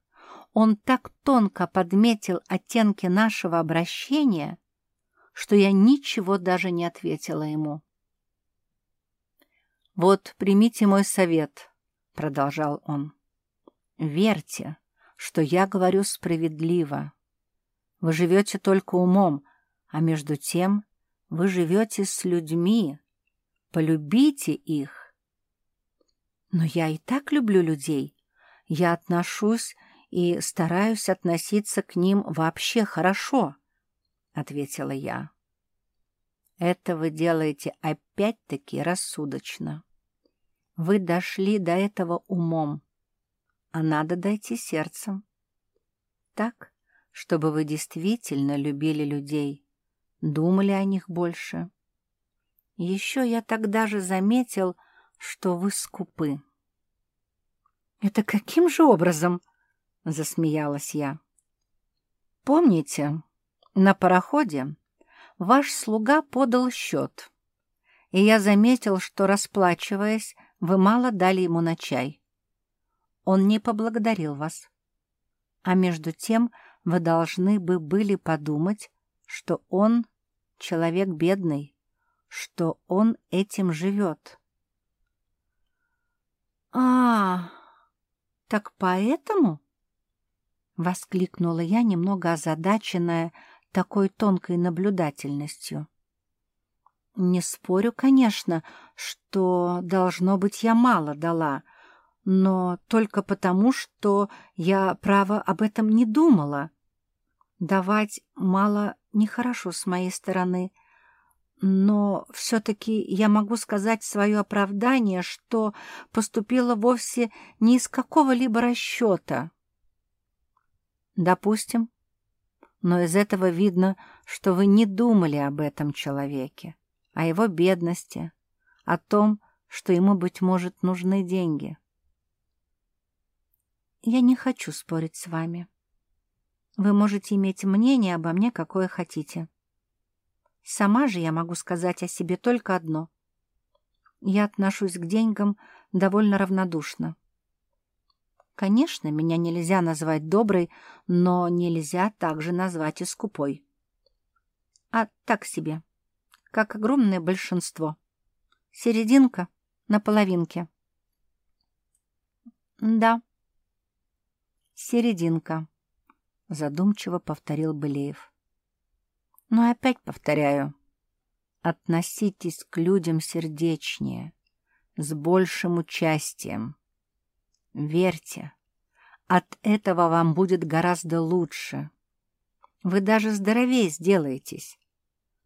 он так тонко подметил оттенки нашего обращения, что я ничего даже не ответила ему. «Вот примите мой совет», — продолжал он. «Верьте, что я говорю справедливо. Вы живете только умом, а между тем вы живете с людьми. Полюбите их». Но я и так люблю людей. Я отношусь и стараюсь относиться к ним вообще хорошо, — ответила я. Это вы делаете опять-таки рассудочно. Вы дошли до этого умом, а надо дойти сердцем. Так, чтобы вы действительно любили людей, думали о них больше. Еще я тогда же заметил, что вы скупы. «Это каким же образом?» — засмеялась я. «Помните, на пароходе ваш слуга подал счет, и я заметил, что, расплачиваясь, вы мало дали ему на чай. Он не поблагодарил вас. А между тем вы должны бы были подумать, что он человек бедный, что он этим живет. а, так поэтому?» — воскликнула я, немного озадаченная такой тонкой наблюдательностью. «Не спорю, конечно, что, должно быть, я мало дала, но только потому, что я, право, об этом не думала. Давать мало нехорошо с моей стороны, но все-таки я могу сказать свое оправдание, что поступила вовсе не из какого-либо расчета. Допустим. Но из этого видно, что вы не думали об этом человеке, о его бедности, о том, что ему, быть может, нужны деньги. Я не хочу спорить с вами. Вы можете иметь мнение обо мне, какое хотите. Сама же я могу сказать о себе только одно. Я отношусь к деньгам довольно равнодушно. Конечно, меня нельзя назвать доброй, но нельзя также назвать и скупой. А так себе, как огромное большинство. Серединка на половинке. Да, серединка, задумчиво повторил Былеев. Но опять повторяю, относитесь к людям сердечнее, с большим участием. Верьте, от этого вам будет гораздо лучше. Вы даже здоровее сделаетесь,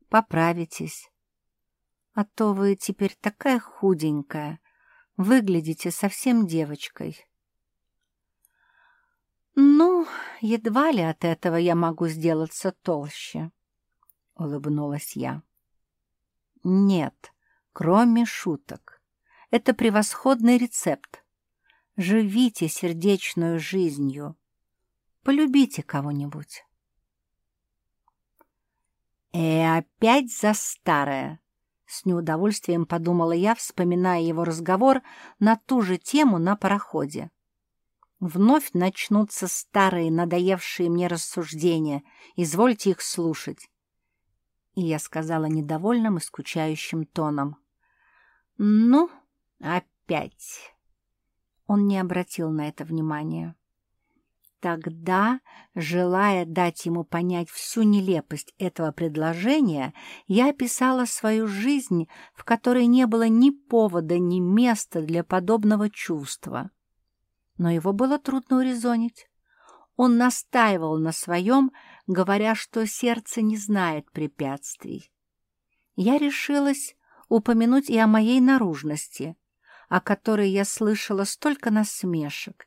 поправитесь. А то вы теперь такая худенькая, выглядите совсем девочкой. Ну, едва ли от этого я могу сделаться толще. — улыбнулась я. «Нет, кроме шуток. Это превосходный рецепт. Живите сердечную жизнью. Полюбите кого-нибудь». «Э, опять за старое!» — с неудовольствием подумала я, вспоминая его разговор на ту же тему на пароходе. Вновь начнутся старые, надоевшие мне рассуждения. Извольте их слушать. И я сказала недовольным и скучающим тоном. «Ну, опять». Он не обратил на это внимания. Тогда, желая дать ему понять всю нелепость этого предложения, я описала свою жизнь, в которой не было ни повода, ни места для подобного чувства. Но его было трудно урезонить. Он настаивал на своем, говоря, что сердце не знает препятствий. Я решилась упомянуть и о моей наружности, о которой я слышала столько насмешек,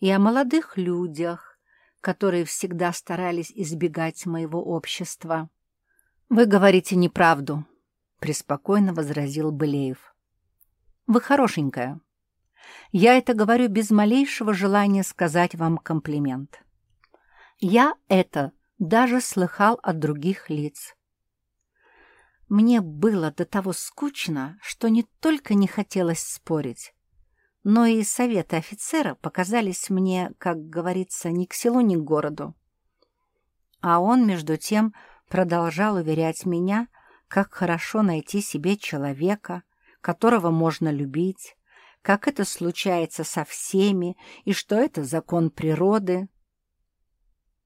и о молодых людях, которые всегда старались избегать моего общества. «Вы говорите неправду», — преспокойно возразил Былеев. «Вы хорошенькая. Я это говорю без малейшего желания сказать вам комплимент. Я это даже слыхал от других лиц. Мне было до того скучно, что не только не хотелось спорить, но и советы офицера показались мне, как говорится, ни к селу, ни к городу. А он, между тем, продолжал уверять меня, как хорошо найти себе человека, которого можно любить, как это случается со всеми и что это закон природы.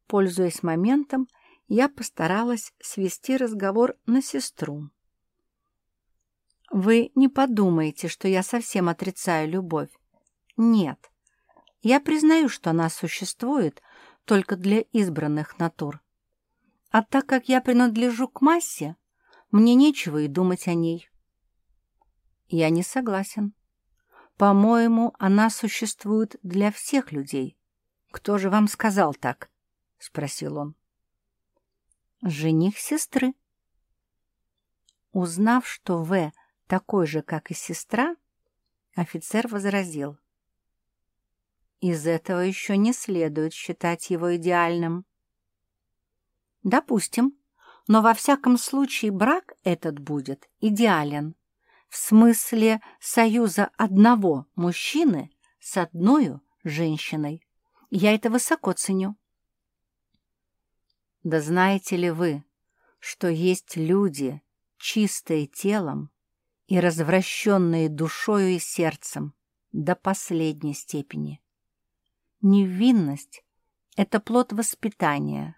Пользуясь моментом, я постаралась свести разговор на сестру. «Вы не подумайте, что я совсем отрицаю любовь. Нет, я признаю, что она существует только для избранных натур. А так как я принадлежу к массе, мне нечего и думать о ней. Я не согласен. По-моему, она существует для всех людей. Кто же вам сказал так? — спросил он. Жених сестры. Узнав, что В такой же, как и сестра, офицер возразил. Из этого еще не следует считать его идеальным. Допустим, но во всяком случае брак этот будет идеален, в смысле союза одного мужчины с одной женщиной. Я это высоко ценю. Да знаете ли вы, что есть люди, чистые телом и развращенные душою и сердцем до последней степени? Невинность — это плод воспитания,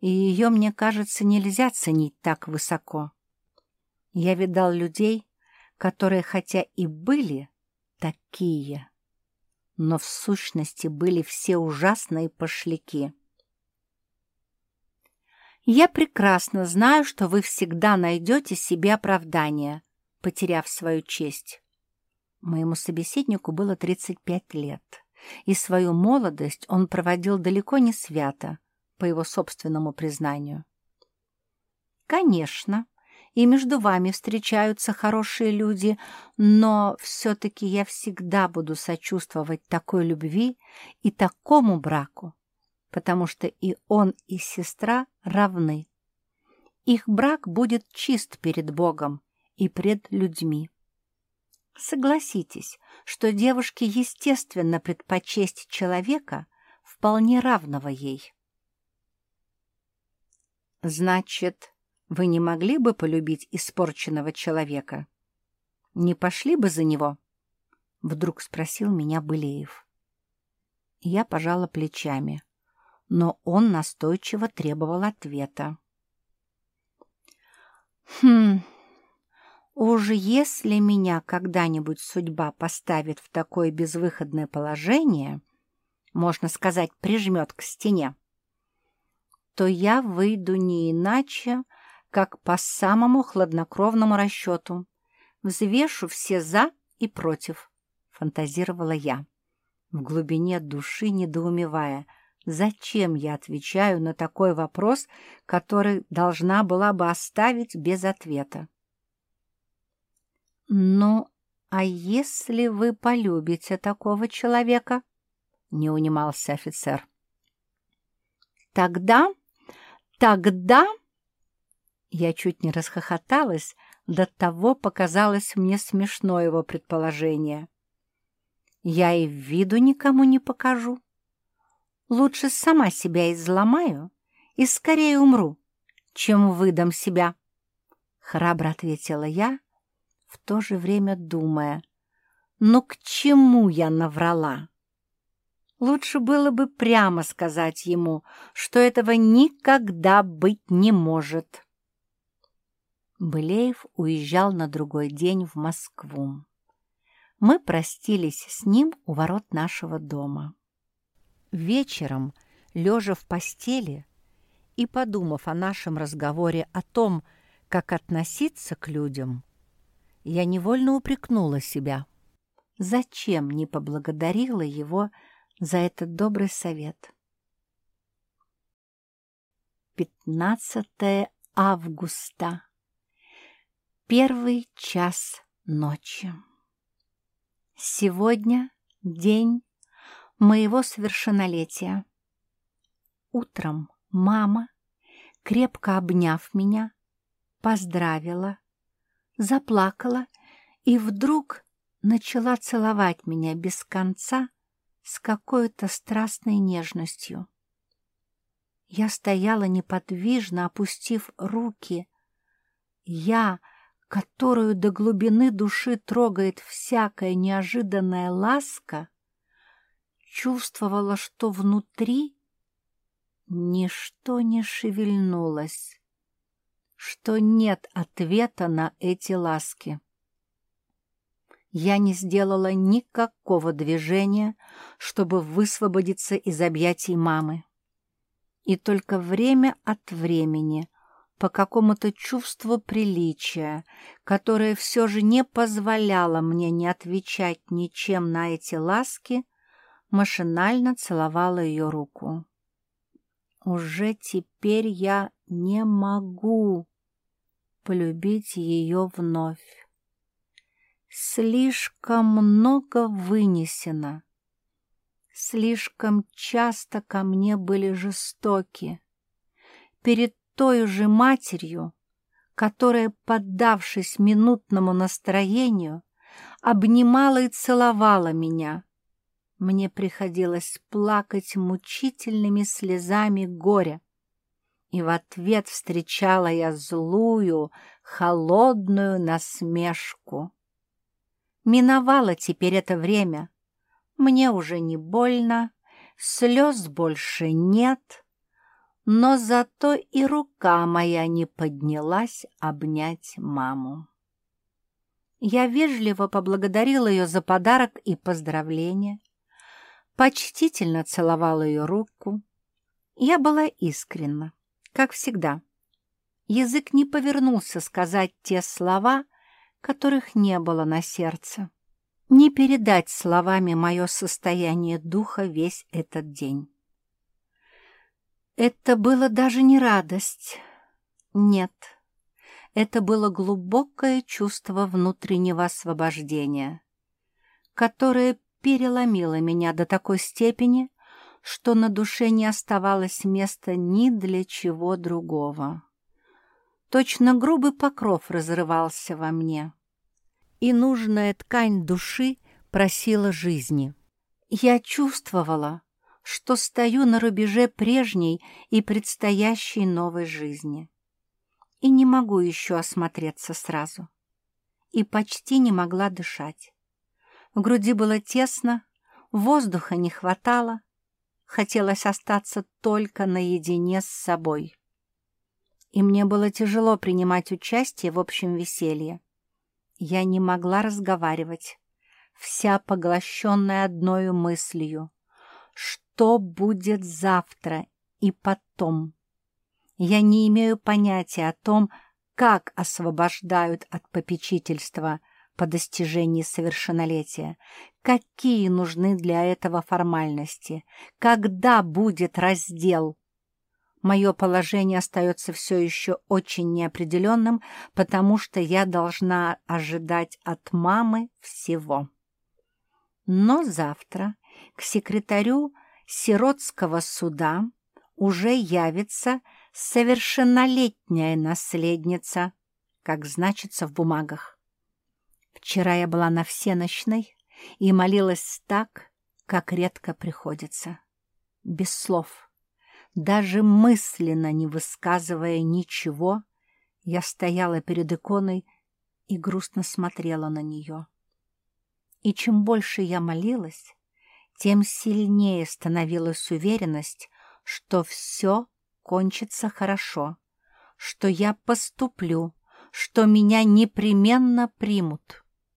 и ее, мне кажется, нельзя ценить так высоко. Я видал людей, которые хотя и были такие, но в сущности были все ужасные пошляки. Я прекрасно знаю, что вы всегда найдете себе оправдание, потеряв свою честь. Моему собеседнику было 35 лет, и свою молодость он проводил далеко не свято, по его собственному признанию. Конечно, и между вами встречаются хорошие люди, но все-таки я всегда буду сочувствовать такой любви и такому браку, потому что и он, и сестра равны. Их брак будет чист перед Богом и пред людьми. Согласитесь, что девушке естественно предпочесть человека, вполне равного ей. Значит, вы не могли бы полюбить испорченного человека? Не пошли бы за него? Вдруг спросил меня Былеев. Я пожала плечами, но он настойчиво требовал ответа. «Хм, уж если меня когда-нибудь судьба поставит в такое безвыходное положение, можно сказать, прижмет к стене, то я выйду не иначе, как по самому хладнокровному расчету. Взвешу все «за» и «против», — фантазировала я, в глубине души недоумевая, зачем я отвечаю на такой вопрос, который должна была бы оставить без ответа. «Ну, а если вы полюбите такого человека?» — не унимался офицер. «Тогда, тогда...» Я чуть не расхохоталась, до того показалось мне смешно его предположение. Я и в виду никому не покажу. Лучше сама себя изломаю и скорее умру, чем выдам себя. Храбро ответила я, в то же время думая, но к чему я наврала? Лучше было бы прямо сказать ему, что этого никогда быть не может. Былеев уезжал на другой день в Москву. Мы простились с ним у ворот нашего дома. Вечером, лежа в постели и подумав о нашем разговоре о том, как относиться к людям, я невольно упрекнула себя. Зачем не поблагодарила его за этот добрый совет? 15 августа Первый час ночи. Сегодня день моего совершеннолетия. Утром мама, крепко обняв меня, поздравила, заплакала и вдруг начала целовать меня без конца с какой-то страстной нежностью. Я стояла неподвижно, опустив руки. Я которую до глубины души трогает всякая неожиданная ласка, чувствовала, что внутри ничто не шевельнулось, что нет ответа на эти ласки. Я не сделала никакого движения, чтобы высвободиться из объятий мамы. И только время от времени, по какому-то чувству приличия, которое все же не позволяло мне не отвечать ничем на эти ласки, машинально целовала ее руку. Уже теперь я не могу полюбить ее вновь. Слишком много вынесено. Слишком часто ко мне были жестоки. Перед той же матерью, которая, поддавшись минутному настроению, обнимала и целовала меня, мне приходилось плакать мучительными слезами горя, и в ответ встречала я злую, холодную насмешку. Миновало теперь это время. Мне уже не больно, слез больше нет, но зато и рука моя не поднялась обнять маму. Я вежливо поблагодарила ее за подарок и поздравления, почтительно целовала ее руку. Я была искренна, как всегда. Язык не повернулся сказать те слова, которых не было на сердце. Не передать словами мое состояние духа весь этот день. Это было даже не радость. Нет, это было глубокое чувство внутреннего освобождения, которое переломила меня до такой степени, что на душе не оставалось места ни для чего другого. Точно грубый покров разрывался во мне, и нужная ткань души просила жизни. Я чувствовала, что стою на рубеже прежней и предстоящей новой жизни. И не могу еще осмотреться сразу. И почти не могла дышать. В груди было тесно, воздуха не хватало, хотелось остаться только наедине с собой. И мне было тяжело принимать участие в общем веселье. Я не могла разговаривать, вся поглощенная одной мыслью. Что будет завтра и потом? Я не имею понятия о том, как освобождают от попечительства – по достижении совершеннолетия, какие нужны для этого формальности, когда будет раздел. Мое положение остается все еще очень неопределенным, потому что я должна ожидать от мамы всего. Но завтра к секретарю сиротского суда уже явится совершеннолетняя наследница, как значится в бумагах. Вчера я была на всеночной и молилась так, как редко приходится. Без слов, даже мысленно не высказывая ничего, я стояла перед иконой и грустно смотрела на нее. И чем больше я молилась, тем сильнее становилась уверенность, что все кончится хорошо, что я поступлю, что меня непременно примут.